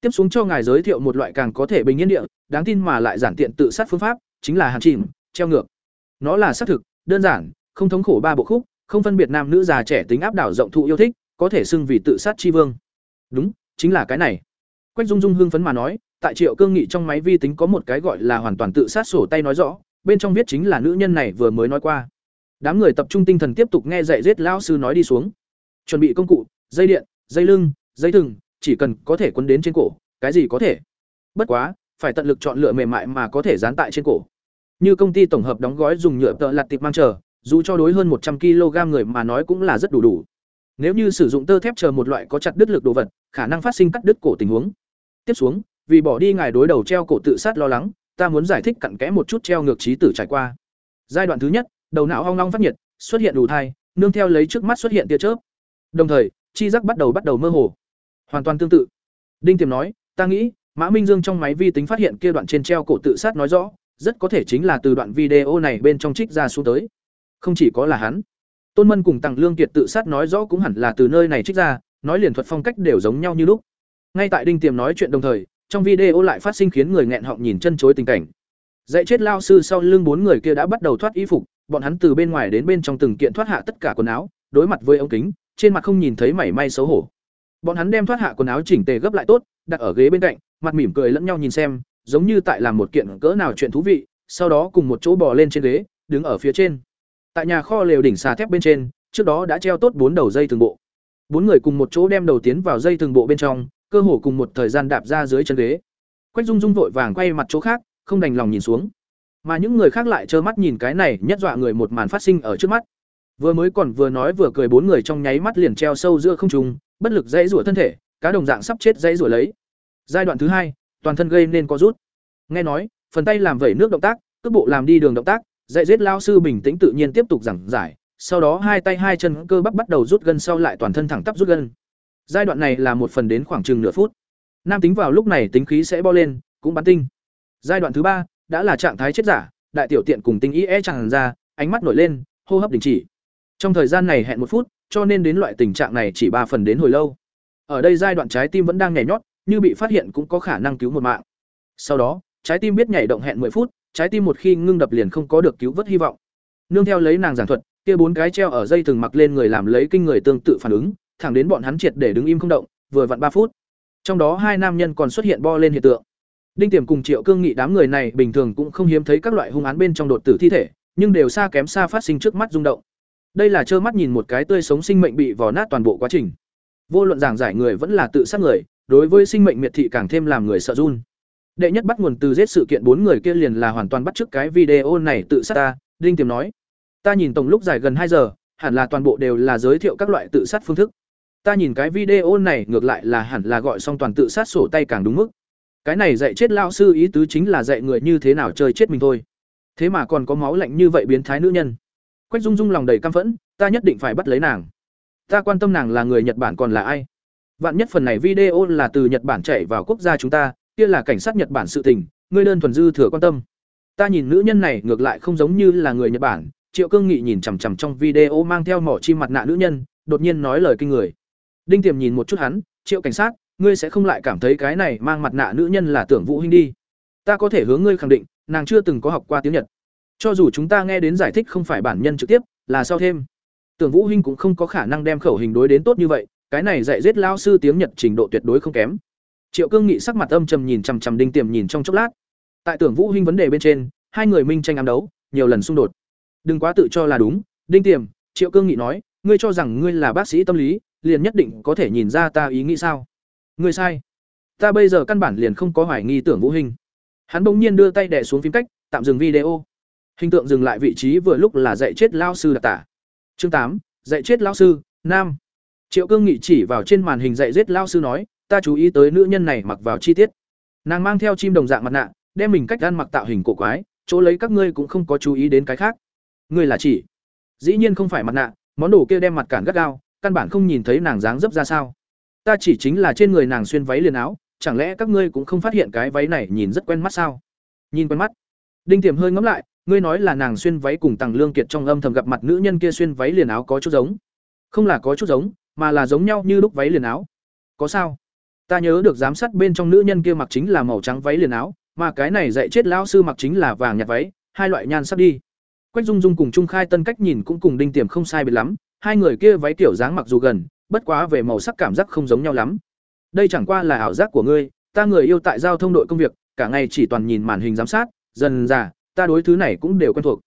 Tiếp xuống cho ngài giới thiệu một loại càng có thể bình yên địa, đáng tin mà lại giản tiện tự sát phương pháp, chính là hàn chìm, treo ngược. Nó là xác thực, đơn giản, không thống khổ ba bộ khúc, không phân biệt nam nữ già trẻ tính áp đảo rộng thụ yêu thích, có thể xưng vì tự sát chi vương. Đúng, chính là cái này. Quách Dung Dung hưng phấn mà nói, tại Triệu Cương Nghị trong máy vi tính có một cái gọi là hoàn toàn tự sát sổ tay nói rõ, bên trong viết chính là nữ nhân này vừa mới nói qua. Đám người tập trung tinh thần tiếp tục nghe dạy giết lão sư nói đi xuống. Chuẩn bị công cụ, dây điện, dây lưng, dây thừng, chỉ cần có thể quấn đến trên cổ, cái gì có thể. Bất quá, phải tận lực chọn lựa mềm mại mà có thể dán tại trên cổ. Như công ty tổng hợp đóng gói dùng nhựa tợ lặt tịp mang chờ, dù cho đối hơn một trăm kg người mà nói cũng là rất đủ đủ. Nếu như sử dụng tơ thép chờ một loại có chặt đứt lực đồ vật, khả năng phát sinh cắt đứt cổ tình huống. Tiếp xuống, vì bỏ đi ngài đối đầu treo cổ tự sát lo lắng, ta muốn giải thích cặn kẽ một chút treo ngược trí tử trải qua. Giai đoạn thứ nhất, đầu não ong long phát nhiệt, xuất hiện đủ thai, nương theo lấy trước mắt xuất hiện tia chớp. Đồng thời, chi giác bắt đầu bắt đầu mơ hồ. Hoàn toàn tương tự. Đinh Tiềm nói, ta nghĩ, Mã Minh Dương trong máy vi tính phát hiện kia đoạn trên treo cổ tự sát nói rõ, rất có thể chính là từ đoạn video này bên trong trích ra xuống tới. Không chỉ có là hắn. Tôn Mân cùng tặng Lương Kiệt tự sát nói rõ cũng hẳn là từ nơi này trích ra, nói liền thuật phong cách đều giống nhau như lúc. Ngay tại Đinh Tiềm nói chuyện đồng thời, trong video lại phát sinh khiến người nghẹn họng nhìn chân chối tình cảnh. Dạy chết lao sư sau lưng bốn người kia đã bắt đầu thoát y phục, bọn hắn từ bên ngoài đến bên trong từng kiện thoát hạ tất cả quần áo đối mặt với ống kính trên mặt không nhìn thấy mảy may xấu hổ bọn hắn đem thoát hạ quần áo chỉnh tề gấp lại tốt đặt ở ghế bên cạnh mặt mỉm cười lẫn nhau nhìn xem giống như tại làm một kiện cỡ nào chuyện thú vị sau đó cùng một chỗ bò lên trên ghế đứng ở phía trên tại nhà kho lều đỉnh xà thép bên trên, trước đó đã treo tốt bốn đầu dây thường bộ. Bốn người cùng một chỗ đem đầu tiến vào dây thường bộ bên trong, cơ hồ cùng một thời gian đạp ra dưới chân ghế. Quách dung dung vội vàng quay mặt chỗ khác, không đành lòng nhìn xuống. Mà những người khác lại trơ mắt nhìn cái này nhất dọa người một màn phát sinh ở trước mắt. Vừa mới còn vừa nói vừa cười bốn người trong nháy mắt liền treo sâu giữa không trung, bất lực dãy rủa thân thể, cá đồng dạng sắp chết dãy rủa lấy. Giai đoạn thứ hai, toàn thân gây nên có rút. Nghe nói, phần tay làm vẩy nước động tác, cước bộ làm đi đường động tác dạy giết lao sư bình tĩnh tự nhiên tiếp tục giảng giải, sau đó hai tay hai chân cơ bắp bắt đầu rút gân sau lại toàn thân thẳng tắp rút gân. Giai đoạn này là một phần đến khoảng chừng nửa phút. Nam tính vào lúc này tính khí sẽ bo lên, cũng bắn tinh. Giai đoạn thứ ba, đã là trạng thái chết giả, đại tiểu tiện cùng tinh ý e tràn ra, ánh mắt nổi lên, hô hấp đình chỉ. Trong thời gian này hẹn một phút, cho nên đến loại tình trạng này chỉ ba phần đến hồi lâu. Ở đây giai đoạn trái tim vẫn đang nhảy nhót, như bị phát hiện cũng có khả năng cứu một mạng. Sau đó, trái tim biết nhảy động hẹn 10 phút trái tim một khi ngưng đập liền không có được cứu vớt hy vọng. Nương theo lấy nàng giảng thuật, kia bốn cái treo ở dây từng mặc lên người làm lấy kinh người tương tự phản ứng, thẳng đến bọn hắn triệt để đứng im không động, vừa vặn ba phút. Trong đó hai nam nhân còn xuất hiện bo lên hiện tượng. Đinh tiềm cùng triệu cương nghị đám người này bình thường cũng không hiếm thấy các loại hung án bên trong đột tử thi thể, nhưng đều xa kém xa phát sinh trước mắt rung động. Đây là trơ mắt nhìn một cái tươi sống sinh mệnh bị vò nát toàn bộ quá trình. Vô luận giảng giải người vẫn là tự sát người, đối với sinh mệnh miệt thị càng thêm làm người sợ run đệ nhất bắt nguồn từ giết sự kiện bốn người kia liền là hoàn toàn bắt chước cái video này tự sát ta, đinh tiềm nói. Ta nhìn tổng lúc dài gần hai giờ, hẳn là toàn bộ đều là giới thiệu các loại tự sát phương thức. Ta nhìn cái video này ngược lại là hẳn là gọi xong toàn tự sát sổ tay càng đúng mức. Cái này dạy chết lao sư ý tứ chính là dạy người như thế nào chơi chết mình thôi. Thế mà còn có máu lạnh như vậy biến thái nữ nhân. Quách dung dung lòng đầy căm phẫn, ta nhất định phải bắt lấy nàng. Ta quan tâm nàng là người nhật bản còn là ai. Vạn nhất phần này video là từ nhật bản chạy vào quốc gia chúng ta kia là cảnh sát nhật bản sự tình, ngươi đơn thuần dư thừa quan tâm. Ta nhìn nữ nhân này ngược lại không giống như là người nhật bản, triệu cương nghị nhìn chằm chằm trong video mang theo mỏ chim mặt nạ nữ nhân, đột nhiên nói lời kinh người. Đinh tiềm nhìn một chút hắn, triệu cảnh sát, ngươi sẽ không lại cảm thấy cái này mang mặt nạ nữ nhân là tưởng vũ hinh đi. Ta có thể hướng ngươi khẳng định, nàng chưa từng có học qua tiếng nhật. Cho dù chúng ta nghe đến giải thích không phải bản nhân trực tiếp, là sau thêm? Tưởng vũ hinh cũng không có khả năng đem khẩu hình đối đến tốt như vậy, cái này dạy giết lao sư tiếng nhật trình độ tuyệt đối không kém triệu cương nghị sắc mặt âm trầm nhìn chằm chằm đinh tiềm nhìn trong chốc lát. Tại tưởng vũ hinh vấn đề bên trên, hai người minh tranh ám đấu, nhiều lần xung đột. Đừng quá tự cho là đúng, đinh tiềm, triệu cương nghị nói, ngươi cho rằng ngươi là bác sĩ tâm lý, liền nhất định có thể nhìn ra ta ý nghĩ sao? Ngươi sai. Ta bây giờ căn bản liền không có hoài nghi tưởng vũ hinh. Hắn bỗng nhiên đưa tay đè xuống phím cách, tạm dừng video. Hình tượng dừng lại vị trí vừa lúc là dạy chết lao sư đặc tả. Chương tám, dạy chết lao sư, nam. Triệu cương nghị chỉ vào trên màn hình dạy giết lao sư nói ta chú ý tới nữ nhân này mặc vào chi tiết. Nàng mang theo chim đồng dạng mặt nạ, đem mình cách ăn mặc tạo hình cổ quái, chỗ lấy các ngươi cũng không có chú ý đến cái khác. Ngươi là chỉ. Dĩ nhiên không phải mặt nạ, món đồ kia đem mặt cản gắt gao, căn bản không nhìn thấy nàng dáng dấp ra sao. Ta chỉ chính là trên người nàng xuyên váy liền áo, chẳng lẽ các ngươi cũng không phát hiện cái váy này nhìn rất quen mắt sao? Nhìn quen mắt. Đinh tiềm hơi ngẫm lại, ngươi nói là nàng xuyên váy cùng tằng lương kiệt trong âm thầm gặp mặt nữ nhân kia xuyên váy liền áo có chút giống. Không là có chút giống, mà là giống nhau như lúc váy liền áo. Có sao? Ta nhớ được giám sát bên trong nữ nhân kia mặc chính là màu trắng váy liền áo, mà cái này dạy chết lão sư mặc chính là vàng nhạt váy, hai loại nhan sắc đi. Quách dung dung cùng trung khai tân cách nhìn cũng cùng đinh tiềm không sai biệt lắm, hai người kia váy kiểu dáng mặc dù gần, bất quá về màu sắc cảm giác không giống nhau lắm. Đây chẳng qua là ảo giác của ngươi, ta người yêu tại giao thông đội công việc, cả ngày chỉ toàn nhìn màn hình giám sát, dần dà, ta đối thứ này cũng đều quen thuộc.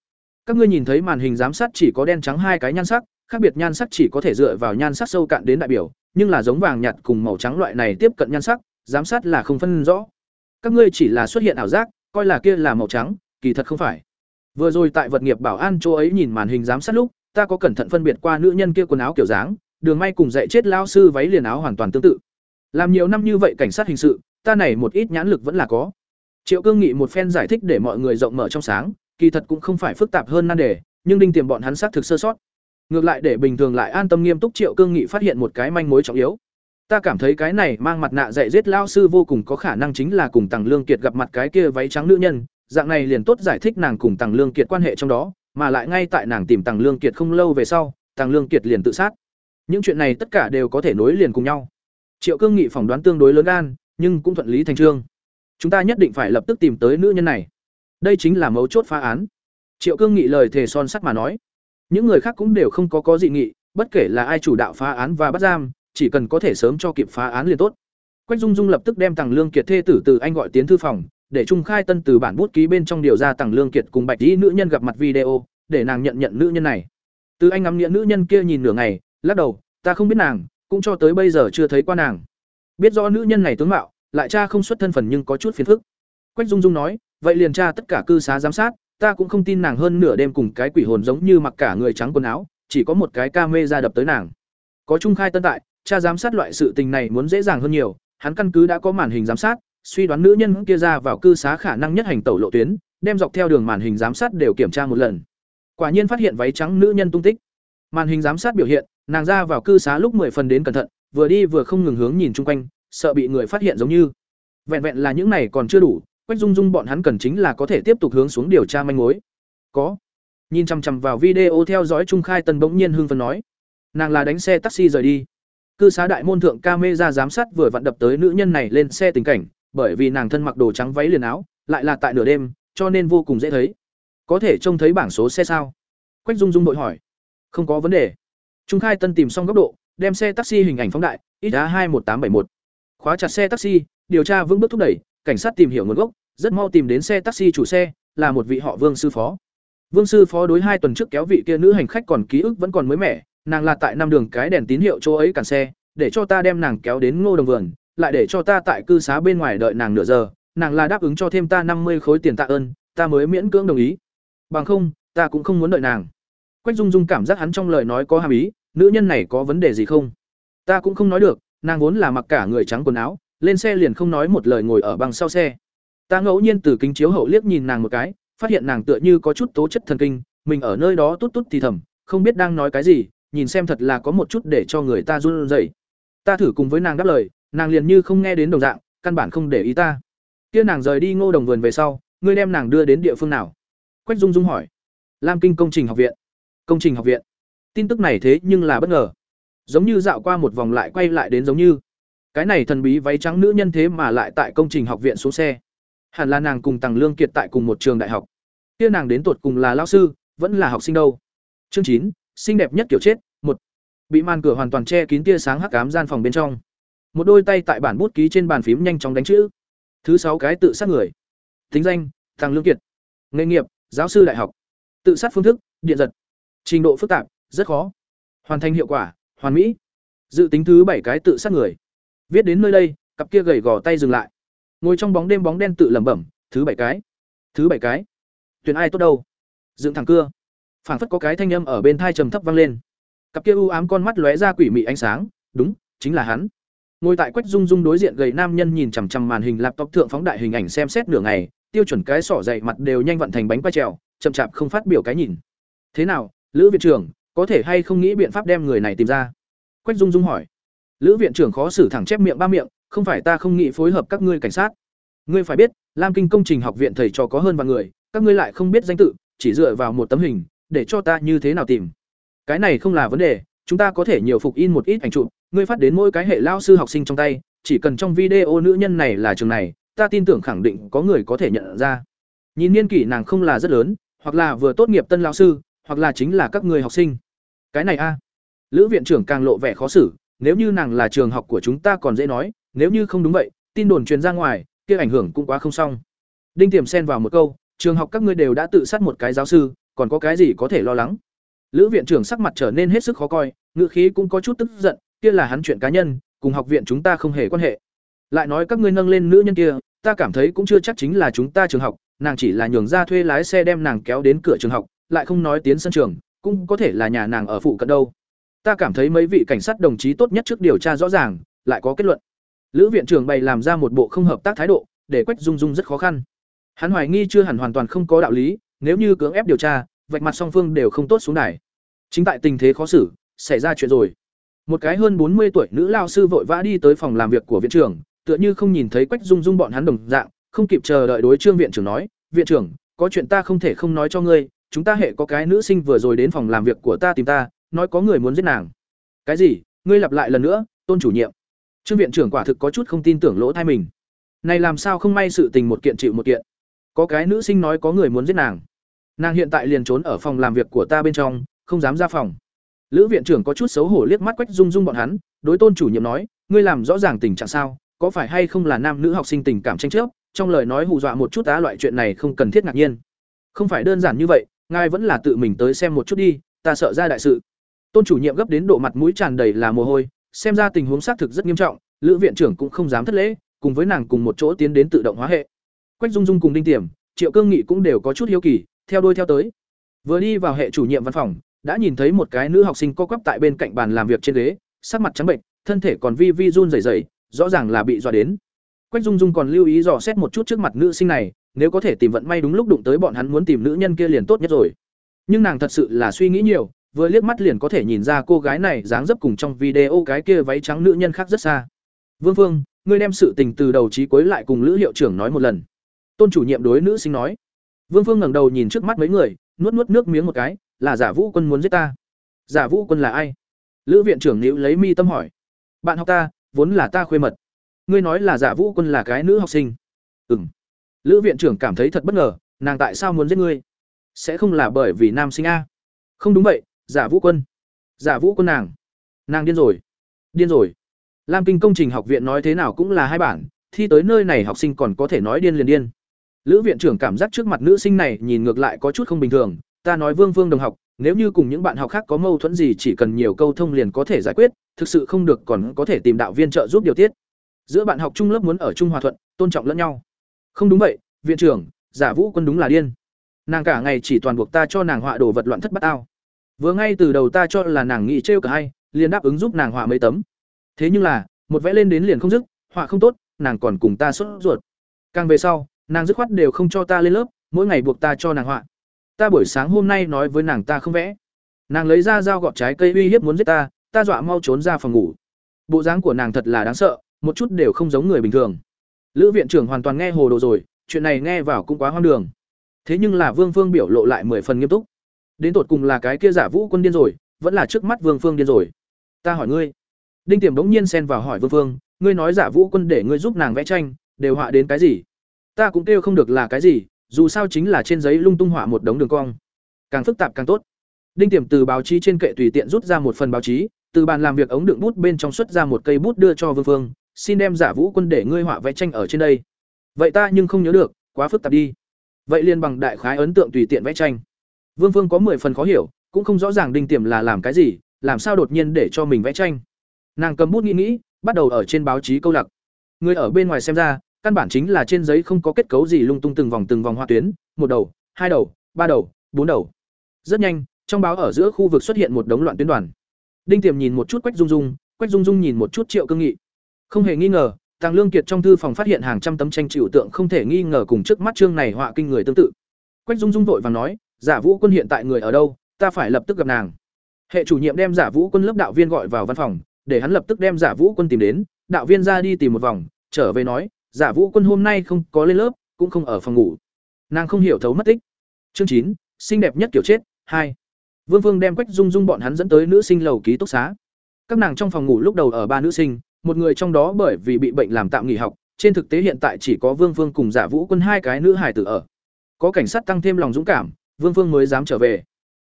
Các ngươi nhìn thấy màn hình giám sát chỉ có đen trắng hai cái nhan sắc, khác biệt nhan sắc chỉ có thể dựa vào nhan sắc sâu cạn đến đại biểu nhưng là giống vàng nhạt cùng màu trắng loại này tiếp cận nhan sắc, giám sát là không phân rõ. Các ngươi chỉ là xuất hiện ảo giác, coi là kia là màu trắng, kỳ thật không phải. Vừa rồi tại vật nghiệp bảo an chỗ ấy nhìn màn hình giám sát lúc, ta có cẩn thận phân biệt qua nữ nhân kia quần áo kiểu dáng, đường may cùng dạy chết lao sư váy liền áo hoàn toàn tương tự. Làm nhiều năm như vậy cảnh sát hình sự, ta này một ít nhãn lực vẫn là có. Triệu cương nghị một phen giải thích để mọi người rộng mở trong sáng, kỳ thật cũng không phải phức tạp hơn nan đề, nhưng đinh tiềm bọn hắn xác thực sơ sót ngược lại để bình thường lại an tâm nghiêm túc triệu cương nghị phát hiện một cái manh mối trọng yếu. Ta cảm thấy cái này mang mặt nạ dạy giết lao sư vô cùng có khả năng chính là cùng tằng lương kiệt gặp mặt cái kia váy trắng nữ nhân. Dạng này liền tốt giải thích nàng cùng tằng lương kiệt quan hệ trong đó, mà lại ngay tại nàng tìm tằng lương kiệt không lâu về sau, tằng lương kiệt liền tự sát. Những chuyện này tất cả đều có thể nối liền cùng nhau. Triệu cương nghị phỏng đoán tương đối lớn gan, nhưng cũng thuận lý thành trương. Chúng ta nhất định phải lập tức tìm tới nữ nhân này. Đây chính là mấu chốt phá án. Triệu cương nghị lời thề son sắt mà nói những người khác cũng đều không có có dị nghị, bất kể là ai chủ đạo phá án và bắt giam, chỉ cần có thể sớm cho kịp phá án liền tốt. Quách dung dung lập tức đem Tằng lương kiệt thê tử từ anh gọi tiến thư phòng, để trung khai tân từ bản bút ký bên trong điều ra Tằng lương kiệt cùng bạch dĩ nữ nhân gặp mặt video, để nàng nhận nhận nữ nhân này. Từ anh ngắm nghĩa nữ nhân kia nhìn nửa ngày, lắc đầu, ta không biết nàng, cũng cho tới bây giờ chưa thấy qua nàng. Biết rõ nữ nhân này tướng mạo, lại cha không xuất thân phần nhưng có chút phiền phức. Quách dung dung nói, vậy liền tra tất cả cư xá giám sát ta cũng không tin nàng hơn nửa đêm cùng cái quỷ hồn giống như mặc cả người trắng quần áo, chỉ có một cái ca mê ra đập tới nàng. Có trung khai tân tại, cha giám sát loại sự tình này muốn dễ dàng hơn nhiều, hắn căn cứ đã có màn hình giám sát, suy đoán nữ nhân kia ra vào cư xá khả năng nhất hành tẩu lộ tuyến, đem dọc theo đường màn hình giám sát đều kiểm tra một lần. Quả nhiên phát hiện váy trắng nữ nhân tung tích. Màn hình giám sát biểu hiện, nàng ra vào cư xá lúc mười phần đến cẩn thận, vừa đi vừa không ngừng hướng nhìn chung quanh, sợ bị người phát hiện giống như. Vẹn vẹn là những này còn chưa đủ quách dung dung bọn hắn cần chính là có thể tiếp tục hướng xuống điều tra manh mối. Có. Nhìn chằm chằm vào video theo dõi trung khai tân bỗng nhiên hưng phấn nói. Nàng là đánh xe taxi rời đi. Cư xá đại môn thượng camera giám sát vừa vặn đập tới nữ nhân này lên xe tình cảnh, bởi vì nàng thân mặc đồ trắng váy liền áo, lại là tại nửa đêm, cho nên vô cùng dễ thấy. Có thể trông thấy bảng số xe sao? Quách dung dung đội hỏi. Không có vấn đề. Trung khai tân tìm xong góc độ, đem xe taxi hình ảnh phóng đại ít á hai một tám bảy một. Khóa chặt xe taxi, điều tra vững bước thúc đẩy cảnh sát tìm hiểu nguồn gốc, rất mau tìm đến xe taxi chủ xe, là một vị họ vương sư phó. Vương sư phó đối hai tuần trước kéo vị kia nữ hành khách còn ký ức vẫn còn mới mẻ, nàng là tại năm đường cái đèn tín hiệu chỗ ấy cản xe, để cho ta đem nàng kéo đến ngô đồng vườn, lại để cho ta tại cư xá bên ngoài đợi nàng nửa giờ, nàng là đáp ứng cho thêm ta năm mươi khối tiền tạ ơn, ta mới miễn cưỡng đồng ý. Bằng không, ta cũng không muốn đợi nàng. Quách dung dung cảm giác hắn trong lời nói có hàm ý, nữ nhân này có vấn đề gì không? Ta cũng không nói được, nàng vốn là mặc cả người trắng quần áo lên xe liền không nói một lời ngồi ở bằng sau xe. Ta ngẫu nhiên từ kính chiếu hậu liếc nhìn nàng một cái, phát hiện nàng tựa như có chút tố chất thần kinh, mình ở nơi đó tút tút thì thầm, không biết đang nói cái gì, nhìn xem thật là có một chút để cho người ta run rẩy. Ta thử cùng với nàng đáp lời, nàng liền như không nghe đến đồng dạng, căn bản không để ý ta. Kia nàng rời đi ngô đồng vườn về sau, ngươi đem nàng đưa đến địa phương nào? Quách dung dung hỏi. Lam kinh công trình học viện. Công trình học viện. Tin tức này thế nhưng là bất ngờ. Giống như dạo qua một vòng lại quay lại đến giống như cái này thần bí váy trắng nữ nhân thế mà lại tại công trình học viện xuống xe. Hẳn là nàng cùng tằng lương kiệt tại cùng một trường đại học. Kia nàng đến tột cùng là lao sư, vẫn là học sinh đâu. Chương chín, xinh đẹp nhất kiểu chết, một. Bị màn cửa hoàn toàn che kín tia sáng hắc cám gian phòng bên trong. Một đôi tay tại bản bút ký trên bàn phím nhanh chóng đánh chữ. Thứ sáu cái tự sát người. Tính danh thằng lương kiệt. Nghề nghiệp, giáo sư đại học. Tự sát phương thức, điện giật. Trình độ phức tạp, rất khó. Hoàn thành hiệu quả, hoàn mỹ. Dự tính thứ bảy cái tự sát người viết đến nơi đây, cặp kia gầy gò tay dừng lại. Ngồi trong bóng đêm bóng đen tự lẩm bẩm, thứ bảy cái, thứ bảy cái. Tuyển ai tốt đâu? Dựng thẳng cưa. Phảng phất có cái thanh âm ở bên thai trầm thấp vang lên. Cặp kia u ám con mắt lóe ra quỷ mị ánh sáng, đúng, chính là hắn. Ngồi tại quách dung dung đối diện gầy nam nhân nhìn chằm chằm màn hình laptop thượng phóng đại hình ảnh xem xét nửa ngày, tiêu chuẩn cái sỏ dày mặt đều nhanh vận thành bánh quay trèo, chậm chạp không phát biểu cái nhìn. Thế nào, lữ viện trưởng, có thể hay không nghĩ biện pháp đem người này tìm ra? Quách dung dung hỏi lữ viện trưởng khó xử thẳng chép miệng ba miệng, không phải ta không nghĩ phối hợp các ngươi cảnh sát. Ngươi phải biết, lam kinh công trình học viện thầy trò có hơn vài người, các ngươi lại không biết danh tự, chỉ dựa vào một tấm hình, để cho ta như thế nào tìm. Cái này không là vấn đề, chúng ta có thể nhiều phục in một ít ảnh chụp, ngươi phát đến mỗi cái hệ lao sư học sinh trong tay, chỉ cần trong video nữ nhân này là trường này, ta tin tưởng khẳng định có người có thể nhận ra. Nhìn niên kỷ nàng không là rất lớn, hoặc là vừa tốt nghiệp tân lao sư, hoặc là chính là các người học sinh. Cái này a. Lữ viện trưởng càng lộ vẻ khó xử nếu như nàng là trường học của chúng ta còn dễ nói, nếu như không đúng vậy, tin đồn truyền ra ngoài, kia ảnh hưởng cũng quá không xong. Đinh tiềm xen vào một câu, trường học các ngươi đều đã tự sát một cái giáo sư, còn có cái gì có thể lo lắng? Lữ viện trưởng sắc mặt trở nên hết sức khó coi, ngữ khí cũng có chút tức giận, kia là hắn chuyện cá nhân, cùng học viện chúng ta không hề quan hệ. Lại nói các ngươi nâng lên nữ nhân kia, ta cảm thấy cũng chưa chắc chính là chúng ta trường học, nàng chỉ là nhường ra thuê lái xe đem nàng kéo đến cửa trường học, lại không nói tiến sân trường, cũng có thể là nhà nàng ở phụ cận đâu ta cảm thấy mấy vị cảnh sát đồng chí tốt nhất trước điều tra rõ ràng, lại có kết luận. Lữ viện trưởng bày làm ra một bộ không hợp tác thái độ, để quách dung dung rất khó khăn. Hắn hoài nghi chưa hẳn hoàn toàn không có đạo lý, nếu như cưỡng ép điều tra, vạch mặt song phương đều không tốt xuống đài. Chính tại tình thế khó xử, xảy ra chuyện rồi. Một cái hơn bốn mươi tuổi nữ lao sư vội vã đi tới phòng làm việc của viện trưởng, tựa như không nhìn thấy quách dung dung bọn hắn đồng dạng, không kịp chờ đợi đối trương viện trưởng nói, viện trưởng, có chuyện ta không thể không nói cho ngươi, chúng ta hệ có cái nữ sinh vừa rồi đến phòng làm việc của ta tìm ta nói có người muốn giết nàng. Cái gì? Ngươi lặp lại lần nữa, tôn chủ nhiệm. Trương viện trưởng quả thực có chút không tin tưởng lỗ thai mình. Này làm sao không may sự tình một kiện chịu một kiện. Có cái nữ sinh nói có người muốn giết nàng. Nàng hiện tại liền trốn ở phòng làm việc của ta bên trong, không dám ra phòng. Lữ viện trưởng có chút xấu hổ liếc mắt quách dung dung bọn hắn, đối tôn chủ nhiệm nói, ngươi làm rõ ràng tình trạng sao? Có phải hay không là nam nữ học sinh tình cảm tranh chấp? Trong lời nói hù dọa một chút á, loại chuyện này không cần thiết ngạc nhiên. Không phải đơn giản như vậy, ngài vẫn là tự mình tới xem một chút đi, ta sợ ra đại sự tôn chủ nhiệm gấp đến độ mặt mũi tràn đầy là mồ hôi, xem ra tình huống xác thực rất nghiêm trọng, lữ viện trưởng cũng không dám thất lễ, cùng với nàng cùng một chỗ tiến đến tự động hóa hệ. Quách dung dung cùng đinh tiềm, triệu cương nghị cũng đều có chút hiếu kỳ, theo đuôi theo tới. Vừa đi vào hệ chủ nhiệm văn phòng, đã nhìn thấy một cái nữ học sinh co quắp tại bên cạnh bàn làm việc trên ghế, sắc mặt trắng bệnh, thân thể còn vi vi run rẩy rẩy, rõ ràng là bị dọa đến. Quách dung dung còn lưu ý dò xét một chút trước mặt nữ sinh này, nếu có thể tìm vận may đúng lúc đụng tới bọn hắn muốn tìm nữ nhân kia liền tốt nhất rồi. Nhưng nàng thật sự là suy nghĩ nhiều vừa liếc mắt liền có thể nhìn ra cô gái này dáng dấp cùng trong video cái kia váy trắng nữ nhân khác rất xa. Vương phương, ngươi đem sự tình từ đầu chí cuối lại cùng lữ hiệu trưởng nói một lần. Tôn chủ nhiệm đối nữ sinh nói. Vương phương ngẩng đầu nhìn trước mắt mấy người, nuốt nuốt nước miếng một cái, là giả vũ quân muốn giết ta. Giả vũ quân là ai? Lữ viện trưởng nữ lấy mi tâm hỏi. Bạn học ta, vốn là ta khuê mật. Ngươi nói là giả vũ quân là cái nữ học sinh. Ừ m lữ viện trưởng cảm thấy thật bất ngờ, nàng tại sao muốn giết ngươi? Sẽ không là bởi vì nam sinh a. Không đúng vậy giả vũ quân. Giả vũ quân nàng. Nàng điên rồi. Điên rồi. Lam kinh công trình học viện nói thế nào cũng là hai bản, thi tới nơi này học sinh còn có thể nói điên liền điên. Lữ viện trưởng cảm giác trước mặt nữ sinh này nhìn ngược lại có chút không bình thường, ta nói vương vương đồng học, nếu như cùng những bạn học khác có mâu thuẫn gì chỉ cần nhiều câu thông liền có thể giải quyết, thực sự không được còn có thể tìm đạo viên trợ giúp điều tiết. Giữa bạn học trung lớp muốn ở trung hòa thuận, tôn trọng lẫn nhau. Không đúng vậy, viện trưởng, giả vũ quân đúng là điên. Nàng cả ngày chỉ toàn buộc ta cho nàng họa đồ vật loạn thất bát ao vừa ngay từ đầu ta cho là nàng nghĩ trêu cả hay liền đáp ứng giúp nàng họa mấy tấm. Thế nhưng là, một vẽ lên đến liền không dứt, họa không tốt, nàng còn cùng ta sốt ruột. Càng về sau, nàng dứt khoát đều không cho ta lên lớp, mỗi ngày buộc ta cho nàng họa. Ta buổi sáng hôm nay nói với nàng ta không vẽ. Nàng lấy ra dao gọt trái cây uy hiếp muốn giết ta ta dọa mau trốn ra phòng ngủ. Bộ dáng của nàng thật là đáng sợ, một chút đều không giống người bình thường. Lữ viện trưởng hoàn toàn nghe hồ đồ rồi, chuyện này nghe vào cũng quá hoang đường. Thế nhưng là vương phương biểu lộ lại mười phần nghiêm túc đến tột cùng là cái kia giả vũ quân điên rồi, vẫn là trước mắt vương phương điên rồi. Ta hỏi ngươi. Đinh tiềm đống nhiên xen vào hỏi vương phương, ngươi nói giả vũ quân để ngươi giúp nàng vẽ tranh, đều họa đến cái gì? Ta cũng kêu không được là cái gì, dù sao chính là trên giấy lung tung họa một đống đường cong. Càng phức tạp càng tốt. Đinh tiềm từ báo chí trên kệ tùy tiện rút ra một phần báo chí, từ bàn làm việc ống đựng bút bên trong xuất ra một cây bút đưa cho vương phương, xin đem giả vũ quân để ngươi họa vẽ tranh ở trên đây. Vậy ta nhưng không nhớ được, quá phức tạp đi. Vậy liền bằng đại khái ấn tượng tùy tiện vẽ tranh vương phương có mười phần khó hiểu, cũng không rõ ràng đinh tiềm là làm cái gì, làm sao đột nhiên để cho mình vẽ tranh. Nàng cầm bút nghĩ nghĩ, bắt đầu ở trên báo chí câu lạc. Người ở bên ngoài xem ra, căn bản chính là trên giấy không có kết cấu gì lung tung từng vòng từng vòng hoa tuyến, một đầu, hai đầu, ba đầu, bốn đầu. Rất nhanh, trong báo ở giữa khu vực xuất hiện một đống loạn tuyến đoàn. Đinh tiềm nhìn một chút quách dung dung, quách dung dung nhìn một chút triệu cương nghị. Không hề nghi ngờ, tàng lương kiệt trong thư phòng phát hiện hàng trăm tấm tranh chịu tượng không thể nghi ngờ cùng trước mắt chương này họa kinh người tương tự. Quách dung dung vội vàng nói giả vũ quân hiện tại người ở đâu, ta phải lập tức gặp nàng. Hệ chủ nhiệm đem giả vũ quân lớp đạo viên gọi vào văn phòng, để hắn lập tức đem giả vũ quân tìm đến, đạo viên ra đi tìm một vòng, trở về nói, giả vũ quân hôm nay không có lên lớp, cũng không ở phòng ngủ. Nàng không hiểu thấu mất tích. Chương chín, xinh đẹp nhất kiểu chết, hai. Vương vương đem quách dung dung bọn hắn dẫn tới nữ sinh lầu ký túc xá. Các nàng trong phòng ngủ lúc đầu ở ba nữ sinh, một người trong đó bởi vì bị bệnh làm tạm nghỉ học, trên thực tế hiện tại chỉ có vương vương cùng giả vũ quân hai cái nữ hải tử ở. Có cảnh sát tăng thêm lòng dũng cảm vương vương mới dám trở về.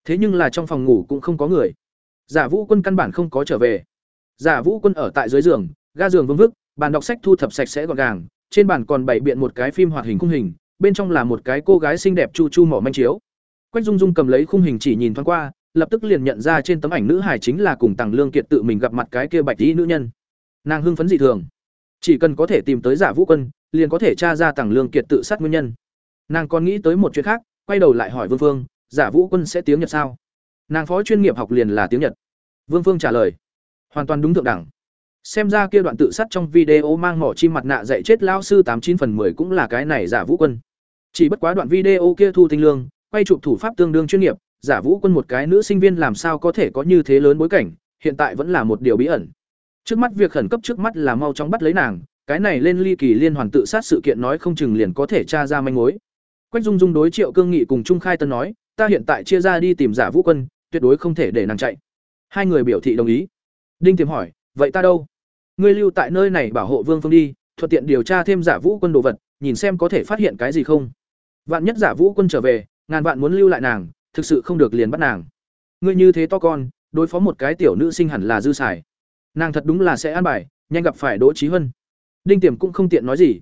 Thế nhưng là trong phòng ngủ cũng không có người. Giả vũ quân căn bản không có trở về. Giả vũ quân ở tại dưới giường, ga giường vương vức, bàn đọc sách thu thập sạch sẽ gọn gàng, trên bàn còn bày biện một cái phim hoạt hình khung hình, bên trong là một cái cô gái xinh đẹp chu chu mỏ manh chiếu. Quách dung dung cầm lấy khung hình chỉ nhìn thoáng qua, lập tức liền nhận ra trên tấm ảnh nữ hải chính là cùng tàng lương kiệt tự mình gặp mặt cái kia bạch tí nữ nhân. Nàng hưng phấn dị thường. Chỉ cần có thể tìm tới giả vũ quân, liền có thể tra ra tàng lương kiệt tự sát nguyên nhân. Nàng còn nghĩ tới một chuyện khác quay đầu lại hỏi vương phương, giả vũ quân sẽ tiếng nhật sao? Nàng phó chuyên nghiệp học liền là tiếng nhật. Vương phương trả lời, hoàn toàn đúng thượng đẳng. Xem ra kia đoạn tự sát trong video mang mỏ chim mặt nạ dạy chết lao sư tám chín phần 10 cũng là cái này giả vũ quân. Chỉ bất quá đoạn video kia thu tinh lương, quay chụp thủ pháp tương đương chuyên nghiệp, giả vũ quân một cái nữ sinh viên làm sao có thể có như thế lớn bối cảnh, hiện tại vẫn là một điều bí ẩn. Trước mắt việc khẩn cấp trước mắt là mau chóng bắt lấy nàng, cái này lên ly kỳ liên hoàn tự sát sự kiện nói không chừng liền có thể tra ra manh mối quách dung dung đối triệu cương nghị cùng trung khai tân nói, ta hiện tại chia ra đi tìm giả vũ quân, tuyệt đối không thể để nàng chạy. Hai người biểu thị đồng ý. Đinh tiềm hỏi, vậy ta đâu? Ngươi lưu tại nơi này bảo hộ vương phương đi, thuận tiện điều tra thêm giả vũ quân đồ vật, nhìn xem có thể phát hiện cái gì không. Vạn nhất giả vũ quân trở về, ngàn vạn muốn lưu lại nàng, thực sự không được liền bắt nàng. Ngươi như thế to con, đối phó một cái tiểu nữ sinh hẳn là dư xài. Nàng thật đúng là sẽ an bài, nhanh gặp phải đỗ trí Hân. đinh tiềm cũng không tiện nói gì.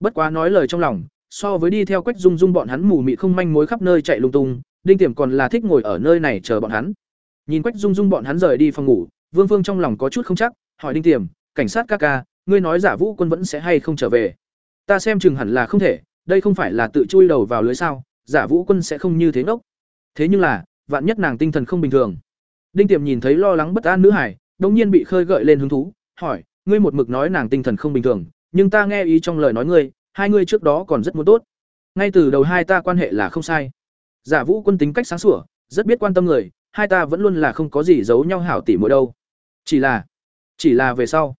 Bất quá nói lời trong lòng so với đi theo quách dung dung bọn hắn mù mị không manh mối khắp nơi chạy lung tung, đinh tiềm còn là thích ngồi ở nơi này chờ bọn hắn. Nhìn quách dung dung bọn hắn rời đi phòng ngủ, vương phương trong lòng có chút không chắc, hỏi đinh tiềm cảnh sát ca ca, ngươi nói giả vũ quân vẫn sẽ hay không trở về? Ta xem chừng hẳn là không thể, đây không phải là tự chui đầu vào lưới sao, giả vũ quân sẽ không như thế ngốc. Thế nhưng là, vạn nhất nàng tinh thần không bình thường. Đinh tiềm nhìn thấy lo lắng bất an nữ hải đông nhiên bị khơi gợi lên hứng thú, hỏi, ngươi một mực nói nàng tinh thần không bình thường, nhưng ta nghe ý trong lời nói ngươi hai ngươi trước đó còn rất muốn tốt. Ngay từ đầu hai ta quan hệ là không sai. Giả vũ quân tính cách sáng sủa, rất biết quan tâm người, hai ta vẫn luôn là không có gì giấu nhau hảo tỉ mỗi đâu. Chỉ là chỉ là về sau.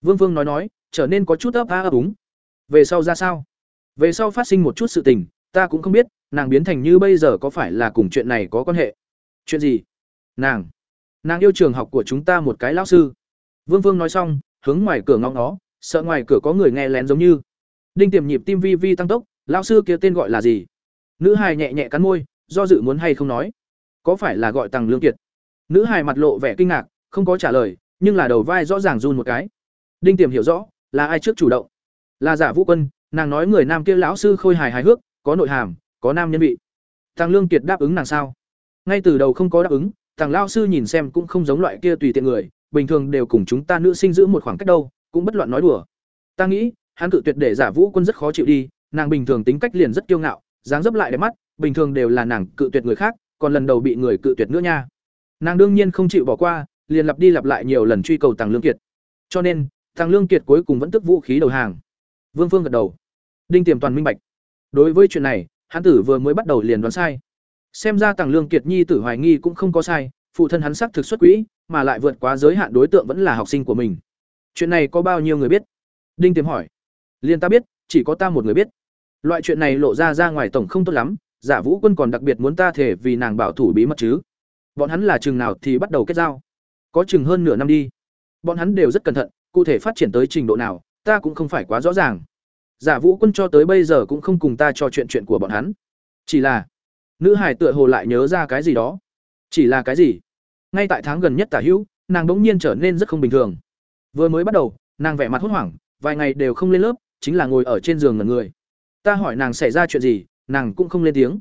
Vương vương nói nói, trở nên có chút ấp a ấp úng. Về sau ra sao? Về sau phát sinh một chút sự tình, ta cũng không biết, nàng biến thành như bây giờ có phải là cùng chuyện này có quan hệ? Chuyện gì? Nàng nàng yêu trường học của chúng ta một cái lão sư. Vương vương nói xong, hướng ngoài cửa ngóng nó sợ ngoài cửa có người nghe lén giống như đinh tiềm nhịp tim vi vi tăng tốc, lão sư kia tên gọi là gì? Nữ hài nhẹ nhẹ cắn môi, do dự muốn hay không nói. Có phải là gọi tằng lương kiệt? Nữ hài mặt lộ vẻ kinh ngạc, không có trả lời, nhưng là đầu vai rõ ràng run một cái. Đinh tiềm hiểu rõ, là ai trước chủ động? Là giả vũ quân, nàng nói người nam kia lão sư khôi hài hài hước, có nội hàm, có nam nhân vị. Tàng lương kiệt đáp ứng nàng sao? Ngay từ đầu không có đáp ứng tàng lao sư nhìn xem cũng không giống loại kia tùy tiện người, bình thường đều cùng chúng ta nữ sinh giữ một khoảng cách đâu, cũng bất loạn nói đùa. Ta nghĩ hắn cự tuyệt để giả vũ quân rất khó chịu đi, nàng bình thường tính cách liền rất kiêu ngạo, dáng dấp lại đẹp mắt, bình thường đều là nàng cự tuyệt người khác, còn lần đầu bị người cự tuyệt nữa nha. Nàng đương nhiên không chịu bỏ qua, liền lặp đi lặp lại nhiều lần truy cầu tàng lương kiệt. Cho nên tàng lương kiệt cuối cùng vẫn tức vũ khí đầu hàng. Vương phương gật đầu. Đinh tiềm toàn minh bạch. Đối với chuyện này, hắn tử vừa mới bắt đầu liền đoán sai. Xem ra tàng lương kiệt nhi tử hoài nghi cũng không có sai, phụ thân hắn sắc thực xuất quỹ, mà lại vượt quá giới hạn đối tượng vẫn là học sinh của mình. Chuyện này có bao nhiêu người biết? Đinh tiềm hỏi liên ta biết, chỉ có ta một người biết. Loại chuyện này lộ ra ra ngoài tổng không tốt lắm, giả vũ quân còn đặc biệt muốn ta thể vì nàng bảo thủ bí mật chứ. Bọn hắn là chừng nào thì bắt đầu kết giao. Có chừng hơn nửa năm đi. Bọn hắn đều rất cẩn thận, cụ thể phát triển tới trình độ nào, ta cũng không phải quá rõ ràng. Giả vũ quân cho tới bây giờ cũng không cùng ta trò chuyện chuyện của bọn hắn. Chỉ là, nữ hải tựa hồ lại nhớ ra cái gì đó. Chỉ là cái gì? Ngay tại tháng gần nhất tả hữu, nàng bỗng nhiên trở nên rất không bình thường. Vừa mới bắt đầu, nàng vẻ mặt hốt hoảng, vài ngày đều không lên lớp chính là ngồi ở trên giường ngẩn người. Ta hỏi nàng xảy ra chuyện gì, nàng cũng không lên tiếng.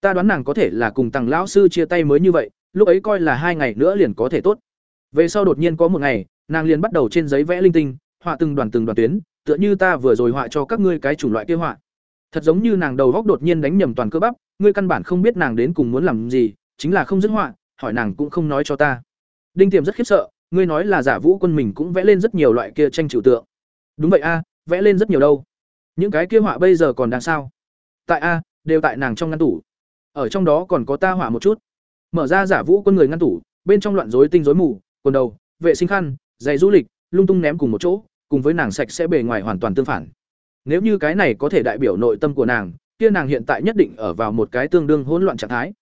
Ta đoán nàng có thể là cùng tằng lão sư chia tay mới như vậy, lúc ấy coi là hai ngày nữa liền có thể tốt. Về sau đột nhiên có một ngày, nàng liền bắt đầu trên giấy vẽ linh tinh, họa từng đoàn từng đoàn tuyến, tựa như ta vừa rồi họa cho các ngươi cái chủng loại kia họa. Thật giống như nàng đầu góc đột nhiên đánh nhầm toàn cơ bắp, ngươi căn bản không biết nàng đến cùng muốn làm gì, chính là không dứt họa, hỏi nàng cũng không nói cho ta. Đinh tiềm rất khiếp sợ, ngươi nói là giả vũ quân mình cũng vẽ lên rất nhiều loại kia tranh trừu tượng. Đúng vậy a vẽ lên rất nhiều đâu. Những cái kia họa bây giờ còn đang sao? Tại a, đều tại nàng trong ngăn tủ. Ở trong đó còn có ta họa một chút. Mở ra giả vũ quân người ngăn tủ, bên trong loạn rối tinh rối mù, quần đầu, vệ sinh khăn, giày du lịch, lung tung ném cùng một chỗ, cùng với nàng sạch sẽ bề ngoài hoàn toàn tương phản. Nếu như cái này có thể đại biểu nội tâm của nàng, kia nàng hiện tại nhất định ở vào một cái tương đương hỗn loạn trạng thái.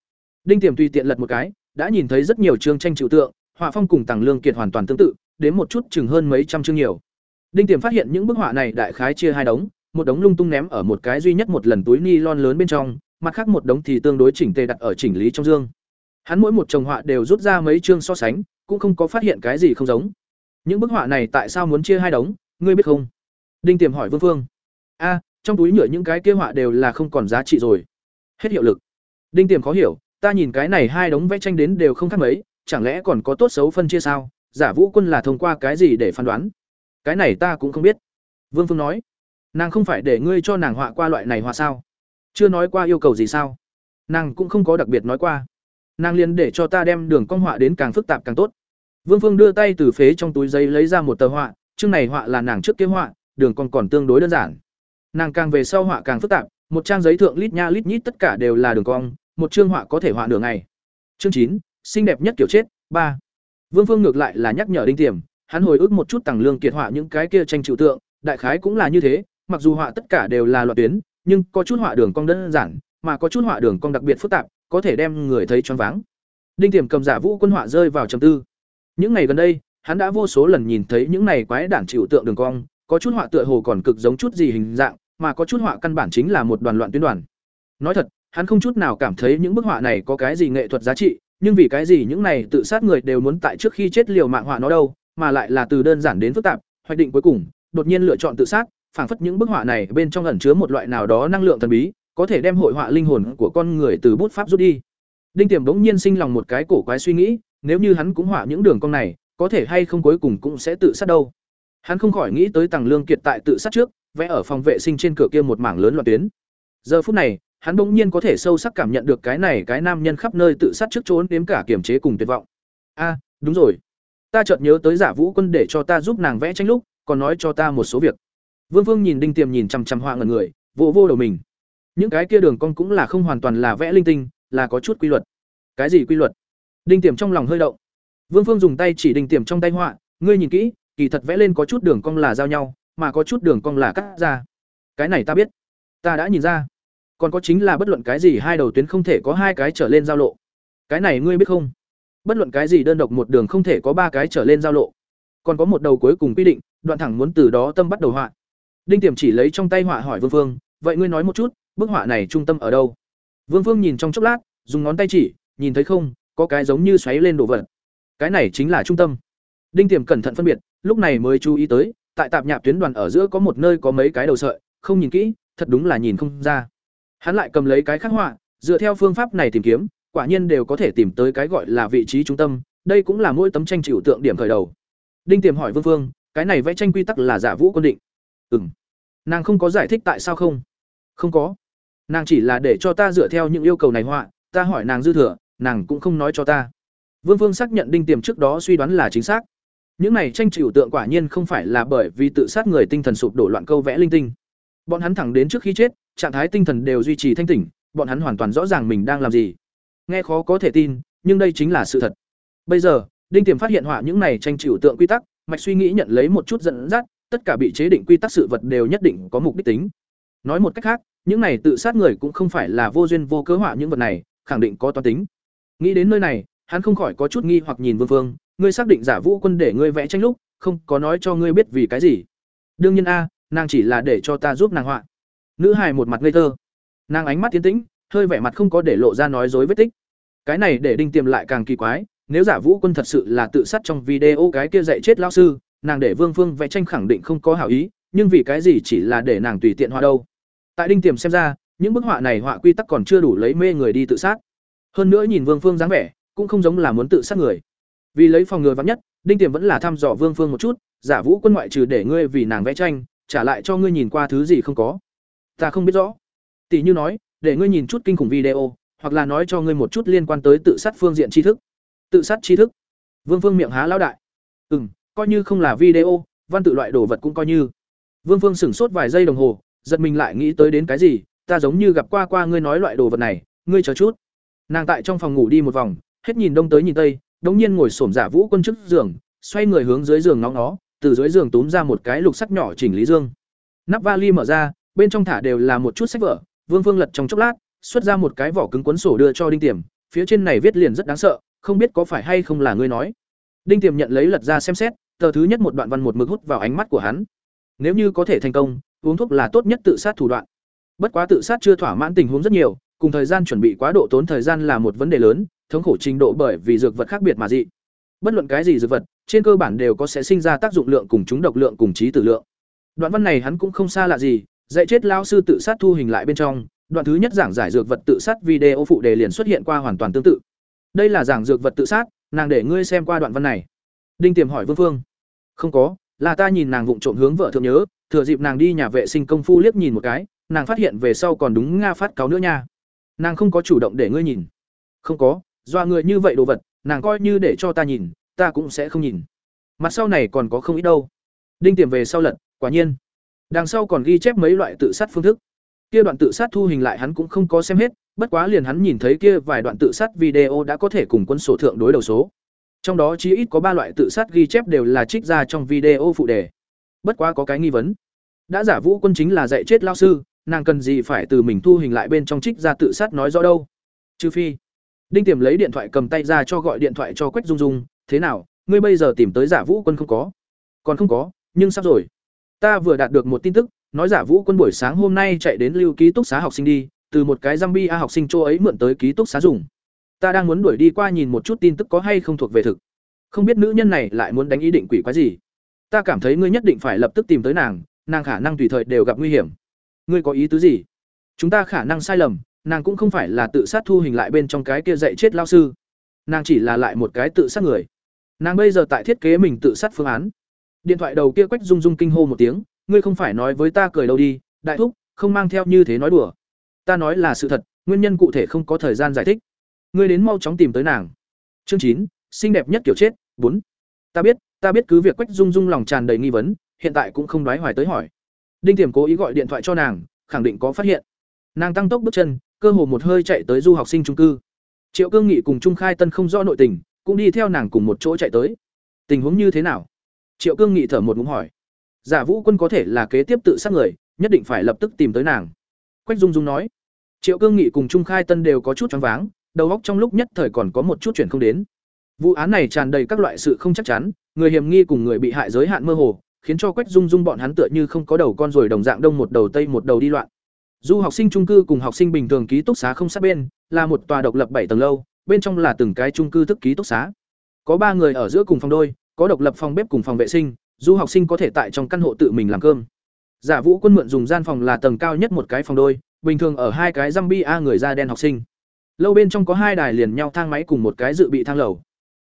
Đinh tiềm tùy tiện lật một cái, đã nhìn thấy rất nhiều chương tranh trừu tượng, họa phong cùng tàng lương kiệt hoàn toàn tương tự, đến một chút chừng hơn mấy trăm chương nhiều đinh tiềm phát hiện những bức họa này đại khái chia hai đống, một đống lung tung ném ở một cái duy nhất một lần túi ni lon lớn bên trong, mặt khác một đống thì tương đối chỉnh tề đặt ở chỉnh lý trong dương. Hắn mỗi một chồng họa đều rút ra mấy chương so sánh, cũng không có phát hiện cái gì không giống. Những bức họa này tại sao muốn chia hai đống, ngươi biết không? Đinh tiềm hỏi vương phương. A, trong túi nhựa những cái kia họa đều là không còn giá trị rồi. Hết hiệu lực. Đinh tiềm khó hiểu, ta nhìn cái này hai đống vẽ tranh đến đều không khác mấy, chẳng lẽ còn có tốt xấu phân chia sao? Giả vũ quân là thông qua cái gì để phán đoán? Cái này ta cũng không biết. Vương phương nói, nàng không phải để ngươi cho nàng họa qua loại này họa sao? Chưa nói qua yêu cầu gì sao? Nàng cũng không có đặc biệt nói qua. Nàng liền để cho ta đem đường cong họa đến càng phức tạp càng tốt. Vương phương đưa tay từ phế trong túi giấy lấy ra một tờ họa, chương này họa là nàng trước kế họa, đường cong còn tương đối đơn giản. Nàng càng về sau họa càng phức tạp, một trang giấy thượng lít nha lít nhít tất cả đều là đường cong, một chương họa có thể họa nửa ngày. Chương chín, xinh đẹp nhất kiểu chết, ba. Vương phương ngược lại là nhắc nhở đinh tiềm hắn hồi ức một chút tầng lương kiệt họa những cái kia tranh trừu tượng đại khái cũng là như thế mặc dù họa tất cả đều là loạt tuyến nhưng có chút họa đường cong đơn giản mà có chút họa đường cong đặc biệt phức tạp có thể đem người thấy choáng váng. Đinh tiềm cầm giả vũ quân họa rơi vào trầm tư. Những ngày gần đây hắn đã vô số lần nhìn thấy những này quái đản chịu tượng đường cong có chút họa tựa hồ còn cực giống chút gì hình dạng mà có chút họa căn bản chính là một đoàn loạn tuyến đoàn. Nói thật hắn không chút nào cảm thấy những bức họa này có cái gì nghệ thuật giá trị, nhưng vì cái gì những này tự sát người đều muốn tại trước khi chết liều mạng họa nó đâu, mà lại là từ đơn giản đến phức tạp, hoạch định cuối cùng, đột nhiên lựa chọn tự sát, phảng phất những bức họa này bên trong ẩn chứa một loại nào đó năng lượng thần bí, có thể đem hội họa linh hồn của con người từ bút pháp rút đi. Đinh Tiềm bỗng nhiên sinh lòng một cái cổ quái suy nghĩ, nếu như hắn cũng họa những đường cong này, có thể hay không cuối cùng cũng sẽ tự sát đâu. Hắn không khỏi nghĩ tới Tằng Lương Kiệt tại tự sát trước, vẽ ở phòng vệ sinh trên cửa kia một mảng lớn loạn tuyến. Giờ phút này, hắn bỗng nhiên có thể sâu sắc cảm nhận được cái này cái nam nhân khắp nơi tự sát trước trốn đến cả kiềm chế cùng tuyệt vọng. A, đúng rồi. Ta chợt nhớ tới Giả Vũ Quân để cho ta giúp nàng vẽ tranh lúc, còn nói cho ta một số việc. Vương Vương nhìn Đinh Tiềm nhìn chằm chằm họa ngẩn người, vô vô đầu mình. Những cái kia đường cong cũng là không hoàn toàn là vẽ linh tinh, là có chút quy luật. Cái gì quy luật? Đinh Tiềm trong lòng hơi động. Vương Phương dùng tay chỉ Đinh Tiềm trong tay họa, ngươi nhìn kỹ, kỳ thật vẽ lên có chút đường cong là giao nhau, mà có chút đường cong là cắt ra. Cái này ta biết, ta đã nhìn ra. Còn có chính là bất luận cái gì hai đầu tuyến không thể có hai cái trở lên giao lộ. Cái này ngươi biết không? Bất luận cái gì đơn độc một đường không thể có ba cái trở lên giao lộ. Còn có một đầu cuối cùng quy định, đoạn thẳng muốn từ đó tâm bắt đầu họa. Đinh Tiềm chỉ lấy trong tay họa hỏi Vương Phương, "Vậy ngươi nói một chút, bức họa này trung tâm ở đâu?" Vương Phương nhìn trong chốc lát, dùng ngón tay chỉ, nhìn thấy không, có cái giống như xoáy lên đồ vật. Cái này chính là trung tâm. Đinh Tiềm cẩn thận phân biệt, lúc này mới chú ý tới, tại tạp nhạp tuyến đoàn ở giữa có một nơi có mấy cái đầu sợi, không nhìn kỹ, thật đúng là nhìn không ra. Hắn lại cầm lấy cái khắc họa, dựa theo phương pháp này tìm kiếm, quả nhiên đều có thể tìm tới cái gọi là vị trí trung tâm, đây cũng là mỗi tấm tranh chịu tượng điểm khởi đầu. Đinh Tiềm hỏi Vương Phương, cái này vẽ tranh quy tắc là giả vũ quân định. Ừm. Nàng không có giải thích tại sao không? Không có. Nàng chỉ là để cho ta dựa theo những yêu cầu này họa, ta hỏi nàng dư thừa, nàng cũng không nói cho ta. Vương Phương xác nhận Đinh Tiềm trước đó suy đoán là chính xác. Những này tranh chịu tượng quả nhiên không phải là bởi vì tự sát người tinh thần sụp đổ loạn câu vẽ linh tinh. Bọn hắn thẳng đến trước khi chết, trạng thái tinh thần đều duy trì thanh tỉnh, bọn hắn hoàn toàn rõ ràng mình đang làm gì. Nghe khó có thể tin, nhưng đây chính là sự thật. Bây giờ, Đinh Tiềm phát hiện họa những này tranh chịu tượng quy tắc, mạch suy nghĩ nhận lấy một chút dẫn dắt, tất cả bị chế định quy tắc sự vật đều nhất định có mục đích tính. Nói một cách khác, những này tự sát người cũng không phải là vô duyên vô cớ họa những vật này, khẳng định có toán tính. Nghĩ đến nơi này, hắn không khỏi có chút nghi hoặc nhìn Vương Vương, ngươi xác định giả vũ quân để ngươi vẽ tranh lúc, không có nói cho ngươi biết vì cái gì. Đương nhiên a, nàng chỉ là để cho ta giúp nàng họa. Nữ hài một mặt ngây thơ. Nàng ánh mắt tiến tĩnh, hơi vẻ mặt không có để lộ ra nói dối vết tích. Cái này để Đinh Tiềm lại càng kỳ quái, nếu giả vũ quân thật sự là tự sát trong video cái kia dạy chết lão sư, nàng để Vương Phương vẽ tranh khẳng định không có hảo ý, nhưng vì cái gì chỉ là để nàng tùy tiện họa đâu. Tại Đinh Tiềm xem ra, những bức họa này họa quy tắc còn chưa đủ lấy mê người đi tự sát. Hơn nữa nhìn Vương Phương dáng vẻ, cũng không giống là muốn tự sát người. Vì lấy phòng ngừa vắng nhất, Đinh Tiềm vẫn là thăm dò Vương Phương một chút, giả vũ quân ngoại trừ để ngươi vì nàng vẽ tranh, trả lại cho ngươi nhìn qua thứ gì không có. Ta không biết rõ. Tỷ như nói, để ngươi nhìn chút kinh khủng video, hoặc là nói cho ngươi một chút liên quan tới tự sát phương diện tri thức. Tự sát tri thức. Vương Phương miệng há lão đại. Ừm, coi như không là video, văn tự loại đồ vật cũng coi như. Vương Phương sửng sốt vài giây đồng hồ, giật mình lại nghĩ tới đến cái gì, ta giống như gặp qua qua ngươi nói loại đồ vật này, ngươi chờ chút. Nàng tại trong phòng ngủ đi một vòng, hết nhìn đông tới nhìn tây, đống nhiên ngồi xổm giả vũ quân trước giường, xoay người hướng dưới giường ngóng nó, từ dưới giường túm ra một cái lục sắc nhỏ chỉnh lý dương. Nắp vali mở ra, bên trong thả đều là một chút sách vở, Vương Phương lật trong chốc lát, xuất ra một cái vỏ cứng cuốn sổ đưa cho Đinh Tiềm, phía trên này viết liền rất đáng sợ, không biết có phải hay không là ngươi nói. Đinh Tiềm nhận lấy lật ra xem xét, tờ thứ nhất một đoạn văn một mực hút vào ánh mắt của hắn. Nếu như có thể thành công, uống thuốc là tốt nhất tự sát thủ đoạn. Bất quá tự sát chưa thỏa mãn tình huống rất nhiều, cùng thời gian chuẩn bị quá độ tốn thời gian là một vấn đề lớn, thống khổ trình độ bởi vì dược vật khác biệt mà dị. Bất luận cái gì dược vật, trên cơ bản đều có sẽ sinh ra tác dụng lượng cùng chúng độc lượng cùng trí tử lượng. Đoạn văn này hắn cũng không xa lạ gì, dạy chết lao sư tự sát thu hình lại bên trong, đoạn thứ nhất giảng giải dược vật tự sát video phụ đề liền xuất hiện qua hoàn toàn tương tự. Đây là giảng dược vật tự sát, nàng để ngươi xem qua đoạn văn này. Đinh Tiềm hỏi Vương Phương. Không có, là ta nhìn nàng vụng trộm hướng vợ thượng nhớ, thừa dịp nàng đi nhà vệ sinh công phu liếc nhìn một cái, nàng phát hiện về sau còn đúng nga phát cáo nữa nha. Nàng không có chủ động để ngươi nhìn. Không có, do người như vậy đồ vật, nàng coi như để cho ta nhìn, ta cũng sẽ không nhìn. Mặt sau này còn có không ít đâu. Đinh Tiềm về sau lật, quả nhiên. Đằng sau còn ghi chép mấy loại tự sát phương thức. Kia đoạn tự sát thu hình lại hắn cũng không có xem hết, bất quá liền hắn nhìn thấy kia vài đoạn tự sát video đã có thể cùng quân sổ thượng đối đầu số. Trong đó chí ít có ba loại tự sát ghi chép đều là trích ra trong video phụ đề. Bất quá có cái nghi vấn. Đã giả vũ quân chính là dạy chết lao sư, nàng cần gì phải từ mình thu hình lại bên trong trích ra tự sát nói rõ đâu. Trừ phi. Đinh Tiềm lấy điện thoại cầm tay ra cho gọi điện thoại cho Quách Dung Dung, "Thế nào, ngươi bây giờ tìm tới giả vũ quân không có?" "Còn không có, nhưng sắp rồi. Ta vừa đạt được một tin tức, nói giả vũ quân buổi sáng hôm nay chạy đến lưu ký túc xá học sinh đi, từ một cái Zambia học sinh chỗ ấy mượn tới ký túc xá dùng. Ta đang muốn đuổi đi qua nhìn một chút tin tức có hay không thuộc về thực. Không biết nữ nhân này lại muốn đánh ý định quỷ quái gì. Ta cảm thấy ngươi nhất định phải lập tức tìm tới nàng, nàng khả năng tùy thời đều gặp nguy hiểm. Ngươi có ý tứ gì? Chúng ta khả năng sai lầm, nàng cũng không phải là tự sát thu hình lại bên trong cái kia dạy chết lao sư. Nàng chỉ là lại một cái tự sát người. Nàng bây giờ tại thiết kế mình tự sát phương án. Điện thoại đầu kia Quách rung rung kinh hô một tiếng, ngươi không phải nói với ta cười đâu đi, đại thúc, không mang theo như thế nói đùa. Ta nói là sự thật, nguyên nhân cụ thể không có thời gian giải thích. Ngươi đến mau chóng tìm tới nàng. Chương chín, xinh đẹp nhất kiểu chết, bốn. Ta biết, ta biết cứ việc Quách Dung Dung lòng tràn đầy nghi vấn, hiện tại cũng không đoái hoài tới hỏi. Đinh Tiềm cố ý gọi điện thoại cho nàng, khẳng định có phát hiện. Nàng tăng tốc bước chân, cơ hồ một hơi chạy tới du học sinh trung cư. Triệu Cương Nghị cùng Trung Khai Tân không rõ nội tình, cũng đi theo nàng cùng một chỗ chạy tới. Tình huống như thế nào? Triệu Cương Nghị thở một ngụm hỏi. Giả Vũ Quân có thể là kế tiếp tự sát người, nhất định phải lập tức tìm tới nàng. Quách Dung Dung nói. Triệu Cương Nghị cùng Trung Khai Tân đều có chút choáng váng, đầu óc trong lúc nhất thời còn có một chút chuyển không đến. Vụ án này tràn đầy các loại sự không chắc chắn, người hiểm nghi cùng người bị hại giới hạn mơ hồ, khiến cho Quách Dung Dung bọn hắn tựa như không có đầu con rồi đồng dạng đông một đầu tây một đầu đi loạn. Du học sinh trung cư cùng học sinh bình thường ký túc xá không sát bên, là một tòa độc lập bảy tầng lâu, bên trong là từng cái trung cư thức ký túc xá. Có ba người ở giữa cùng phòng đôi, có độc lập phòng bếp cùng phòng vệ sinh, du học sinh có thể tại trong căn hộ tự mình làm cơm. Giả Vũ Quân mượn dùng gian phòng là tầng cao nhất một cái phòng đôi, bình thường ở hai cái Zambia người da đen học sinh. Lâu bên trong có hai đài liền nhau thang máy cùng một cái dự bị thang lầu.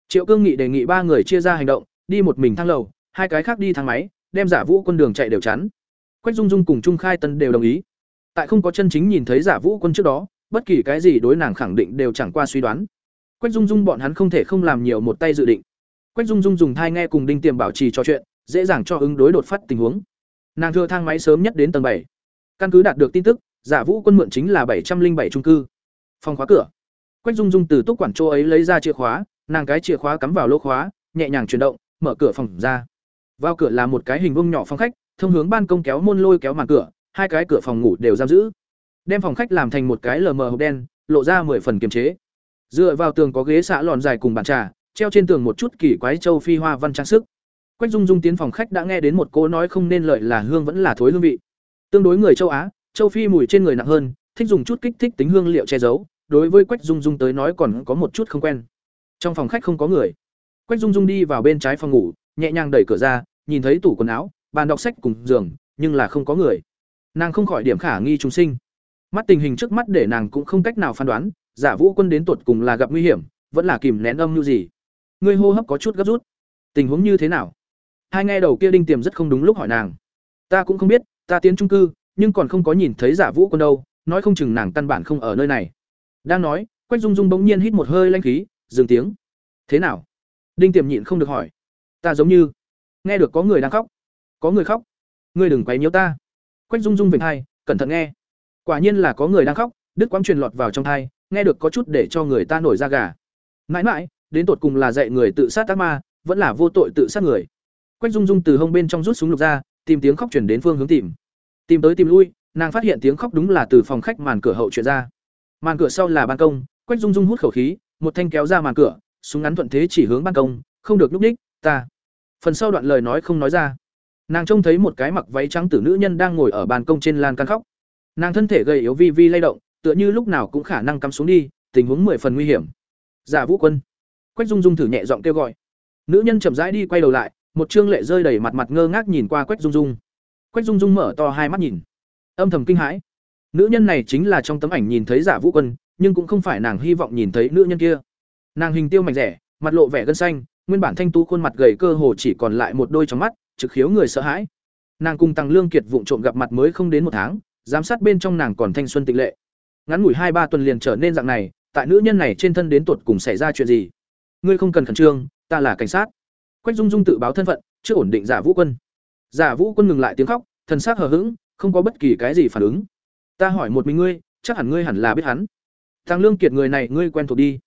Triệu Cương Nghị đề nghị ba người chia ra hành động, đi một mình thang lầu, hai cái khác đi thang máy, đem Giả Vũ Quân đường chạy đều chắn. Quách Dung Dung cùng Trung Khai Tân đều đồng ý. Tại không có chân chính nhìn thấy Giả Vũ Quân trước đó, bất kỳ cái gì đối nàng khẳng định đều chẳng qua suy đoán. Quách Dung Dung bọn hắn không thể không làm nhiều một tay dự định. Quách Dung Dung dùng thai nghe cùng Đinh Tiềm bảo trì trò chuyện, dễ dàng cho ứng đối đột phát tình huống. Nàng thừa thang máy sớm nhất đến tầng bảy. Căn cứ đạt được tin tức, Giả Vũ Quân mượn chính là bảy trăm linh bảy trung cư. Phòng khóa cửa. Quách Dung Dung từ túc quản chỗ ấy lấy ra chìa khóa, nàng cái chìa khóa cắm vào lỗ khóa, nhẹ nhàng chuyển động, mở cửa phòng ra. Vào cửa là một cái hình vuông nhỏ phòng khách, thông hướng ban công kéo môn lôi kéo màn cửa, hai cái cửa phòng ngủ đều giam giữ. Đem phòng khách làm thành một cái lờ mờ hộp đen, lộ ra mười phần kiềm chế. Dựa vào tường có ghế xạ lòn dài cùng bàn trà, treo trên tường một chút kỳ quái châu phi hoa văn trang sức. Quách Dung Dung tiến phòng khách đã nghe đến một cô nói không nên lợi là hương vẫn là thối hương vị. Tương đối người châu Á, châu Phi mùi trên người nặng hơn, thích dùng chút kích thích tính hương liệu che giấu, đối với Quách Dung Dung tới nói còn có một chút không quen. Trong phòng khách không có người. Quách Dung Dung đi vào bên trái phòng ngủ, nhẹ nhàng đẩy cửa ra, nhìn thấy tủ quần áo, bàn đọc sách cùng giường, nhưng là không có người. Nàng không khỏi điểm khả nghi chúng sinh. Mắt tình hình trước mắt để nàng cũng không cách nào phán đoán, Giả Vũ Quân đến tuột cùng là gặp nguy hiểm, vẫn là kìm nén âm như gì. Người hô hấp có chút gấp rút. Tình huống như thế nào? Hai nghe đầu kia đinh tiềm rất không đúng lúc hỏi nàng. Ta cũng không biết, ta tiến trung cư, nhưng còn không có nhìn thấy Giả Vũ Quân đâu, nói không chừng nàng căn bản không ở nơi này. Đang nói, Quách Dung Dung bỗng nhiên hít một hơi lanh khí, dừng tiếng. Thế nào? Đinh Tiềm nhịn không được hỏi. Ta giống như nghe được có người đang khóc. Có người khóc. Ngươi đừng quấy nhiễu ta. Quách Dung Dung vểnh hai, cẩn thận nghe. Quả nhiên là có người đang khóc, đứt quãng truyền lọt vào trong thai, nghe được có chút để cho người ta nổi da gà. Mãi mãi, đến tột cùng là dạy người tự sát tác ma, vẫn là vô tội tự sát người. Quách Dung Dung từ hông bên trong rút súng lục ra, tìm tiếng khóc chuyển đến phương hướng tìm. Tìm tới tìm lui, nàng phát hiện tiếng khóc đúng là từ phòng khách màn cửa hậu truyền ra. Màn cửa sau là ban công, Quách Dung Dung hút khẩu khí, một thanh kéo ra màn cửa, súng ngắn thuận thế chỉ hướng ban công, không được lúc đích, ta. Phần sau đoạn lời nói không nói ra. Nàng trông thấy một cái mặc váy trắng tử nữ nhân đang ngồi ở ban công trên lan can khóc. Nàng thân thể gầy yếu vi vi lay động, tựa như lúc nào cũng khả năng cắm xuống đi, tình huống mười phần nguy hiểm. Giả Vũ Quân. Quách Dung Dung thử nhẹ giọng kêu gọi. Nữ nhân chậm rãi đi quay đầu lại, một trương lệ rơi đầy mặt mặt ngơ ngác nhìn qua Quách Dung Dung. Quách Dung Dung mở to hai mắt nhìn, âm thầm kinh hãi. Nữ nhân này chính là trong tấm ảnh nhìn thấy Giả Vũ Quân, nhưng cũng không phải nàng hy vọng nhìn thấy nữ nhân kia. Nàng hình tiêu mảnh rẻ, mặt lộ vẻ gân xanh, nguyên bản thanh tú khuôn mặt gầy cơ hồ chỉ còn lại một đôi trong mắt, trực khiếu người sợ hãi. Nàng cùng Tăng Lương Kiệt vụng trộm gặp mặt mới không đến một tháng, giám sát bên trong nàng còn thanh xuân tịch lệ. Ngắn ngủi hai ba tuần liền trở nên dạng này, tại nữ nhân này trên thân đến tuột cùng xảy ra chuyện gì? Ngươi không cần khẩn trương, ta là cảnh sát. Quách Dung Dung tự báo thân phận, chưa ổn định giả Vũ Quân. Giả Vũ Quân ngừng lại tiếng khóc, thần sắc hờ hững, không có bất kỳ cái gì phản ứng. Ta hỏi một mình ngươi, chắc hẳn ngươi hẳn là biết hắn. Thằng Lương Kiệt người này ngươi quen thuộc đi.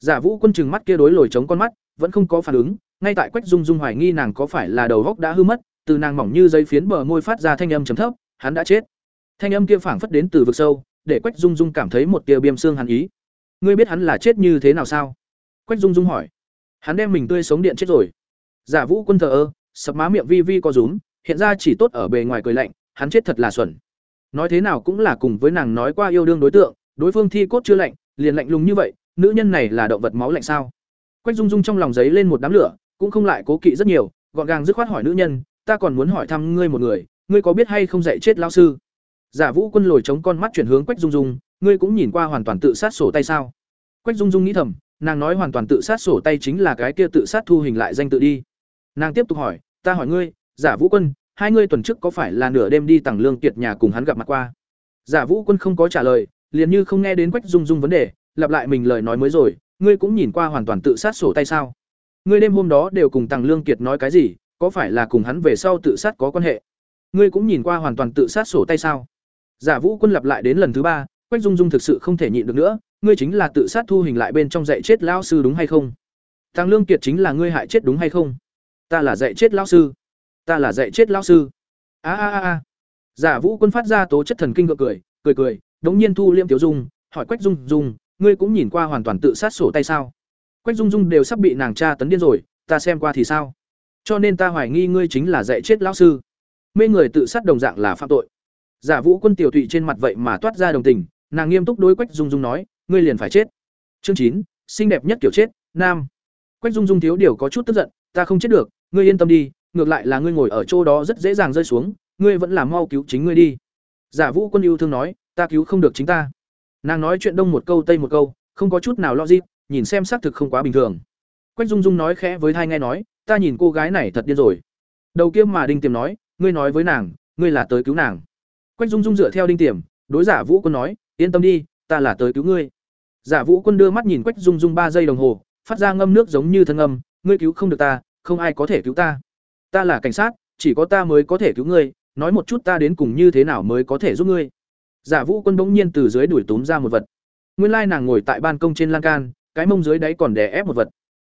Giả Vũ Quân trừng mắt kia đối lồi chống con mắt, vẫn không có phản ứng, ngay tại Quách Dung Dung hoài nghi nàng có phải là đầu góc đã hư mất, từ nàng mỏng như giấy phiến bờ môi phát ra thanh âm trầm thấp, hắn đã chết. Thanh âm kia phảng phất đến từ vực sâu, để Quách Dung Dung cảm thấy một tia biêm xương hàn ý. Ngươi biết hắn là chết như thế nào sao? Quách Dung Dung hỏi. Hắn đem mình tươi sống điện chết rồi. Giả Vũ Quân thờ ơ, sập má miệng vi vi co rúm, hiện ra chỉ tốt ở bề ngoài cười lạnh, hắn chết thật là xuẩn. nói thế nào cũng là cùng với nàng nói qua yêu đương đối tượng đối phương thi cốt chưa lạnh liền lạnh lùng như vậy nữ nhân này là động vật máu lạnh sao? Quách dung dung trong lòng giấy lên một đám lửa cũng không lại cố kỵ rất nhiều gọn gàng dứt khoát hỏi nữ nhân ta còn muốn hỏi thăm ngươi một người ngươi có biết hay không dạy chết lao sư? Giả vũ quân lồi chống con mắt chuyển hướng quách dung dung ngươi cũng nhìn qua hoàn toàn tự sát sổ tay sao? Quách dung dung nghĩ thầm nàng nói hoàn toàn tự sát sổ tay chính là cái kia tự sát thu hình lại danh tự đi nàng tiếp tục hỏi, ta hỏi ngươi, giả vũ quân, hai ngươi tuần trước có phải là nửa đêm đi tặng lương kiệt nhà cùng hắn gặp mặt qua? Giả vũ quân không có trả lời, liền như không nghe đến quách dung dung vấn đề, lặp lại mình lời nói mới rồi, ngươi cũng nhìn qua hoàn toàn tự sát sổ tay sao? Ngươi đêm hôm đó đều cùng tặng lương kiệt nói cái gì, có phải là cùng hắn về sau tự sát có quan hệ? Ngươi cũng nhìn qua hoàn toàn tự sát sổ tay sao? Giả vũ quân lặp lại đến lần thứ ba, quách dung dung thực sự không thể nhịn được nữa, ngươi chính là tự sát thu hình lại bên trong dạy chết lão sư đúng hay không? Tăng lương kiệt chính là ngươi hại chết đúng hay không? Ta là dạy chết lão sư. Ta là dạy chết lão sư. A a a a. Giả vũ quân phát ra tố chất thần kinh gượng cười cười cười, đống nhiên thu liêm tiểu dung, hỏi quách dung dung, ngươi cũng nhìn qua hoàn toàn tự sát sổ tay sao? Quách dung dung đều sắp bị nàng tra tấn điên rồi, ta xem qua thì sao? Cho nên ta hoài nghi ngươi chính là dạy chết lão sư. Mê người tự sát đồng dạng là phạm tội. Giả vũ quân tiểu thụy trên mặt vậy mà toát ra đồng tình, nàng nghiêm túc đối quách dung dung nói, ngươi liền phải chết. Chương chín, xinh đẹp nhất kiểu chết, nam. Quách dung dung thiếu điều có chút tức giận ta không chết được, ngươi yên tâm đi, ngược lại là ngươi ngồi ở chỗ đó rất dễ dàng rơi xuống, ngươi vẫn là mau cứu chính ngươi đi. Giả vũ quân yêu thương nói, ta cứu không được chính ta. Nàng nói chuyện đông một câu tây một câu, không có chút nào lo gì nhìn xem xác thực không quá bình thường. Quách dung dung nói khẽ với thai nghe nói, ta nhìn cô gái này thật điên rồi. Đầu kia mà đinh tiềm nói, ngươi nói với nàng, ngươi là tới cứu nàng. Quách dung dung dựa theo đinh tiềm, đối giả vũ quân nói, yên tâm đi, ta là tới cứu ngươi. Giả vũ quân đưa mắt nhìn quách dung dung ba giây đồng hồ, phát ra ngâm nước giống như thân âm ngươi cứu không được ta, không ai có thể cứu ta. Ta là cảnh sát, chỉ có ta mới có thể cứu ngươi, nói một chút ta đến cùng như thế nào mới có thể giúp ngươi. Giả vũ quân bỗng nhiên từ dưới đuổi túm ra một vật. Nguyên lai nàng ngồi tại ban công trên lan can, cái mông dưới đáy còn đè ép một vật.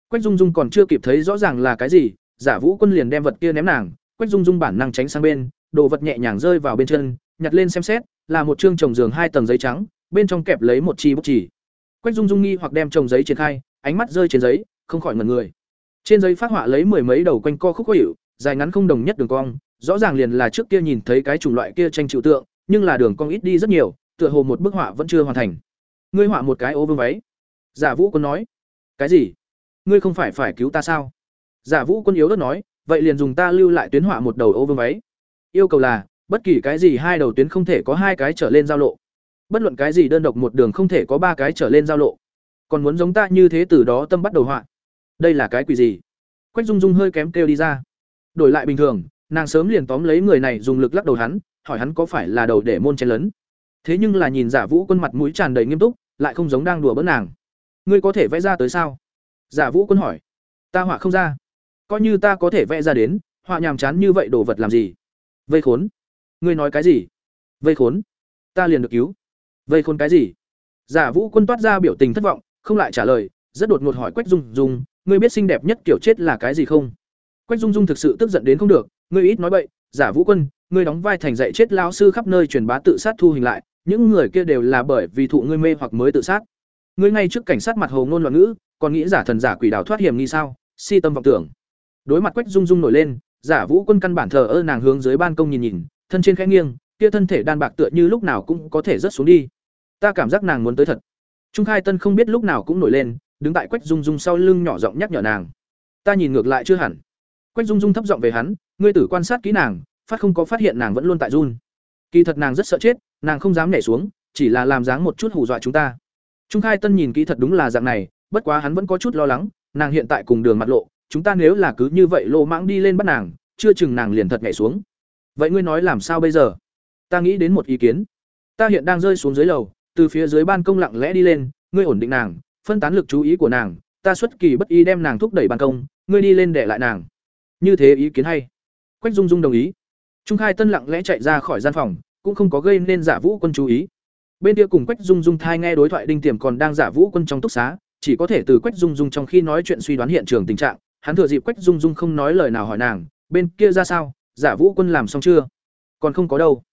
Quách dung dung còn chưa kịp thấy rõ ràng là cái gì, giả vũ quân liền đem vật kia ném nàng. Quách dung dung bản năng tránh sang bên, đồ vật nhẹ nhàng rơi vào bên chân, nhặt lên xem xét, là một chương trồng giường hai tầng giấy trắng, bên trong kẹp lấy một chi bút chỉ quách dung dung nghi hoặc đem trồng giấy triển khai, ánh mắt rơi trên giấy, không khỏi ngẩn người trên giấy phát họa lấy mười mấy đầu quanh co khúc khó hiệu dài ngắn không đồng nhất đường cong, rõ ràng liền là trước kia nhìn thấy cái chủng loại kia tranh chịu tượng, nhưng là đường cong ít đi rất nhiều, tựa hồ một bức họa vẫn chưa hoàn thành. Ngươi họa một cái ô vương váy. Giả vũ quân nói. Cái gì? Ngươi không phải phải cứu ta sao? Giả vũ quân yếu đất nói. Vậy liền dùng ta lưu lại tuyến họa một đầu ô vương váy. Yêu cầu là, bất kỳ cái gì hai đầu tuyến không thể có hai cái trở lên giao lộ. Bất luận cái gì đơn độc một đường không thể có ba cái trở lên giao lộ. Còn muốn giống ta như thế từ đó tâm bắt đầu họa đây là cái quỷ gì? Quách dung dung hơi kém kêu đi ra. Đổi lại bình thường, nàng sớm liền tóm lấy người này dùng lực lắc đầu hắn, hỏi hắn có phải là đầu để môn chen lấn. Thế nhưng là nhìn giả vũ quân mặt mũi tràn đầy nghiêm túc, lại không giống đang đùa bỡn nàng. Ngươi có thể vẽ ra tới sao? Giả vũ quân hỏi. Ta họa không ra. Coi như ta có thể vẽ ra đến, họa nhàm chán như vậy đồ vật làm gì? Vây khốn. Ngươi nói cái gì? Vây khốn. Ta liền được cứu. Vây khốn cái gì? Giả vũ quân toát ra biểu tình thất vọng, không lại trả lời, rất đột ngột hỏi quách dung dung ngươi biết xinh đẹp nhất kiểu chết là cái gì không? Quách dung dung thực sự tức giận đến không được, ngươi ít nói bậy, giả vũ quân, ngươi đóng vai thành dạy chết lao sư khắp nơi truyền bá tự sát thu hình lại, những người kia đều là bởi vì thụ ngươi mê hoặc mới tự sát. Ngươi ngay trước cảnh sát mặt hồ ngôn loạn ngữ, còn nghĩ giả thần giả quỷ đào thoát hiểm nghi sao? Si tâm vọng tưởng. Đối mặt quách dung dung nổi lên, giả vũ quân căn bản thờ ơ nàng hướng dưới ban công nhìn nhìn, thân trên khẽ nghiêng, kia thân thể đan bạc tựa như lúc nào cũng có thể rớt xuống đi. Ta cảm giác nàng muốn tới thật. Trung khai tân không biết lúc nào cũng nổi lên đứng tại quách dung dung sau lưng nhỏ giọng nhắc nhở nàng. Ta nhìn ngược lại chưa hẳn. Quách dung dung thấp giọng về hắn, ngươi tử quan sát kỹ nàng, phát không có phát hiện nàng vẫn luôn tại run. Kỳ thật nàng rất sợ chết, nàng không dám nhảy xuống, chỉ là làm dáng một chút hù dọa chúng ta. Trung khai tân nhìn kỹ thật đúng là dạng này, bất quá hắn vẫn có chút lo lắng, nàng hiện tại cùng đường mặt lộ, chúng ta nếu là cứ như vậy lộ mãng đi lên bắt nàng, chưa chừng nàng liền thật nhảy xuống. Vậy ngươi nói làm sao bây giờ? Ta nghĩ đến một ý kiến. Ta hiện đang rơi xuống dưới lầu, từ phía dưới ban công lặng lẽ đi lên, ngươi ổn định nàng phân tán lực chú ý của nàng, ta xuất kỳ bất ý đem nàng thúc đẩy ban công, ngươi đi lên để lại nàng. Như thế ý kiến hay. Quách dung dung đồng ý. Trung khai tân lặng lẽ chạy ra khỏi gian phòng, cũng không có gây nên giả vũ quân chú ý. Bên kia cùng quách dung dung thai nghe đối thoại đinh tiềm còn đang giả vũ quân trong túc xá, chỉ có thể từ quách dung dung trong khi nói chuyện suy đoán hiện trường tình trạng, hắn thừa dịp quách dung dung không nói lời nào hỏi nàng, bên kia ra sao? Giả vũ quân làm xong chưa? Còn không có đâu.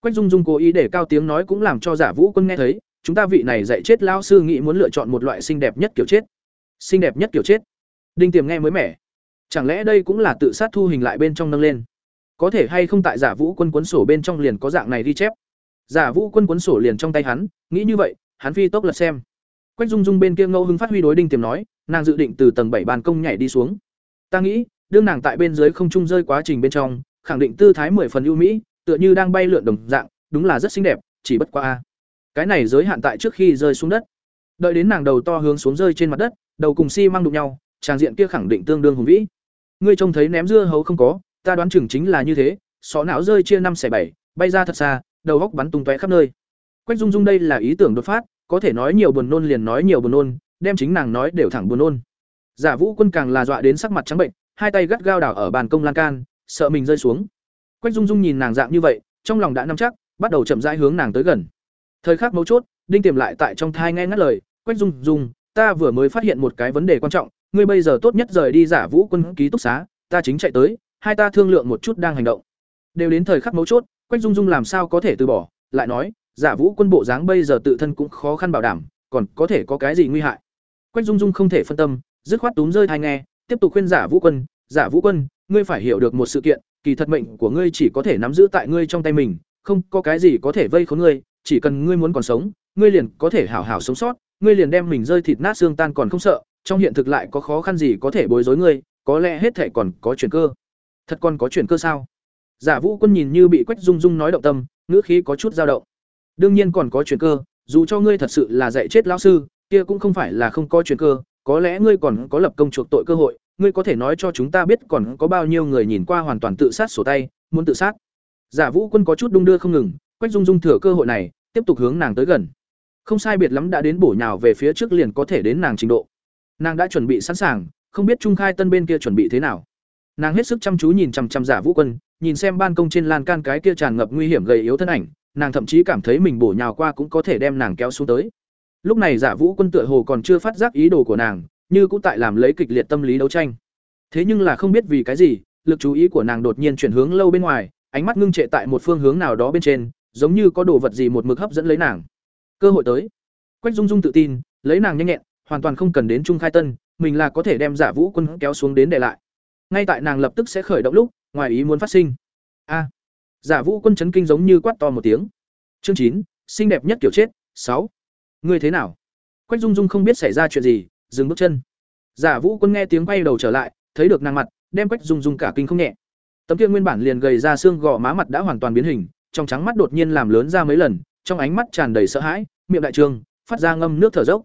Quách dung dung cố ý để cao tiếng nói cũng làm cho giả vũ quân nghe thấy chúng ta vị này dạy chết lão sư nghĩ muốn lựa chọn một loại xinh đẹp nhất kiểu chết. Xinh đẹp nhất kiểu chết. Đinh tiềm nghe mới mẻ. Chẳng lẽ đây cũng là tự sát thu hình lại bên trong nâng lên? Có thể hay không tại giả vũ quân cuốn sổ bên trong liền có dạng này ghi chép? Giả vũ quân cuốn sổ liền trong tay hắn, nghĩ như vậy, hắn phi tốc lật xem. Quách dung dung bên kia ngẫu hứng phát huy đối đinh tiềm nói, nàng dự định từ tầng bảy ban công nhảy đi xuống. Ta nghĩ, đương nàng tại bên dưới không trung rơi quá trình bên trong, khẳng định tư thái mười phần ưu mỹ, tựa như đang bay lượn đồng dạng, đúng là rất xinh đẹp, chỉ bất quá a cái này giới hạn tại trước khi rơi xuống đất. Đợi đến nàng đầu to hướng xuống rơi trên mặt đất, đầu cùng xi、si、mang si đụng nhau, tràng diện kia khẳng định tương đương hùng vĩ. Ngươi trông thấy ném dưa hấu không có, ta đoán chừng chính là như thế, sọ não rơi chia năm xẻ bảy, bay ra thật xa, đầu góc bắn tung tóe khắp nơi. Quách dung dung đây là ý tưởng đột phát, có thể nói nhiều buồn nôn liền nói nhiều buồn nôn, đem chính nàng nói đều thẳng buồn nôn. Giả vũ quân càng là dọa đến sắc mặt trắng bệnh, hai tay gắt gao đảo ở bàn công lan can, sợ mình rơi xuống. Quách dung dung nhìn nàng dạng như vậy, trong lòng đã nắm chắc, bắt đầu chậm rãi hướng nàng tới gần thời khắc mấu chốt, đinh tiềm lại tại trong thai nghe ngắt lời, quách dung dung ta vừa mới phát hiện một cái vấn đề quan trọng, ngươi bây giờ tốt nhất rời đi giả vũ quân ký túc xá, ta chính chạy tới, hai ta thương lượng một chút đang hành động. Đều đến thời khắc mấu chốt, quách dung dung làm sao có thể từ bỏ, lại nói, giả vũ quân bộ dáng bây giờ tự thân cũng khó khăn bảo đảm, còn có thể có cái gì nguy hại. Quách dung dung không thể phân tâm, dứt khoát túm rơi thai nghe, tiếp tục khuyên giả vũ quân, giả vũ quân, ngươi phải hiểu được một sự kiện, kỳ thật mệnh của ngươi chỉ có thể nắm giữ tại ngươi trong tay mình, không có cái gì có thể vây khốn ngươi chỉ cần ngươi muốn còn sống, ngươi liền có thể hảo hảo sống sót, ngươi liền đem mình rơi thịt nát xương tan còn không sợ, trong hiện thực lại có khó khăn gì có thể bối rối ngươi, có lẽ hết thể còn có chuyển cơ. Thật còn có chuyển cơ sao? Giả vũ quân nhìn như bị quách dung dung nói động tâm, ngữ khí có chút dao động. Đương nhiên còn có chuyển cơ, dù cho ngươi thật sự là dạy chết lão sư, kia cũng không phải là không có chuyển cơ, có lẽ ngươi còn có lập công chuộc tội cơ hội, ngươi có thể nói cho chúng ta biết còn có bao nhiêu người nhìn qua hoàn toàn tự sát sổ tay, muốn tự sát. Giả vũ quân có chút đung đưa không ngừng quách dung dung thừa cơ hội này, tiếp tục hướng nàng tới gần. Không sai biệt lắm đã đến bổ nhào về phía trước liền có thể đến nàng trình độ. Nàng đã chuẩn bị sẵn sàng, không biết trung khai tân bên kia chuẩn bị thế nào. Nàng hết sức chăm chú nhìn chằm chằm giả vũ quân, nhìn xem ban công trên lan can cái kia tràn ngập nguy hiểm gầy yếu thân ảnh, nàng thậm chí cảm thấy mình bổ nhào qua cũng có thể đem nàng kéo xuống tới. Lúc này giả vũ quân tựa hồ còn chưa phát giác ý đồ của nàng, như cũng tại làm lấy kịch liệt tâm lý đấu tranh. Thế nhưng là không biết vì cái gì, lực chú ý của nàng đột nhiên chuyển hướng lâu bên ngoài, ánh mắt ngưng trệ tại một phương hướng nào đó bên trên giống như có đồ vật gì một mực hấp dẫn lấy nàng. Cơ hội tới. Quách dung dung tự tin, lấy nàng nhanh nhẹn, hoàn toàn không cần đến trung khai tân, mình là có thể đem giả vũ quân kéo xuống đến để lại. Ngay tại nàng lập tức sẽ khởi động lúc, ngoài ý muốn phát sinh. A. Giả vũ quân chấn kinh giống như quát to một tiếng. Chương chín, xinh đẹp nhất kiểu chết, sáu. Ngươi thế nào? Quách dung dung không biết xảy ra chuyện gì, dừng bước chân. Giả vũ quân nghe tiếng quay đầu trở lại, thấy được nàng mặt, đem quách dung dung cả kinh không nhẹ. Tấm kia nguyên bản liền gầy ra xương gò má mặt đã hoàn toàn biến hình trong trắng mắt đột nhiên làm lớn ra mấy lần trong ánh mắt tràn đầy sợ hãi miệng đại trương, phát ra ngâm nước thở dốc.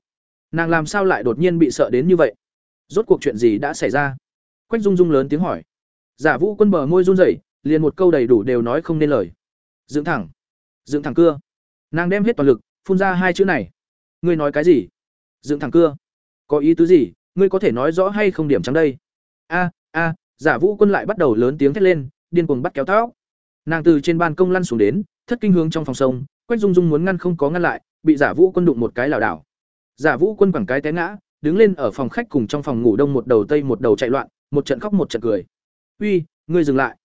Nàng làm sao lại đột nhiên bị sợ đến như vậy? Rốt cuộc chuyện gì đã xảy ra? Quách dung dung lớn tiếng hỏi. Giả vũ quân bờ môi run rẩy liền một câu đầy đủ đều nói không nên lời. Dưỡng thẳng. Dưỡng thẳng cưa. Nàng đem hết toàn lực phun ra hai chữ này. Ngươi nói cái gì? Dưỡng thẳng cưa. Có ý tứ gì? Ngươi có thể nói rõ hay không điểm trắng đây? A a giả vũ quân lại bắt đầu lớn tiếng thét lên điên cuồng bắt kéo tóc nàng từ trên ban công lăn xuống đến, thất kinh hướng trong phòng sông, quách dung dung muốn ngăn không có ngăn lại, bị giả vũ quân đụng một cái lảo đảo. Giả vũ quân quẳng cái té ngã, đứng lên ở phòng khách cùng trong phòng ngủ đông một đầu tây một đầu chạy loạn, một trận khóc một trận cười. Uy, ngươi dừng lại.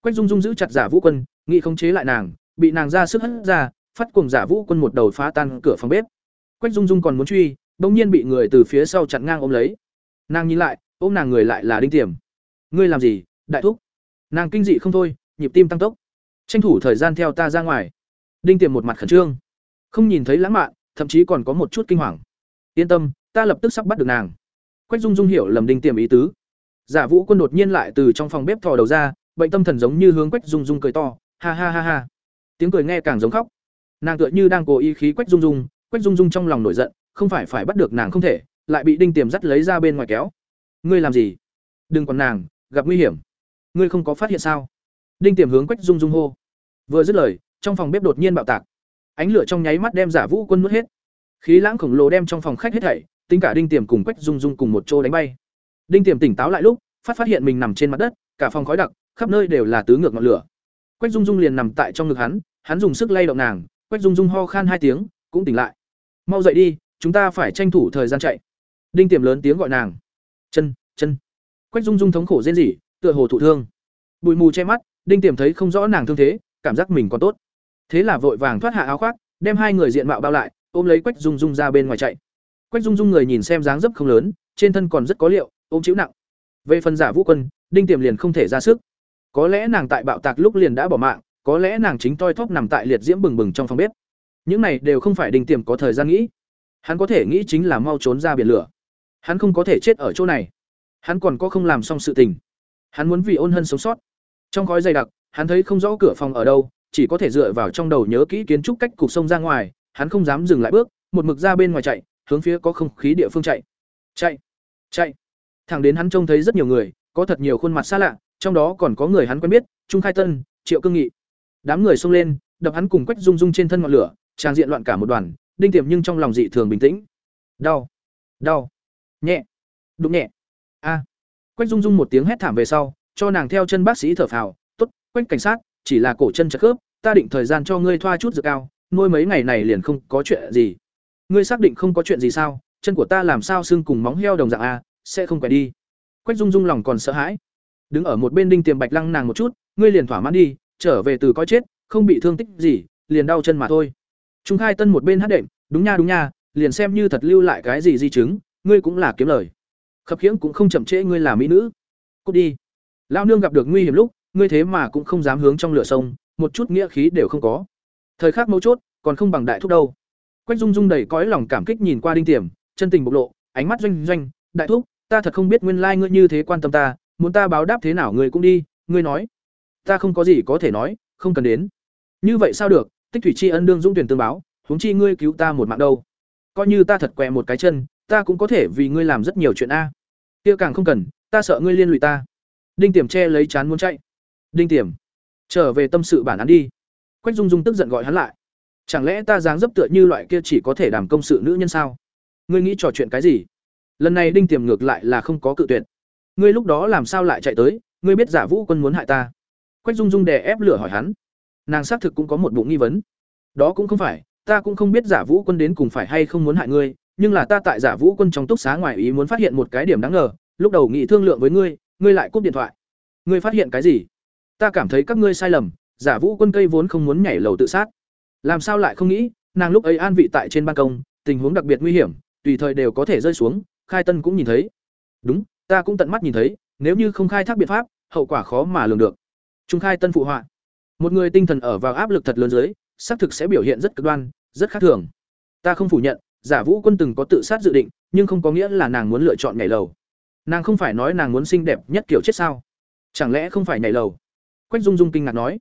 Quách dung dung giữ chặt giả vũ quân nghị không chế lại nàng, bị nàng ra sức hất ra, phát cùng giả vũ quân một đầu phá tan cửa phòng bếp. Quách dung dung còn muốn truy, bỗng nhiên bị người từ phía sau chặn ngang ôm lấy. Nàng nhìn lại, ôm nàng người lại là đinh tiềm. Ngươi làm gì, đại thúc? Nàng kinh dị không thôi, nhịp tim tăng tốc tranh thủ thời gian theo ta ra ngoài. Đinh tiềm một mặt khẩn trương. Không nhìn thấy lãng mạn, thậm chí còn có một chút kinh hoàng. Yên tâm, ta lập tức sắp bắt được nàng. Quách dung dung hiểu lầm đinh tiềm ý tứ. Giả vũ quân đột nhiên lại từ trong phòng bếp thò đầu ra, bệnh tâm thần giống như hướng quách dung dung cười to, ha ha ha ha. Tiếng cười nghe càng giống khóc. Nàng tựa như đang cố ý khí quách dung dung, quách dung dung trong lòng nổi giận, không phải phải bắt được nàng không thể, lại bị đinh tiềm dắt lấy ra bên ngoài kéo. Ngươi làm gì? Đừng còn nàng, gặp nguy hiểm. Ngươi không có phát hiện sao? Đinh tiềm hướng quách dung dung hô. Vừa dứt lời, trong phòng bếp đột nhiên bạo tạc. Ánh lửa trong nháy mắt đem giả vũ quân nuốt hết. Khí lãng khổng lồ đem trong phòng khách hết thảy, tính cả đinh tiềm cùng quách dung dung cùng một chỗ đánh bay. Đinh tiềm tỉnh táo lại lúc, phát phát hiện mình nằm trên mặt đất, cả phòng khói đặc, khắp nơi đều là tứ ngược ngọn lửa. Quách dung dung liền nằm tại trong ngực hắn hắn dùng sức lay động nàng, quách dung dung ho khan hai tiếng, cũng tỉnh lại. Mau dậy đi, chúng ta phải tranh thủ thời gian chạy. Đinh tiềm lớn tiếng gọi nàng. Chân chân. Quách dung dung thống khổ rên rỉ, tựa hồ thụ thương. Bụi mù che mắt đinh tiềm thấy không rõ nàng thương thế, cảm giác mình còn tốt. Thế là vội vàng thoát hạ áo khoác, đem hai người diện mạo bao lại, ôm lấy quách dung dung ra bên ngoài chạy. Quách dung dung người nhìn xem dáng dấp không lớn, trên thân còn rất có liệu, ôm chịu nặng. Về phần giả vũ quân, đinh tiềm liền không thể ra sức. Có lẽ nàng tại bạo tạc lúc liền đã bỏ mạng, có lẽ nàng chính toi thóp nằm tại liệt diễm bừng bừng trong phòng bếp. Những này đều không phải đinh tiềm có thời gian nghĩ. Hắn có thể nghĩ chính là mau trốn ra biển lửa. Hắn không có thể chết ở chỗ này. Hắn còn có không làm xong sự tình. Hắn muốn vì ôn hân sống sót trong khói dày đặc, hắn thấy không rõ cửa phòng ở đâu, chỉ có thể dựa vào trong đầu nhớ kỹ kiến trúc cách cục sông ra ngoài, hắn không dám dừng lại bước, một mực ra bên ngoài chạy, hướng phía có không khí địa phương chạy. Chạy chạy. Thẳng đến hắn trông thấy rất nhiều người, có thật nhiều khuôn mặt xa lạ, trong đó còn có người hắn quen biết, trung khai tân, triệu cương nghị. Đám người xông lên, đập hắn cùng quách rung rung trên thân ngọn lửa tràn diện loạn cả một đoàn, đinh tiềm nhưng trong lòng dị thường bình tĩnh. Đau đau. Nhẹ, đụng nhẹ. A. Quách rung rung một tiếng hét thảm về sau cho nàng theo chân bác sĩ thở phào, tốt, quách cảnh sát, chỉ là cổ chân chật khớp, ta định thời gian cho ngươi thoa chút dược cao, nuôi mấy ngày này liền không có chuyện gì. Ngươi xác định không có chuyện gì sao? Chân của ta làm sao xương cùng móng heo đồng dạng a sẽ không phải đi. Quách dung dung lòng còn sợ hãi. Đứng ở một bên đinh tiềm bạch lăng nàng một chút, ngươi liền thỏa mãn đi, trở về từ coi chết, không bị thương tích gì, liền đau chân mà thôi. Trung khai tân một bên hát đệm, đúng nha đúng nha, liền xem như thật lưu lại cái gì di chứng, ngươi cũng là kiếm lời. Khập khiễng cũng không chậm trễ ngươi là mỹ nữ. Cút đi lao nương gặp được nguy hiểm lúc, ngươi thế mà cũng không dám hướng trong lửa sông, một chút nghĩa khí đều không có. Thời khắc mấu chốt, còn không bằng đại thúc đâu. Quách dung dung đầy cõi lòng cảm kích nhìn qua đinh tiềm, chân tình bộc lộ, ánh mắt doanh doanh, đại thúc, ta thật không biết nguyên lai ngươi như thế quan tâm ta, muốn ta báo đáp thế nào ngươi cũng đi, ngươi nói. Ta không có gì có thể nói, không cần đến. Như vậy sao được, tích thủy tri ân đương dũng tuyển tương báo, huống chi ngươi cứu ta một mạng đâu. Coi như ta thật què một cái chân, ta cũng có thể vì ngươi làm rất nhiều chuyện a. Kia càng không cần, ta sợ ngươi liên lụy ta đinh tiềm che lấy chán muốn chạy. Đinh tiềm, trở về tâm sự bản án đi. Quách dung dung tức giận gọi hắn lại. Chẳng lẽ ta dáng dấp tựa như loại kia chỉ có thể đảm công sự nữ nhân sao? Ngươi nghĩ trò chuyện cái gì? Lần này đinh tiềm ngược lại là không có cự tuyệt. Ngươi lúc đó làm sao lại chạy tới? Ngươi biết giả vũ quân muốn hại ta? Quách dung dung đè ép lửa hỏi hắn. Nàng xác thực cũng có một bụng nghi vấn. Đó cũng không phải, ta cũng không biết giả vũ quân đến cùng phải hay không muốn hại ngươi, nhưng là ta tại giả vũ quân trong túc xá ngoài ý muốn phát hiện một cái điểm đáng ngờ, lúc đầu nghị thương lượng với ngươi ngươi lại cúp điện thoại. Ngươi phát hiện cái gì? Ta cảm thấy các ngươi sai lầm, giả vũ quân cây vốn không muốn nhảy lầu tự sát. Làm sao lại không nghĩ, nàng lúc ấy an vị tại trên ban công, tình huống đặc biệt nguy hiểm, tùy thời đều có thể rơi xuống, khai tân cũng nhìn thấy. Đúng, ta cũng tận mắt nhìn thấy, nếu như không khai thác biện pháp, hậu quả khó mà lường được. Trung khai tân phụ họa. Một người tinh thần ở vào áp lực thật lớn dưới, xác thực sẽ biểu hiện rất cực đoan, rất khác thường. Ta không phủ nhận, giả vũ quân từng có tự sát dự định, nhưng không có nghĩa là nàng muốn lựa chọn nhảy lầu nàng không phải nói nàng muốn xinh đẹp nhất kiểu chết sao? Chẳng lẽ không phải nhảy lầu? Quách dung dung kinh ngạc nói.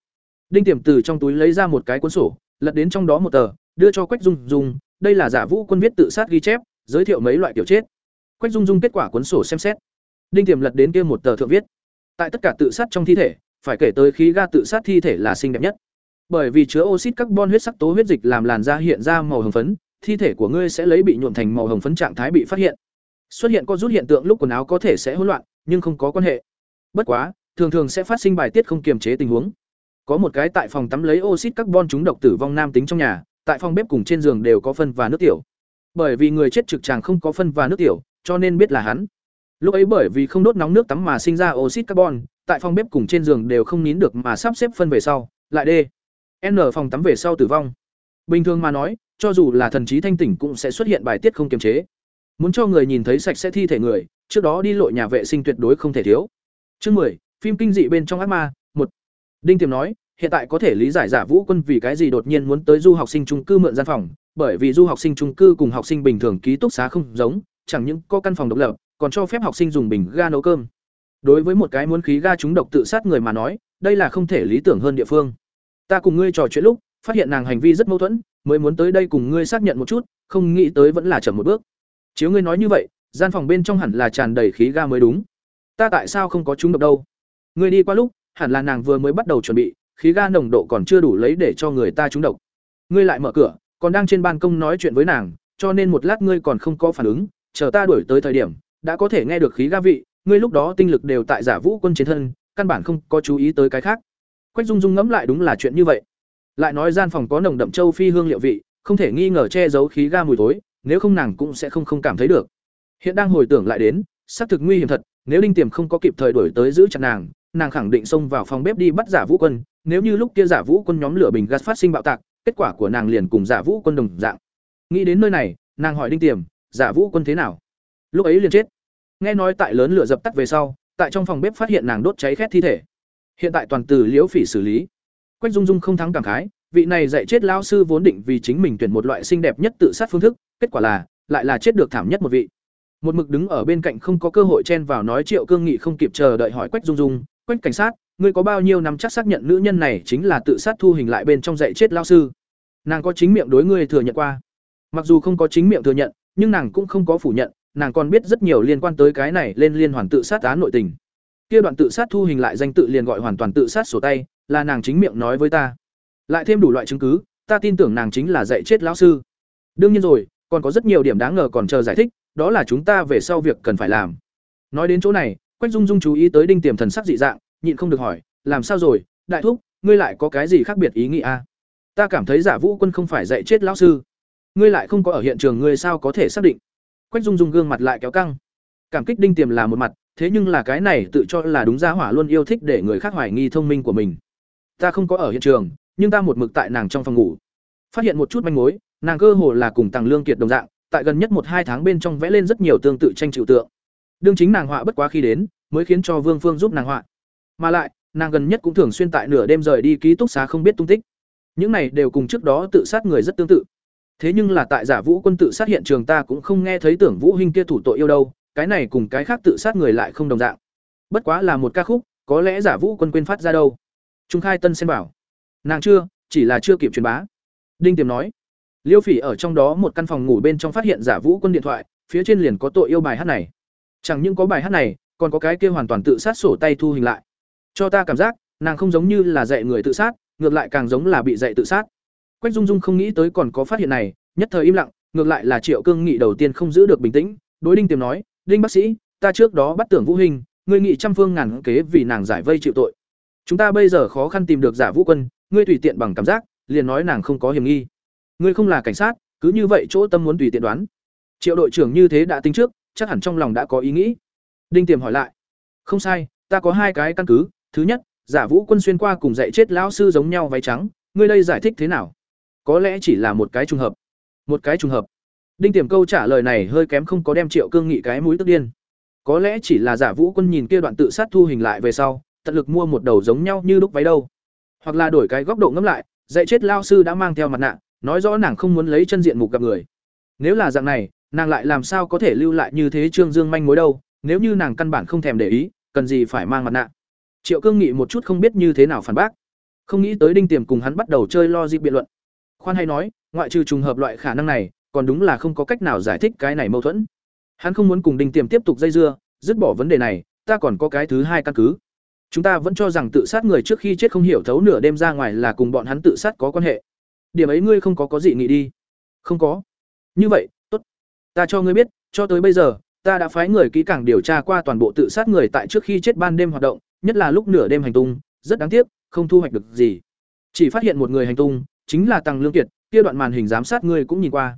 Đinh tiềm từ trong túi lấy ra một cái cuốn sổ, lật đến trong đó một tờ, đưa cho quách dung dung, đây là giả vũ quân viết tự sát ghi chép, giới thiệu mấy loại kiểu chết. Quách dung dung kết quả cuốn sổ xem xét. Đinh tiềm lật đến kia một tờ thượng viết. Tại tất cả tự sát trong thi thể, phải kể tới khí ga tự sát thi thể là xinh đẹp nhất. Bởi vì chứa oxit carbon huyết sắc tố huyết dịch làm làn da hiện ra màu hồng phấn, thi thể của ngươi sẽ lấy bị nhuộm thành màu hồng phấn trạng thái bị phát hiện xuất hiện có rút hiện tượng lúc quần áo có thể sẽ hỗn loạn, nhưng không có quan hệ. Bất quá, thường thường sẽ phát sinh bài tiết không kiềm chế tình huống. Có một cái tại phòng tắm lấy oxit carbon trúng độc tử vong nam tính trong nhà, tại phòng bếp cùng trên giường đều có phân và nước tiểu. Bởi vì người chết trực tràng không có phân và nước tiểu, cho nên biết là hắn. Lúc ấy bởi vì không đốt nóng nước tắm mà sinh ra oxit carbon, tại phòng bếp cùng trên giường đều không nín được mà sắp xếp phân về sau, lại d n phòng tắm về sau tử vong. Bình thường mà nói, cho dù là thần trí thanh tỉnh cũng sẽ xuất hiện bài tiết không kiềm chế muốn cho người nhìn thấy sạch sẽ thi thể người, trước đó đi lội nhà vệ sinh tuyệt đối không thể thiếu. Chương mười, phim kinh dị bên trong ác ma, một. Đinh tiềm nói, hiện tại có thể lý giải giả vũ quân vì cái gì đột nhiên muốn tới du học sinh trung cư mượn gian phòng, bởi vì du học sinh trung cư cùng học sinh bình thường ký túc xá không giống, chẳng những có căn phòng độc lập, còn cho phép học sinh dùng bình ga nấu cơm. Đối với một cái muốn khí ga trúng độc tự sát người mà nói, đây là không thể lý tưởng hơn địa phương. Ta cùng ngươi trò chuyện lúc, phát hiện nàng hành vi rất mâu thuẫn, mới muốn tới đây cùng ngươi xác nhận một chút, không nghĩ tới vẫn là chậm một bước chiếu ngươi nói như vậy, gian phòng bên trong hẳn là tràn đầy khí ga mới đúng. Ta tại sao không có trúng độc đâu? Ngươi đi qua lúc, hẳn là nàng vừa mới bắt đầu chuẩn bị, khí ga nồng độ còn chưa đủ lấy để cho người ta trúng độc. Ngươi lại mở cửa, còn đang trên ban công nói chuyện với nàng, cho nên một lát ngươi còn không có phản ứng, chờ ta đuổi tới thời điểm, đã có thể nghe được khí ga vị, ngươi lúc đó tinh lực đều tại giả vũ quân chiến thân, căn bản không có chú ý tới cái khác. Quách dung dung ngẫm lại đúng là chuyện như vậy. Lại nói gian phòng có nồng đậm châu phi hương liệu vị, không thể nghi ngờ che giấu khí ga mùi thối nếu không nàng cũng sẽ không không cảm thấy được. Hiện đang hồi tưởng lại đến, xác thực nguy hiểm thật, nếu đinh tiềm không có kịp thời đuổi tới giữ chặt nàng nàng khẳng định xông vào phòng bếp đi bắt giả vũ quân, nếu như lúc kia giả vũ quân nhóm lửa bình gas phát sinh bạo tạc, kết quả của nàng liền cùng giả vũ quân đồng dạng. Nghĩ đến nơi này, nàng hỏi đinh tiềm, giả vũ quân thế nào? Lúc ấy liền chết. Nghe nói tại lớn lửa dập tắt về sau, tại trong phòng bếp phát hiện nàng đốt cháy khét thi thể. Hiện tại toàn từ liễu phỉ xử lý. Quách dung dung không thắng cảm khái, vị này dạy chết lão sư vốn định vì chính mình tuyển một loại xinh đẹp nhất tự sát phương thức kết quả là, lại là chết được thảm nhất một vị. Một mực đứng ở bên cạnh không có cơ hội chen vào nói triệu cương nghị không kịp chờ đợi hỏi quách dung dung, quách cảnh sát, ngươi có bao nhiêu năm chắc xác nhận nữ nhân này chính là tự sát thu hình lại bên trong dạy chết lao sư? Nàng có chính miệng đối ngươi thừa nhận qua? Mặc dù không có chính miệng thừa nhận, nhưng nàng cũng không có phủ nhận, nàng còn biết rất nhiều liên quan tới cái này lên liên hoàn tự sát án nội tình. Kia đoạn tự sát thu hình lại danh tự liền gọi hoàn toàn tự sát sổ tay, là nàng chính miệng nói với ta. Lại thêm đủ loại chứng cứ, ta tin tưởng nàng chính là dạy chết lão sư. Đương nhiên rồi còn có rất nhiều điểm đáng ngờ còn chờ giải thích, đó là chúng ta về sau việc cần phải làm. Nói đến chỗ này, quách dung dung chú ý tới đinh tiềm thần sắc dị dạng, nhịn không được hỏi, làm sao rồi, đại thúc, ngươi lại có cái gì khác biệt ý nghĩ a à? ta cảm thấy giả vũ quân không phải dạy chết lão sư. Ngươi lại không có ở hiện trường, ngươi sao có thể xác định? Quách dung dung gương mặt lại kéo căng. Cảm kích đinh tiềm là một mặt, thế nhưng là cái này tự cho là đúng ra hỏa luôn yêu thích để người khác hoài nghi thông minh của mình. Ta không có ở hiện trường, nhưng ta một mực tại nàng trong phòng ngủ. Phát hiện một chút manh mối nàng cơ hồ là cùng tàng lương kiệt đồng dạng, tại gần nhất một hai tháng bên trong vẽ lên rất nhiều tương tự tranh chịu tượng. Đương chính nàng họa bất quá khi đến, mới khiến cho vương phương giúp nàng họa. Mà lại, nàng gần nhất cũng thường xuyên tại nửa đêm rời đi ký túc xá không biết tung tích. Những này đều cùng trước đó tự sát người rất tương tự. Thế nhưng là tại giả vũ quân tự sát hiện trường ta cũng không nghe thấy tưởng vũ huynh kia thủ tội yêu đâu, cái này cùng cái khác tự sát người lại không đồng dạng. Bất quá là một ca khúc, có lẽ giả vũ quân quên phát ra đâu. Trung khai tân xem bảo. Nàng chưa, chỉ là chưa kịp truyền bá. Đinh tiềm nói liêu phỉ ở trong đó một căn phòng ngủ bên trong phát hiện giả vũ quân điện thoại, phía trên liền có tội yêu bài hát này. Chẳng những có bài hát này, còn có cái kia hoàn toàn tự sát sổ tay thu hình lại. Cho ta cảm giác, nàng không giống như là dạy người tự sát, ngược lại càng giống là bị dạy tự sát. Quách dung dung không nghĩ tới còn có phát hiện này, nhất thời im lặng, ngược lại là triệu cương nghị đầu tiên không giữ được bình tĩnh, đối đinh tiềm nói, đinh bác sĩ, ta trước đó bắt tưởng vũ hình, ngươi nghị trăm phương ngàn kế vì nàng giải vây chịu tội. Chúng ta bây giờ khó khăn tìm được giả vũ quân, ngươi tùy tiện bằng cảm giác, liền nói nàng không có hiểm nghi ngươi không là cảnh sát, cứ như vậy chỗ tâm muốn tùy tiện đoán. Triệu đội trưởng như thế đã tính trước, chắc hẳn trong lòng đã có ý nghĩ. Đinh tiềm hỏi lại. Không sai, ta có hai cái căn cứ. Thứ nhất, giả vũ quân xuyên qua cùng dạy chết lão sư giống nhau váy trắng. Ngươi đây giải thích thế nào? Có lẽ chỉ là một cái trùng hợp. Một cái trùng hợp. Đinh tiềm câu trả lời này hơi kém không có đem triệu cương nghị cái mũi tức điên. Có lẽ chỉ là giả vũ quân nhìn kia đoạn tự sát thu hình lại về sau, tận lực mua một đầu giống nhau như lúc váy đâu. Hoặc là đổi cái góc độ ngẫm lại, dạy chết lao sư đã mang theo mặt nạ nói rõ nàng không muốn lấy chân diện mục gặp người. Nếu là dạng này, nàng lại làm sao có thể lưu lại như thế trương dương manh mối đâu, nếu như nàng căn bản không thèm để ý, cần gì phải mang mặt nạ. Triệu cương nghị một chút không biết như thế nào phản bác. Không nghĩ tới đinh tiềm cùng hắn bắt đầu chơi lo dịp biện luận. Khoan hay nói, ngoại trừ trùng hợp loại khả năng này, còn đúng là không có cách nào giải thích cái này mâu thuẫn. Hắn không muốn cùng đinh tiềm tiếp tục dây dưa, dứt bỏ vấn đề này, ta còn có cái thứ hai căn cứ. Chúng ta vẫn cho rằng tự sát người trước khi chết không hiểu thấu nửa đêm ra ngoài là cùng bọn hắn tự sát có quan hệ điểm ấy ngươi không có có gì nghĩ đi. Không có. Như vậy, tốt. Ta cho ngươi biết, cho tới bây giờ, ta đã phái người kỹ càng điều tra qua toàn bộ tự sát người tại trước khi chết ban đêm hoạt động, nhất là lúc nửa đêm hành tung, rất đáng tiếc, không thu hoạch được gì. Chỉ phát hiện một người hành tung, chính là tăng lương kiệt, kia đoạn màn hình giám sát ngươi cũng nhìn qua.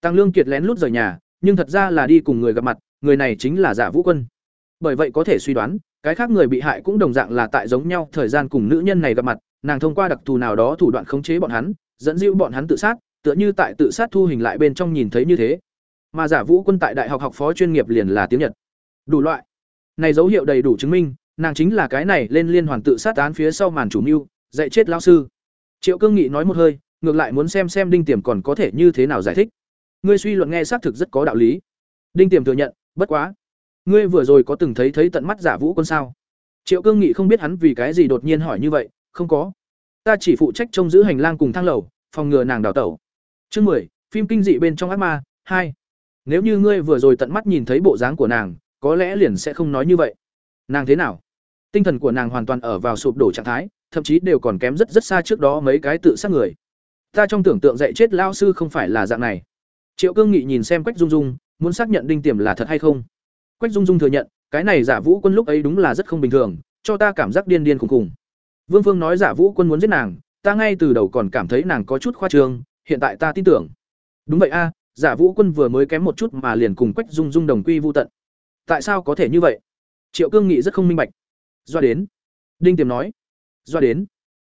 Tăng lương kiệt lén lút rời nhà, nhưng thật ra là đi cùng người gặp mặt, người này chính là giả vũ quân. Bởi vậy có thể suy đoán, cái khác người bị hại cũng đồng dạng là tại giống nhau thời gian cùng nữ nhân này gặp mặt, nàng thông qua đặc thù nào đó thủ đoạn khống chế bọn hắn dẫn dụ bọn hắn tự sát, tựa như tại tự sát thu hình lại bên trong nhìn thấy như thế. Mà giả vũ quân tại đại học học phó chuyên nghiệp liền là tiếng nhật. Đủ loại. Này dấu hiệu đầy đủ chứng minh, nàng chính là cái này lên liên hoàn tự sát án phía sau màn chủ mưu, dạy chết lao sư. Triệu cương nghị nói một hơi, ngược lại muốn xem xem đinh tiềm còn có thể như thế nào giải thích. Ngươi suy luận nghe xác thực rất có đạo lý. Đinh tiềm thừa nhận, bất quá. Ngươi vừa rồi có từng thấy thấy tận mắt giả vũ quân sao? Triệu cương nghị không biết hắn vì cái gì đột nhiên hỏi như vậy, không có ta chỉ phụ trách trông giữ hành lang cùng thang lầu, phòng ngừa nàng đào tẩu. Chương mười, phim kinh dị bên trong ác ma, hai. Nếu như ngươi vừa rồi tận mắt nhìn thấy bộ dáng của nàng, có lẽ liền sẽ không nói như vậy. Nàng thế nào? Tinh thần của nàng hoàn toàn ở vào sụp đổ trạng thái, thậm chí đều còn kém rất rất xa trước đó mấy cái tự sát người. Ta trong tưởng tượng dạy chết lao sư không phải là dạng này. Triệu cương nghị nhìn xem quách dung dung, muốn xác nhận đinh tiềm là thật hay không. Quách dung dung thừa nhận, cái này giả vũ quân lúc ấy đúng là rất không bình thường, cho ta cảm giác điên điên khùng khùng vương phương nói giả vũ quân muốn giết nàng, ta ngay từ đầu còn cảm thấy nàng có chút khoa trương, hiện tại ta tin tưởng. Đúng vậy a, giả vũ quân vừa mới kém một chút mà liền cùng quách dung dung đồng quy vu tận. Tại sao có thể như vậy? Triệu cương nghị rất không minh bạch. Doa đến. Đinh tiềm nói. Doa đến.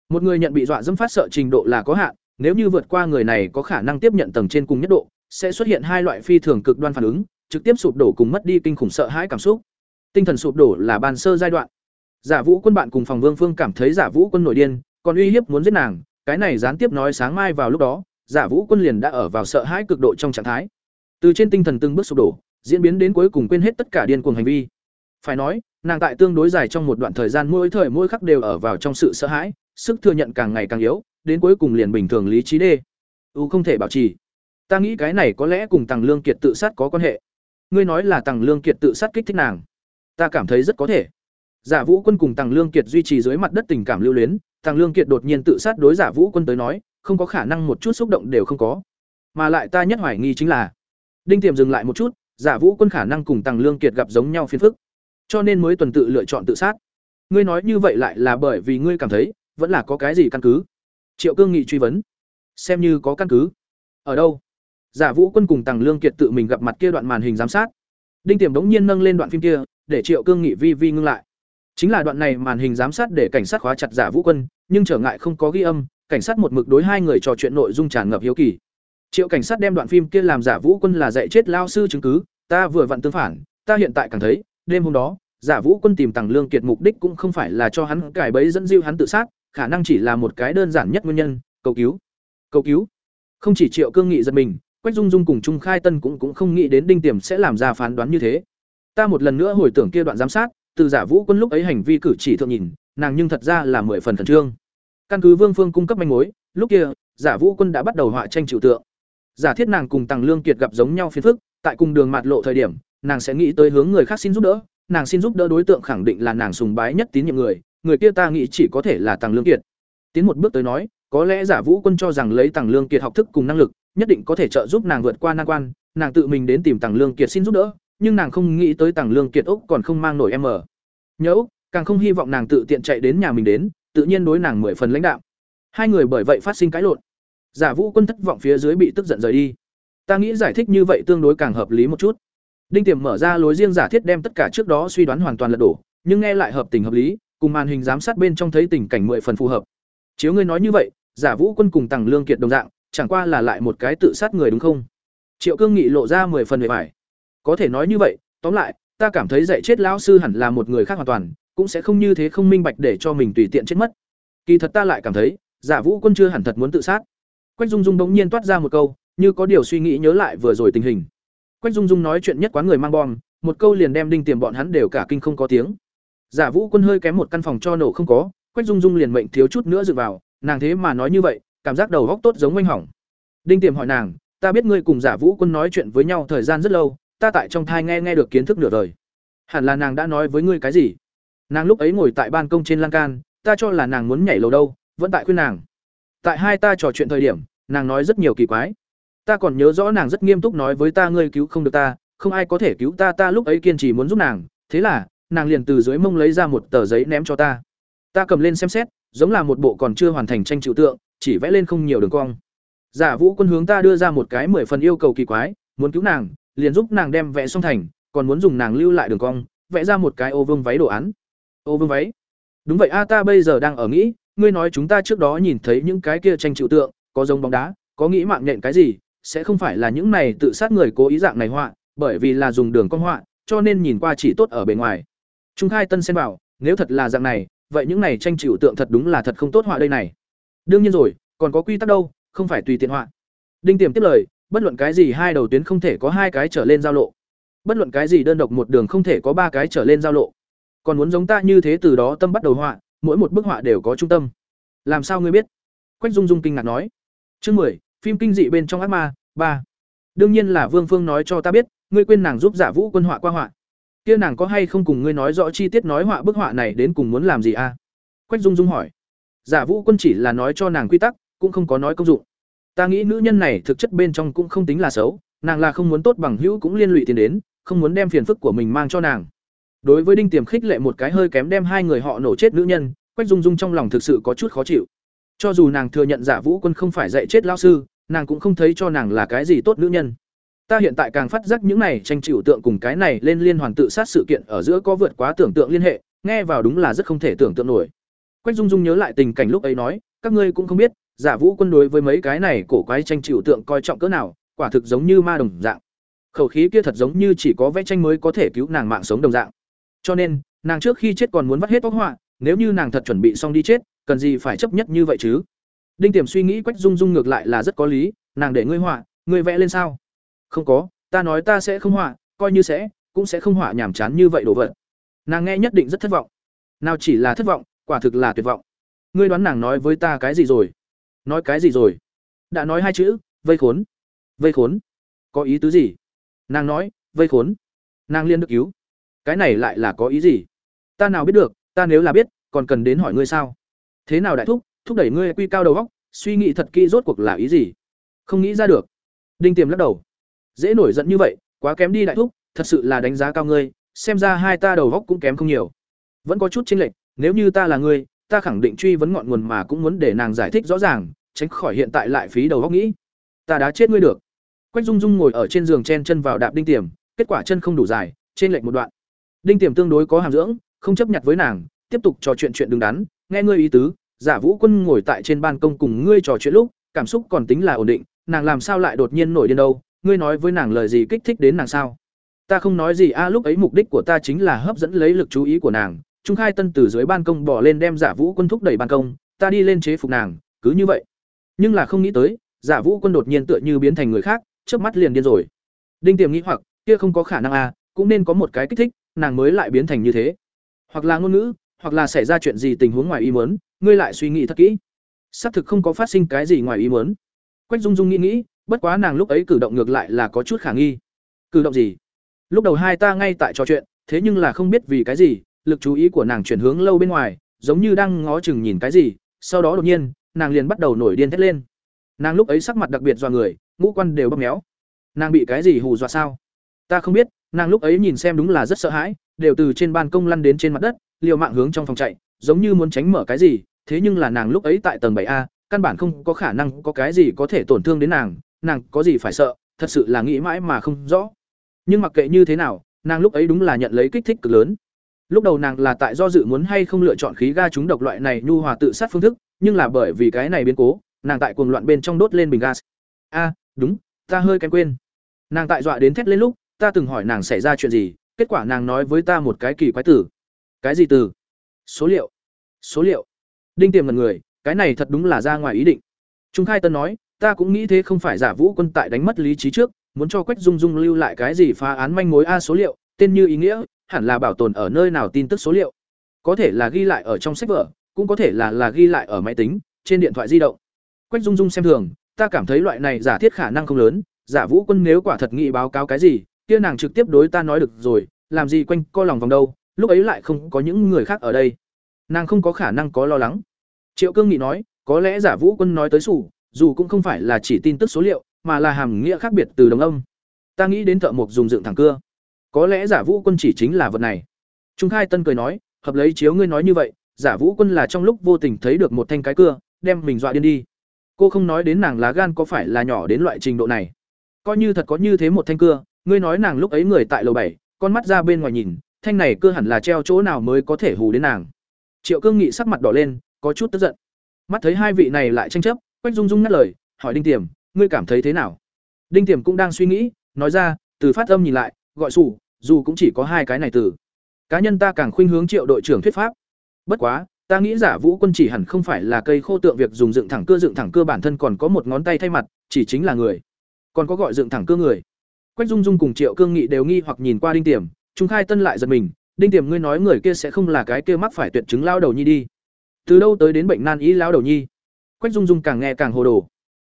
Một người nhận bị dọa dẫm phát sợ trình độ là có hạn, nếu như vượt qua người này có khả năng tiếp nhận tầng trên cùng nhất độ, sẽ xuất hiện hai loại phi thường cực đoan phản ứng, trực tiếp sụp đổ cùng mất đi kinh khủng sợ hãi cảm xúc. Tinh thần sụp đổ là ban sơ giai đoạn giả vũ quân bạn cùng phòng vương phương cảm thấy giả vũ quân nổi điên, còn uy hiếp muốn giết nàng, cái này gián tiếp nói sáng mai vào lúc đó, giả vũ quân liền đã ở vào sợ hãi cực độ trong trạng thái. Từ trên tinh thần từng bước sụp đổ, diễn biến đến cuối cùng quên hết tất cả điên cuồng hành vi. Phải nói, nàng tại tương đối dài trong một đoạn thời gian mỗi thời mỗi khắc đều ở vào trong sự sợ hãi, sức thừa nhận càng ngày càng yếu, đến cuối cùng liền bình thường lý trí đê. U không thể bảo trì. Ta nghĩ cái này có lẽ cùng Tằng lương kiệt tự sát có quan hệ. Ngươi nói là Tằng lương kiệt tự sát kích thích nàng. Ta cảm thấy rất có thể giả vũ quân cùng tàng lương kiệt duy trì dưới mặt đất tình cảm lưu luyến tàng lương kiệt đột nhiên tự sát đối giả vũ quân tới nói, không có khả năng một chút xúc động đều không có. Mà lại ta nhất hoài nghi chính là, đinh tiềm dừng lại một chút, giả vũ quân khả năng cùng tàng lương kiệt gặp giống nhau phiền phức. Cho nên mới tuần tự lựa chọn tự sát. Ngươi nói như vậy lại là bởi vì ngươi cảm thấy, vẫn là có cái gì căn cứ? Triệu cương nghị truy vấn. Xem như có căn cứ. Ở đâu? Giả vũ quân cùng tàng lương kiệt tự mình gặp mặt kia đoạn màn hình giám sát. Đinh tiềm đống nhiên nâng lên đoạn phim kia, để triệu cương nghị vi vi ngưng lại chính là đoạn này màn hình giám sát để cảnh sát khóa chặt giả vũ quân, nhưng trở ngại không có ghi âm, cảnh sát một mực đối hai người trò chuyện nội dung tràn ngập hiếu kỳ. Triệu cảnh sát đem đoạn phim kia làm giả vũ quân là dạy chết lao sư chứng cứ, ta vừa vặn tương phản, ta hiện tại càng thấy, đêm hôm đó, giả vũ quân tìm Tằng lương kiệt mục đích cũng không phải là cho hắn cải bấy dẫn dưu hắn tự sát, khả năng chỉ là một cái đơn giản nhất nguyên nhân, cầu cứu. Cầu cứu? Không chỉ triệu cương nghị giật mình, quách dung dung cùng trung khai tân cũng cũng không nghĩ đến đinh tiềm sẽ làm ra phán đoán như thế. Ta một lần nữa hồi tưởng kia đoạn giám sát từ giả vũ quân lúc ấy hành vi cử chỉ thượng nhìn, nàng nhưng thật ra là mười phần khẩn trương. Căn cứ vương phương cung cấp manh mối, lúc kia, giả vũ quân đã bắt đầu họa tranh trừu tượng. Giả thiết nàng cùng tàng lương kiệt gặp giống nhau phiền phức, tại cùng đường mạt lộ thời điểm, nàng sẽ nghĩ tới hướng người khác xin giúp đỡ, nàng xin giúp đỡ đối tượng khẳng định là nàng sùng bái nhất tín nhiệm người người kia ta nghĩ chỉ có thể là tàng lương kiệt. Tiến một bước tới nói, có lẽ giả vũ quân cho rằng lấy tàng lương kiệt học thức cùng năng lực, nhất định có thể trợ giúp nàng vượt qua nan quan, nàng tự mình đến tìm tàng lương kiệt xin giúp đỡ nhưng nàng không nghĩ tới tàng lương kiệt úc còn không mang nổi em ở. Nhớ úc, càng không hy vọng nàng tự tiện chạy đến nhà mình đến, tự nhiên đối nàng mười phần lãnh đạo hai người bởi vậy phát sinh cãi lộn. Giả vũ quân thất vọng phía dưới bị tức giận rời đi. Ta nghĩ giải thích như vậy tương đối càng hợp lý một chút. Đinh tiềm mở ra lối riêng giả thiết đem tất cả trước đó suy đoán hoàn toàn lật đổ, nhưng nghe lại hợp tình hợp lý, cùng màn hình giám sát bên trong thấy tình cảnh mười phần phù hợp. Chiếu ngươi nói như vậy, giả vũ quân cùng tàng lương kiệt đồng dạng, chẳng qua là lại một cái tự sát người đúng không? Triệu cương nghị lộ ra mười phần bề bài có thể nói như vậy, tóm lại, ta cảm thấy dạy chết lão sư hẳn là một người khác hoàn toàn, cũng sẽ không như thế không minh bạch để cho mình tùy tiện chết mất. Kỳ thật ta lại cảm thấy, giả vũ quân chưa hẳn thật muốn tự sát. Quách dung dung bỗng nhiên toát ra một câu, như có điều suy nghĩ nhớ lại vừa rồi tình hình. Quách dung dung nói chuyện nhất quán người mang bom, một câu liền đem đinh tiềm bọn hắn đều cả kinh không có tiếng. Giả vũ quân hơi kém một căn phòng cho nổ không có, quách dung dung liền mệnh thiếu chút nữa dựa vào, nàng thế mà nói như vậy, cảm giác đầu góc tốt giống oanh hỏng. Đinh tiềm hỏi nàng, ta biết ngươi cùng giả vũ quân nói chuyện với nhau thời gian rất lâu ta tại trong thai nghe nghe được kiến thức nửa đời. Hẳn là nàng đã nói với ngươi cái gì? Nàng lúc ấy ngồi tại ban công trên lan can, ta cho là nàng muốn nhảy lầu đâu, vẫn tại khuyên nàng. Tại hai ta trò chuyện thời điểm, nàng nói rất nhiều kỳ quái. Ta còn nhớ rõ nàng rất nghiêm túc nói với ta ngươi cứu không được ta, không ai có thể cứu ta ta lúc ấy kiên trì muốn giúp nàng. Thế là, nàng liền từ dưới mông lấy ra một tờ giấy ném cho ta. Ta cầm lên xem xét, giống là một bộ còn chưa hoàn thành tranh chịu tượng, chỉ vẽ lên không nhiều đường cong. Giả vũ quân hướng ta đưa ra một cái mười phần yêu cầu kỳ quái, muốn cứu nàng liền giúp nàng đem vẽ xong thành, còn muốn dùng nàng lưu lại đường cong, vẽ ra một cái ô vương váy đồ án. Ô vương váy? Đúng vậy a, ta bây giờ đang ở nghĩ, ngươi nói chúng ta trước đó nhìn thấy những cái kia tranh chịu tượng, có giống bóng đá, có nghĩ mạng nhện cái gì, sẽ không phải là những này tự sát người cố ý dạng này họa, bởi vì là dùng đường cong họa, cho nên nhìn qua chỉ tốt ở bề ngoài. Trung khai tân xen bảo, nếu thật là dạng này, vậy những này tranh chịu tượng thật đúng là thật không tốt họa đây này. Đương nhiên rồi, còn có quy tắc đâu, không phải tùy tiện họa. Đinh tiềm tiếp lời bất luận cái gì hai đầu tuyến không thể có hai cái trở lên giao lộ. Bất luận cái gì đơn độc một đường không thể có ba cái trở lên giao lộ. Còn muốn giống ta như thế từ đó tâm bắt đầu họa, mỗi một bức họa đều có trung tâm. Làm sao ngươi biết? Quách dung dung kinh ngạc nói. Chương mười, phim kinh dị bên trong ác ma, ba. Đương nhiên là vương phương nói cho ta biết, ngươi quên nàng giúp giả vũ quân họa qua họa. Kia nàng có hay không cùng ngươi nói rõ chi tiết nói họa bức họa này đến cùng muốn làm gì a à? quách dung dung hỏi. Giả vũ quân chỉ là nói cho nàng quy tắc, cũng không có nói công dụng ta nghĩ nữ nhân này thực chất bên trong cũng không tính là xấu, nàng là không muốn tốt bằng hữu cũng liên lụy tiền đến, không muốn đem phiền phức của mình mang cho nàng. Đối với đinh tiềm khích lệ một cái hơi kém đem hai người họ nổ chết nữ nhân, quách dung dung trong lòng thực sự có chút khó chịu. Cho dù nàng thừa nhận giả vũ quân không phải dạy chết lao sư, nàng cũng không thấy cho nàng là cái gì tốt nữ nhân. Ta hiện tại càng phát giác những này tranh chịu tượng cùng cái này lên liên hoàn tự sát sự kiện ở giữa có vượt quá tưởng tượng liên hệ, nghe vào đúng là rất không thể tưởng tượng nổi. Quách dung dung nhớ lại tình cảnh lúc ấy nói, các ngươi cũng không biết giả vũ quân đối với mấy cái này cổ quái tranh chịu tượng coi trọng cỡ nào, quả thực giống như ma đồng dạng. Khẩu khí kia thật giống như chỉ có vẽ tranh mới có thể cứu nàng mạng sống đồng dạng. Cho nên, nàng trước khi chết còn muốn vắt hết bóc họa, nếu như nàng thật chuẩn bị xong đi chết, cần gì phải chấp nhất như vậy chứ? Đinh tiềm suy nghĩ quách dung dung ngược lại là rất có lý, nàng để ngươi họa, ngươi vẽ lên sao? Không có, ta nói ta sẽ không họa, coi như sẽ, cũng sẽ không họa nhảm chán như vậy đồ vật. Nàng nghe nhất định rất thất vọng. Nào chỉ là thất vọng, quả thực là tuyệt vọng. Ngươi đoán nàng nói với ta cái gì rồi? Nói cái gì rồi? Đã nói hai chữ, vây khốn. Vây khốn? Có ý tứ gì? Nàng nói, vây khốn. Nàng liên được cứu. Cái này lại là có ý gì? Ta nào biết được, ta nếu là biết, còn cần đến hỏi ngươi sao? Thế nào đại thúc thúc đẩy ngươi quy cao đầu góc suy nghĩ thật kỹ rốt cuộc là ý gì? Không nghĩ ra được. Đinh tiềm lắc đầu. Dễ nổi giận như vậy, quá kém đi đại thúc, thật sự là đánh giá cao ngươi, xem ra hai ta đầu góc cũng kém không nhiều. Vẫn có chút chênh lệch, nếu như ta là ngươi, ta khẳng định truy vấn ngọn nguồn mà cũng muốn để nàng giải thích rõ ràng tránh khỏi hiện tại lại phí đầu góc nghĩ. Ta đã chết ngươi được. Quách dung dung ngồi ở trên giường chen chân vào đạp đinh tiềm, kết quả chân không đủ dài, trên lệch một đoạn. Đinh tiềm tương đối có hàm dưỡng, không chấp nhận với nàng, tiếp tục trò chuyện chuyện đứng đắn, nghe ngươi ý tứ, giả vũ quân ngồi tại trên ban công cùng ngươi trò chuyện lúc, cảm xúc còn tính là ổn định, nàng làm sao lại đột nhiên nổi điên đâu, ngươi nói với nàng lời gì kích thích đến nàng sao? Ta không nói gì, a, lúc ấy mục đích của ta chính là hấp dẫn lấy lực chú ý của nàng, trung khai tân từ dưới ban công bỏ lên đem giả vũ quân thúc đẩy ban công, ta đi lên chế phục nàng, cứ như vậy nhưng là không nghĩ tới giả vũ quân đột nhiên tựa như biến thành người khác chớp mắt liền điên rồi. Đinh tiềm nghĩ hoặc kia không có khả năng à, cũng nên có một cái kích thích nàng mới lại biến thành như thế. Hoặc là ngôn ngữ hoặc là xảy ra chuyện gì tình huống ngoài ý muốn ngươi lại suy nghĩ thật kỹ. Xác thực không có phát sinh cái gì ngoài ý muốn. Quách dung dung nghĩ nghĩ bất quá nàng lúc ấy cử động ngược lại là có chút khả nghi. Cử động gì? Lúc đầu hai ta ngay tại trò chuyện thế nhưng là không biết vì cái gì lực chú ý của nàng chuyển hướng lâu bên ngoài giống như đang ngó chừng nhìn cái gì sau đó đột nhiên nàng liền bắt đầu nổi điên thét lên. Nàng lúc ấy sắc mặt đặc biệt dọa người, ngũ quan đều bóp méo. Nàng bị cái gì hù dọa sao? Ta không biết, nàng lúc ấy nhìn xem đúng là rất sợ hãi, đều từ trên ban công lăn đến trên mặt đất, liều mạng hướng trong phòng chạy, giống như muốn tránh mở cái gì, thế nhưng là nàng lúc ấy tại tầng bảy a, căn bản không có khả năng có cái gì có thể tổn thương đến nàng nàng có gì phải sợ, thật sự là nghĩ mãi mà không rõ. Nhưng mặc kệ như thế nào, nàng lúc ấy đúng là nhận lấy kích thích cực lớn. Lúc đầu nàng là tại do dự muốn hay không lựa chọn khí ga trúng độc loại này nhu hòa tự sát phương thức nhưng là bởi vì cái này biến cố, nàng tại cuồng loạn bên trong đốt lên bình gas. A, đúng, ta hơi kém quên. Nàng tại dọa đến thét lên lúc, ta từng hỏi nàng xảy ra chuyện gì, kết quả nàng nói với ta một cái kỳ quái tử cái gì từ? Số liệu. Số liệu. Đinh tiềm ngần người, cái này thật đúng là ra ngoài ý định. Trung khai tân nói, ta cũng nghĩ thế không phải giả vũ quân tại đánh mất lý trí trước, muốn cho quách dung dung lưu lại cái gì phá án manh mối a số liệu, tên như ý nghĩa, hẳn là bảo tồn ở nơi nào tin tức số liệu. Có thể là ghi lại ở trong sách vở cũng có thể là là ghi lại ở máy tính, trên điện thoại di động. Quách dung dung xem thường, ta cảm thấy loại này giả thiết khả năng không lớn, giả vũ quân nếu quả thật nghị báo cáo cái gì, kia nàng trực tiếp đối ta nói được rồi, làm gì quanh co lòng vòng đâu, lúc ấy lại không có những người khác ở đây. Nàng không có khả năng có lo lắng. Triệu cương nghị nói, có lẽ giả vũ quân nói tới sủ, dù cũng không phải là chỉ tin tức số liệu, mà là hàm nghĩa khác biệt từ đồng âm. Ta nghĩ đến thợ mộc dùng dựng thẳng cưa. Có lẽ giả vũ quân chỉ chính là vật này. Trung khai tân cười nói, hợp lấy chiếu ngươi nói như vậy giả vũ quân là trong lúc vô tình thấy được một thanh cái cưa, đem mình dọa điên đi. Cô không nói đến nàng lá gan có phải là nhỏ đến loại trình độ này. Coi như thật có như thế một thanh cưa, ngươi nói nàng lúc ấy người tại lầu bảy, con mắt ra bên ngoài nhìn, thanh này cưa hẳn là treo chỗ nào mới có thể hù đến nàng. Triệu cương nghị sắc mặt đỏ lên, có chút tức giận. Mắt thấy hai vị này lại tranh chấp, quách dung dung ngắt lời, hỏi đinh tiềm, ngươi cảm thấy thế nào? Đinh tiềm cũng đang suy nghĩ, nói ra, từ phát âm nhìn lại, gọi sủ dù cũng chỉ có hai cái này từ. Cá nhân ta càng khuynh hướng triệu đội trưởng thuyết pháp bất quá, ta nghĩ giả vũ quân chỉ hẳn không phải là cây khô tượng việc dùng dựng thẳng cưa, dựng thẳng cưa bản thân còn có một ngón tay thay mặt, chỉ chính là người. Còn có gọi dựng thẳng cưa người. Quách dung dung cùng triệu cương nghị đều nghi hoặc nhìn qua đinh tiềm chúng khai tân lại giật mình, đinh tiềm, ngươi nói người kia sẽ không là cái kia mắc phải tuyệt chứng lao đầu nhi đi. Từ đâu tới đến bệnh nan ý lao đầu nhi? Quách dung dung càng nghe càng hồ đồ.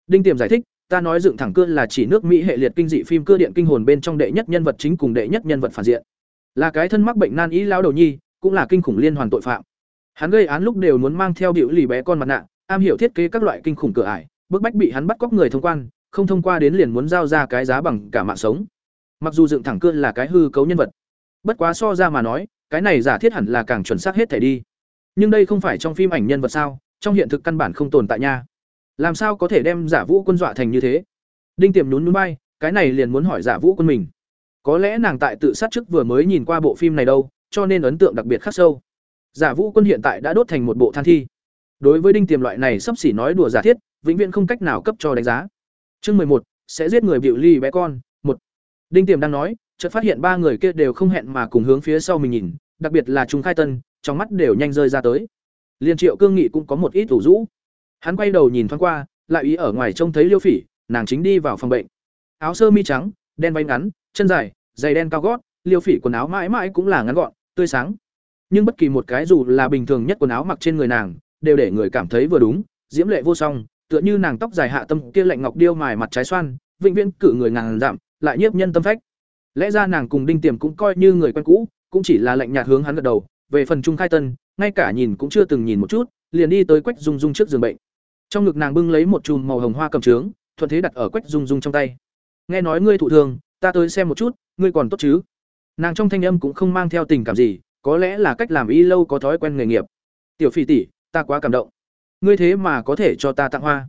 Đinh tiềm giải thích, ta nói dựng thẳng cưa là chỉ nước mỹ hệ liệt kinh dị phim cơ điện kinh hồn bên trong đệ nhất nhân vật chính cùng đệ nhất nhân vật phản diện. Là cái thân mắc bệnh nan ý lao đầu nhi, cũng là kinh khủng liên hoàn tội phạm hắn gây án lúc đều muốn mang theo biểu lì bé con mặt nạ, am hiểu thiết kế các loại kinh khủng cửa ải, bức bách bị hắn bắt cóc người thông quan, không thông qua đến liền muốn giao ra cái giá bằng cả mạng sống. Mặc dù dựng thẳng cương là cái hư cấu nhân vật, bất quá so ra mà nói, cái này giả thiết hẳn là càng chuẩn xác hết thể đi. Nhưng đây không phải trong phim ảnh nhân vật sao, trong hiện thực căn bản không tồn tại nha. Làm sao có thể đem giả vũ quân dọa thành như thế? Đinh tiềm nhún núi bay cái này liền muốn hỏi giả vũ quân mình. Có lẽ nàng tại tự sát trước vừa mới nhìn qua bộ phim này đâu, cho nên ấn tượng đặc biệt khắc sâu giả vũ quân hiện tại đã đốt thành một bộ than thi đối với đinh tiềm loại này sắp xỉ nói đùa giả thiết vĩnh viễn không cách nào cấp cho đánh giá chương mười một sẽ giết người biểu ly bé con một đinh tiềm đang nói chợt phát hiện ba người kia đều không hẹn mà cùng hướng phía sau mình nhìn đặc biệt là trung khai tân trong mắt đều nhanh rơi ra tới Liên Triệu Cương Nghị cũng có một ít ủ rũ. Hắn quay đầu nhìn thoáng qua, lại ý ở ngoài trông thấy Liêu Phỉ, nàng chính đi vào phòng bệnh. Áo sơ mi trắng, đen váy ngắn, chân dài, giày đen cao gót, Liêu Phỉ quần áo mãi mãi cũng là ngắn gọn, tươi sáng. Nhưng bất kỳ một cái dù là bình thường nhất quần áo mặc trên người nàng, đều để người cảm thấy vừa đúng, diễm lệ vô song, tựa như nàng tóc dài hạ tâm kia lạnh ngọc điêu mài mặt trái xoan, vĩnh viễn cử người ngàn dặm, lại nhiếp nhân tâm phách. Lẽ ra nàng cùng Đinh Tiềm cũng coi như người quen cũ, cũng chỉ là lạnh nhạt hướng hắn gật đầu, về phần Trung Khai Tân, ngay cả nhìn cũng chưa từng nhìn một chút, liền đi tới Quách Dung Dung trước giường bệnh. Trong ngực nàng bưng lấy một chùm màu hồng hoa cầm trướng, thuận thế đặt ở Quách Dung Dung trong tay. Nghe nói ngươi thụ thương, ta tới xem một chút, ngươi còn tốt chứ? Nàng trong thanh âm cũng không mang theo tình cảm gì, có lẽ là cách làm y lâu có thói quen nghề nghiệp. Tiểu Phỉ tỷ, ta quá cảm động. Ngươi thế mà có thể cho ta tặng hoa.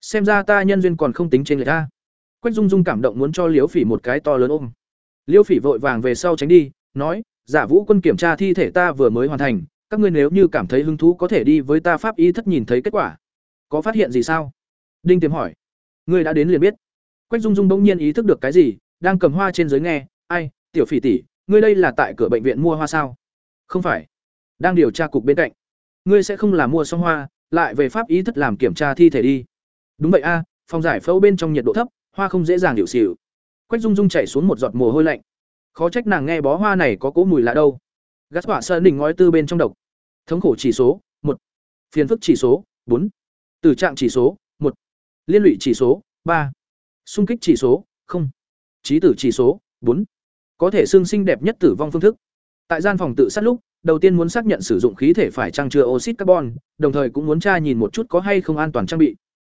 Xem ra ta nhân duyên còn không tính trên người ta. Quách Dung Dung cảm động muốn cho Liễu Phỉ một cái to lớn ôm. Liễu Phỉ vội vàng về sau tránh đi, nói: "Giả Vũ quân kiểm tra thi thể ta vừa mới hoàn thành, các ngươi nếu như cảm thấy hứng thú có thể đi với ta pháp y thất nhìn thấy kết quả." Có phát hiện gì sao? Đinh Tiềm hỏi. Ngươi đã đến liền biết. Quách Dung Dung bỗng nhiên ý thức được cái gì, đang cầm hoa trên dưới nghe, "Ai, tiểu Phỉ tỷ, ngươi đây là tại cửa bệnh viện mua hoa sao?" "Không phải, đang điều tra cục bên cạnh." "Ngươi sẽ không là mua xong hoa, lại về pháp ý thất làm kiểm tra thi thể đi?" "Đúng vậy a, phòng giải phẫu bên trong nhiệt độ thấp, hoa không dễ dàng điệu xỉu quách dung dung chảy xuống một giọt mồ hôi lạnh. Khó trách nàng nghe bó hoa này có cỗ mùi lạ đâu. Gắt quả sơn đỉnh ngói tư bên trong độc. Thống khổ chỉ số một. Phiền phức chỉ số bốn. Tử trạng chỉ số một. Liên lụy chỉ số ba. Xung kích chỉ số không. Trí tử chỉ số bốn. Có thể xương sinh đẹp nhất tử vong phương thức tại gian phòng tự sát lúc đầu tiên muốn xác nhận sử dụng khí thể phải trang chứa oxit carbon đồng thời cũng muốn tra nhìn một chút có hay không an toàn trang bị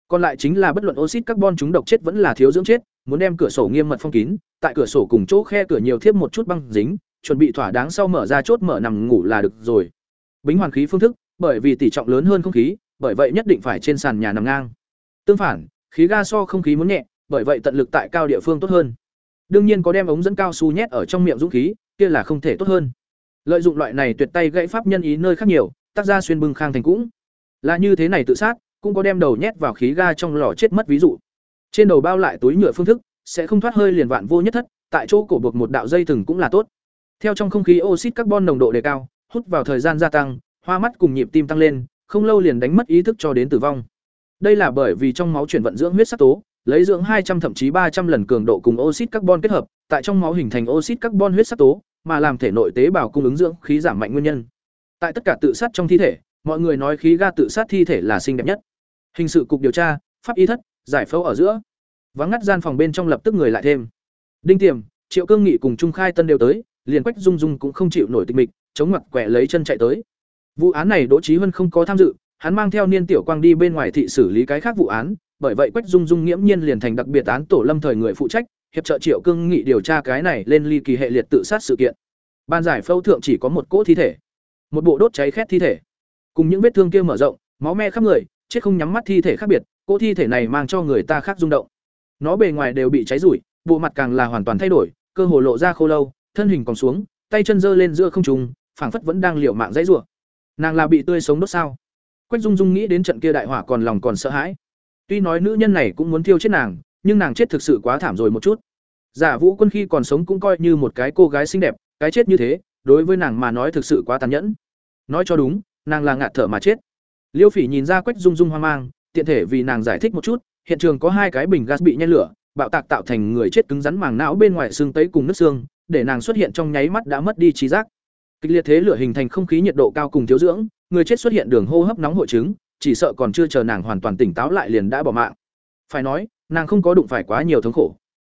còn lại chính là bất luận oxit carbon chúng độc chết vẫn là thiếu dưỡng chết, muốn đem cửa sổ nghiêm mật phong kín, tại cửa sổ cùng chỗ khe cửa nhiều thiếp một chút băng dính, chuẩn bị thỏa đáng sau mở ra chốt mở nằm ngủ là được rồi. Bính hoàn khí phương thức, bởi vì tỷ trọng lớn hơn không khí, bởi vậy nhất định phải trên sàn nhà nằm ngang. Tương phản, khí ga so không khí muốn nhẹ, bởi vậy tận lực tại cao địa phương tốt hơn. Đương nhiên có đem ống dẫn cao su nhét ở trong miệng dũng khí, kia là không thể tốt hơn. Lợi dụng loại này tuyệt tay gãy pháp nhân ý nơi khác nhiều, tác gia xuyên bưng khang thành cũng. Là như thế này tự sát, cũng có đem đầu nhét vào khí ga trong lò chết mất ví dụ trên đầu bao lại túi nhựa phương thức sẽ không thoát hơi liền vạn vô nhất thất tại chỗ cổ buộc một đạo dây thừng cũng là tốt theo trong không khí oxit carbon nồng độ đề cao hút vào thời gian gia tăng hoa mắt cùng nhịp tim tăng lên không lâu liền đánh mất ý thức cho đến tử vong đây là bởi vì trong máu chuyển vận dưỡng huyết sắc tố lấy dưỡng 200 thậm chí 300 lần cường độ cùng oxit carbon kết hợp, tại trong máu hình thành oxit carbon huyết sắc tố, mà làm thể nội tế bào cung ứng dưỡng khí giảm mạnh nguyên nhân. Tại tất cả tự sát trong thi thể, mọi người nói khí ga tự sát thi thể là xinh đẹp nhất. Hình sự cục điều tra pháp y thất giải phẫu ở giữa. Vắng ngắt gian phòng bên trong lập tức người lại thêm. Đinh tiềm triệu cương nghị cùng trung khai tân đều tới liền quách dung dung cũng không chịu nổi tịch mịch chống mặt quẹ lấy chân chạy tới. Vụ án này đỗ Chí Hân không có tham dự hắn mang theo niên tiểu quang đi bên ngoài thị xử lý cái khác vụ án bởi vậy quách dung dung nghiễm nhiên liền thành đặc biệt án tổ lâm thời người phụ trách hiệp trợ triệu cương nghị điều tra cái này lên ly kỳ hệ liệt tự sát sự kiện ban giải phẫu thượng chỉ có một cỗ thi thể một bộ đốt cháy khét thi thể cùng những vết thương kia mở rộng máu me khắp người chết không nhắm mắt thi thể khác biệt, cỗ thi thể này mang cho người ta khác rung động. Nó bề ngoài đều bị cháy rủi, bộ mặt càng là hoàn toàn thay đổi, cơ hồ lộ ra khô lâu, thân hình còn xuống, tay chân giơ lên giữa không trùng, phảng phất vẫn đang liều mạng dãy rủa. Nàng là bị tươi sống đốt sao? Quách Dung Dung nghĩ đến trận kia đại hỏa còn lòng còn sợ hãi. Tuy nói nữ nhân này cũng muốn thiêu chết nàng, nhưng nàng chết thực sự quá thảm rồi một chút. Giả Vũ Quân khi còn sống cũng coi như một cái cô gái xinh đẹp, cái chết như thế, đối với nàng mà nói thực sự quá tàn nhẫn. Nói cho đúng, nàng là ngạt thở mà chết. Liêu Phỉ nhìn ra Quách Dung Dung hoang mang, tiện thể vì nàng giải thích một chút, hiện trường có hai cái bình gas bị nhen lửa, bạo tạc tạo thành người chết cứng rắn màng não bên ngoài xương tấy cùng nước xương, để nàng xuất hiện trong nháy mắt đã mất đi trí giác. Kịch liệt thế lửa hình thành không khí nhiệt độ cao cùng thiếu dưỡng, người chết xuất hiện đường hô hấp nóng hội chứng, chỉ sợ còn chưa chờ nàng hoàn toàn tỉnh táo lại liền đã bỏ mạng. Phải nói, nàng không có đụng phải quá nhiều thống khổ.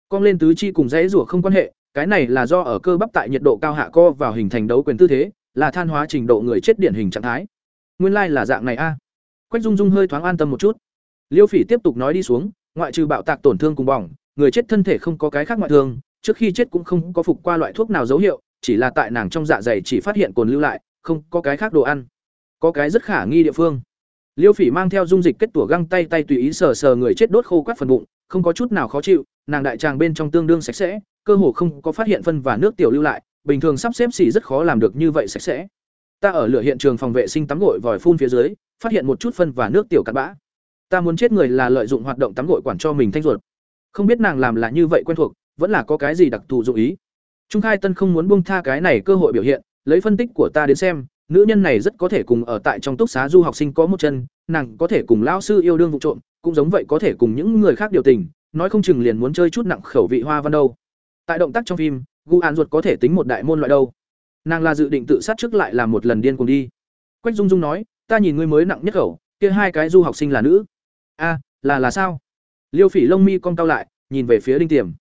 Cong lên tứ chi cùng dãy rủa không quan hệ, cái này là do ở cơ bắp tại nhiệt độ cao hạ co vào hình thành đấu quyền tư thế, là than hóa trình độ người chết điển hình trạng thái. Nguyên lai là dạng này a. Quách dung dung hơi thoáng an tâm một chút. Liêu phỉ tiếp tục nói đi xuống ngoại trừ bạo tạc tổn thương cùng bỏng người chết thân thể không có cái khác ngoại thương trước khi chết cũng không có phục qua loại thuốc nào dấu hiệu chỉ là tại nàng trong dạ dày chỉ phát hiện cồn lưu lại không có cái khác đồ ăn. Có cái rất khả nghi địa phương liêu phỉ mang theo dung dịch kết tủa găng tay tay tùy ý sờ sờ người chết đốt khô quát phần bụng, không có chút nào khó chịu, nàng đại tràng bên trong tương đương sạch sẽ, cơ hồ không có phát hiện phân và nước tiểu lưu lại, bình thường sắp xếp xỉ rất khó làm được như vậy sạch sẽ. Ta ở lửa hiện trường phòng vệ sinh tắm gội vòi phun phía dưới, phát hiện một chút phân và nước tiểu cặn bã. Ta muốn chết người là lợi dụng hoạt động tắm gội quản cho mình thanh ruột. Không biết nàng làm là như vậy quen thuộc, vẫn là có cái gì đặc thù dụng ý. Trung khai tân không muốn buông tha cái này cơ hội biểu hiện, lấy phân tích của ta đến xem nữ nhân này rất có thể cùng ở tại trong túc xá du học sinh có một chân, nàng có thể cùng lão sư yêu đương vụ trộm, cũng giống vậy có thể cùng những người khác điều tình, nói không chừng liền muốn chơi chút nặng khẩu vị hoa văn đâu. Tại động tác trong phim, Gu An ruột có thể tính một đại môn loại đâu. Nàng là dự định tự sát trước lại làm một lần điên cùng đi. Quách Dung Dung nói, ta nhìn ngươi mới nặng nhất khẩu, kia hai cái du học sinh là nữ. A, là là sao? Liêu Phỉ lông mi cong tao lại, nhìn về phía Đinh Tiềm.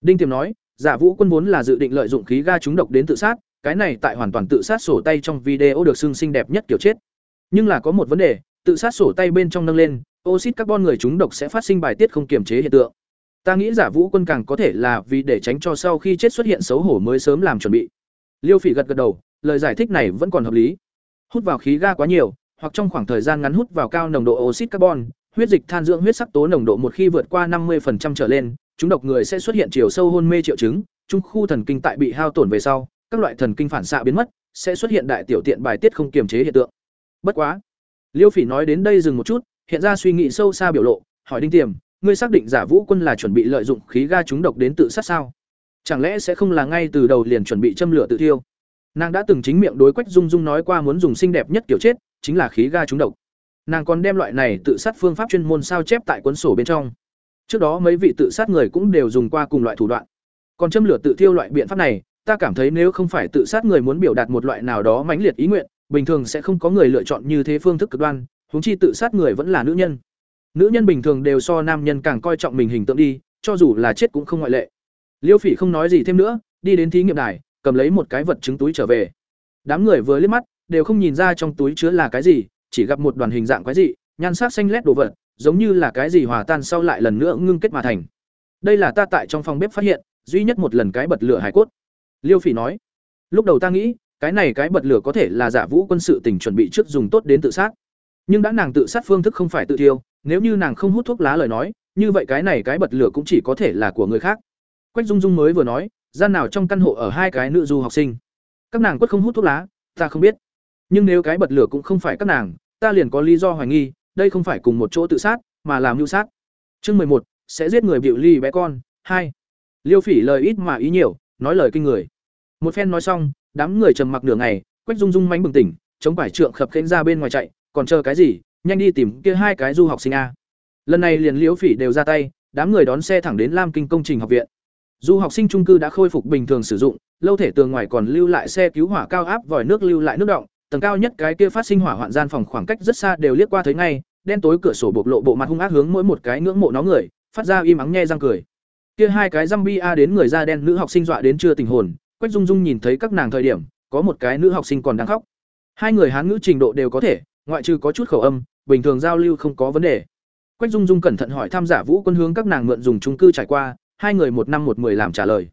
Đinh Tiềm nói, Giả Vũ Quân vốn là dự định lợi dụng khí ga trúng độc đến tự sát, cái này tại hoàn toàn tự sát sổ tay trong video được xưng xinh đẹp nhất kiểu chết. Nhưng là có một vấn đề, tự sát sổ tay bên trong nâng lên, oxit carbon người trúng độc sẽ phát sinh bài tiết không kiềm chế hiện tượng. Ta nghĩ Giả Vũ Quân càng có thể là vì để tránh cho sau khi chết xuất hiện xấu hổ mới sớm làm chuẩn bị. Liêu Phỉ gật gật đầu, lời giải thích này vẫn còn hợp lý. Hút vào khí ga quá nhiều, hoặc trong khoảng thời gian ngắn hút vào cao nồng độ oxit carbon, huyết dịch than dưỡng huyết sắc tố nồng độ một khi vượt qua 50% trở lên, chúng độc người sẽ xuất hiện chiều sâu hôn mê triệu chứng, trung khu thần kinh tại bị hao tổn về sau, các loại thần kinh phản xạ biến mất, sẽ xuất hiện đại tiểu tiện bài tiết không kiềm chế hiện tượng. Bất quá, Liêu Phỉ nói đến đây dừng một chút, hiện ra suy nghĩ sâu xa biểu lộ, hỏi Đinh Tiềm, ngươi xác định Giả Vũ Quân là chuẩn bị lợi dụng khí ga chúng độc đến tự sát sao? Chẳng lẽ sẽ không là ngay từ đầu liền chuẩn bị châm lửa tự thiêu? Nàng đã từng chính miệng đối Quách Dung Dung nói qua muốn dùng xinh đẹp nhất kiểu chết, chính là khí ga chúng độc. Nàng còn đem loại này tự sát phương pháp chuyên môn sao chép tại cuốn sổ bên trong. Trước đó mấy vị tự sát người cũng đều dùng qua cùng loại thủ đoạn. Còn châm lửa tự thiêu loại biện pháp này, ta cảm thấy nếu không phải tự sát người muốn biểu đạt một loại nào đó mãnh liệt ý nguyện, bình thường sẽ không có người lựa chọn như thế phương thức cực đoan, huống chi tự sát người vẫn là nữ nhân. Nữ nhân bình thường đều so nam nhân càng coi trọng mình hình tượng đi, cho dù là chết cũng không ngoại lệ. Liêu Phỉ không nói gì thêm nữa, đi đến thí nghiệm đài, cầm lấy một cái vật chứng túi trở về. Đám người vừa liếc mắt, đều không nhìn ra trong túi chứa là cái gì, chỉ gặp một đoàn hình dạng quái dị, nhan sắc xanh lét đồ vật, giống như là cái gì hòa tan sau lại lần nữa ngưng kết mà thành. Đây là ta tại trong phòng bếp phát hiện, duy nhất một lần cái bật lửa hải cốt. Liêu Phỉ nói. Lúc đầu ta nghĩ, cái này cái bật lửa có thể là giả vũ quân sự tình chuẩn bị trước dùng tốt đến tự sát. Nhưng đã nàng tự sát phương thức không phải tự thiêu, nếu như nàng không hút thuốc lá lời nói, như vậy cái này cái bật lửa cũng chỉ có thể là của người khác. Quách Dung Dung mới vừa nói, gian nào trong căn hộ ở hai cái nữ du học sinh. Các nàng quất không hút thuốc lá, ta không biết. Nhưng nếu cái bật lửa cũng không phải các nàng, ta liền có lý do hoài nghi, đây không phải cùng một chỗ tự sát, mà làm mưu sát. Chương một sẽ giết người biểu ly bé con, hai Liêu Phỉ lời ít mà ý nhiều, nói lời kinh người. Một phen nói xong, đám người trầm mặc nửa ngày, Quách Dung Dung mánh bừng tỉnh, chống quải trượng khập khẽnh ra bên ngoài chạy, còn chờ cái gì, nhanh đi tìm kia hai cái du học sinh a. Lần này liền Liễu Phỉ đều ra tay, đám người đón xe thẳng đến Lam Kinh công trình học viện. Du học sinh trung cư đã khôi phục bình thường sử dụng, lâu thể tường ngoài còn lưu lại xe cứu hỏa cao áp vòi nước lưu lại nước động, tầng cao nhất cái kia phát sinh hỏa hoạn gian phòng khoảng cách rất xa đều liếc qua thấy ngay, đen tối cửa sổ bộc lộ bộ mặt hung ác hướng mỗi một cái ngưỡng mộ nó người, phát ra im ắng nhe răng cười. Kia hai cái zombie a đến người da đen nữ học sinh dọa đến chưa tình hồn, Quách Dung Dung nhìn thấy các nàng thời điểm, có một cái nữ học sinh còn đang khóc. Hai người hán ngữ trình độ đều có thể, ngoại trừ có chút khẩu âm, bình thường giao lưu không có vấn đề. Quách Dung Dung cẩn thận hỏi tham Giả Vũ Quân hướng các nàng mượn dùng chung cư trải qua, hai người một năm một mười làm trả lời.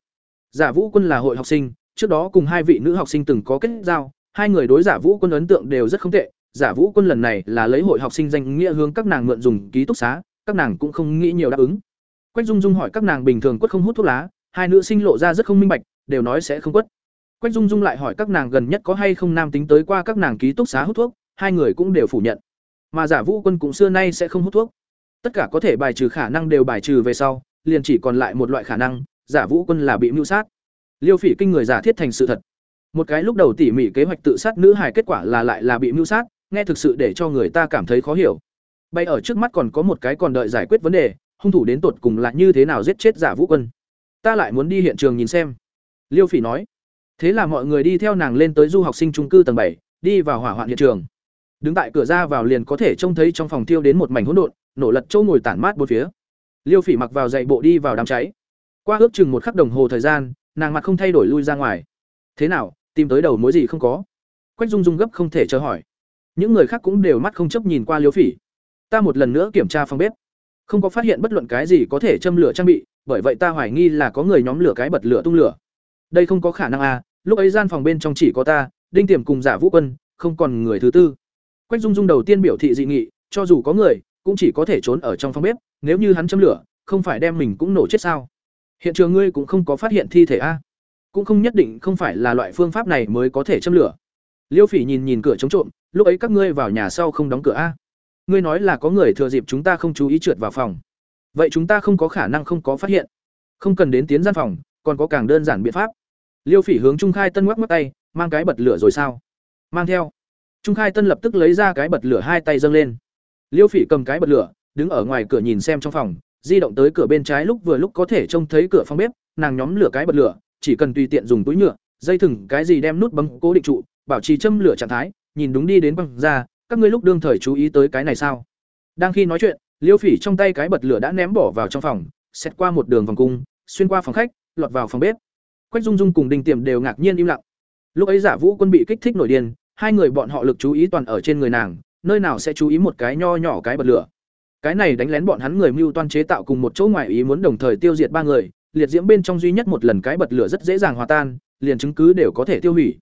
Giả Vũ Quân là hội học sinh, trước đó cùng hai vị nữ học sinh từng có kết giao, hai người đối Giả Vũ Quân ấn tượng đều rất không tệ, Giả Vũ Quân lần này là lấy hội học sinh danh nghĩa hướng các nàng mượn dùng ký túc xá, các nàng cũng không nghĩ nhiều đáp ứng. Quách Dung Dung hỏi các nàng bình thường quất không hút thuốc lá, hai nữ sinh lộ ra rất không minh bạch, đều nói sẽ không quất. Quách Dung Dung lại hỏi các nàng gần nhất có hay không nam tính tới qua các nàng ký túc xá hút thuốc, hai người cũng đều phủ nhận. Mà Giả Vũ Quân cũng xưa nay sẽ không hút thuốc. Tất cả có thể bài trừ khả năng đều bài trừ về sau, liền chỉ còn lại một loại khả năng, Giả Vũ Quân là bị mưu sát. Liêu Phỉ kinh người giả thiết thành sự thật. Một cái lúc đầu tỉ mỉ kế hoạch tự sát nữ hài kết quả là lại là bị mưu sát, nghe thực sự để cho người ta cảm thấy khó hiểu. Bay ở trước mắt còn có một cái còn đợi giải quyết vấn đề, hung thủ đến tột cùng là như thế nào giết chết Giả Vũ Quân. Ta lại muốn đi hiện trường nhìn xem. Liêu Phỉ nói. Thế là mọi người đi theo nàng lên tới du học sinh trung cư tầng bảy, đi vào hỏa hoạn hiện trường. Đứng tại cửa ra vào liền có thể trông thấy trong phòng tiêu đến một mảnh hỗn độn, nổ lật châu ngồi tản mát bốn phía. Liêu Phỉ mặc vào giày bộ đi vào đám cháy. Qua ước chừng một khắc đồng hồ thời gian, nàng mặt không thay đổi lui ra ngoài. Thế nào, tìm tới đầu mối gì không có? Quách Dung Dung gấp không thể chờ hỏi. Những người khác cũng đều mắt không chấp nhìn qua Liêu Phỉ. Ta một lần nữa kiểm tra phòng bếp, không có phát hiện bất luận cái gì có thể châm lửa trang bị, bởi vậy ta hoài nghi là có người nhóm lửa cái bật lửa tung lửa. Đây không có khả năng à, lúc ấy gian phòng bên trong chỉ có ta, Đinh Tiềm cùng Giả Vũ Quân, không còn người thứ tư. Quách Dung Dung đầu tiên biểu thị dị nghị, cho dù có người, cũng chỉ có thể trốn ở trong phòng bếp, nếu như hắn châm lửa, không phải đem mình cũng nổ chết sao? Hiện trường ngươi cũng không có phát hiện thi thể a? Cũng không nhất định không phải là loại phương pháp này mới có thể châm lửa. Liêu Phỉ nhìn nhìn cửa chống trộm, lúc ấy các ngươi vào nhà sau không đóng cửa a? Ngươi nói là có người thừa dịp chúng ta không chú ý trượt vào phòng. Vậy chúng ta không có khả năng không có phát hiện. Không cần đến tiến gian phòng, còn có càng đơn giản biện pháp. Liêu Phỉ hướng Trung Khai Tân ngoắc ngoắc tay, mang cái bật lửa rồi sao? mang theo trung khai tân lập tức lấy ra cái bật lửa hai tay dâng lên liêu phỉ cầm cái bật lửa đứng ở ngoài cửa nhìn xem trong phòng di động tới cửa bên trái lúc vừa lúc có thể trông thấy cửa phòng bếp nàng nhóm lửa cái bật lửa chỉ cần tùy tiện dùng túi nhựa dây thừng cái gì đem nút bấm cố định trụ bảo trì châm lửa trạng thái nhìn đúng đi đến băng ra các ngươi lúc đương thời chú ý tới cái này sao? Đang khi nói chuyện, liêu phỉ trong tay cái bật lửa đã ném bỏ vào trong phòng xét qua một đường vòng cung, xuyên qua phòng khách, lọt vào phòng bếp. Quách dung dung cùng đinh tiềm đều ngạc nhiên im lặng. Lúc ấy giả vũ quân bị kích thích nổi điên, hai người bọn họ lực chú ý toàn ở trên người nàng, nơi nào sẽ chú ý một cái nho nhỏ cái bật lửa. Cái này đánh lén bọn hắn người mưu toan chế tạo cùng một chỗ ngoài ý muốn đồng thời tiêu diệt ba người, liệt diễm bên trong duy nhất một lần cái bật lửa rất dễ dàng hòa tan, liền chứng cứ đều có thể tiêu hủy.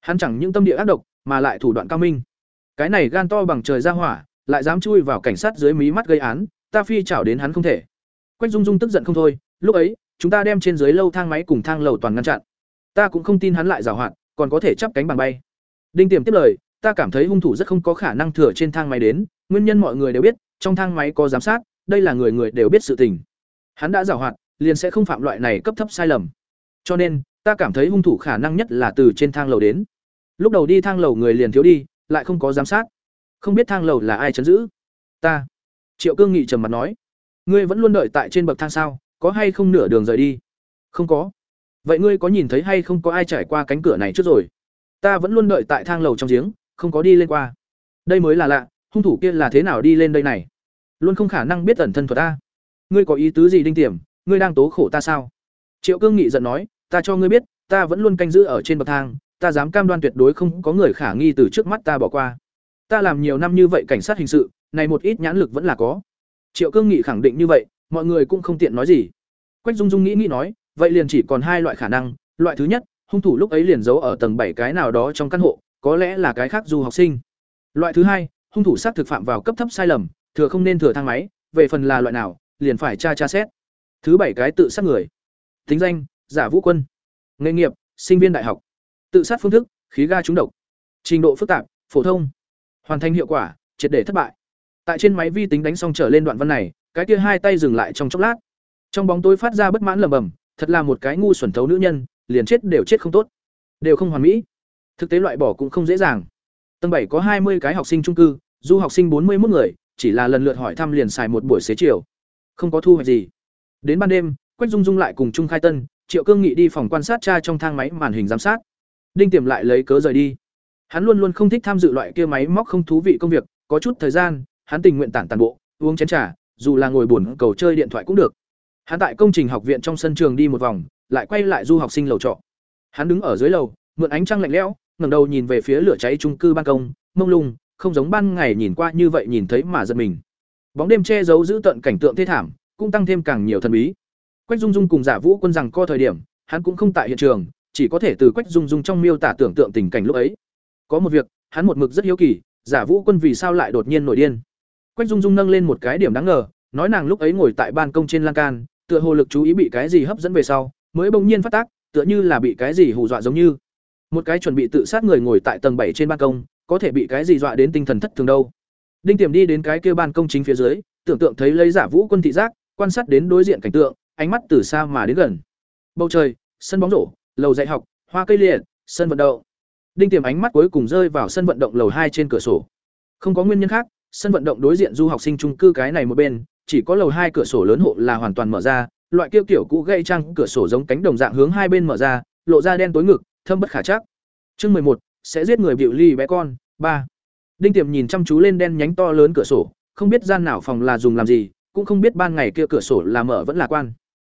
Hắn chẳng những tâm địa ác độc, mà lại thủ đoạn cao minh cái này gan to bằng trời ra hỏa, lại dám chui vào cảnh sát dưới mí mắt gây án, ta phi chảo đến hắn không thể. Quách dung dung tức giận không thôi, lúc ấy, chúng ta đem trên dưới lâu thang máy cùng thang lầu toàn ngăn chặn. Ta cũng không tin hắn lại giảo hoạt, còn có thể chắp cánh bằng bay. Đinh tiềm tiếp lời, ta cảm thấy hung thủ rất không có khả năng thừa trên thang máy đến, nguyên nhân mọi người đều biết, trong thang máy có giám sát, đây là người người đều biết sự tình. Hắn đã giảo hoạt, liền sẽ không phạm loại này cấp thấp sai lầm. Cho nên, ta cảm thấy hung thủ khả năng nhất là từ trên thang lầu đến. Lúc đầu đi thang lầu người liền thiếu đi lại không có giám sát. Không biết thang lầu là ai chấn giữ. Ta. Triệu cương nghị trầm mặt nói. Ngươi vẫn luôn đợi tại trên bậc thang sao? Có hay không nửa đường rời đi? Không có. Vậy ngươi có nhìn thấy hay không có ai trải qua cánh cửa này trước rồi? Ta vẫn luôn đợi tại thang lầu trong giếng, không có đi lên qua. Đây mới là lạ, hung thủ kia là thế nào đi lên đây này? Luôn không khả năng biết ẩn thân thuật ta. Ngươi có ý tứ gì đinh tiềm? Ngươi đang tố khổ ta sao? Triệu cương nghị giận nói, ta cho ngươi biết, ta vẫn luôn canh giữ ở trên bậc thang ta dám cam đoan tuyệt đối không có người khả nghi từ trước mắt ta bỏ qua. Ta làm nhiều năm như vậy cảnh sát hình sự, này một ít nhãn lực vẫn là có. Triệu cương nghị khẳng định như vậy, mọi người cũng không tiện nói gì. Quách dung dung nghĩ nghĩ nói, vậy liền chỉ còn hai loại khả năng. Loại thứ nhất, hung thủ lúc ấy liền giấu ở tầng bảy cái nào đó trong căn hộ, có lẽ là cái khác du học sinh. Loại thứ hai, hung thủ xác thực phạm vào cấp thấp sai lầm, thừa không nên thừa thang máy, về phần là loại nào, liền phải tra tra xét. Thứ bảy cái tự sát người. Tính danh, giả vũ quân. Nghề nghiệp, sinh viên đại học tự sát phương thức, khí ga trúng độc. Trình độ phức tạp, phổ thông. Hoàn thành hiệu quả, triệt để thất bại. Tại trên máy vi tính đánh xong trở lên đoạn văn này, cái kia hai tay dừng lại trong chốc lát. Trong bóng tối phát ra bất mãn lầm bầm thật là một cái ngu xuẩn thấu nữ nhân, liền chết đều chết không tốt. Đều không hoàn mỹ. Thực tế loại bỏ cũng không dễ dàng. Tầng bảy có hai mươi cái học sinh trung cư, du học sinh bốn mươi một người, chỉ là lần lượt hỏi thăm liền xài một buổi xế chiều. Không có thu hoạch gì. Đến ban đêm, quách dung dung lại cùng trung khai tân, triệu cương nghị đi phòng quan sát tra trong thang máy màn hình giám sát đinh tiềm lại lấy cớ rời đi. Hắn luôn luôn không thích tham dự loại kia máy móc không thú vị công việc, có chút thời gian, hắn tình nguyện tản tàn bộ, uống chén trà, dù là ngồi buồn cầu chơi điện thoại cũng được. Hắn tại công trình học viện trong sân trường đi một vòng, lại quay lại du học sinh lầu trọ. Hắn đứng ở dưới lầu, mượn ánh trăng lạnh lẽo, ngẩng đầu nhìn về phía lửa cháy trung cư ban công, mông lung, không giống ban ngày nhìn qua như vậy nhìn thấy mà giật mình. Bóng đêm che giấu giữ tận cảnh tượng thê thảm, cũng tăng thêm càng nhiều thần bí. Quách dung dung cùng giả vũ quân rằng co thời điểm, hắn cũng không tại hiện trường chỉ có thể từ quách dung dung trong miêu tả tưởng tượng tình cảnh lúc ấy. Có một việc, hắn một mực rất hiếu kỳ, giả vũ quân vì sao lại đột nhiên nổi điên? Quách dung dung nâng lên một cái điểm đáng ngờ, nói nàng lúc ấy ngồi tại ban công trên lan can, tựa hồ lực chú ý bị cái gì hấp dẫn về sau, mới bỗng nhiên phát tác, tựa như là bị cái gì hù dọa giống như. Một cái chuẩn bị tự sát người ngồi tại tầng bảy trên ban công, có thể bị cái gì dọa đến tinh thần thất thường đâu. Đinh tiềm đi đến cái kia ban công chính phía dưới, tưởng tượng thấy lấy giả vũ quân thị giác, quan sát đến đối diện cảnh tượng, ánh mắt từ xa mà đến gần. Bầu trời, sân bóng rổ lầu dạy học, hoa cây liệt, sân vận động. Đinh tiềm ánh mắt cuối cùng rơi vào sân vận động lầu hai trên cửa sổ. Không có nguyên nhân khác, sân vận động đối diện du học sinh trung cư cái này một bên, chỉ có lầu hai cửa sổ lớn hộ là hoàn toàn mở ra, loại kêu kiểu cũ gây trăng cửa sổ giống cánh đồng dạng hướng hai bên mở ra, lộ ra đen tối ngực, thâm bất khả chắc. Chương mười một, sẽ giết người bịu ly bé con, ba. Đinh tiềm nhìn chăm chú lên đen nhánh to lớn cửa sổ, không biết gian nào phòng là dùng làm gì, cũng không biết ban ngày kia cửa sổ là mở vẫn là quan.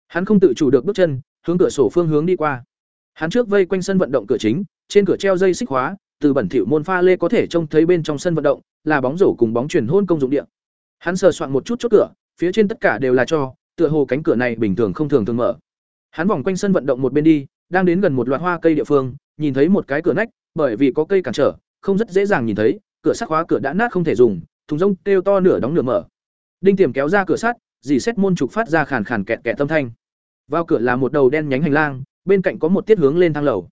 Hắn không tự chủ được bước chân, hướng cửa sổ phương hướng đi qua hắn trước vây quanh sân vận động cửa chính, trên cửa treo dây xích khóa từ bẩn thỉu môn pha lê có thể trông thấy bên trong sân vận động, là bóng rổ cùng bóng truyền hôn công dụng điện hắn sờ soạn một chút chốt cửa, phía trên tất cả đều là cho, tựa hồ cánh cửa này bình thường không thường thường mở. Hắn vòng quanh sân vận động một bên đi, đang đến gần một loạt hoa cây địa phương, nhìn thấy một cái cửa nách, bởi vì có cây cản trở, không rất dễ dàng nhìn thấy, cửa sắt khóa cửa đã nát không thể dùng, thùng rông kêu to nửa đóng nửa mở. Đinh tiềm kéo ra cửa sắt, dì xét môn trục phát ra khàn khàn kẹt kẹt âm thanh. Vào cửa là một đầu đen nhánh hành lang bên cạnh có một tiết hướng lên thang lầu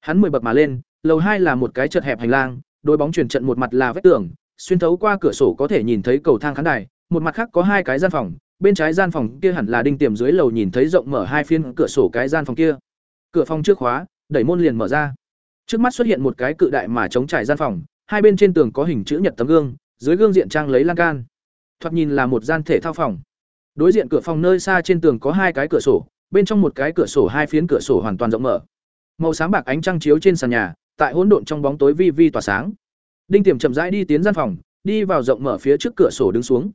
hắn mười bậc mà lên lầu hai là một cái chật hẹp hành lang đôi bóng truyền trận một mặt là vách tường xuyên thấu qua cửa sổ có thể nhìn thấy cầu thang khán đài một mặt khác có hai cái gian phòng bên trái gian phòng kia hẳn là đinh tiềm dưới lầu nhìn thấy rộng mở hai phiên cửa sổ cái gian phòng kia cửa phòng trước khóa đẩy môn liền mở ra Trước mắt xuất hiện một cái cự đại mà chống trải gian phòng, hai bên trên tường có hình chữ nhật tấm gương, dưới gương diện trang lấy lan can. Thoạt nhìn là một gian thể thao phòng. Đối diện cửa phòng nơi xa trên tường có hai cái cửa sổ, bên trong một cái cửa sổ hai phiến cửa sổ hoàn toàn rộng mở. Màu sáng bạc ánh trăng chiếu trên sàn nhà, tại hỗn độn trong bóng tối vi vi tỏa sáng. Đinh Tiềm chậm rãi đi tiến gian phòng, đi vào rộng mở phía trước cửa sổ đứng xuống.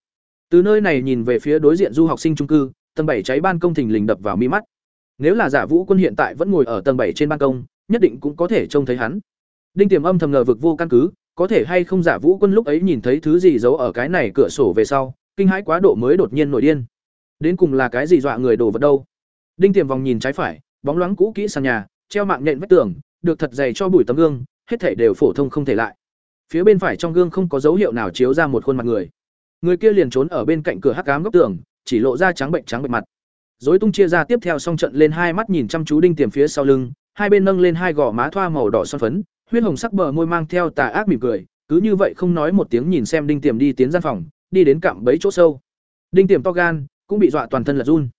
Từ nơi này nhìn về phía đối diện du học sinh trung cư, tầng bảy cháy ban công thình lình đập vào mi mắt. Nếu là Giả Vũ Quân hiện tại vẫn ngồi ở tầng bảy trên ban công, nhất định cũng có thể trông thấy hắn. Đinh Tiềm âm thầm ngờ vực vô căn cứ, có thể hay không Giả Vũ Quân lúc ấy nhìn thấy thứ gì giấu ở cái này cửa sổ về sau, kinh hãi quá độ mới đột nhiên nổi điên. Đến cùng là cái gì dọa người đổ vật đâu? Đinh Tiềm vòng nhìn trái phải, bóng loáng cũ kỹ sàn nhà, treo mạng nện vách tường, được thật dày cho bụi tấm gương, hết thảy đều phổ thông không thể lại. Phía bên phải trong gương không có dấu hiệu nào chiếu ra một khuôn mặt người. Người kia liền trốn ở bên cạnh cửa hắc ám góc tường, chỉ lộ ra trắng bệnh trắng bệnh mặt. Rối tung chia ra tiếp theo xong trận lên hai mắt nhìn chăm chú đinh tiềm phía sau lưng, hai bên nâng lên hai gò má thoa màu đỏ son phấn, huyết hồng sắc bờ môi mang theo tà ác mỉm cười, cứ như vậy không nói một tiếng nhìn xem đinh tiềm đi tiến gian phòng, đi đến cạm bẫy chỗ sâu. Đinh tiềm to gan, cũng bị dọa toàn thân lật run.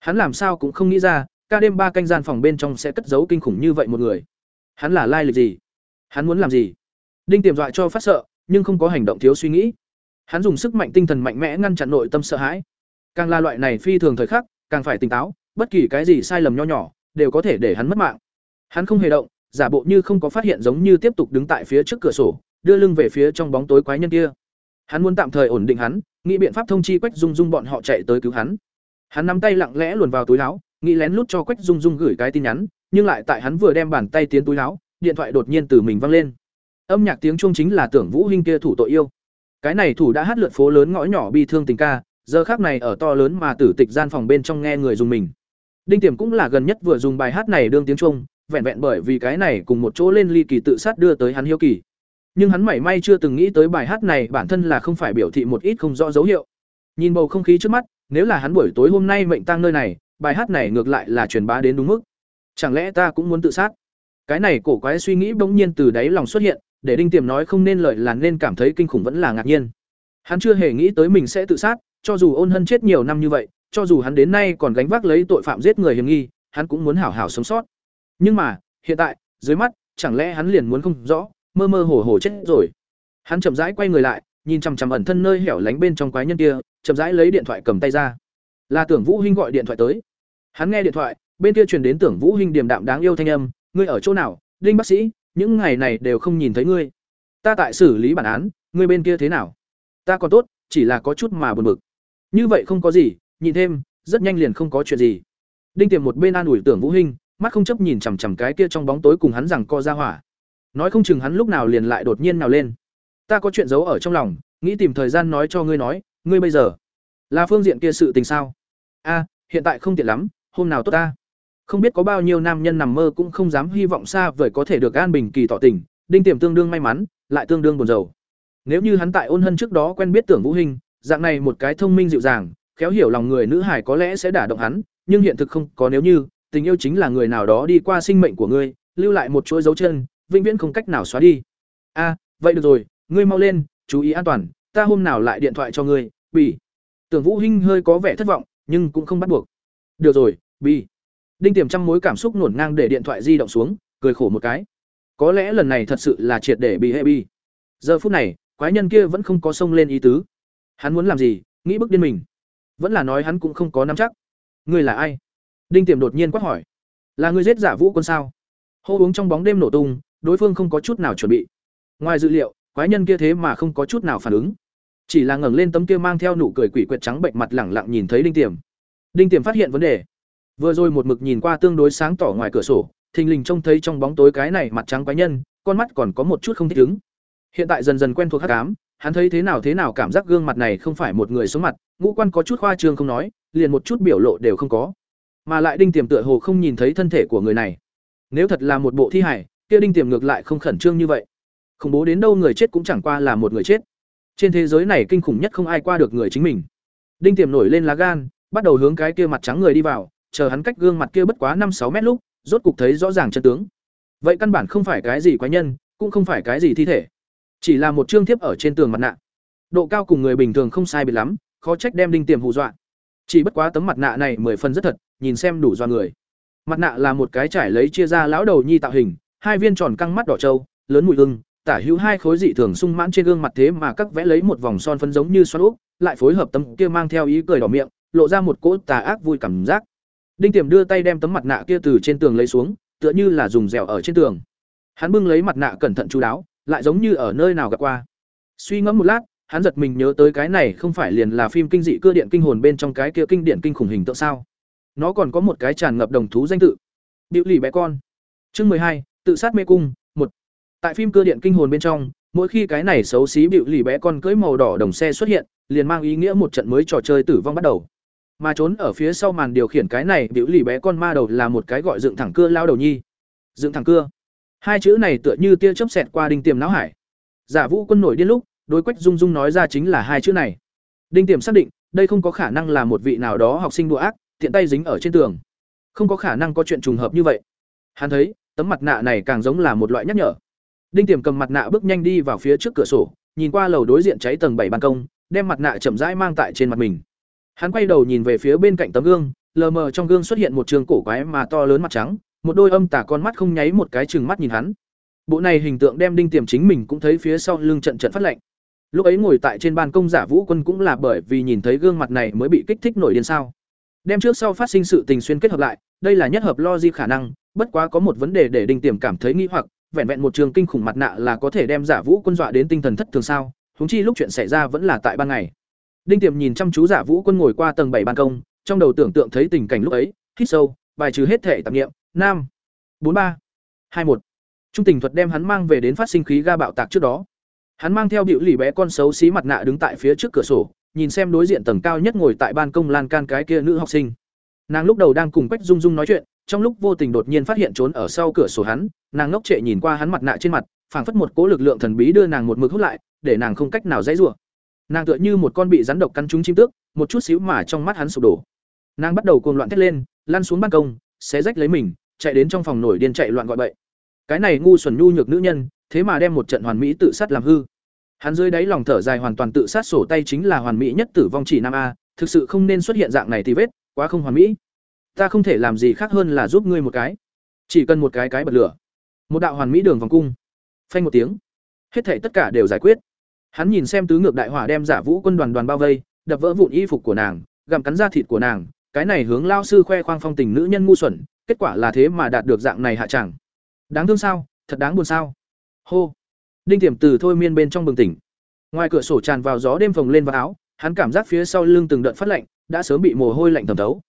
Hắn làm sao cũng không nghĩ ra, ca đêm ba canh gian phòng bên trong sẽ cất giấu kinh khủng như vậy một người. Hắn là lai lịch gì? Hắn muốn làm gì? Đinh Tiềm dọa cho phát sợ, nhưng không có hành động thiếu suy nghĩ. Hắn dùng sức mạnh tinh thần mạnh mẽ ngăn chặn nội tâm sợ hãi. Càng là loại này phi thường thời khắc, càng phải tỉnh táo, bất kỳ cái gì sai lầm nho nhỏ đều có thể để hắn mất mạng. Hắn không hề động, giả bộ như không có phát hiện giống như tiếp tục đứng tại phía trước cửa sổ, đưa lưng về phía trong bóng tối quái nhân kia. Hắn muốn tạm thời ổn định hắn, nghĩ biện pháp thông chi Quách Dung Dung bọn họ chạy tới cứu hắn. Hắn nắm tay lặng lẽ luồn vào túi áo, nghĩ lén lút cho Quách Dung Dung gửi cái tin nhắn, nhưng lại tại hắn vừa đem bàn tay tiến túi áo, điện thoại đột nhiên từ mình vang lên. Âm nhạc tiếng chuông chính là Tưởng Vũ Hinh kia thủ tội yêu. Cái này thủ đã hát lượn phố lớn ngõ nhỏ bi thương tình ca, giờ khắc này ở to lớn mà tử tịch gian phòng bên trong nghe người dùng mình. Đinh Tiềm cũng là gần nhất vừa dùng bài hát này đương tiếng chuông, vẹn vẹn bởi vì cái này cùng một chỗ lên ly kỳ tự sát đưa tới hắn hiếu kỳ. Nhưng hắn mảy may chưa từng nghĩ tới bài hát này bản thân là không phải biểu thị một ít không rõ dấu hiệu. Nhìn bầu không khí trước mắt, nếu là hắn buổi tối hôm nay mệnh tang nơi này, bài hát này ngược lại là truyền bá đến đúng mức. Chẳng lẽ ta cũng muốn tự sát? Cái này cổ quái suy nghĩ bỗng nhiên từ đáy lòng xuất hiện, để Đinh Tiềm nói không nên lời là nên cảm thấy kinh khủng vẫn là ngạc nhiên. Hắn chưa hề nghĩ tới mình sẽ tự sát, cho dù ôn hân chết nhiều năm như vậy, cho dù hắn đến nay còn gánh vác lấy tội phạm giết người hiểm nghi, hắn cũng muốn hảo hảo sống sót. Nhưng mà, hiện tại, dưới mắt, chẳng lẽ hắn liền muốn không rõ, mơ mơ hồ hồ chết rồi. Hắn chậm rãi quay người lại, nhìn chằm chằm ẩn thân nơi hẻo lánh bên trong quái nhân kia, chậm rãi lấy điện thoại cầm tay ra. Là Tưởng Vũ Hinh gọi điện thoại tới. Hắn nghe điện thoại, bên kia truyền đến Tưởng Vũ Hinh điềm đạm đáng yêu thanh âm, "Ngươi ở chỗ nào? Đinh bác sĩ, những ngày này đều không nhìn thấy ngươi. Ta tại xử lý bản án, ngươi bên kia thế nào?" "Ta còn tốt, chỉ là có chút mà buồn bực." "Như vậy không có gì, nhìn thêm, rất nhanh liền không có chuyện gì." Đinh Tiềm một bên an ủi Tưởng Vũ Hinh, mắt không chấp nhìn chằm chằm cái kia trong bóng tối cùng hắn rằng co ra hỏa. Nói không chừng hắn lúc nào liền lại đột nhiên nào lên. "Ta có chuyện giấu ở trong lòng, nghĩ tìm thời gian nói cho ngươi nói, ngươi bây giờ là phương diện kia sự tình sao?" "A, hiện tại không tiện lắm, hôm nào tốt ta?" Không biết có bao nhiêu nam nhân nằm mơ cũng không dám hy vọng xa vời có thể được an bình kỳ tỏ tình, Đinh Tiềm tương đương may mắn, lại tương đương buồn rầu. Nếu như hắn tại ôn hân trước đó quen biết Tưởng Vũ Hình, dạng này một cái thông minh dịu dàng, khéo hiểu lòng người nữ hải có lẽ sẽ đả động hắn, nhưng hiện thực không có nếu như, tình yêu chính là người nào đó đi qua sinh mệnh của ngươi, lưu lại một chuỗi dấu chân, vĩnh viễn không cách nào xóa đi. A, vậy được rồi, ngươi mau lên, chú ý an toàn, ta hôm nào lại điện thoại cho ngươi, Bì. Tưởng Vũ Hinh hơi có vẻ thất vọng, nhưng cũng không bắt buộc. Được rồi, Bì. Đinh Tiềm trăm mối cảm xúc nuốt ngang để điện thoại di động xuống, cười khổ một cái. Có lẽ lần này thật sự là triệt để bị hệ bi. Giờ phút này, quái nhân kia vẫn không có xông lên ý tứ. Hắn muốn làm gì, nghĩ bức điên mình. Vẫn là nói hắn cũng không có nắm chắc. Ngươi là ai? Đinh Tiềm đột nhiên quát hỏi. Là ngươi giết giả vũ quân sao? Hô uống trong bóng đêm nổ tung, đối phương không có chút nào chuẩn bị. Ngoài dự liệu, quái nhân kia thế mà không có chút nào phản ứng. Chỉ là ngẩng lên tấm kia mang theo nụ cười quỷ quyệt trắng bệnh mặt lẳng lặng nhìn thấy Đinh Tiềm. Đinh Tiềm phát hiện vấn đề. Vừa rồi một mực nhìn qua tương đối sáng tỏ ngoài cửa sổ, thình lình trông thấy trong bóng tối cái này mặt trắng quái nhân, con mắt còn có một chút không thích ứng. Hiện tại dần dần quen thuộc hắc ám, hắn thấy thế nào thế nào cảm giác gương mặt này không phải một người sống mặt, ngũ quan có chút khoa trương không nói, liền một chút biểu lộ đều không có. Mà lại đinh tiềm tựa hồ không nhìn thấy thân thể của người này. Nếu thật là một bộ thi hải, kia đinh tiềm ngược lại không khẩn trương như vậy. Khủng bố đến đâu người chết cũng chẳng qua là một người chết. Trên thế giới này kinh khủng nhất không ai qua được người chính mình. Đinh tiềm nổi lên lá gan, bắt đầu hướng cái kia mặt trắng người đi vào, chờ hắn cách gương mặt kia bất quá năm sáu mét lúc, rốt cục thấy rõ ràng chân tướng. Vậy căn bản không phải cái gì quái nhân, cũng không phải cái gì thi thể, chỉ là một chương thiếp ở trên tường mặt nạ. Độ cao cùng người bình thường không sai biệt lắm, khó trách đem đinh tiềm hù dọa. Chỉ bất quá tấm mặt nạ này mười phần rất thật, nhìn xem đủ do người. Mặt nạ là một cái trải lấy chia ra lão đầu nhi tạo hình, hai viên tròn căng mắt đỏ trâu, lớn mùi hương, tả hữu hai khối dị thường sung mãn trên gương mặt thế mà các vẽ lấy một vòng son phấn giống như xoắn úp, lại phối hợp tấm kia mang theo ý cười đỏ miệng, lộ ra một cỗ tà ác vui cảm giác. Đinh Tiềm đưa tay đem tấm mặt nạ kia từ trên tường lấy xuống, tựa như là dùng dẻo ở trên tường. Hắn bưng lấy mặt nạ cẩn thận chú đáo, lại giống như ở nơi nào gặp qua. Suy ngẫm một lát, hắn giật mình nhớ tới cái này không phải liền là phim kinh dị cưa điện kinh hồn bên trong cái kia kinh điển kinh khủng hình tượng sao? Nó còn có một cái tràn ngập đồng thú danh tự. Biểu lì bé con. Chương hai, tự sát mê cung. Tại phim cưa điện kinh hồn bên trong, mỗi khi cái này xấu xí biểu lì bé con cưỡi màu đỏ đồng xe xuất hiện, liền mang ý nghĩa một trận mới trò chơi tử vong bắt đầu. Mà trốn ở phía sau màn điều khiển cái này biểu lì bé con ma đầu là một cái gọi dựng thẳng cưa lao đầu nhi. Dựng thẳng cưa. Hai chữ này tựa như tia chớp xẹt qua đinh tiềm não hải. Giả Vũ Quân nổi điên lúc, đối Quách Dung Dung nói ra chính là hai chữ này. Đinh Tiềm xác định, đây không có khả năng là một vị nào đó học sinh đùa ác, tiện tay dính ở trên tường. Không có khả năng có chuyện trùng hợp như vậy. Hắn thấy, tấm mặt nạ này càng giống là một loại nhắc nhở. Đinh Tiềm cầm mặt nạ bước nhanh đi vào phía trước cửa sổ, nhìn qua lầu đối diện cháy tầng bảy ban công, đem mặt nạ chậm rãi mang tại trên mặt mình. Hắn quay đầu nhìn về phía bên cạnh tấm gương, lờ mờ trong gương xuất hiện một trường cổ quái mà to lớn mặt trắng, một đôi âm tà con mắt không nháy một cái chừng mắt nhìn hắn. Bộ này hình tượng đem Đinh Tiềm chính mình cũng thấy phía sau lưng trận trận phát lạnh. Lúc ấy ngồi tại trên ban công giả Vũ Quân cũng là bởi vì nhìn thấy gương mặt này mới bị kích thích nổi điên sao? Đem trước sau phát sinh sự tình xuyên kết hợp lại, đây là nhất hợp logic khả năng, bất quá có một vấn đề để Đinh Tiềm cảm thấy nghi hoặc, vẹn vẹn một trường kinh khủng mặt nạ là có thể đem giả Vũ Quân dọa đến tinh thần thất thường sao? húng chi lúc chuyện xảy ra vẫn là tại ban ngày. Đinh Tiềm nhìn chăm chú giả Vũ Quân ngồi qua tầng bảy ban công, trong đầu tưởng tượng thấy tình cảnh lúc ấy, hít sâu, bài trừ hết thể tạp niệm, nam, bốn ba, hai một. Trung tình thuật đem hắn mang về đến phát sinh khí ga bạo tạc trước đó. Hắn mang theo điệu lì bé con xấu xí mặt nạ đứng tại phía trước cửa sổ, nhìn xem đối diện tầng cao nhất ngồi tại ban công lan can cái kia nữ học sinh. Nàng lúc đầu đang cùng Quách Dung Dung nói chuyện, trong lúc vô tình đột nhiên phát hiện trốn ở sau cửa sổ hắn, nàng ngốc trệ nhìn qua hắn mặt nạ trên mặt, phảng phất một cỗ lực lượng thần bí đưa nàng một mực hút lại, để nàng không cách nào dãy rủa. Nàng tựa như một con bị rắn độc cắn trúng chim tước, một chút xíu mà trong mắt hắn sụp đổ. Nàng bắt đầu cuồng loạn thét lên, lăn xuống ban công, xé rách lấy mình, chạy đến trong phòng nổi điên chạy loạn gọi bậy. Cái này ngu xuẩn nhu nhược nữ nhân, thế mà đem một trận hoàn mỹ tự sát làm hư. Hắn dưới đáy lòng thở dài hoàn toàn tự sát sổ tay chính là hoàn mỹ nhất tử vong chỉ nam a, thực sự không nên xuất hiện dạng này thì vết, quá không hoàn mỹ. Ta không thể làm gì khác hơn là giúp ngươi một cái. Chỉ cần một cái cái bật lửa. Một đạo hoàn mỹ đường vòng cung. Phanh một tiếng. Hết thảy tất cả đều giải quyết. Hắn nhìn xem tứ ngược đại hỏa đem giả vũ quân đoàn đoàn bao vây, đập vỡ vụn y phục của nàng, gặm cắn da thịt của nàng, cái này hướng lao sư khoe khoang phong tình nữ nhân ngu xuẩn, kết quả là thế mà đạt được dạng này hạ chẳng. Đáng thương sao, thật đáng buồn sao. Hô. Đinh Tiềm từ thôi miên bên trong bừng tỉnh. Ngoài cửa sổ tràn vào gió đêm phồng lên vào áo, hắn cảm giác phía sau lưng từng đợt phát lạnh, đã sớm bị mồ hôi lạnh thấm thấu.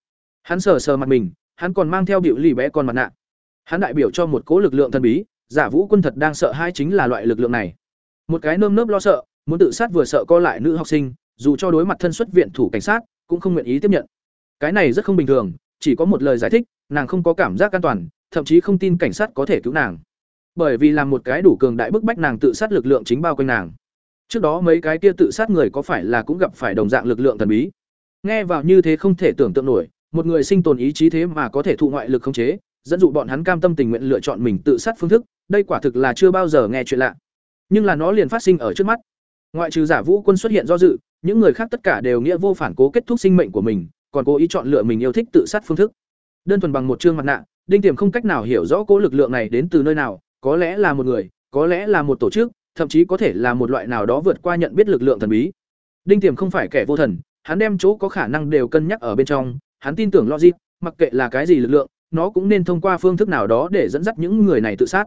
Hắn sờ sờ mặt mình, hắn còn mang theo biểu lì bé con mặt nạ. Hắn đại biểu cho một cố lực lượng thần bí, giả vũ quân thật đang sợ hai chính là loại lực lượng này. Một cái nơm nớp lo sợ, muốn tự sát vừa sợ co lại nữ học sinh, dù cho đối mặt thân xuất viện thủ cảnh sát, cũng không nguyện ý tiếp nhận. Cái này rất không bình thường, chỉ có một lời giải thích, nàng không có cảm giác an toàn, thậm chí không tin cảnh sát có thể cứu nàng bởi vì làm một cái đủ cường đại bức bách nàng tự sát lực lượng chính bao quanh nàng trước đó mấy cái kia tự sát người có phải là cũng gặp phải đồng dạng lực lượng thần bí nghe vào như thế không thể tưởng tượng nổi một người sinh tồn ý chí thế mà có thể thụ ngoại lực khống chế dẫn dụ bọn hắn cam tâm tình nguyện lựa chọn mình tự sát phương thức đây quả thực là chưa bao giờ nghe chuyện lạ. Nhưng là nó liền phát sinh ở trước mắt. Ngoại trừ giả vũ quân xuất hiện do dự những người khác tất cả đều nghĩa vô phản cố kết thúc sinh mệnh của mình còn cố ý chọn lựa mình yêu thích tự sát phương thức. Đơn thuần bằng một chương mặt nạ đinh tiềm không cách nào hiểu rõ cố lực lượng này đến từ nơi nào có lẽ là một người, có lẽ là một tổ chức, thậm chí có thể là một loại nào đó vượt qua nhận biết lực lượng thần bí. Đinh Tiềm không phải kẻ vô thần, hắn đem chỗ có khả năng đều cân nhắc ở bên trong, hắn tin tưởng logic, mặc kệ là cái gì lực lượng, nó cũng nên thông qua phương thức nào đó để dẫn dắt những người này tự sát.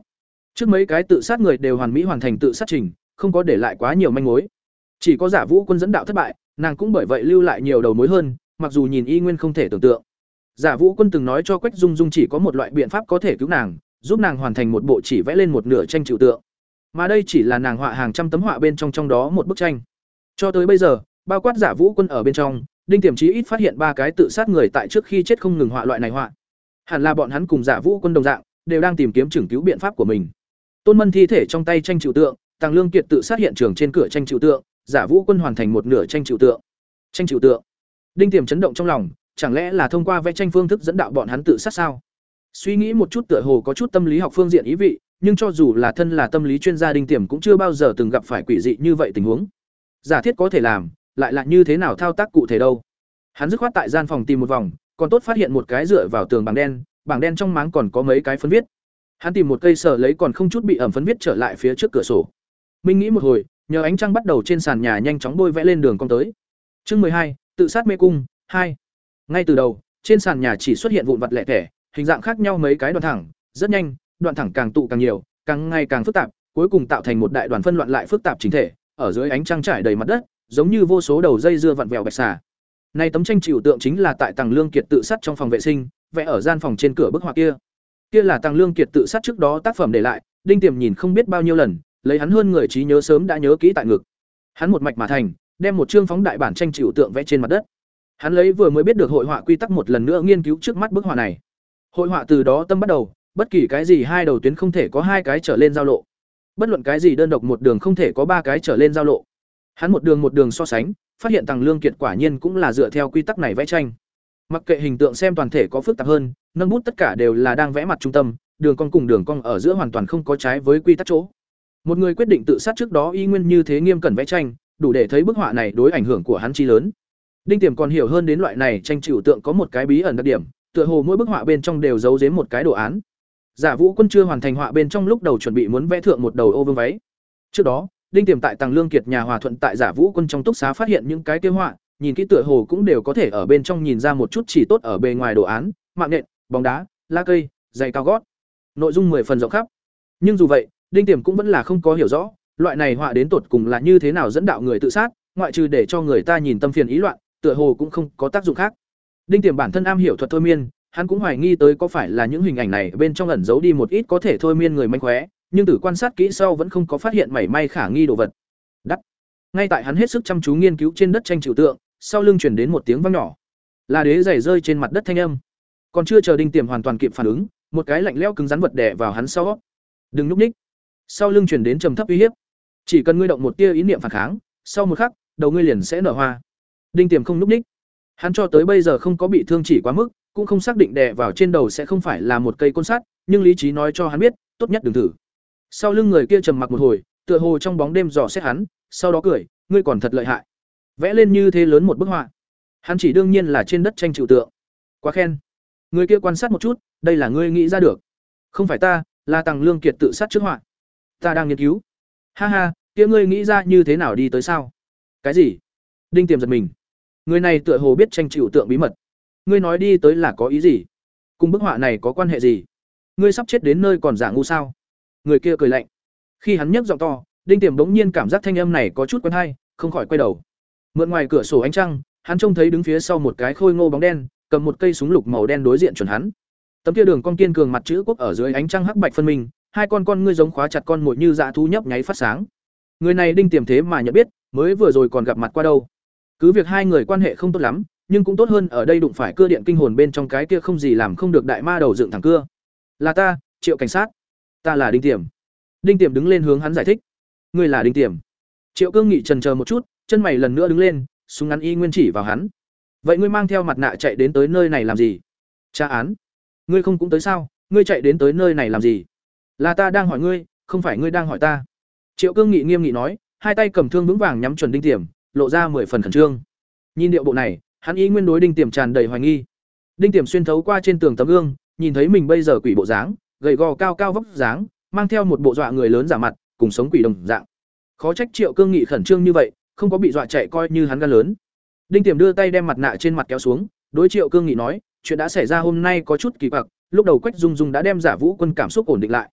Trước mấy cái tự sát người đều hoàn mỹ hoàn thành tự sát trình, không có để lại quá nhiều manh mối. Chỉ có Giả Vũ Quân dẫn đạo thất bại, nàng cũng bởi vậy lưu lại nhiều đầu mối hơn, mặc dù nhìn y nguyên không thể tưởng tượng. Giả Vũ Quân từng nói cho Quách Dung Dung chỉ có một loại biện pháp có thể cứu nàng, giúp nàng hoàn thành một bộ chỉ vẽ lên một nửa tranh trừu tượng. Mà đây chỉ là nàng họa hàng trăm tấm họa bên trong trong đó một bức tranh. Cho tới bây giờ, bao quát giả vũ quân ở bên trong, Đinh Tiềm Chí ít phát hiện ba cái tự sát người tại trước khi chết không ngừng họa loại này họa. Hẳn là bọn hắn cùng giả vũ quân đồng dạng, đều đang tìm kiếm chừng cứu biện pháp của mình. Tôn Mân thi thể trong tay tranh trừu tượng, Tàng Lương Kiệt tự sát hiện trường trên cửa tranh trừu tượng, giả vũ quân hoàn thành một nửa tranh trừu tượng. Tranh trừu tượng. Đinh Tiềm chấn động trong lòng, chẳng lẽ là thông qua vẽ tranh phương thức dẫn đạo bọn hắn tự sát sao? Suy nghĩ một chút tựa hồ có chút tâm lý học phương diện ý vị, nhưng cho dù là thân là tâm lý chuyên gia đinh tiềm cũng chưa bao giờ từng gặp phải quỷ dị như vậy tình huống. Giả thiết có thể làm, lại là như thế nào thao tác cụ thể đâu? Hắn dứt khoát tại gian phòng tìm một vòng, còn tốt phát hiện một cái dựa vào tường bảng đen, bảng đen trong máng còn có mấy cái phấn viết. hắn tìm một cây sờ lấy còn không chút bị ẩm phấn viết trở lại phía trước cửa sổ minh nghĩ một hồi nhờ ánh trăng bắt đầu trên sàn nhà nhanh chóng bôi vẽ lên đường cong tới chương mười hai tự sát mê cung hai ngay từ đầu trên sàn nhà chỉ xuất hiện vụn vặt lẻ tẻ hình dạng khác nhau mấy cái đoạn thẳng rất nhanh đoạn thẳng càng tụ càng nhiều càng ngày càng phức tạp cuối cùng tạo thành một đại đoàn phân loạn lại phức tạp chính thể ở dưới ánh trăng trải đầy mặt đất giống như vô số đầu dây dưa vặn vẹo bạch xà này tấm tranh chịu tượng chính là tại Tằng Lương Kiệt tự sát trong phòng vệ sinh, vẽ ở gian phòng trên cửa bức họa kia. Kia là Tằng Lương Kiệt tự sát trước đó tác phẩm để lại, Đinh Tiềm nhìn không biết bao nhiêu lần, lấy hắn hơn người trí nhớ sớm đã nhớ kỹ tại ngực. Hắn một mạch mà thành, đem một chương phóng đại bản tranh chịu tượng vẽ trên mặt đất. Hắn lấy vừa mới biết được hội họa quy tắc một lần nữa nghiên cứu trước mắt bức họa này. Hội họa từ đó tâm bắt đầu, bất kỳ cái gì hai đầu tuyến không thể có hai cái trở lên giao lộ. Bất luận cái gì đơn độc một đường không thể có ba cái trở lên giao lộ. Hắn một đường một đường so sánh, phát hiện Tằng Lương Kiệt quả nhiên cũng là dựa theo quy tắc này vẽ tranh. Mặc kệ hình tượng xem toàn thể có phức tạp hơn, nâng bút tất cả đều là đang vẽ mặt trung tâm, đường cong cùng đường cong ở giữa hoàn toàn không có trái với quy tắc chỗ. Một người quyết định tự sát trước đó y nguyên như thế nghiêm cẩn vẽ tranh, đủ để thấy bức họa này đối ảnh hưởng của hắn chi lớn. Đinh Tiềm còn hiểu hơn đến loại này tranh chịu tượng có một cái bí ẩn đặc điểm, tựa hồ mỗi bức họa bên trong đều giấu giếm một cái đồ án. Giả Vũ Quân chưa hoàn thành họa bên trong lúc đầu chuẩn bị muốn vẽ thượng một đầu ô vương váy. Trước đó, Đinh Tiềm tại Tàng Lương Kiệt nhà hòa thuận tại Giả Vũ Quân trong túc xá phát hiện những cái kế họa, nhìn kỹ tựa hồ cũng đều có thể ở bên trong nhìn ra một chút chỉ tốt ở bề ngoài đồ án, mạng nện, bóng đá, lá cây, giày cao gót. Nội dung mười phần rộng khắp. Nhưng dù vậy, Đinh Tiềm cũng vẫn là không có hiểu rõ, loại này họa đến tột cùng là như thế nào dẫn đạo người tự sát, ngoại trừ để cho người ta nhìn tâm phiền ý loạn, tựa hồ cũng không có tác dụng khác. Đinh Tiềm bản thân am hiểu thuật thôi miên, hắn cũng hoài nghi tới có phải là những hình ảnh này bên trong ẩn giấu đi một ít có thể thôi miên người manh khóe, nhưng từ quan sát kỹ sau vẫn không có phát hiện mảy may khả nghi đồ vật. Đắt. Ngay tại hắn hết sức chăm chú nghiên cứu trên đất tranh chịu tượng, sau lưng truyền đến một tiếng vang nhỏ. Là đế giày rơi trên mặt đất thanh âm. Còn chưa chờ Đinh Tiềm hoàn toàn kịp phản ứng, một cái lạnh lẽo cứng rắn vật đè vào hắn sau. Đừng lúc ních. Sau lưng truyền đến trầm thấp uy hiếp. Chỉ cần ngươi động một tia ý niệm phản kháng, sau một khắc, đầu ngươi liền sẽ nở hoa. Đinh Tiềm không lúc ních. Hắn cho tới bây giờ không có bị thương chỉ quá mức, cũng không xác định đè vào trên đầu sẽ không phải là một cây côn sắt, nhưng lý trí nói cho hắn biết, tốt nhất đừng thử. Sau lưng người kia trầm mặc một hồi, tựa hồ trong bóng đêm dò xét hắn, sau đó cười, ngươi còn thật lợi hại. Vẽ lên như thế lớn một bức họa. Hắn chỉ đương nhiên là trên đất tranh chịu tượng. Quá khen. Người kia quan sát một chút, đây là ngươi nghĩ ra được. Không phải ta, là Tằng Lương Kiệt tự sát trước họa. Ta đang nghiên cứu. Ha ha, kia ngươi nghĩ ra như thế nào đi tới sao? Cái gì? Đinh Tiềm giật mình. Người này tựa hồ biết tranh chịu tượng bí mật. Ngươi nói đi tới là có ý gì? Cùng bức họa này có quan hệ gì? Ngươi sắp chết đến nơi còn giả ngu sao? Người kia cười lạnh. Khi hắn nhấc giọng to, Đinh Tiềm bỗng nhiên cảm giác thanh âm này có chút quen hay, không khỏi quay đầu. Mượn ngoài cửa sổ ánh trăng, hắn trông thấy đứng phía sau một cái khôi ngô bóng đen, cầm một cây súng lục màu đen đối diện chuẩn hắn. Tấm kia đường con kiên cường mặt chữ quốc ở dưới ánh trăng hắc bạch phân minh, hai con con ngươi giống khóa chặt con mồi như dạ thú nhấp nháy phát sáng. Người này Đinh Tiềm thế mà nhận biết, mới vừa rồi còn gặp mặt qua đâu. Cứ việc hai người quan hệ không tốt lắm, nhưng cũng tốt hơn ở đây đụng phải cưa điện kinh hồn bên trong cái kia không gì làm không được đại ma đầu dựng thẳng cưa. Là ta, Triệu cảnh sát. Ta là Đinh Tiềm. Đinh Tiềm đứng lên hướng hắn giải thích. Ngươi là Đinh Tiềm. Triệu Cương Nghị trần chờ một chút, chân mày lần nữa đứng lên, súng ngắn y nguyên chỉ vào hắn. Vậy ngươi mang theo mặt nạ chạy đến tới nơi này làm gì? Tra án. Ngươi không cũng tới sao? Ngươi chạy đến tới nơi này làm gì? Là ta đang hỏi ngươi, không phải ngươi đang hỏi ta. Triệu Cương Nghị nghiêm nghị nói, hai tay cầm thương vững vàng nhắm chuẩn Đinh Tiềm, lộ ra mười phần khẩn trương. Nhìn điệu bộ này, hắn y nguyên đối Đinh Tiềm tràn đầy hoài nghi. Đinh Tiềm xuyên thấu qua trên tường tấm gương, nhìn thấy mình bây giờ quỷ bộ dáng, gầy gò cao cao vóc dáng, mang theo một bộ dọa người lớn giả mặt, cùng sống quỷ đồng dạng. Khó trách Triệu Cương Nghị khẩn trương như vậy, không có bị dọa chạy coi như hắn gan lớn. Đinh Tiềm đưa tay đem mặt nạ trên mặt kéo xuống, đối Triệu Cương Nghị nói, chuyện đã xảy ra hôm nay có chút kỳ quặc, lúc đầu Quách Dung Dung đã đem giả vũ quân cảm xúc ổn định lại.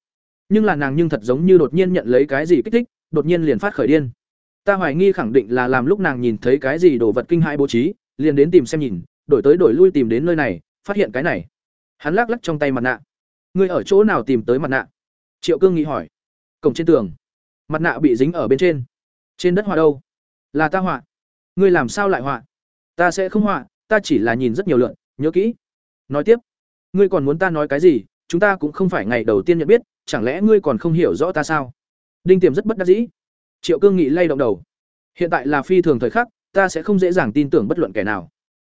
Nhưng là nàng nhưng thật giống như đột nhiên nhận lấy cái gì kích thích, đột nhiên liền phát khởi điên. Ta hoài nghi khẳng định là làm lúc nàng nhìn thấy cái gì đồ vật kinh hãi bố trí, liền đến tìm xem nhìn, đổi tới đổi lui tìm đến nơi này, phát hiện cái này. Hắn lắc lắc trong tay mặt nạ. Ngươi ở chỗ nào tìm tới mặt nạ? Triệu Cương nghĩ hỏi. Cổng trên tường. Mặt nạ bị dính ở bên trên. Trên đất họa đâu? Là ta họa. Ngươi làm sao lại họa? Ta sẽ không họa, ta chỉ là nhìn rất nhiều lượn, nhớ kỹ. Nói tiếp. Ngươi còn muốn ta nói cái gì? Chúng ta cũng không phải ngày đầu tiên nhận biết, chẳng lẽ ngươi còn không hiểu rõ ta sao? Đinh Tiềm rất bất đắc dĩ. Triệu Cương Nghị lay động đầu. Hiện tại là phi thường thời khắc, ta sẽ không dễ dàng tin tưởng bất luận kẻ nào.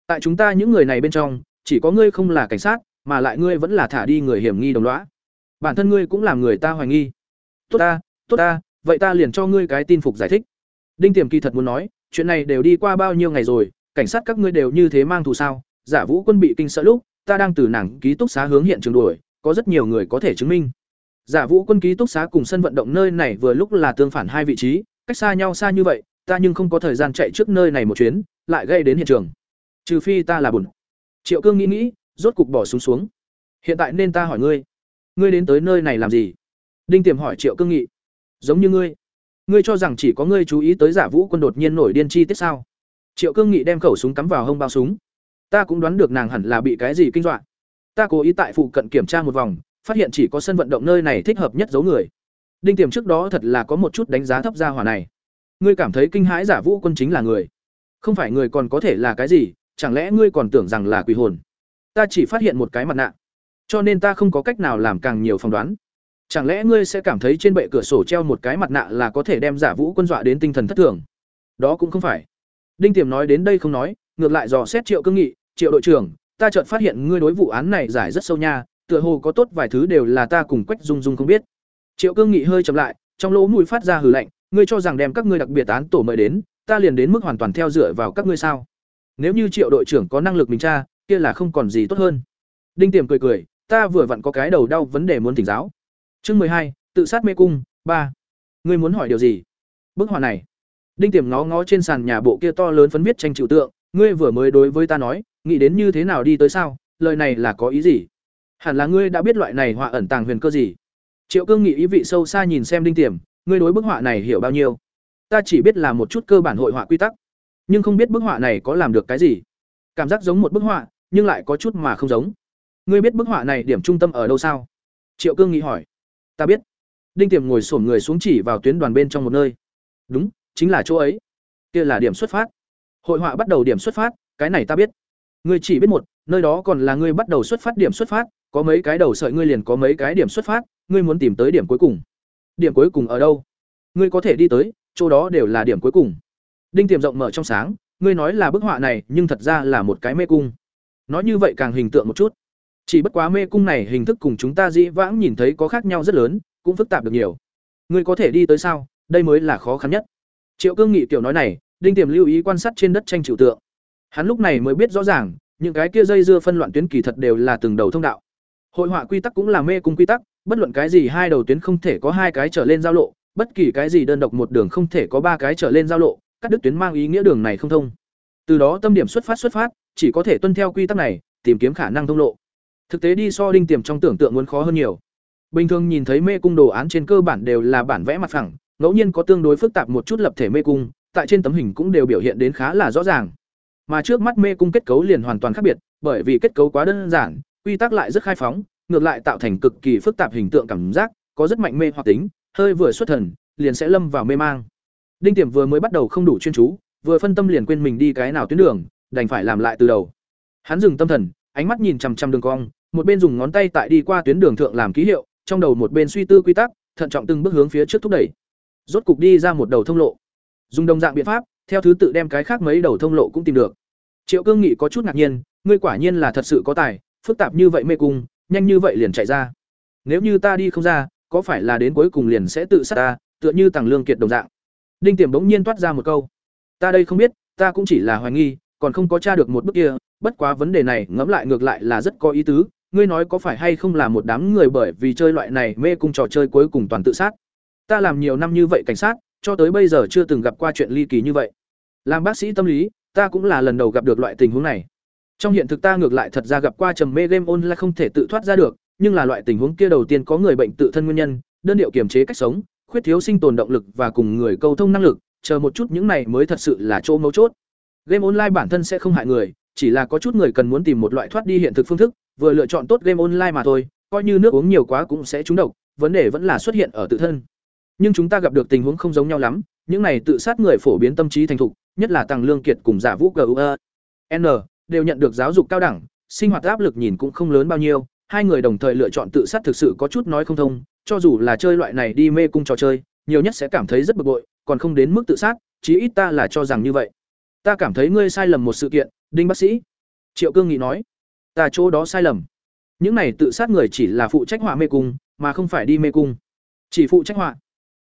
Tại chúng ta những người này bên trong, chỉ có ngươi không là cảnh sát, mà lại ngươi vẫn là thả đi người hiểm nghi đồng lõa. Bản thân ngươi cũng làm người ta hoài nghi. Tốt ta, tốt ta, vậy ta liền cho ngươi cái tin phục giải thích. Đinh Tiềm kỳ thật muốn nói, chuyện này đều đi qua bao nhiêu ngày rồi, cảnh sát các ngươi đều như thế mang thù sao? Giả Vũ Quân bị kinh sợ lúc, ta đang từ nàng ký túc xá hướng hiện trường đuổi, có rất nhiều người có thể chứng minh. giả vũ quân ký túc xá cùng sân vận động nơi này vừa lúc là tương phản hai vị trí cách xa nhau xa như vậy ta nhưng không có thời gian chạy trước nơi này một chuyến lại gây đến hiện trường trừ phi ta là bùn triệu cương nghĩ nghĩ rốt cục bỏ súng xuống, xuống hiện tại nên ta hỏi ngươi ngươi đến tới nơi này làm gì? Đinh tiềm hỏi triệu cương nghị. Giống như ngươi. Ngươi cho rằng chỉ có ngươi chú ý tới giả vũ quân đột nhiên nổi điên chi tiết sao? Triệu cương nghị đem khẩu súng cắm vào hông bao súng. Ta cũng đoán được nàng hẳn là bị cái gì kinh dọa. Ta cố ý tại phụ cận kiểm tra một vòng phát hiện chỉ có sân vận động nơi này thích hợp nhất giấu người. Đinh tiềm trước đó thật là có một chút đánh giá thấp gia hỏa này. Ngươi cảm thấy kinh hãi giả vũ quân chính là người. Không phải người còn có thể là cái gì chẳng lẽ ngươi còn tưởng rằng là quỷ hồn? Ta chỉ phát hiện một cái mặt nạ. Cho nên ta không có cách nào làm càng nhiều phỏng đoán. Chẳng lẽ ngươi sẽ cảm thấy trên bệ cửa sổ treo một cái mặt nạ là có thể đem giả vũ quân dọa đến tinh thần thất thường? Đó cũng không phải. Đinh tiềm nói đến đây không nói, ngược lại dò xét triệu cương nghị, triệu đội trưởng, ta chợt phát hiện ngươi đối vụ án này giải rất sâu nha, tựa hồ có tốt vài thứ đều là ta cùng quách dung dung không biết. Triệu cương nghị hơi chậm lại, trong lỗ mũi phát ra hừ lạnh, ngươi cho rằng đem các ngươi đặc biệt án tổ mời đến, ta liền đến mức hoàn toàn theo dựa vào các ngươi sao? Nếu như triệu đội trưởng có năng lực mình tra kia là không còn gì tốt hơn. Đinh tiềm cười cười, ta vừa vặn có cái đầu đau vấn đề muốn thỉnh giáo. Chương mười hai, tự sát mê cung, ba. Ngươi muốn hỏi điều gì? Bức họa này. Đinh tiềm ngó ngó trên sàn nhà bộ kia to lớn phấn viết tranh chịu tượng, ngươi vừa mới đối với ta nói, nghĩ đến như thế nào đi tới sao, lời này là có ý gì? Hẳn là ngươi đã biết loại này họa ẩn tàng huyền cơ gì? Triệu cương nghĩ ý vị sâu xa nhìn xem đinh tiềm, ngươi đối bức họa này hiểu bao nhiêu? Ta chỉ biết là một chút cơ bản hội họa quy tắc, nhưng không biết bức họa này có làm được cái gì. Cảm giác giống một bức họa nhưng lại có chút mà không giống. Ngươi biết bức họa này điểm trung tâm ở đâu sao? Triệu cương nghĩ hỏi. Ta biết. Đinh tiềm ngồi xổm người xuống chỉ vào tuyến đoàn bên trong một nơi. Đúng, chính là chỗ ấy. Kia là điểm xuất phát. Hội họa bắt đầu điểm xuất phát, cái này ta biết. Ngươi chỉ biết một, nơi đó còn là ngươi bắt đầu xuất phát điểm xuất phát, có mấy cái đầu sợi ngươi liền có mấy cái điểm xuất phát, ngươi muốn tìm tới điểm cuối cùng. Điểm cuối cùng ở đâu? Ngươi có thể đi tới, chỗ đó đều là điểm cuối cùng. Đinh tiềm rộng mở trong sáng, ngươi nói là bức họa này, nhưng thật ra là một cái mê cung nói như vậy càng hình tượng một chút. Chỉ bất quá mê cung này hình thức cùng chúng ta dĩ vãng nhìn thấy có khác nhau rất lớn, cũng phức tạp được nhiều. Ngươi có thể đi tới sao? Đây mới là khó khăn nhất. Triệu cương nghị tiểu nói này, đinh tiềm lưu ý quan sát trên đất tranh trừu tượng. Hắn lúc này mới biết rõ ràng, những cái kia dây dưa phân loạn tuyến kỳ thật đều là từng đầu thông đạo. Hội họa quy tắc cũng là mê cung quy tắc, bất luận cái gì hai đầu tuyến không thể có hai cái trở lên giao lộ, bất kỳ cái gì đơn độc một đường không thể có ba cái trở lên giao lộ các đứt tuyến mang ý nghĩa đường này không thông. Từ đó tâm điểm xuất phát xuất phát chỉ có thể tuân theo quy tắc này, tìm kiếm khả năng thông lộ. Thực tế đi so đinh tiềm trong tưởng tượng muốn khó hơn nhiều. Bình thường nhìn thấy mê cung đồ án trên cơ bản đều là bản vẽ mặt phẳng, ngẫu nhiên có tương đối phức tạp một chút lập thể mê cung, tại trên tấm hình cũng đều biểu hiện đến khá là rõ ràng. Mà trước mắt mê cung kết cấu liền hoàn toàn khác biệt, bởi vì kết cấu quá đơn giản, quy tắc lại rất khai phóng, ngược lại tạo thành cực kỳ phức tạp hình tượng cảm giác, có rất mạnh mê hoặc tính, hơi vừa xuất thần, liền sẽ lâm vào mê mang. Đinh tiềm vừa mới bắt đầu không đủ chuyên chú, vừa phân tâm liền quên mình đi cái nào tuyến đường đành phải làm lại từ đầu. Hắn dừng tâm thần, ánh mắt nhìn chằm chằm đường cong, một bên dùng ngón tay tại đi qua tuyến đường thượng làm ký hiệu, trong đầu một bên suy tư quy tắc, thận trọng từng bước hướng phía trước thúc đẩy. Rốt cục đi ra một đầu thông lộ. Dùng đồng dạng biện pháp, theo thứ tự đem cái khác mấy đầu thông lộ cũng tìm được. Triệu cương nghị có chút ngạc nhiên, ngươi quả nhiên là thật sự có tài, phức tạp như vậy mê cung, nhanh như vậy liền chạy ra. Nếu như ta đi không ra, có phải là đến cuối cùng liền sẽ tự sát ta, tựa như tàng lương kiệt đồng dạng? Đinh tiềm bỗng nhiên toát ra một câu. Ta đây không biết, ta cũng chỉ là hoài nghi còn không có tra được một bước kia, bất quá vấn đề này ngẫm lại ngược lại là rất có ý tứ. Ngươi nói có phải hay không là một đám người bởi vì chơi loại này mê cung trò chơi cuối cùng toàn tự sát? Ta làm nhiều năm như vậy cảnh sát, cho tới bây giờ chưa từng gặp qua chuyện ly kỳ như vậy. Làm bác sĩ tâm lý, ta cũng là lần đầu gặp được loại tình huống này. Trong hiện thực ta ngược lại thật ra gặp qua trầm mê game online không thể tự thoát ra được, nhưng là loại tình huống kia đầu tiên có người bệnh tự thân nguyên nhân, đơn điệu kiềm chế cách sống, khuyết thiếu sinh tồn động lực và cùng người câu thông năng lực, chờ một chút những này mới thật sự là chỗ mấu chốt game online bản thân sẽ không hại người, chỉ là có chút người cần muốn tìm một loại thoát đi hiện thực phương thức, vừa lựa chọn tốt game online mà thôi, coi như nước uống nhiều quá cũng sẽ trúng độc, vấn đề vẫn là xuất hiện ở tự thân. Nhưng chúng ta gặp được tình huống không giống nhau lắm, những này tự sát người phổ biến tâm trí thành thục, nhất là tăng lương kiệt cùng giả vũ gue n, đều nhận được giáo dục cao đẳng, sinh hoạt áp lực nhìn cũng không lớn bao nhiêu, hai người đồng thời lựa chọn tự sát thực sự có chút nói không thông, cho dù là chơi loại này đi mê cung trò chơi, nhiều nhất sẽ cảm thấy rất bực bội, còn không đến mức tự sát, chí ít ta là cho rằng như vậy ta cảm thấy ngươi sai lầm một sự kiện, đinh bác sĩ. Triệu cương nghị nói, ta chỗ đó sai lầm. Những này tự sát người chỉ là phụ trách họa mê cung, mà không phải đi mê cung. Chỉ phụ trách họa.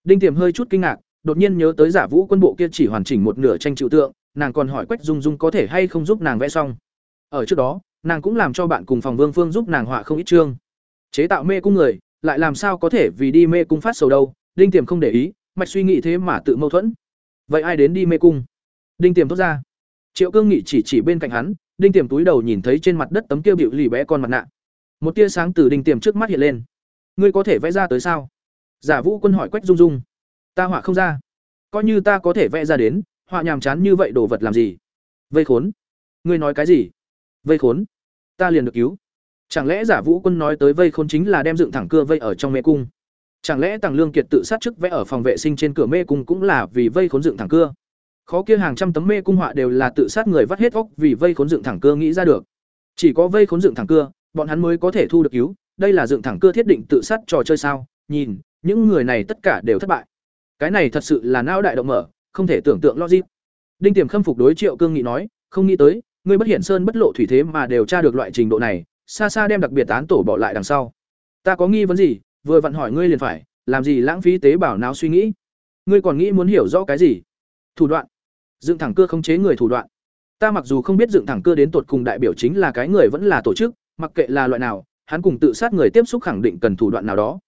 Đinh tiềm hơi chút kinh ngạc, đột nhiên nhớ tới giả vũ quân bộ kia chỉ hoàn chỉnh một nửa tranh chịu tượng, nàng còn hỏi quách dung dung có thể hay không giúp nàng vẽ xong. Ở trước đó, nàng cũng làm cho bạn cùng phòng vương phương giúp nàng họa không ít chương. Chế tạo mê cung người, lại làm sao có thể vì đi mê cung phát sầu đâu, đinh tiềm không để ý, mạch suy nghĩ thế mà tự mâu thuẫn. Vậy ai đến đi mê cung? Đinh tiềm thốt ra. Triệu cương nghị chỉ chỉ bên cạnh hắn, đinh tiềm túi đầu nhìn thấy trên mặt đất tấm kia bịu lì bé con mặt nạ. Một tia sáng từ đinh tiềm trước mắt hiện lên. Ngươi có thể vẽ ra tới sao? Giả vũ quân hỏi quách dung dung. Ta họa không ra. Coi như ta có thể vẽ ra đến, họa nhàm chán như vậy đồ vật làm gì? Vây khốn. Ngươi nói cái gì? Vây khốn. Ta liền được cứu. Chẳng lẽ giả vũ quân nói tới vây khốn chính là đem dựng thẳng cưa vây ở trong mê cung? Chẳng lẽ tàng lương kiệt tự sát trước vẽ ở phòng vệ sinh trên cửa mê cung cũng là vì vây khốn dựng thẳng cưa? Khó kia hàng trăm tấm mê cung họa đều là tự sát người vắt hết óc vì vây khốn dựng thẳng cưa nghĩ ra được. Chỉ có vây khốn dựng thẳng cưa, bọn hắn mới có thể thu được cứu. Đây là dựng thẳng cưa thiết định tự sát trò chơi sao? Nhìn, những người này tất cả đều thất bại. Cái này thật sự là não đại động mở, không thể tưởng tượng logic. Đinh tiềm khâm phục đối triệu cương nghị nói, không nghĩ tới, ngươi bất hiển sơn bất lộ thủy thế mà đều tra được loại trình độ này, xa xa đem đặc biệt án tổ bỏ lại đằng sau. Ta có nghi vấn gì? Vừa vặn hỏi ngươi liền phải, làm gì lãng phí tế bào não suy nghĩ? Ngươi còn nghĩ muốn hiểu rõ cái gì? Thủ đoạn dựng thẳng cưa không chế người thủ đoạn. Ta mặc dù không biết dựng thẳng cưa đến tột cùng đại biểu chính là cái người vẫn là tổ chức, mặc kệ là loại nào, hắn cùng tự sát người tiếp xúc khẳng định cần thủ đoạn nào đó.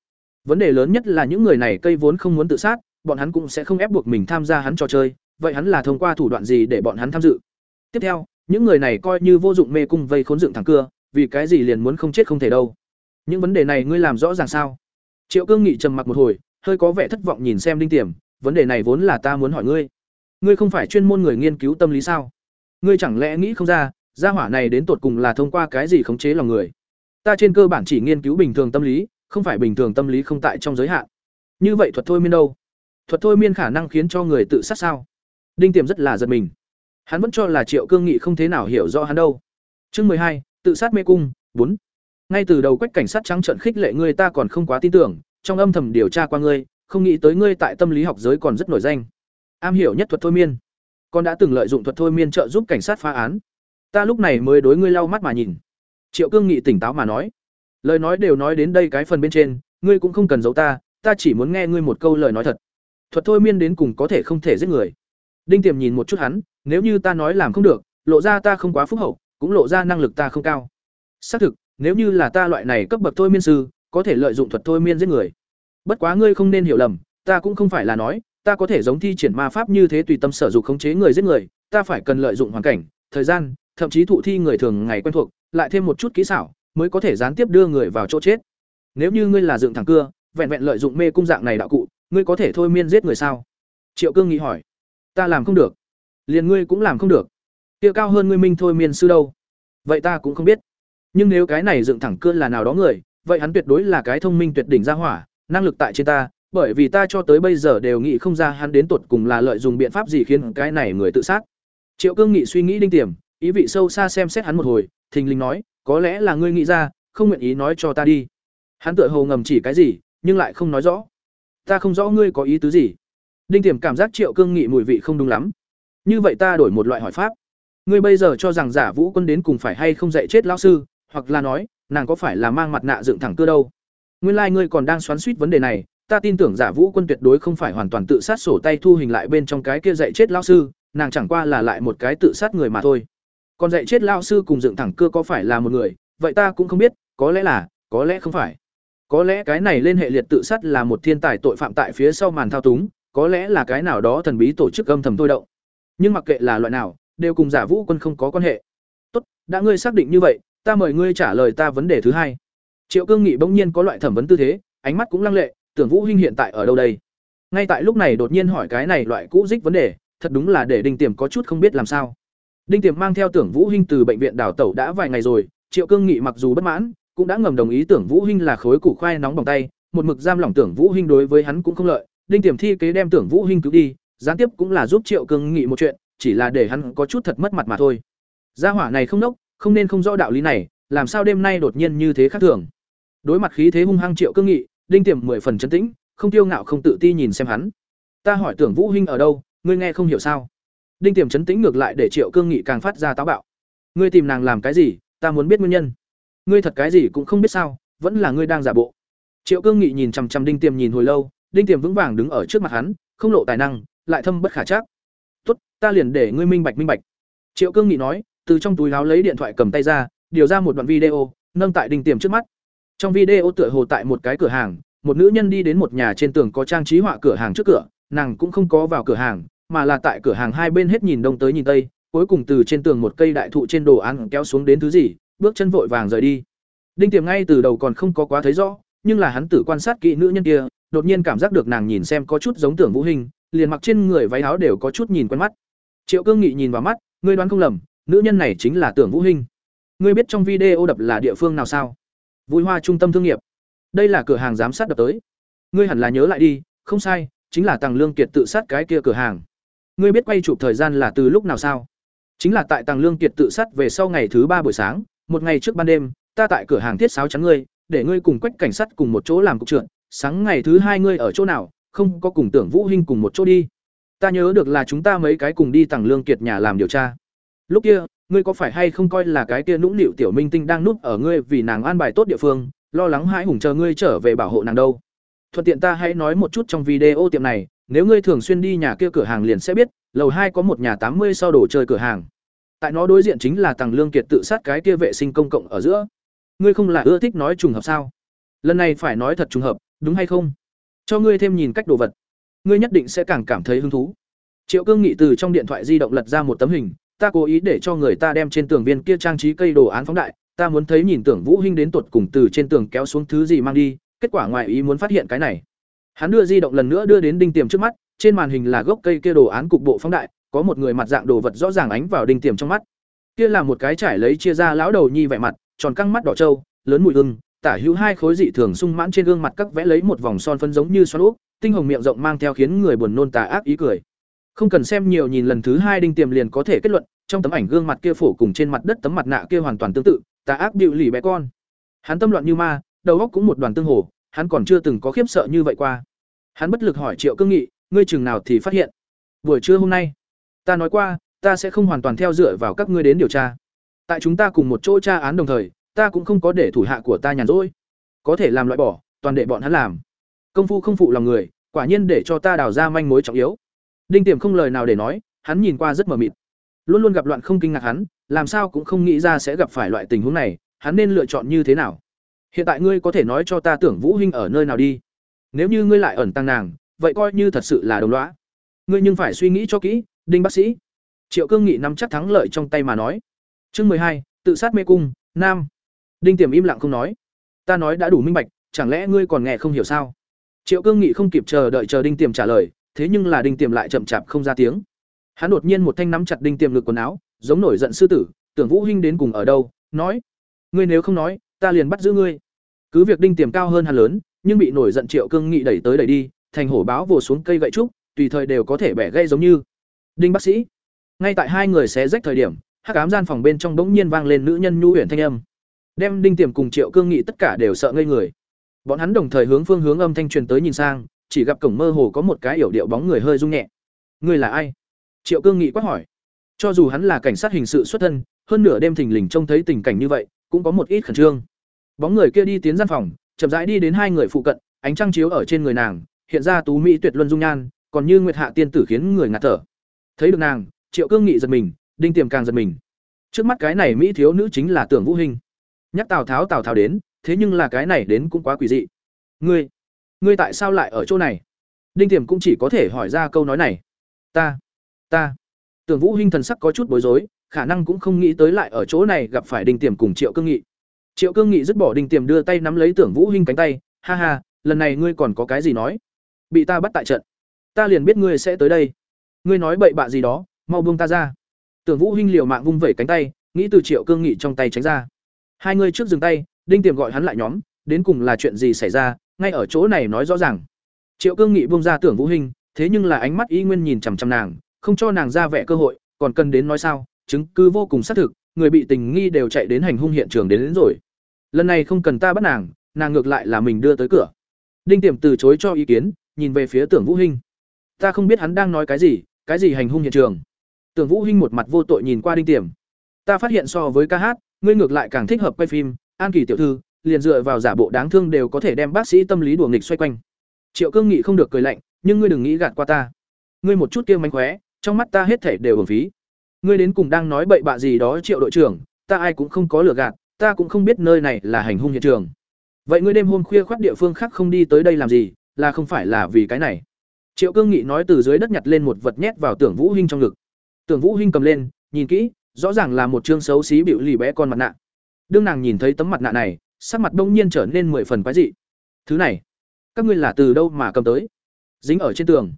Vấn đề lớn nhất là những người này cây vốn không muốn tự sát, bọn hắn cũng sẽ không ép buộc mình tham gia hắn trò chơi, vậy hắn là thông qua thủ đoạn gì để bọn hắn tham dự? Tiếp theo, những người này coi như vô dụng mê cung vây khốn dựng thẳng cưa, vì cái gì liền muốn không chết không thể đâu? Những vấn đề này ngươi làm rõ ràng sao? Triệu cương nghị trầm mặc một hồi, hơi có vẻ thất vọng nhìn xem đinh tiềm, vấn đề này vốn là ta muốn hỏi ngươi ngươi không phải chuyên môn người nghiên cứu tâm lý sao? Ngươi chẳng lẽ nghĩ không ra, gia hỏa này đến tột cùng là thông qua cái gì khống chế lòng người? Ta trên cơ bản chỉ nghiên cứu bình thường tâm lý, không phải bình thường tâm lý không tại trong giới hạn. Như vậy thuật thôi miên đâu? Thuật thôi miên khả năng khiến cho người tự sát sao? Đinh tiềm rất là giật mình. Hắn vẫn cho là triệu cương nghị không thế nào hiểu rõ hắn đâu. Chương mười hai, tự sát mê cung, bốn. Ngay từ đầu quách cảnh sát trắng trợn khích lệ ngươi ta còn không quá tin tưởng, trong âm thầm điều tra qua ngươi, không nghĩ tới ngươi tại tâm lý học giới còn rất nổi danh am hiểu nhất thuật thôi miên. Con đã từng lợi dụng thuật thôi miên trợ giúp cảnh sát phá án. Ta lúc này mới đối ngươi lau mắt mà nhìn. Triệu cương nghị tỉnh táo mà nói. Lời nói đều nói đến đây cái phần bên trên, ngươi cũng không cần giấu ta ta chỉ muốn nghe ngươi một câu lời nói thật. Thuật thôi miên đến cùng có thể không thể giết người. Đinh tiềm nhìn một chút hắn, nếu như ta nói làm không được, lộ ra ta không quá phúc hậu, cũng lộ ra năng lực ta không cao. Xác thực, nếu như là ta loại này cấp bậc thôi miên sư, có thể lợi dụng thuật thôi miên giết người. Bất quá ngươi không nên hiểu lầm, ta cũng không phải là nói ta có thể giống thi triển ma pháp như thế tùy tâm sở dục khống chế người giết người, ta phải cần lợi dụng hoàn cảnh, thời gian, thậm chí thụ thi người thường ngày quen thuộc, lại thêm một chút kỹ xảo, mới có thể gián tiếp đưa người vào chỗ chết. Nếu như ngươi là dựng thẳng cưa, vẹn vẹn lợi dụng mê cung dạng này đạo cụ, ngươi có thể thôi miên giết người sao? Triệu cương nghĩ hỏi. Ta làm không được. Liền ngươi cũng làm không được. Kia cao hơn ngươi minh thôi miên sư đâu? Vậy ta cũng không biết. Nhưng nếu cái này dựng thẳng cưa là nào đó người, vậy hắn tuyệt đối là cái thông minh tuyệt đỉnh ra hỏa, năng lực tại trên ta bởi vì ta cho tới bây giờ đều nghĩ không ra hắn đến tột cùng là lợi dụng biện pháp gì khiến cái này người tự sát. Triệu cương nghị suy nghĩ đinh tiềm, ý vị sâu xa xem xét hắn một hồi, thình lình nói, có lẽ là ngươi nghĩ ra, không nguyện ý nói cho ta đi. Hắn tựa hồ ngầm chỉ cái gì, nhưng lại không nói rõ. Ta không rõ ngươi có ý tứ gì. Đinh tiềm cảm giác triệu cương nghị mùi vị không đúng lắm. Như vậy ta đổi một loại hỏi pháp. Ngươi bây giờ cho rằng giả vũ quân đến cùng phải hay không dạy chết lão sư, hoặc là nói, nàng có phải là mang mặt nạ dựng thẳng cơ đâu? Nguyên lai like ngươi còn đang xoắn xuýt vấn đề này ta tin tưởng giả vũ quân tuyệt đối không phải hoàn toàn tự sát sổ tay thu hình lại bên trong cái kia dạy chết lão sư, nàng chẳng qua là lại một cái tự sát người mà thôi. Còn dạy chết lão sư cùng dựng thẳng cơ có phải là một người, vậy ta cũng không biết, có lẽ là, có lẽ không phải. Có lẽ cái này lên hệ liệt tự sát là một thiên tài tội phạm tại phía sau màn thao túng, có lẽ là cái nào đó thần bí tổ chức âm thầm thôi động. Nhưng mặc kệ là loại nào, đều cùng giả vũ quân không có quan hệ. Tốt, đã ngươi xác định như vậy, ta mời ngươi trả lời ta vấn đề thứ hai. Triệu cương nghị bỗng nhiên có loại thẩm vấn tư thế, ánh mắt cũng lăng lệ tưởng vũ hinh hiện tại ở đâu đây? Ngay tại lúc này đột nhiên hỏi cái này loại cũ dích vấn đề, thật đúng là để đinh tiềm có chút không biết làm sao. Đinh tiềm mang theo tưởng vũ hinh từ bệnh viện đào tẩu đã vài ngày rồi, triệu cương nghị mặc dù bất mãn, cũng đã ngầm đồng ý tưởng vũ hinh là khối củ khoai nóng bằng tay, một mực giam lỏng tưởng vũ hinh đối với hắn cũng không lợi. Đinh tiềm thi kế đem tưởng vũ hinh cứu đi, gián tiếp cũng là giúp triệu cương nghị một chuyện, chỉ là để hắn có chút thật mất mặt mà thôi. Gia hỏa này không nốc, không nên không rõ đạo lý này, làm sao đêm nay đột nhiên như thế khác thường? Đối mặt khí thế hung hăng triệu cương nghị đinh tiềm mười phần chấn tĩnh, không tiêu ngạo không tự ti nhìn xem hắn. Ta hỏi tưởng vũ hinh ở đâu, ngươi nghe không hiểu sao? Đinh tiềm chấn tĩnh ngược lại để triệu cương nghị càng phát ra táo bạo. Ngươi tìm nàng làm cái gì, ta muốn biết nguyên nhân. Ngươi thật cái gì cũng không biết sao, vẫn là ngươi đang giả bộ. Triệu cương nghị nhìn chằm chằm đinh tiềm nhìn hồi lâu, đinh tiềm vững vàng đứng ở trước mặt hắn, không lộ tài năng, lại thâm bất khả chắc. Tốt, ta liền để ngươi minh bạch minh bạch. Triệu cương nghị nói, từ trong túi áo lấy điện thoại cầm tay ra, điều ra một đoạn video, nâng tại đinh tiềm trước mắt trong video tựa hồ tại một cái cửa hàng, một nữ nhân đi đến một nhà trên tường có trang trí họa cửa hàng trước cửa, nàng cũng không có vào cửa hàng, mà là tại cửa hàng hai bên hết nhìn đông tới nhìn tây, cuối cùng từ trên tường một cây đại thụ trên đồ ăn kéo xuống đến thứ gì, bước chân vội vàng rời đi. Đinh tiềm ngay từ đầu còn không có quá thấy rõ, nhưng là hắn tử quan sát kỹ nữ nhân kia, đột nhiên cảm giác được nàng nhìn xem có chút giống tưởng vũ hình, liền mặc trên người váy áo đều có chút nhìn quen mắt. Triệu cương nghị nhìn vào mắt, ngươi đoán không lầm, nữ nhân này chính là tưởng vũ hình. Ngươi biết trong video đập là địa phương nào sao? Vui hoa trung tâm thương nghiệp. Đây là cửa hàng giám sát đập tới. Ngươi hẳn là nhớ lại đi, không sai, chính là tàng lương kiệt tự sát cái kia cửa hàng. Ngươi biết quay chụp thời gian là từ lúc nào sao? Chính là tại tàng lương kiệt tự sát về sau ngày thứ ba buổi sáng, một ngày trước ban đêm, ta tại cửa hàng thiết sáo trắng ngươi, để ngươi cùng quách cảnh sát cùng một chỗ làm cục trưởng, sáng ngày thứ hai ngươi ở chỗ nào, không có cùng tưởng vũ hinh cùng một chỗ đi. Ta nhớ được là chúng ta mấy cái cùng đi tàng lương kiệt nhà làm điều tra. Lúc kia ngươi có phải hay không coi là cái kia nũng nịu tiểu minh tinh đang núp ở ngươi vì nàng an bài tốt địa phương, lo lắng hãi hùng chờ ngươi trở về bảo hộ nàng đâu? Thuận tiện ta hãy nói một chút trong video tiệm này, nếu ngươi thường xuyên đi nhà kia cửa hàng liền sẽ biết, lầu hai có một nhà tám mươi sau đồ chơi cửa hàng. Tại nó đối diện chính là tàng lương kiệt tự sát cái kia vệ sinh công cộng ở giữa. Ngươi không là ưa thích nói trùng hợp sao? Lần này phải nói thật trùng hợp, đúng hay không? Cho ngươi thêm nhìn cách đồ vật. Ngươi nhất định sẽ càng cảm thấy hứng thú. Triệu cương nghị từ trong điện thoại di động lật ra một tấm hình ta cố ý để cho người ta đem trên tường viên kia trang trí cây đồ án phóng đại, ta muốn thấy nhìn tưởng vũ hinh đến tuột cùng từ trên tường kéo xuống thứ gì mang đi, kết quả ngoài ý muốn phát hiện cái này. Hắn đưa di động lần nữa đưa đến đinh tiềm trước mắt, trên màn hình là gốc cây kia đồ án cục bộ phóng đại, có một người mặt dạng đồ vật rõ ràng ánh vào đinh tiềm trong mắt. Kia là một cái trải lấy chia ra lão đầu nhi vẻ mặt, tròn căng mắt đỏ trâu, lớn mùi hương, tả hữu hai khối dị thường sung mãn trên gương mặt các vẽ lấy một vòng son phân giống như xoắn úp, tinh hồng miệng rộng mang theo khiến người buồn nôn tà ác ý cười không cần xem nhiều nhìn lần thứ hai đinh tiềm liền có thể kết luận, trong tấm ảnh gương mặt kia phổ cùng trên mặt đất tấm mặt nạ kia hoàn toàn tương tự, tà ác điệu lì bé con. Hắn tâm loạn như ma, đầu óc cũng một đoàn tương hồ, hắn còn chưa từng có khiếp sợ như vậy qua. Hắn bất lực hỏi triệu cương nghị, ngươi chừng nào thì phát hiện? Buổi trưa hôm nay. Ta nói qua, ta sẽ không hoàn toàn theo dựa vào các ngươi đến điều tra. Tại chúng ta cùng một chỗ tra án đồng thời, ta cũng không có để thủ hạ của ta nhàn rỗi. Có thể làm loại bỏ, toàn để bọn hắn làm. Công phu không phụ lòng người, quả nhiên để cho ta đào ra manh mối trọng yếu đinh tiềm không lời nào để nói, hắn nhìn qua rất mờ mịt. Luôn luôn gặp loạn không kinh ngạc hắn, làm sao cũng không nghĩ ra sẽ gặp phải loại tình huống này, hắn nên lựa chọn như thế nào? Hiện tại ngươi có thể nói cho ta tưởng vũ hinh ở nơi nào đi. Nếu như ngươi lại ẩn tăng nàng, vậy coi như thật sự là đồng lõa. Ngươi nhưng phải suy nghĩ cho kỹ, đinh bác sĩ. Triệu cương nghị nắm chắc thắng lợi trong tay mà nói. Chương mười hai, tự sát mê cung, nam. Đinh tiềm im lặng không nói. Ta nói đã đủ minh bạch, chẳng lẽ ngươi còn nghe không hiểu sao? Triệu cương nghị không kịp chờ đợi chờ đinh tiềm trả lời thế nhưng là đinh tiềm lại chậm chạp không ra tiếng. Hắn đột nhiên một thanh nắm chặt đinh tiềm ngực quần áo, giống nổi giận sư tử, tưởng vũ hinh đến cùng ở đâu, nói, ngươi nếu không nói, ta liền bắt giữ ngươi. Cứ việc đinh tiềm cao hơn hắn lớn, nhưng bị nổi giận triệu cương nghị đẩy tới đẩy đi, thành hổ báo vồ xuống cây gậy trúc, tùy thời đều có thể bẻ gây giống như. Đinh bác sĩ. Ngay tại hai người xé rách thời điểm, hắc ám gian phòng bên trong bỗng nhiên vang lên nữ nhân nhu huyền thanh âm. Đem đinh tiềm cùng triệu cương nghị tất cả đều sợ ngây người. Bọn hắn đồng thời hướng phương hướng âm thanh truyền tới nhìn sang chỉ gặp cổng mơ hồ có một cái yểu điệu bóng người hơi rung nhẹ. Người là ai? Triệu cương nghị quát hỏi. Cho dù hắn là cảnh sát hình sự xuất thân, hơn nửa đêm thình lình trông thấy tình cảnh như vậy, cũng có một ít khẩn trương. Bóng người kia đi tiến gian phòng, chậm rãi đi đến hai người phụ cận, ánh trăng chiếu ở trên người nàng, hiện ra tú mỹ tuyệt luân dung nhan, còn như nguyệt hạ tiên tử khiến người ngạt thở. Thấy được nàng, triệu cương nghị giật mình, đinh tiềm càng giật mình. Trước mắt cái này mỹ thiếu nữ chính là tưởng vũ hình nhắc tào tháo tào tháo đến, thế nhưng là cái này đến cũng quá quỷ dị. Ngươi ngươi tại sao lại ở chỗ này? Đinh tiềm cũng chỉ có thể hỏi ra câu nói này. Ta ta. Tưởng vũ hinh thần sắc có chút bối rối, khả năng cũng không nghĩ tới lại ở chỗ này gặp phải đinh tiềm cùng triệu cương nghị. Triệu cương nghị dứt bỏ đinh tiềm đưa tay nắm lấy tưởng vũ hinh cánh tay, ha ha, lần này ngươi còn có cái gì nói? Bị ta bắt tại trận. Ta liền biết ngươi sẽ tới đây. Ngươi nói bậy bạ gì đó, mau buông ta ra. Tưởng vũ hinh liều mạng vung vẩy cánh tay, nghĩ từ triệu cương nghị trong tay tránh ra. Hai người trước dừng tay, đinh tiềm gọi hắn lại nhóm, đến cùng là chuyện gì xảy ra? Ngay ở chỗ này nói rõ ràng. Triệu cương nghị buông ra tưởng vũ hinh thế nhưng là ánh mắt y nguyên nhìn chằm chằm nàng không cho nàng ra vẻ cơ hội còn cần đến nói sao chứng cứ vô cùng xác thực người bị tình nghi đều chạy đến hành hung hiện trường đến, đến rồi. Lần này không cần ta bắt nàng nàng ngược lại là mình đưa tới cửa. Đinh tiềm từ chối cho ý kiến nhìn về phía tưởng vũ hinh. Ta không biết hắn đang nói cái gì cái gì hành hung hiện trường. Tưởng vũ hinh một mặt vô tội nhìn qua đinh tiềm ta phát hiện so với ca hát ngươi ngược lại càng thích hợp quay phim an kỳ tiểu thư liền dựa vào giả bộ đáng thương đều có thể đem bác sĩ tâm lý đùa nghịch xoay quanh. Triệu cương nghị không được cười lạnh, nhưng ngươi đừng nghĩ gạt qua ta. Ngươi một chút kia mánh khóe, trong mắt ta hết thảy đều hưởng phí. Ngươi đến cùng đang nói bậy bạ gì đó, triệu đội trưởng, ta ai cũng không có lừa gạt, ta cũng không biết nơi này là hành hung hiện trường. Vậy ngươi đêm hôm khuya khoác địa phương khác không đi tới đây làm gì, là không phải là vì cái này? Triệu cương nghị nói từ dưới đất nhặt lên một vật nhét vào tưởng vũ hinh trong ngực. Tưởng vũ hinh cầm lên, nhìn kỹ, rõ ràng là một trương xấu xí bịu lì bé con mặt nạ. Đương nàng nhìn thấy tấm mặt nạ này sắc mặt đông nhiên trở nên mười phần quái dị. Thứ này, các ngươi là từ đâu mà cầm tới? Dính ở trên tường.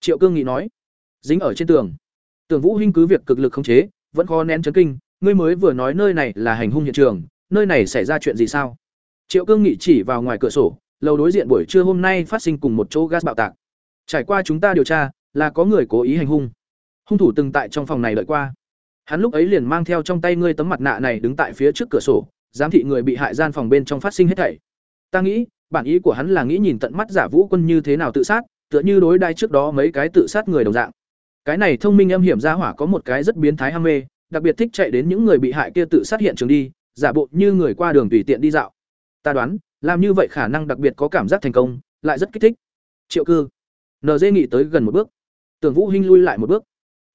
Triệu cương nghị nói. Dính ở trên tường. Tưởng vũ hinh cứ việc cực lực khống chế, vẫn khó nén chấn kinh. Ngươi mới vừa nói nơi này là hành hung hiện trường, nơi này xảy ra chuyện gì sao? Triệu cương nghị chỉ vào ngoài cửa sổ, lầu đối diện buổi trưa hôm nay phát sinh cùng một chỗ gas bạo tạc. Trải qua chúng ta điều tra, là có người cố ý hành hung. Hung thủ từng tại trong phòng này lợi qua. Hắn lúc ấy liền mang theo trong tay ngươi tấm mặt nạ này đứng tại phía trước cửa sổ giám thị người bị hại gian phòng bên trong phát sinh hết thảy. Ta nghĩ, bản ý của hắn là nghĩ nhìn tận mắt giả vũ quân như thế nào tự sát, tựa như đối đai trước đó mấy cái tự sát người đồng dạng. Cái này thông minh âm hiểm ra hỏa có một cái rất biến thái ham mê, đặc biệt thích chạy đến những người bị hại kia tự sát hiện trường đi, giả bộ như người qua đường tùy tiện đi dạo. Ta đoán, làm như vậy khả năng đặc biệt có cảm giác thành công, lại rất kích thích. Triệu cư nd nghị tới gần một bước. Tưởng vũ hinh lui lại một bước.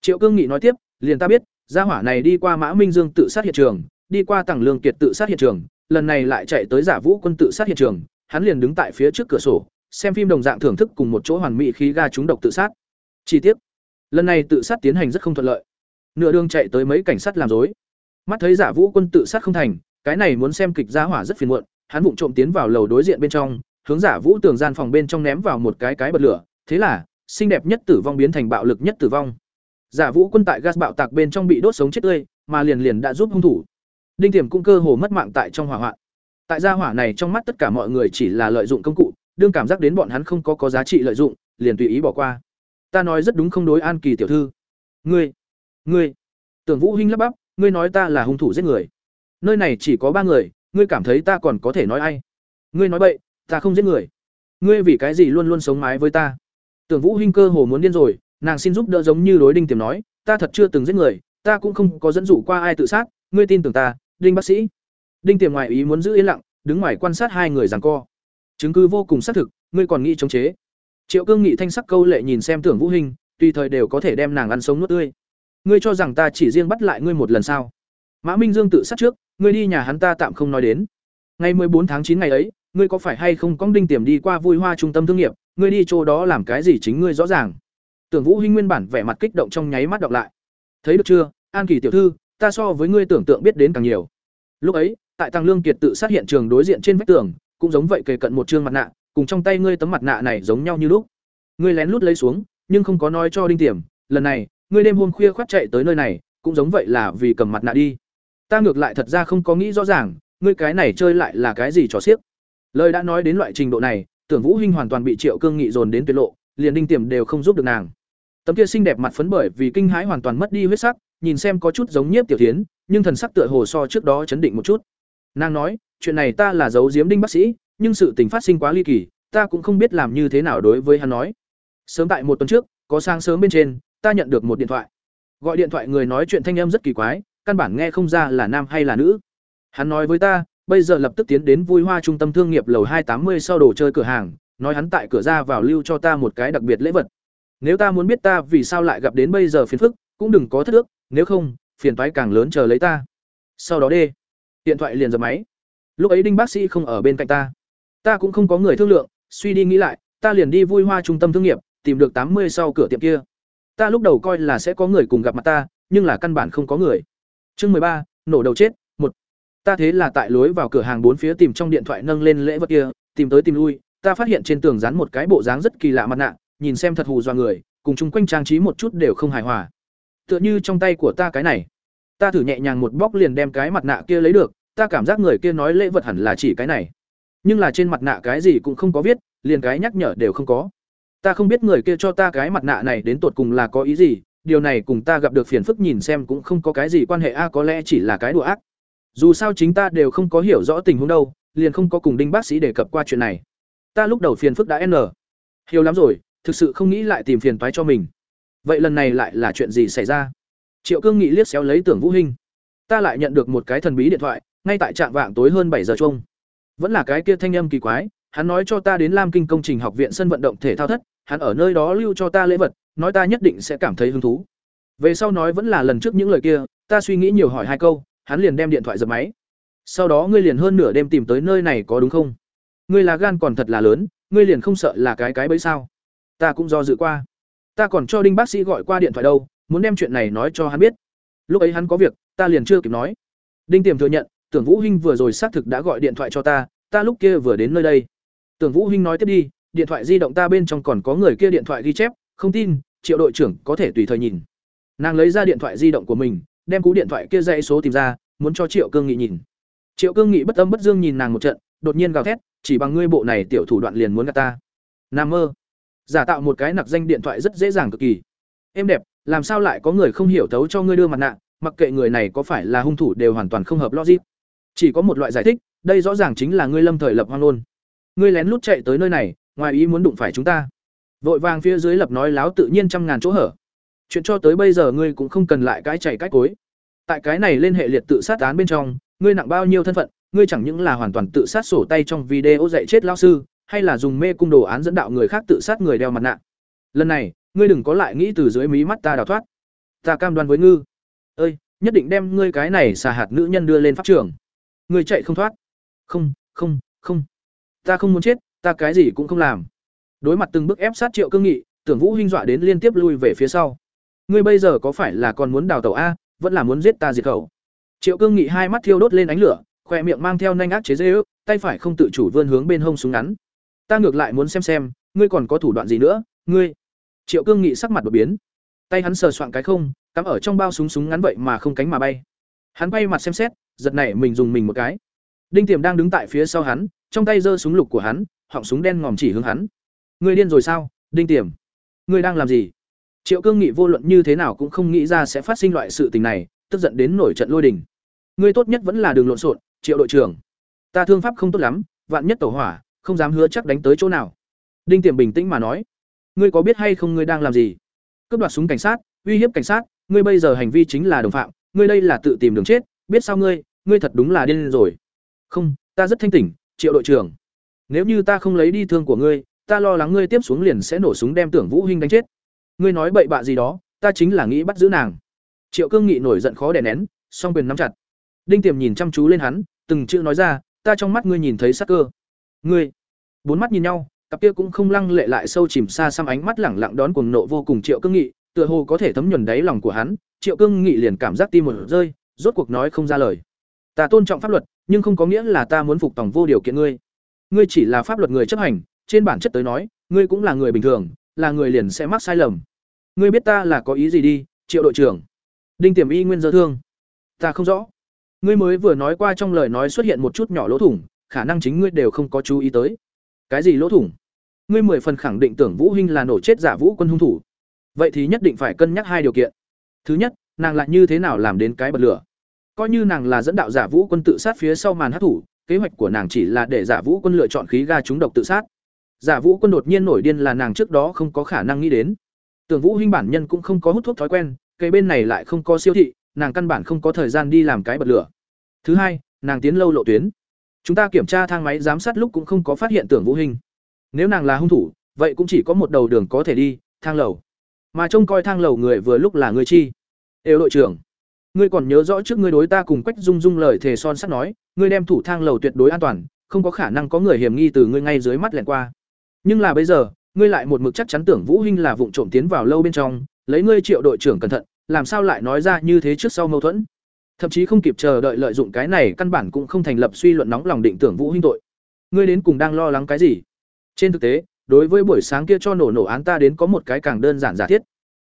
Triệu cương nghị nói tiếp, liền ta biết, gia hỏa này đi qua mã minh dương tự sát hiện trường đi qua tầng lương kiệt tự sát hiện trường lần này lại chạy tới giả vũ quân tự sát hiện trường hắn liền đứng tại phía trước cửa sổ xem phim đồng dạng thưởng thức cùng một chỗ hoàn mỹ khí ga trúng độc tự sát. Chi tiết. Lần này tự sát tiến hành rất không thuận lợi. Nửa đường chạy tới mấy cảnh sát làm rối, mắt thấy giả vũ quân tự sát không thành cái này muốn xem kịch giá hỏa rất phiền muộn hắn vụng trộm tiến vào lầu đối diện bên trong hướng giả vũ tường gian phòng bên trong ném vào một cái cái bật lửa thế là xinh đẹp nhất tử vong biến thành bạo lực nhất tử vong. Giả vũ quân tại gas bạo tạc bên trong bị đốt sống chết tươi mà liền liền đã giúp hung thủ đinh tiềm cũng cơ hồ mất mạng tại trong hỏa hoạn. Tại gia hỏa này trong mắt tất cả mọi người chỉ là lợi dụng công cụ, đương cảm giác đến bọn hắn không có có giá trị lợi dụng, liền tùy ý bỏ qua. Ta nói rất đúng không đối an kỳ tiểu thư. Ngươi ngươi, tưởng vũ hinh lắp bắp, ngươi nói ta là hung thủ giết người. Nơi này chỉ có ba người, ngươi cảm thấy ta còn có thể nói ai? Ngươi nói bậy, ta không giết người. Ngươi vì cái gì luôn luôn sống mái với ta? Tưởng vũ hinh cơ hồ muốn điên rồi, nàng xin giúp đỡ giống như đối đinh tiềm nói, ta thật chưa từng giết người, ta cũng không có dẫn dụ qua ai tự sát, ngươi tin tưởng ta đinh bác sĩ. Đinh tiềm ngoài ý muốn giữ yên lặng, đứng ngoài quan sát hai người giằng co. Chứng cứ vô cùng xác thực, ngươi còn nghĩ chống chế. Triệu cương nghị thanh sắc câu lệ nhìn xem tưởng vũ hình, tùy thời đều có thể đem nàng ăn sống nuốt tươi. Ngươi cho rằng ta chỉ riêng bắt lại ngươi một lần sao? Mã minh dương tự sát trước, ngươi đi nhà hắn ta tạm không nói đến. Ngày bốn tháng chín ngày ấy, ngươi có phải hay không có đinh tiềm đi qua vui hoa trung tâm thương nghiệp, ngươi đi chỗ đó làm cái gì chính ngươi rõ ràng. Tưởng vũ hinh nguyên bản vẻ mặt kích động trong nháy mắt đọc lại. Thấy được chưa, an kỳ tiểu thư ta so với ngươi tưởng tượng biết đến càng nhiều. Lúc ấy, tại tăng lương kiệt tự sát hiện trường đối diện trên vách tường, cũng giống vậy kề cận một trương mặt nạ, cùng trong tay ngươi tấm mặt nạ này giống nhau như lúc. Ngươi lén lút lấy xuống, nhưng không có nói cho đinh tiềm, lần này, ngươi đêm hôm khuya khoát chạy tới nơi này, cũng giống vậy là vì cầm mặt nạ đi. Ta ngược lại thật ra không có nghĩ rõ ràng, ngươi cái này chơi lại là cái gì trò xiếc. Lời đã nói đến loại trình độ này, tưởng vũ hinh hoàn toàn bị triệu cương nghị dồn đến tuyệt lộ, liền đinh tiềm đều không giúp được nàng. Tấm kia xinh đẹp mặt phấn bởi vì kinh hãi hoàn toàn mất đi huyết sắc nhìn xem có chút giống nhiếp tiểu thiến, nhưng thần sắc tựa hồ so trước đó chấn định một chút. Nàng nói, chuyện này ta là giấu giếm đinh bác sĩ, nhưng sự tình phát sinh quá ly kỳ, ta cũng không biết làm như thế nào đối với hắn nói. Sớm tại một tuần trước, có sáng sớm bên trên, ta nhận được một điện thoại. Gọi điện thoại người nói chuyện thanh âm rất kỳ quái, căn bản nghe không ra là nam hay là nữ. Hắn nói với ta, bây giờ lập tức tiến đến vui hoa trung tâm thương nghiệp lầu hai tám mươi sau đồ chơi cửa hàng, nói hắn tại cửa ra vào lưu cho ta một cái đặc biệt lễ vật. Nếu ta muốn biết ta vì sao lại gặp đến bây giờ phiền phức cũng đừng có thất ước, nếu không, phiền toái càng lớn chờ lấy ta. Sau đó đê, điện thoại liền dập máy. Lúc ấy đinh bác sĩ không ở bên cạnh ta. Ta cũng không có người thương lượng, suy đi nghĩ lại, ta liền đi vui hoa trung tâm thương nghiệp, tìm được tám mươi sau cửa tiệm kia. Ta lúc đầu coi là sẽ có người cùng gặp mặt ta, nhưng là căn bản không có người. Chương mười ba, nổ đầu chết, một. Ta thế là tại lối vào cửa hàng bốn phía tìm trong điện thoại nâng lên lễ vật kia, tìm tới tìm lui, ta phát hiện trên tường dán một cái bộ dáng rất kỳ lạ mặt nạ, nhìn xem thật hù dọa người, cùng chung quanh trang trí một chút đều không hài hòa tựa như trong tay của ta cái này. Ta thử nhẹ nhàng một bóc liền đem cái mặt nạ kia lấy được, ta cảm giác người kia nói lễ vật hẳn là chỉ cái này. Nhưng là trên mặt nạ cái gì cũng không có viết, liền cái nhắc nhở đều không có. Ta không biết người kia cho ta cái mặt nạ này đến tột cùng là có ý gì, điều này cùng ta gặp được phiền phức nhìn xem cũng không có cái gì quan hệ a, có lẽ chỉ là cái đùa ác. Dù sao chính ta đều không có hiểu rõ tình huống đâu, liền không có cùng đinh bác sĩ đề cập qua chuyện này. Ta lúc đầu phiền phức đã n. Hiểu lắm rồi, thực sự không nghĩ lại tìm phiền toái cho mình vậy lần này lại là chuyện gì xảy ra? Triệu cương nghị liếc xéo lấy tưởng vũ hinh. Ta lại nhận được một cái thần bí điện thoại, ngay tại trạm vạng tối hơn bảy giờ chung vẫn là cái kia thanh âm kỳ quái, hắn nói cho ta đến lam kinh công trình học viện sân vận động thể thao thất, hắn ở nơi đó lưu cho ta lễ vật, nói ta nhất định sẽ cảm thấy hứng thú. Về sau nói vẫn là lần trước những lời kia, ta suy nghĩ nhiều hỏi hai câu, hắn liền đem điện thoại dập máy. Sau đó ngươi liền hơn nửa đêm tìm tới nơi này có đúng không? Ngươi là gan còn thật là lớn, ngươi liền không sợ là cái cái bấy sao? Ta cũng do dự qua ta còn cho đinh bác sĩ gọi qua điện thoại đâu, muốn đem chuyện này nói cho hắn biết. Lúc ấy hắn có việc, ta liền chưa kịp nói. Đinh tiềm thừa nhận, tưởng vũ hinh vừa rồi xác thực đã gọi điện thoại cho ta ta lúc kia vừa đến nơi đây. Tưởng vũ hinh nói tiếp đi, điện thoại di động ta bên trong còn có người kia điện thoại ghi chép, không tin, triệu đội trưởng có thể tùy thời nhìn. Nàng lấy ra điện thoại di động của mình, đem cú điện thoại kia dãy số tìm ra, muốn cho triệu cương nghị nhìn. Triệu cương nghị bất âm bất dương nhìn nàng một trận, đột nhiên gào thét, chỉ bằng ngươi bộ này tiểu thủ đoạn liền muốn gạt ta. Nam mơ giả tạo một cái nặc danh điện thoại rất dễ dàng cực kỳ. Em đẹp, làm sao lại có người không hiểu thấu cho ngươi đưa mặt nạ, mặc kệ người này có phải là hung thủ đều hoàn toàn không hợp logic. Chỉ có một loại giải thích, đây rõ ràng chính là ngươi lâm thời lập hoang luôn ngươi lén lút chạy tới nơi này, ngoài ý muốn đụng phải chúng ta. Vội vàng phía dưới lập nói láo tự nhiên trăm ngàn chỗ hở. Chuyện cho tới bây giờ ngươi cũng không cần lại cái chạy cách cối. Tại cái này lên hệ liệt tự sát án bên trong, ngươi nặng bao nhiêu thân phận, ngươi chẳng những là hoàn toàn tự sát sổ tay trong video dạy chết lao sư hay là dùng mê cung đồ án dẫn đạo người khác tự sát người đeo mặt nạ. Lần này, ngươi đừng có lại nghĩ từ dưới mí mắt ta đào thoát. Ta cam đoan với ngư. Ơi, nhất định đem ngươi cái này xà hạt nữ nhân đưa lên pháp trường. Ngươi chạy không thoát. Không không không. Ta không muốn chết, ta cái gì cũng không làm. Đối mặt từng bước ép sát triệu cương nghị, tưởng vũ hinh dọa đến liên tiếp lui về phía sau. Ngươi bây giờ có phải là còn muốn đào tẩu a, vẫn là muốn giết ta diệt khẩu? Triệu cương nghị hai mắt thiêu đốt lên ánh lửa, khoe miệng mang theo nanh ác chế dê ước tay phải không tự chủ vươn hướng bên hông súng ngắn ta ngược lại muốn xem xem, ngươi còn có thủ đoạn gì nữa, ngươi? Triệu cương nghị sắc mặt đột biến. Tay hắn sờ soạn cái không, cắm ở trong bao súng súng ngắn vậy mà không cánh mà bay. Hắn bay mặt xem xét, giật nảy mình dùng mình một cái. Đinh tiềm đang đứng tại phía sau hắn, trong tay giơ súng lục của hắn, họng súng đen ngòm chỉ hướng hắn. Ngươi điên rồi sao, đinh tiềm? Ngươi đang làm gì? Triệu cương nghị vô luận như thế nào cũng không nghĩ ra sẽ phát sinh loại sự tình này, tức giận đến nổi trận lôi đình. Ngươi tốt nhất vẫn là đường lộn xộn, triệu đội trưởng. Ta thương pháp không tốt lắm, vạn nhất tẩu hỏa không dám hứa chắc đánh tới chỗ nào. Đinh tiềm bình tĩnh mà nói, ngươi có biết hay không ngươi đang làm gì? Cướp đoạt súng cảnh sát, uy hiếp cảnh sát, ngươi bây giờ hành vi chính là đồng phạm, ngươi đây là tự tìm đường chết, biết sao ngươi ngươi thật đúng là điên rồi. Không, ta rất thanh tỉnh, triệu đội trưởng. Nếu như ta không lấy đi thương của ngươi, ta lo lắng ngươi tiếp xuống liền sẽ nổ súng đem tưởng vũ hinh đánh chết. Ngươi nói bậy bạ gì đó, ta chính là nghĩ bắt giữ nàng. Triệu cương nghị nổi giận khó đè nén, song quyền nắm chặt. Đinh tiềm nhìn chăm chú lên hắn, từng chữ nói ra, ta trong mắt ngươi nhìn thấy sắc cơ ngươi. Bốn mắt nhìn nhau, cặp kia cũng không lăng lệ lại sâu chìm xa xăm ánh mắt lẳng lặng đón cuồng nộ vô cùng triệu cương nghị, tựa hồ có thể thấm nhuần đáy lòng của hắn. Triệu cương nghị liền cảm giác tim một rơi, rốt cuộc nói không ra lời. Ta tôn trọng pháp luật, nhưng không có nghĩa là ta muốn phục tòng vô điều kiện ngươi. Ngươi chỉ là pháp luật người chấp hành, trên bản chất tới nói, ngươi cũng là người bình thường, là người liền sẽ mắc sai lầm. Ngươi biết ta là có ý gì đi, triệu đội trưởng? Đinh tiềm y nguyên dơ thương. Ta không rõ. Ngươi mới vừa nói qua trong lời nói xuất hiện một chút nhỏ lỗ thủng khả năng chính ngươi đều không có chú ý tới. Cái gì lỗ thủng? Ngươi mười phần khẳng định tưởng vũ hinh là nổ chết giả vũ quân hung thủ. Vậy thì nhất định phải cân nhắc hai điều kiện. Thứ nhất, nàng lại như thế nào làm đến cái bật lửa? Coi như nàng là dẫn đạo giả vũ quân tự sát phía sau màn hát thủ, kế hoạch của nàng chỉ là để giả vũ quân lựa chọn khí ga trúng độc tự sát. Giả vũ quân đột nhiên nổi điên là nàng trước đó không có khả năng nghĩ đến. Tưởng vũ hinh bản nhân cũng không có hút thuốc thói quen cây bên này lại không có siêu thị, nàng căn bản không có thời gian đi làm cái bật lửa. Thứ hai, nàng tiến lâu lộ tuyến chúng ta kiểm tra thang máy giám sát lúc cũng không có phát hiện tưởng vũ hình nếu nàng là hung thủ, vậy cũng chỉ có một đầu đường có thể đi, thang lầu. Mà trông coi thang lầu người vừa lúc là người chi? Đều đội trưởng, ngươi còn nhớ rõ trước ngươi đối ta cùng quách dung dung lời thề son sắt nói, ngươi đem thủ thang lầu tuyệt đối an toàn, không có khả năng có người hiểm nghi từ ngươi ngay dưới mắt lẻn qua. Nhưng là bây giờ, ngươi lại một mực chắc chắn tưởng vũ hinh là vụng trộm tiến vào lâu bên trong, lấy ngươi triệu đội trưởng cẩn thận, làm sao lại nói ra như thế trước sau mâu thuẫn? Thậm chí không kịp chờ đợi lợi dụng cái này căn bản cũng không thành lập suy luận nóng lòng định tưởng vũ hinh tội. Ngươi đến cùng đang lo lắng cái gì? Trên thực tế, đối với buổi sáng kia cho nổ nổ án ta đến có một cái càng đơn giản giả thiết.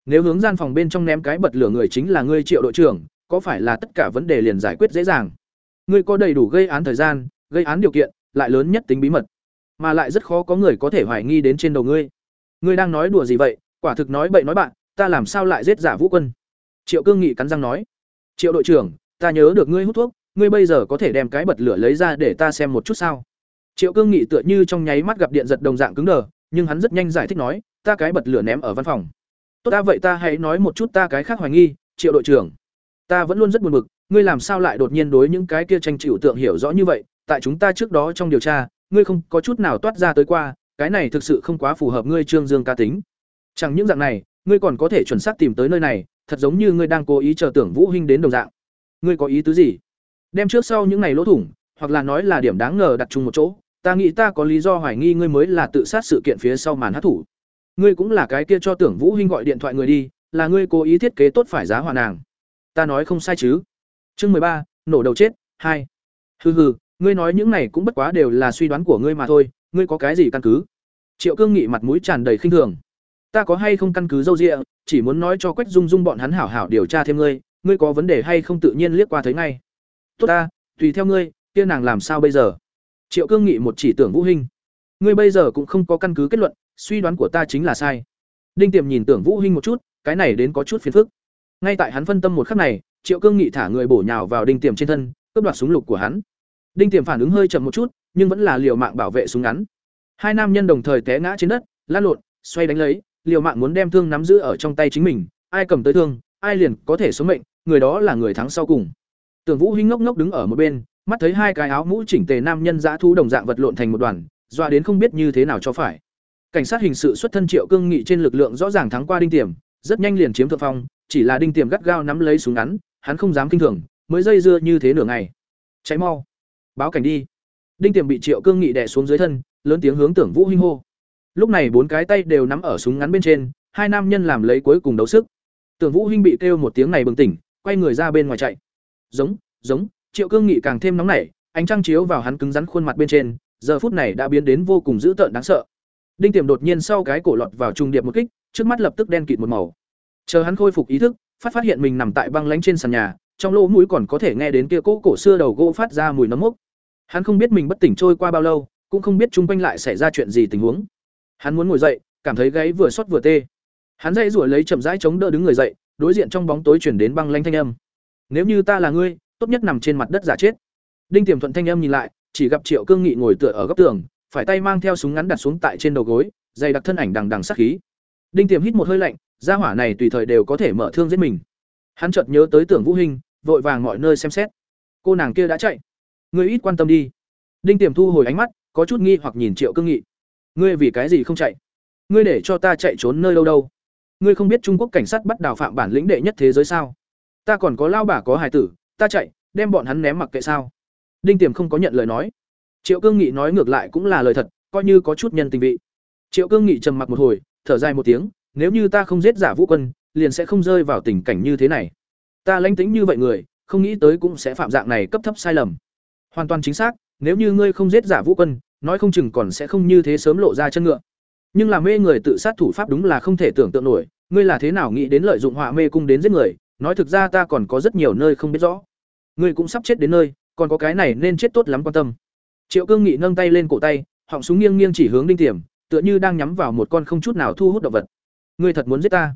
Nếu hướng gian phòng bên trong ném cái bật lửa người chính là ngươi triệu đội trưởng, có phải là tất cả vấn đề liền giải quyết dễ dàng? Ngươi có đầy đủ gây án thời gian, gây án điều kiện, lại lớn nhất tính bí mật, mà lại rất khó có người có thể hoài nghi đến trên đầu ngươi. Ngươi đang nói đùa gì vậy? Quả thực nói bậy nói bạn, ta làm sao lại giết giả vũ quân? Triệu cương nghị cắn răng nói triệu đội trưởng, ta nhớ được ngươi hút thuốc, ngươi bây giờ có thể đem cái bật lửa lấy ra để ta xem một chút sao? Triệu cương nghị tựa như trong nháy mắt gặp điện giật đồng dạng cứng đờ, nhưng hắn rất nhanh giải thích nói, ta cái bật lửa ném ở văn phòng. Tốt ta, vậy ta hãy nói một chút ta cái khác hoài nghi, triệu đội trưởng. Ta vẫn luôn rất buồn bực, ngươi làm sao lại đột nhiên đối những cái kia tranh chịu tượng hiểu rõ như vậy? Tại chúng ta trước đó trong điều tra, ngươi không có chút nào toát ra tới qua, cái này thực sự không quá phù hợp ngươi trương dương ca tính. Chẳng những dạng này, ngươi còn có thể chuẩn xác tìm tới nơi này thật giống như ngươi đang cố ý chờ tưởng vũ hinh đến đồng dạng. Ngươi có ý tứ gì? Đem trước sau những ngày lỗ thủng, hoặc là nói là điểm đáng ngờ đặt chung một chỗ, ta nghĩ ta có lý do hoài nghi ngươi mới là tự sát sự kiện phía sau màn hát thủ. Ngươi cũng là cái kia cho tưởng vũ hinh gọi điện thoại người đi, là ngươi cố ý thiết kế tốt phải giá hòa nàng. Ta nói không sai chứ? Chương mười ba, nổ đầu chết, hai. Hừ hừ, ngươi nói những này cũng bất quá đều là suy đoán của ngươi mà thôi, ngươi có cái gì căn cứ? Triệu cương nghị mặt mũi tràn đầy khinh thường ta có hay không căn cứ dâu rịa chỉ muốn nói cho quách dung dung bọn hắn hảo hảo điều tra thêm ngươi ngươi có vấn đề hay không tự nhiên liếc qua thấy ngay. Tốt ta, tùy theo ngươi, kia nàng làm sao bây giờ? Triệu cương nghị một chỉ tưởng vũ hinh. Ngươi bây giờ cũng không có căn cứ kết luận, suy đoán của ta chính là sai. Đinh tiềm nhìn tưởng vũ hinh một chút, cái này đến có chút phiền phức. Ngay tại hắn phân tâm một khắc này, triệu cương nghị thả người bổ nhào vào đinh tiềm trên thân, cướp đoạt súng lục của hắn. Đinh tiềm phản ứng hơi chậm một chút, nhưng vẫn là liều mạng bảo vệ súng ngắn. Hai nam nhân đồng thời té ngã trên đất lăn lộn, xoay đánh lấy liều mạng muốn đem thương nắm giữ ở trong tay chính mình, ai cầm tới thương, ai liền có thể sống mệnh, người đó là người thắng sau cùng. Tưởng vũ hinh ngốc ngốc đứng ở một bên, mắt thấy hai cái áo mũ chỉnh tề nam nhân dã thú đồng dạng vật lộn thành một đoàn, dọa đến không biết như thế nào cho phải. Cảnh sát hình sự xuất thân triệu cương nghị trên lực lượng rõ ràng thắng qua đinh tiềm, rất nhanh liền chiếm thượng phong, chỉ là đinh tiềm gắt gao nắm lấy súng ngắn, hắn không dám kinh thường, mới dây dưa như thế nửa ngày. Cháy mau. Báo cảnh đi. Đinh tiềm bị triệu cương nghị đè xuống dưới thân, lớn tiếng hướng tưởng vũ hinh hô lúc này bốn cái tay đều nắm ở súng ngắn bên trên, hai nam nhân làm lấy cuối cùng đấu sức. Tưởng vũ hinh bị kêu một tiếng này bừng tỉnh, quay người ra bên ngoài chạy. Giống giống, triệu cương nghị càng thêm nóng nảy, ánh trăng chiếu vào hắn cứng rắn khuôn mặt bên trên, giờ phút này đã biến đến vô cùng dữ tợn đáng sợ. Đinh tiềm đột nhiên sau cái cổ lọt vào trung điệp một kích, trước mắt lập tức đen kịt một màu. Chờ hắn khôi phục ý thức, phát phát hiện mình nằm tại băng lánh trên sàn nhà, trong lỗ mũi còn có thể nghe đến kia cỗ cổ xưa đầu gỗ phát ra mùi nấm mốc. Hắn không biết mình bất tỉnh trôi qua bao lâu, cũng không biết chung quanh lại xảy ra chuyện gì tình huống hắn muốn ngồi dậy, cảm thấy gáy vừa xót vừa tê. Hắn dây rủa lấy chậm rãi chống đỡ đứng người dậy, đối diện trong bóng tối chuyển đến băng lanh thanh âm. Nếu như ta là ngươi, tốt nhất nằm trên mặt đất giả chết. Đinh tiềm thuận thanh âm nhìn lại, chỉ gặp triệu cương nghị ngồi tựa ở góc tường, phải tay mang theo súng ngắn đặt xuống tại trên đầu gối, dày đặc thân ảnh đằng đằng sát khí. Đinh tiềm hít một hơi lạnh, gia hỏa này tùy thời đều có thể mở thương giết mình. Hắn chợt nhớ tới tưởng vũ hình vội vàng mọi nơi xem xét. Cô nàng kia đã chạy. Ngươi ít quan tâm đi. Đinh tiềm thu hồi ánh mắt, có chút nghi hoặc nhìn triệu cương nghị ngươi vì cái gì không chạy? Ngươi để cho ta chạy trốn nơi đâu đâu? Ngươi không biết trung quốc cảnh sát bắt đào phạm bản lĩnh đệ nhất thế giới sao? Ta còn có lao bà có hài tử, ta chạy, đem bọn hắn ném mặc kệ sao? Đinh tiềm không có nhận lời nói. Triệu cương nghị nói ngược lại cũng là lời thật, coi như có chút nhân tình vị. Triệu cương nghị trầm mặc một hồi, thở dài một tiếng, nếu như ta không giết giả vũ quân, liền sẽ không rơi vào tình cảnh như thế này. Ta lãnh tính như vậy người, không nghĩ tới cũng sẽ phạm dạng này cấp thấp sai lầm. Hoàn toàn chính xác, nếu như ngươi không giết giả vũ quân nói không chừng còn sẽ không như thế sớm lộ ra chân ngựa. Nhưng làm mê người tự sát thủ pháp đúng là không thể tưởng tượng nổi, ngươi là thế nào nghĩ đến lợi dụng họa mê cung đến giết người, nói thực ra ta còn có rất nhiều nơi không biết rõ. Ngươi cũng sắp chết đến nơi, còn có cái này nên chết tốt lắm quan tâm. Triệu cương nghị nâng tay lên cổ tay, họng súng nghiêng nghiêng chỉ hướng đinh tiềm, tựa như đang nhắm vào một con không chút nào thu hút động vật. Ngươi thật muốn giết ta?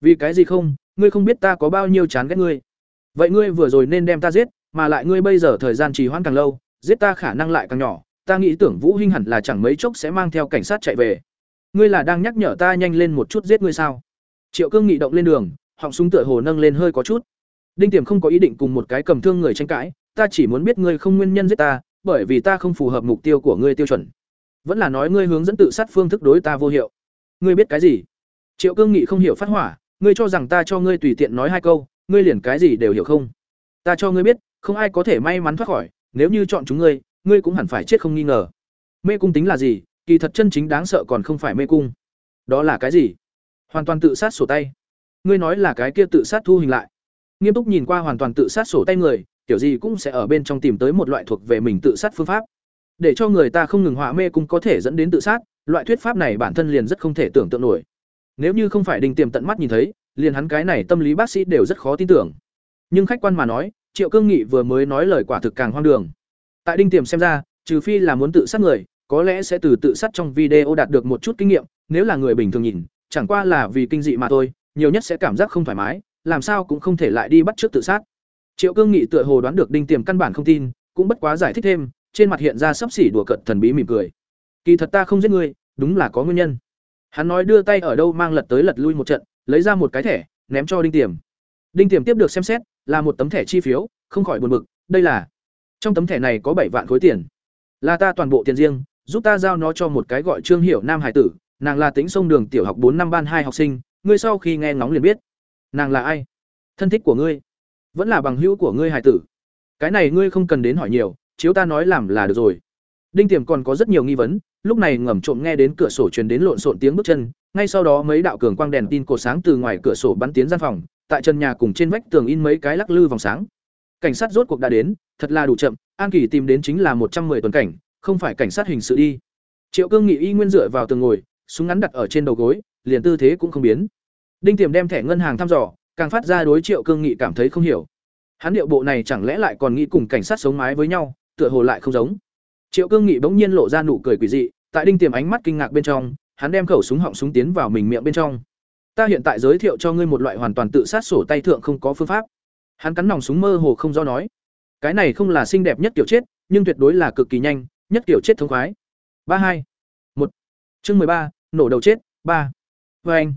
Vì cái gì không? Ngươi không biết ta có bao nhiêu chán ghét ngươi. Vậy ngươi vừa rồi nên đem ta giết, mà lại ngươi bây giờ thời gian trì hoãn càng lâu, giết ta khả năng lại càng nhỏ ta nghĩ tưởng vũ hinh hẳn là chẳng mấy chốc sẽ mang theo cảnh sát chạy về. Ngươi là đang nhắc nhở ta nhanh lên một chút giết ngươi sao? Triệu cương nghị động lên đường, họng súng tựa hồ nâng lên hơi có chút. Đinh tiềm không có ý định cùng một cái cầm thương người tranh cãi, ta chỉ muốn biết ngươi không nguyên nhân giết ta, bởi vì ta không phù hợp mục tiêu của ngươi tiêu chuẩn. Vẫn là nói ngươi hướng dẫn tự sát phương thức đối ta vô hiệu. Ngươi biết cái gì? Triệu cương nghị không hiểu phát hỏa, ngươi cho rằng ta cho ngươi tùy tiện nói hai câu, ngươi liền cái gì đều hiểu không? Ta cho ngươi biết, không ai có thể may mắn thoát khỏi, nếu như chọn chúng ngươi ngươi cũng hẳn phải chết không nghi ngờ. Mê cung tính là gì? Kỳ thật chân chính đáng sợ còn không phải mê cung. Đó là cái gì? Hoàn toàn tự sát sổ tay. Ngươi nói là cái kia tự sát thu hình lại. Nghiêm túc nhìn qua hoàn toàn tự sát sổ tay người, kiểu gì cũng sẽ ở bên trong tìm tới một loại thuộc về mình tự sát phương pháp. Để cho người ta không ngừng họa mê cung có thể dẫn đến tự sát, loại thuyết pháp này bản thân liền rất không thể tưởng tượng nổi. Nếu như không phải đình tiềm tận mắt nhìn thấy, liền hắn cái này tâm lý bác sĩ đều rất khó tin tưởng. Nhưng khách quan mà nói, triệu cương nghị vừa mới nói lời quả thực càng hoang đường tại đinh tiềm xem ra, trừ phi là muốn tự sát người, có lẽ sẽ từ tự sát trong video đạt được một chút kinh nghiệm, nếu là người bình thường nhìn, chẳng qua là vì kinh dị mà thôi, nhiều nhất sẽ cảm giác không thoải mái, làm sao cũng không thể lại đi bắt trước tự sát. Triệu cương nghị tựa hồ đoán được đinh tiềm căn bản không tin, cũng bất quá giải thích thêm, trên mặt hiện ra sấp xỉ đùa cợt thần bí mỉm cười. Kỳ thật ta không giết ngươi, đúng là có nguyên nhân. Hắn nói đưa tay ở đâu mang lật tới lật lui một trận, lấy ra một cái thẻ, ném cho đinh tiềm. Đinh tiềm tiếp được xem xét, là một tấm thẻ chi phiếu, không khỏi buồn bực, đây là trong tấm thẻ này có bảy vạn khối tiền. Là ta toàn bộ tiền riêng giúp ta giao nó cho một cái gọi trương hiểu nam hải tử nàng là tính sông đường tiểu học bốn năm ban hai học sinh ngươi sau khi nghe ngóng liền biết. Nàng là ai? Thân thích của ngươi. Vẫn là bằng hữu của ngươi hải tử. Cái này ngươi không cần đến hỏi nhiều chiếu ta nói làm là được rồi. Đinh Tiềm còn có rất nhiều nghi vấn, lúc này ngầm trộm nghe đến cửa sổ truyền đến lộn xộn tiếng bước chân, ngay sau đó mấy đạo cường quang đèn tin cột sáng từ ngoài cửa sổ bắn tiến gian phòng, tại chân nhà cùng trên vách tường in mấy cái lắc lư vòng sáng. Cảnh sát rốt cuộc đã đến, thật là đủ chậm, An Kỳ tìm đến chính là một trăm 110 tuần cảnh, không phải cảnh sát hình sự đi. Triệu Cương Nghị y nguyên dựa vào tường ngồi, súng ngắn đặt ở trên đầu gối, liền tư thế cũng không biến. Đinh Tiềm đem thẻ ngân hàng thăm dò, càng phát ra đối Triệu Cương Nghị cảm thấy không hiểu. Hắn điệu bộ này chẳng lẽ lại còn nghĩ cùng cảnh sát sống mái với nhau, tựa hồ lại không giống. Triệu Cương Nghị bỗng nhiên lộ ra nụ cười quỷ dị, tại Đinh Tiềm ánh mắt kinh ngạc bên trong, hắn đem khẩu súng họng súng tiến vào mình miệng bên trong. Ta hiện tại giới thiệu cho ngươi một loại hoàn toàn tự sát sổ tay thượng không có phương pháp. Hắn cắn nòng súng mơ hồ không do nói. Cái này không là xinh đẹp nhất kiểu chết, nhưng tuyệt đối là cực kỳ nhanh, nhất kiểu chết thống khoái. Ba hai, một, Chương mười ba, nổ đầu chết, ba. vê anh.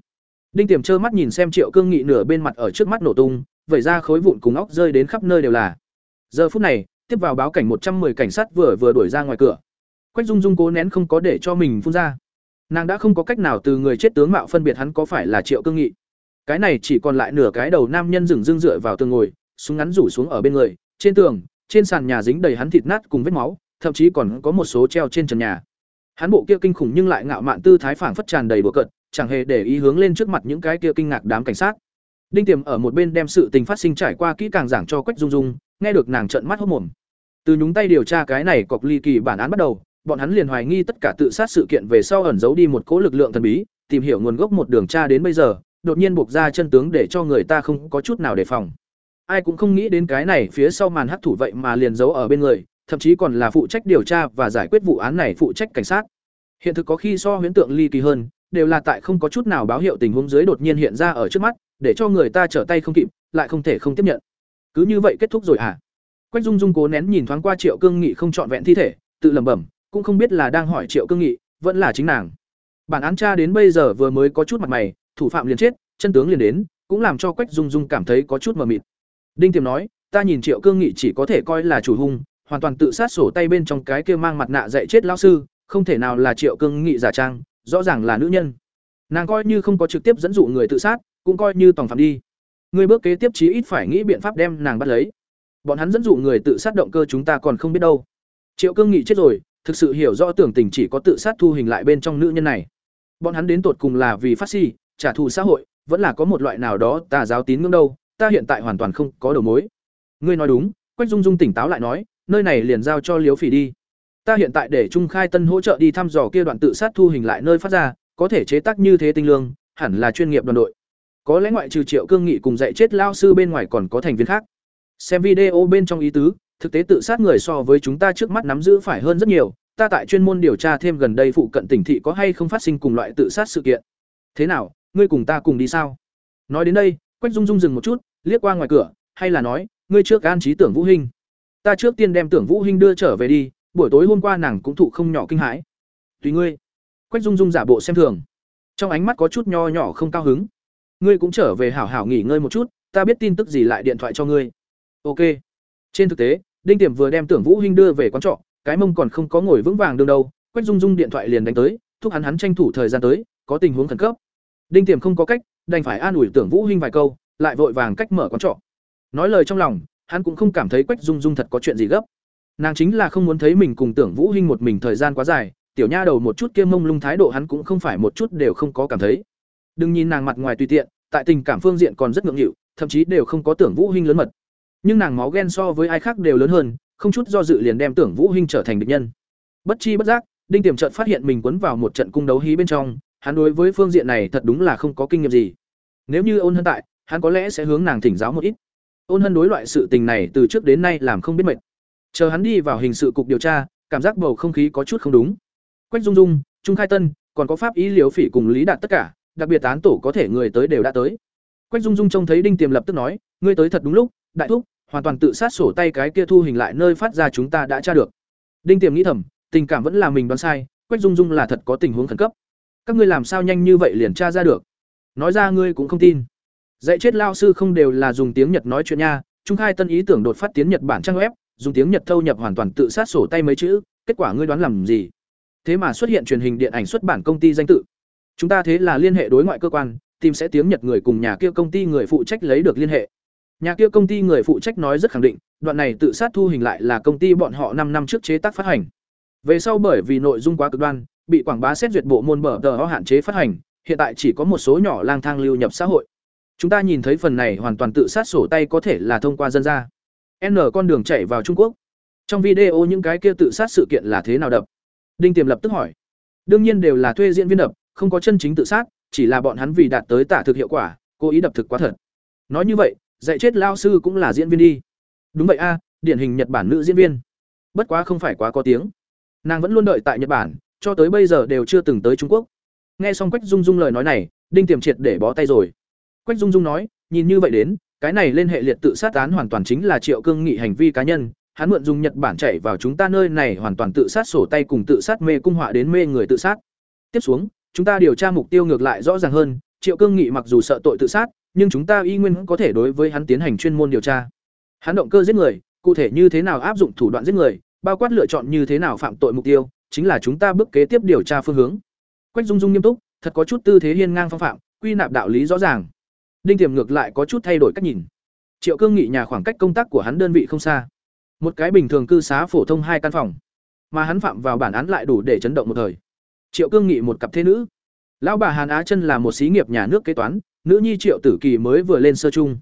Đinh Tiềm trơ mắt nhìn xem Triệu Cương Nghị nửa bên mặt ở trước mắt nổ tung, vẩy ra khối vụn cùng óc rơi đến khắp nơi đều là. Giờ phút này, tiếp vào báo cảnh một trăm 110 cảnh sát vừa vừa đuổi ra ngoài cửa. Quách Dung Dung cố nén không có để cho mình phun ra. Nàng đã không có cách nào từ người chết tướng mạo phân biệt hắn có phải là Triệu Cương Nghị. Cái này chỉ còn lại nửa cái đầu nam nhân dừng dưng dựa vào tường ngồi, súng ngắn rủ xuống ở bên người, trên tường, trên sàn nhà dính đầy hắn thịt nát cùng vết máu, thậm chí còn có một số treo trên trần nhà. Hắn bộ kia kinh khủng nhưng lại ngạo mạn tư thái phảng phất tràn đầy bừa cợt, chẳng hề để ý hướng lên trước mặt những cái kia kinh ngạc đám cảnh sát. Đinh Tiềm ở một bên đem sự tình phát sinh trải qua kỹ càng giảng cho Quách Dung Dung, nghe được nàng trợn mắt hốt mồm. Từ nhúng tay điều tra cái này cọc ly kỳ bản án bắt đầu, bọn hắn liền hoài nghi tất cả tự sát sự kiện về sau ẩn giấu đi một cỗ lực lượng thần bí, tìm hiểu nguồn gốc một đường tra đến bây giờ, đột nhiên buộc ra chân tướng để cho người ta không có chút nào đề phòng. Ai cũng không nghĩ đến cái này phía sau màn hắc thủ vậy mà liền giấu ở bên người, thậm chí còn là phụ trách điều tra và giải quyết vụ án này phụ trách cảnh sát. Hiện thực có khi so huyễn tượng ly kỳ hơn, đều là tại không có chút nào báo hiệu tình huống dưới đột nhiên hiện ra ở trước mắt, để cho người ta trở tay không kịp, lại không thể không tiếp nhận. Cứ như vậy kết thúc rồi à? Quách Dung Dung cố nén nhìn thoáng qua Triệu Cương Nghị không chọn vẹn thi thể, tự lẩm bẩm, cũng không biết là đang hỏi Triệu Cương Nghị, vẫn là chính nàng. Bản án tra đến bây giờ vừa mới có chút mặt mày, thủ phạm liền chết, chân tướng liền đến, cũng làm cho Quách Dung Dung cảm thấy có chút mờ mịt. Đinh Tiềm nói, ta nhìn Triệu Cương Nghị chỉ có thể coi là chủ hung, hoàn toàn tự sát sổ tay bên trong cái kia mang mặt nạ dạy chết lão sư, không thể nào là Triệu Cương Nghị giả trang, rõ ràng là nữ nhân. Nàng coi như không có trực tiếp dẫn dụ người tự sát, cũng coi như tòng phạm đi. Người bước kế tiếp chí ít phải nghĩ biện pháp đem nàng bắt lấy. Bọn hắn dẫn dụ người tự sát động cơ chúng ta còn không biết đâu. Triệu Cương Nghị chết rồi, thực sự hiểu rõ tưởng tình chỉ có tự sát thu hình lại bên trong nữ nhân này. Bọn hắn đến tột cùng là vì phát si, trả thù xã hội, vẫn là có một loại nào đó tà giáo tín ngưỡng đâu, ta hiện tại hoàn toàn không có đầu mối. Ngươi nói đúng, Quách Dung Dung tỉnh táo lại nói, nơi này liền giao cho Liếu Phỉ đi. Ta hiện tại để Trung Khai Tân hỗ trợ đi thăm dò kia đoạn tự sát thu hình lại nơi phát ra, có thể chế tác như thế tinh lương, hẳn là chuyên nghiệp đoàn đội. Có lẽ ngoại trừ Triệu Cương Nghị cùng dạy chết lao sư bên ngoài còn có thành viên khác. Xem video bên trong ý tứ, thực tế tự sát người so với chúng ta trước mắt nắm giữ phải hơn rất nhiều, ta tại chuyên môn điều tra thêm gần đây phụ cận tỉnh thị có hay không phát sinh cùng loại tự sát sự kiện. Thế nào, ngươi cùng ta cùng đi sao? Nói đến đây, Quách Dung Dung dừng một chút, liếc qua ngoài cửa, hay là nói, ngươi trước an trí Tưởng Vũ Hinh. Ta trước tiên đem Tưởng Vũ Hinh đưa trở về đi, buổi tối hôm qua nàng cũng thụ không nhỏ kinh hãi. Tùy ngươi. Quách Dung Dung giả bộ xem thường, trong ánh mắt có chút nho nhỏ không cao hứng. Ngươi cũng trở về hảo hảo nghỉ ngơi một chút, ta biết tin tức gì lại điện thoại cho ngươi. Ok. Trên thực tế, Đinh Tiềm vừa đem Tưởng Vũ Hinh đưa về quán trọ, cái mông còn không có ngồi vững vàng đương đâu, Quách Dung Dung điện thoại liền đánh tới, thúc hắn hắn tranh thủ thời gian tới, có tình huống khẩn cấp. Đinh Tiềm không có cách, đành phải an ủi Tưởng Vũ Hinh vài câu, lại vội vàng cách mở quán trọ. Nói lời trong lòng, hắn cũng không cảm thấy Quách Dung Dung thật có chuyện gì gấp. Nàng chính là không muốn thấy mình cùng Tưởng Vũ Hinh một mình thời gian quá dài, tiểu nha đầu một chút kia mông lung thái độ hắn cũng không phải một chút đều không có cảm thấy. Đừng nhìn nàng mặt ngoài tùy tiện, tại tình cảm phương diện còn rất ngượng nghịu, thậm chí đều không có Tưởng Vũ Hinh lớn mật. Nhưng nàng máu ghen so với ai khác đều lớn hơn, không chút do dự liền đem Tưởng Vũ Hinh trở thành địch nhân. Bất chi bất giác, Đinh Tiềm chợt phát hiện mình quấn vào một trận cung đấu hí bên trong, hắn đối với phương diện này thật đúng là không có kinh nghiệm gì. Nếu như Ôn Hân tại, hắn có lẽ sẽ hướng nàng thỉnh giáo một ít. Ôn Hân đối loại sự tình này từ trước đến nay làm không biết mệt. Chờ hắn đi vào hình sự cục điều tra, cảm giác bầu không khí có chút không đúng. Quách Dung Dung, Trung Khai Tân, còn có pháp ý liều Phỉ cùng Lý Đạt tất cả, đặc biệt tán tổ có thể người tới đều đã tới. Quách Dung Dung trông thấy Đinh Tiềm lập tức nói, ngươi tới thật đúng lúc, đại thúc, hoàn toàn tự sát sổ tay cái kia thu hình lại nơi phát ra chúng ta đã tra được. Đinh Tiềm nghĩ thầm, tình cảm vẫn là mình đoán sai, Quách Dung Dung là thật có tình huống khẩn cấp. Các ngươi làm sao nhanh như vậy liền tra ra được? Nói ra ngươi cũng không tin. Dạy chết lao sư không đều là dùng tiếng Nhật nói chuyện nha, Trung Khai Tân ý tưởng đột phát tiếng Nhật bản trang web, dùng tiếng Nhật thâu nhập hoàn toàn tự sát sổ tay mấy chữ, kết quả ngươi đoán làm gì? Thế mà xuất hiện truyền hình điện ảnh xuất bản công ty danh tự. Chúng ta thế là liên hệ đối ngoại cơ quan, tìm sẽ tiếng Nhật người cùng nhà kia công ty người phụ trách lấy được liên hệ. Nhà kia công ty người phụ trách nói rất khẳng định, đoạn này tự sát thu hình lại là công ty bọn họ năm năm trước chế tác phát hành. Về sau bởi vì nội dung quá cực đoan, bị quảng bá xét duyệt bộ môn bở tờ hạn chế phát hành, hiện tại chỉ có một số nhỏ lang thang lưu nhập xã hội. Chúng ta nhìn thấy phần này hoàn toàn tự sát sổ tay có thể là thông qua dân ra. N con đường chạy vào Trung Quốc. Trong video những cái kia tự sát sự kiện là thế nào đập? Đinh Tiềm lập tức hỏi. Đương nhiên đều là thuê diễn viên đập, không có chân chính tự sát, chỉ là bọn hắn vì đạt tới tả thực hiệu quả, cố ý đập thực quá thật. Nói như vậy, dạy chết lao sư cũng là diễn viên đi. Đúng vậy a, điển hình Nhật Bản nữ diễn viên. Bất quá không phải quá có tiếng. Nàng vẫn luôn đợi tại Nhật Bản, cho tới bây giờ đều chưa từng tới Trung Quốc. Nghe xong Quách Dung Dung lời nói này, Đinh Tiềm triệt để bó tay rồi. Quách Dung Dung nói, nhìn như vậy đến, cái này lên hệ liệt tự sát án hoàn toàn chính là Triệu Cương Nghị hành vi cá nhân, hắn mượn dùng Nhật Bản chạy vào chúng ta nơi này hoàn toàn tự sát sổ tay cùng tự sát mê cung họa đến mê người tự sát. Tiếp xuống, chúng ta điều tra mục tiêu ngược lại rõ ràng hơn, Triệu Cương Nghị mặc dù sợ tội tự sát, nhưng chúng ta y nguyên có thể đối với hắn tiến hành chuyên môn điều tra. Hắn động cơ giết người, cụ thể như thế nào áp dụng thủ đoạn giết người, bao quát lựa chọn như thế nào phạm tội mục tiêu, chính là chúng ta bước kế tiếp điều tra phương hướng. Quách Dung Dung nghiêm túc, thật có chút tư thế hiên ngang phong phạm, quy nạp đạo lý rõ ràng. Đinh Tiềm ngược lại có chút thay đổi cách nhìn. Triệu Cương Nghị nhà khoảng cách công tác của hắn đơn vị không xa. Một cái bình thường cư xá phổ thông hai căn phòng, mà hắn phạm vào bản án lại đủ để chấn động một thời. Triệu Cương Nghị một cặp thế nữ. Lão bà Hàn Á Chân là một xí nghiệp nhà nước kế toán, nữ nhi Triệu Tử Kỳ mới vừa lên sơ trung.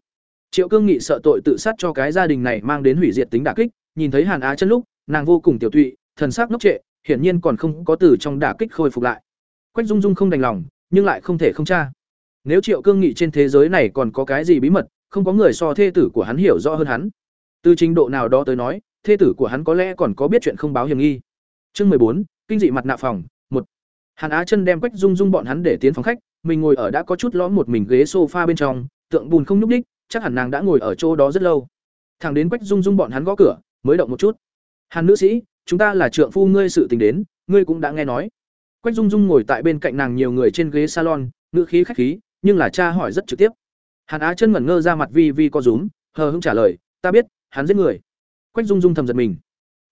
Triệu Cương Nghị sợ tội tự sát cho cái gia đình này mang đến hủy diệt tính đả kích, nhìn thấy Hàn Á Chân lúc, nàng vô cùng tiểu tụy, thần sắc ngốc trệ, hiển nhiên còn không có từ trong đả kích khôi phục lại. Quách Dung Dung không đành lòng, nhưng lại không thể không tra. Nếu Triệu Cương Nghị trên thế giới này còn có cái gì bí mật, không có người so thê tử của hắn hiểu rõ hơn hắn. Từ trình độ nào đó tới nói, thê tử của hắn có lẽ còn có biết chuyện không báo hiểm nghi. Chương bốn, kinh dị mặt nạ phòng, một. Hàn Á Chân đem Quách Dung Dung bọn hắn để tiến phòng khách, mình ngồi ở đã có chút lõm một mình ghế sofa bên trong, tượng bùn không nhúc nhích, chắc hẳn nàng đã ngồi ở chỗ đó rất lâu. Thẳng đến Quách Dung Dung bọn hắn gõ cửa, mới động một chút. "Hàn nữ sĩ, chúng ta là trượng phu ngươi sự tình đến, ngươi cũng đã nghe nói." Quách Dung Dung ngồi tại bên cạnh nàng nhiều người trên ghế salon, ngữ khí khách khí, nhưng là cha hỏi rất trực tiếp. Hàn Á chân ngẩn ngơ ra mặt vi vi co rúm, hờ hững trả lời, "Ta biết, hắn giết người." Quách Dung Dung thầm giật mình.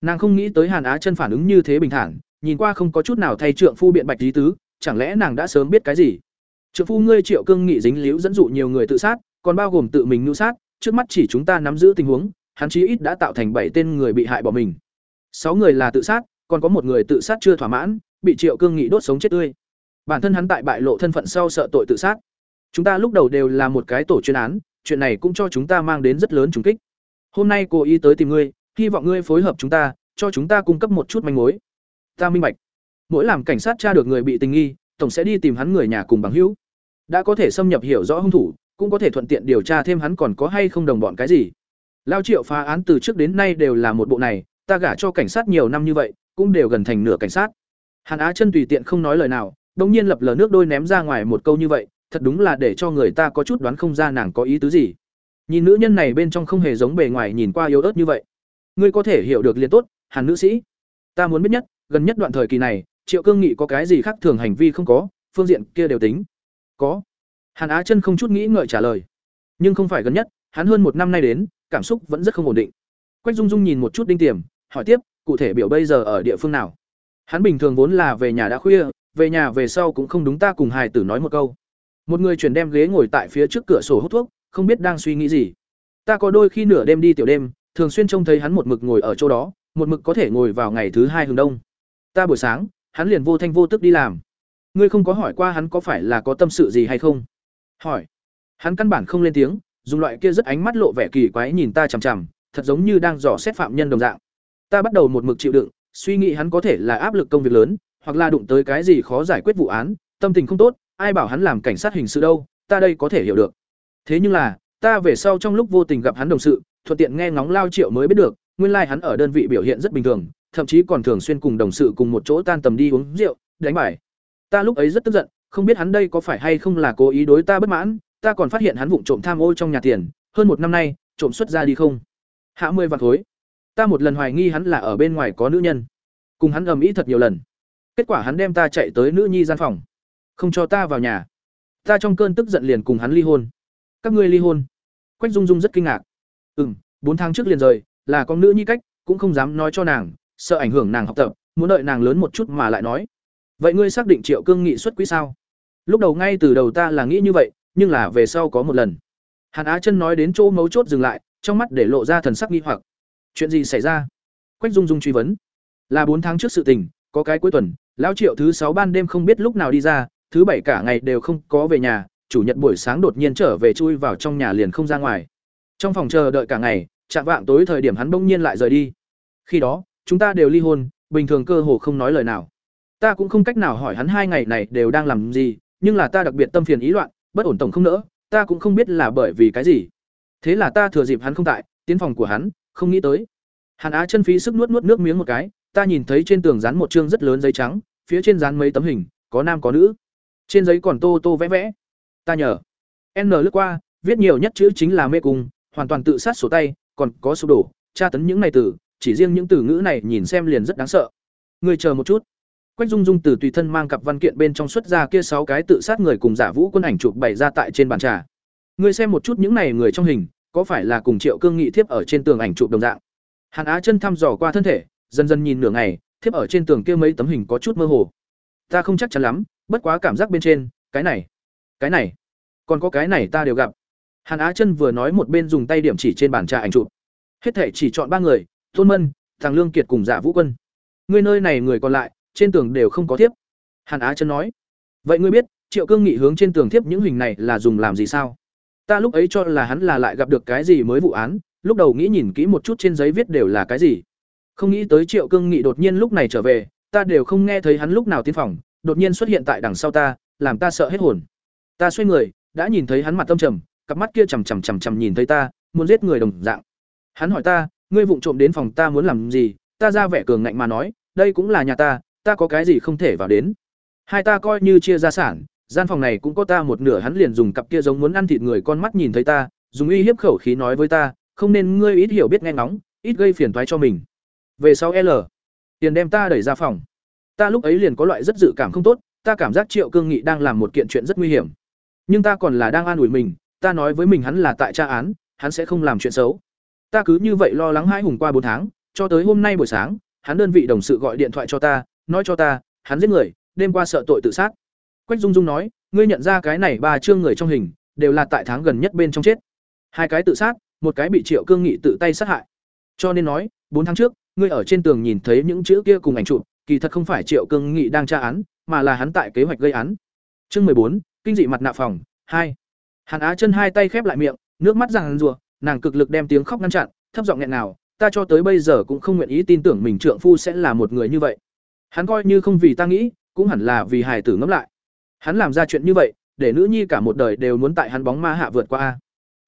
Nàng không nghĩ tới Hàn Á chân phản ứng như thế bình thản, nhìn qua không có chút nào thay trượng phu biện bạch lý tứ, chẳng lẽ nàng đã sớm biết cái gì? Trượng phu ngươi Triệu Cương nghị dính líu dẫn dụ nhiều người tự sát, còn bao gồm tự mình nhu sát, trước mắt chỉ chúng ta nắm giữ tình huống, hắn chí ít đã tạo thành bảy tên người bị hại bỏ mình sáu người là tự sát, còn có một người tự sát chưa thỏa mãn, bị Triệu Cương nghị đốt sống chết tươi. Bản thân hắn tại bại lộ thân phận sau sợ tội tự sát. Chúng ta lúc đầu đều là một cái tổ chuyên án, chuyện này cũng cho chúng ta mang đến rất lớn trùng kích. Hôm nay cô ý tới tìm ngươi, hy vọng ngươi phối hợp chúng ta, cho chúng ta cung cấp một chút manh mối. Ta minh bạch. Mỗi làm cảnh sát tra được người bị tình nghi, tổng sẽ đi tìm hắn người nhà cùng bằng hữu. Đã có thể xâm nhập hiểu rõ hung thủ, cũng có thể thuận tiện điều tra thêm hắn còn có hay không đồng bọn cái gì. Lao Triệu phá án từ trước đến nay đều là một bộ này, ta gả cho cảnh sát nhiều năm như vậy, cũng đều gần thành nửa cảnh sát. Hàn Á chân tùy tiện không nói lời nào, đống nhiên lập lờ nước đôi ném ra ngoài một câu như vậy, thật đúng là để cho người ta có chút đoán không ra nàng có ý tứ gì. Nhìn nữ nhân này bên trong không hề giống bề ngoài nhìn qua yếu ớt như vậy. Ngươi có thể hiểu được liền tốt, Hàn nữ sĩ. Ta muốn biết nhất, gần nhất đoạn thời kỳ này, Triệu Cương Nghị có cái gì khác thường hành vi không có, phương diện kia đều tính. Có. Hàn Á Chân không chút nghĩ ngợi trả lời. Nhưng không phải gần nhất, hắn hơn một năm nay đến, cảm xúc vẫn rất không ổn định. Quách Dung Dung nhìn một chút Đinh Tiềm, hỏi tiếp, cụ thể biểu bây giờ ở địa phương nào? Hắn bình thường vốn là về nhà đã khuya, về nhà về sau cũng không đúng ta cùng hài tử nói một câu. Một người chuyển đem ghế ngồi tại phía trước cửa sổ hút thuốc, không biết đang suy nghĩ gì. Ta có đôi khi nửa đêm đi tiểu đêm, thường xuyên trông thấy hắn một mực ngồi ở chỗ đó, một mực có thể ngồi vào ngày thứ hai hướng đông. Ta buổi sáng, hắn liền vô thanh vô tức đi làm. Ngươi không có hỏi qua hắn có phải là có tâm sự gì hay không? Hỏi. Hắn căn bản không lên tiếng, dùng loại kia rất ánh mắt lộ vẻ kỳ quái nhìn ta chằm chằm, thật giống như đang dò xét phạm nhân đồng dạng. Ta bắt đầu một mực chịu đựng, suy nghĩ hắn có thể là áp lực công việc lớn, hoặc là đụng tới cái gì khó giải quyết vụ án, tâm tình không tốt, ai bảo hắn làm cảnh sát hình sự đâu, ta đây có thể hiểu được. Thế nhưng là, ta về sau trong lúc vô tình gặp hắn đồng sự, thuận tiện nghe ngóng lao triệu mới biết được, nguyên lai like hắn ở đơn vị biểu hiện rất bình thường, thậm chí còn thường xuyên cùng đồng sự cùng một chỗ tan tầm đi uống rượu, đánh bài. Ta lúc ấy rất tức giận, không biết hắn đây có phải hay không là cố ý đối ta bất mãn, ta còn phát hiện hắn vụng trộm tham ô trong nhà tiền, hơn một năm nay, trộm xuất ra đi không. Hạ mười vạn thối Ta một lần hoài nghi hắn là ở bên ngoài có nữ nhân, cùng hắn ầm ĩ thật nhiều lần. Kết quả hắn đem ta chạy tới nữ nhi gian phòng, không cho ta vào nhà. Ta trong cơn tức giận liền cùng hắn ly hôn. Các ngươi ly hôn? Quách Dung Dung rất kinh ngạc. Ừm, bốn tháng trước liền rời, là con nữ nhi cách, cũng không dám nói cho nàng, sợ ảnh hưởng nàng học tập, muốn đợi nàng lớn một chút mà lại nói. Vậy ngươi xác định Triệu Cương nghị xuất quý sao? Lúc đầu ngay từ đầu ta là nghĩ như vậy, nhưng là về sau có một lần. Hàn Á Chân nói đến chỗ mấu chốt dừng lại, trong mắt để lộ ra thần sắc nghi hoặc. Chuyện gì xảy ra? Quách Dung Dung truy vấn. là bốn tháng trước sự tình, có cái cuối tuần, lão triệu thứ sáu ban đêm không biết lúc nào đi ra, thứ bảy cả ngày đều không có về nhà, chủ nhật buổi sáng đột nhiên trở về chui vào trong nhà liền không ra ngoài trong phòng chờ đợi cả ngày, chạm vạng tối thời điểm hắn bỗng nhiên lại rời đi khi đó, chúng ta đều ly hôn, bình thường cơ hồ không nói lời nào ta cũng không cách nào hỏi hắn hai ngày này đều đang làm gì, nhưng là ta đặc biệt tâm phiền ý loạn, bất ổn tổng không nỡ, ta cũng không biết là bởi vì cái gì thế là ta thừa dịp hắn không tại, tiến phòng của hắn, không nghĩ tới. Hàn á chân phí sức nuốt nuốt nước miếng một cái, ta nhìn thấy trên tường dán một chương rất lớn giấy trắng, phía trên dán mấy tấm hình, có nam có nữ. Trên giấy còn tô tô vẽ vẽ. Ta nhờ. N lướt qua, viết nhiều nhất chữ chính là mê cung, hoàn toàn tự sát sổ tay, còn có sụp đổ, tra tấn những này từ, chỉ riêng những từ ngữ này nhìn xem liền rất đáng sợ. Người chờ một chút. Quách dung dung từ tùy thân mang cặp văn kiện bên trong xuất ra kia sáu cái tự sát người cùng giả vũ quân ảnh chụp bày ra tại trên bàn trà ngươi xem một chút những này người trong hình, có phải là cùng triệu cương nghị thiếp ở trên tường ảnh chụp đồng dạng? Hàn á chân thăm dò qua thân thể, dần dần nhìn nửa ngày, thiếp ở trên tường kia mấy tấm hình có chút mơ hồ. Ta không chắc chắn lắm, bất quá cảm giác bên trên, cái này cái này, còn có cái này ta đều gặp. Hàn á chân vừa nói một bên dùng tay điểm chỉ trên bàn trà ảnh chụp. Hết thể chỉ chọn ba người thôn mân, thằng lương kiệt cùng giả vũ quân. Ngươi nơi này người còn lại, trên tường đều không có thiếp. Hàn á chân nói. Vậy ngươi biết, triệu cương nghị hướng trên tường thiếp những hình này là dùng làm gì sao? Ta lúc ấy cho là hắn là lại gặp được cái gì mới vụ án, lúc đầu nghĩ nhìn kỹ một chút trên giấy viết đều là cái gì. Không nghĩ tới triệu cương nghị đột nhiên lúc này trở về, ta đều không nghe thấy hắn lúc nào tiến phòng, đột nhiên xuất hiện tại đằng sau ta, làm ta sợ hết hồn. Ta xoay người, đã nhìn thấy hắn mặt tâm trầm, cặp mắt kia chằm chằm chằm chằm nhìn thấy ta, muốn giết người đồng dạng. Hắn hỏi ta, ngươi vụng trộm đến phòng ta muốn làm gì? Ta ra vẻ cường ngạnh mà nói, đây cũng là nhà ta ta có cái gì không thể vào đến? Hai ta coi như chia gia sản gian phòng này cũng có ta một nửa hắn liền dùng cặp kia giống muốn ăn thịt người con mắt nhìn thấy ta, dùng uy hiếp khẩu khí nói với ta, không nên ngươi ít hiểu biết nghe ngóng, ít gây phiền toái cho mình. Về sau l, tiền đem ta đẩy ra phòng. Ta lúc ấy liền có loại rất dự cảm không tốt, ta cảm giác triệu cương nghị đang làm một kiện chuyện rất nguy hiểm. Nhưng ta còn là đang an ủi mình, ta nói với mình hắn là tại tra án, hắn sẽ không làm chuyện xấu. Ta cứ như vậy lo lắng hai hùng qua bốn tháng, cho tới hôm nay buổi sáng, hắn đơn vị đồng sự gọi điện thoại cho ta, nói cho ta, hắn giết người, đêm qua sợ tội tự sát quách dung dung nói, ngươi nhận ra cái này ba chương người trong hình, đều là tại tháng gần nhất bên trong chết. Hai cái tự sát, một cái bị triệu cương nghị tự tay sát hại. Cho nên nói, bốn tháng trước, ngươi ở trên tường nhìn thấy những chữ kia cùng ảnh chụp, kỳ thật không phải triệu cương nghị đang tra án, mà là hắn tại kế hoạch gây án. Chương mười bốn, kinh dị mặt nạ phòng, hai. Hàn á chân hai tay khép lại miệng, nước mắt ràng rùa nàng cực lực đem tiếng khóc ngăn chặn, thấp giọng nghẹn nào ta cho tới bây giờ cũng không nguyện ý tin tưởng mình trượng phu sẽ là một người như vậy. Hắn coi như không vì ta nghĩ, cũng hẳn là vì hài tử ngẫm lại hắn làm ra chuyện như vậy, để nữ nhi cả một đời đều muốn tại hắn bóng ma hạ vượt qua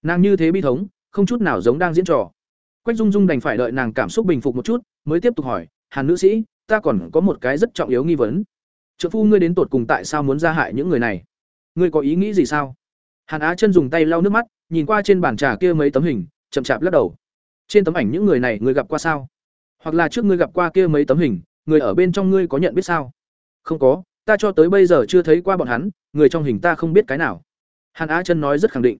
nàng như thế bi thống, không chút nào giống đang diễn trò. Quách dung dung đành phải đợi nàng cảm xúc bình phục một chút, mới tiếp tục hỏi, hàn nữ sĩ, ta còn có một cái rất trọng yếu nghi vấn. Trợ phu ngươi đến tột cùng tại sao muốn ra hại những người này? Ngươi có ý nghĩ gì sao? Hàn á chân dùng tay lau nước mắt, nhìn qua trên bàn trà kia mấy tấm hình, chậm chạp lắc đầu. Trên tấm ảnh những người này ngươi gặp qua sao? Hoặc là trước ngươi gặp qua kia mấy tấm hình, người ở bên trong ngươi có nhận biết sao? Không có ta cho tới bây giờ chưa thấy qua bọn hắn, người trong hình ta không biết cái nào. Hàn á chân nói rất khẳng định.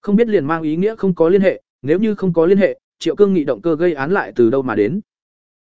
Không biết liền mang ý nghĩa không có liên hệ, nếu như không có liên hệ, triệu cương nghị động cơ gây án lại từ đâu mà đến?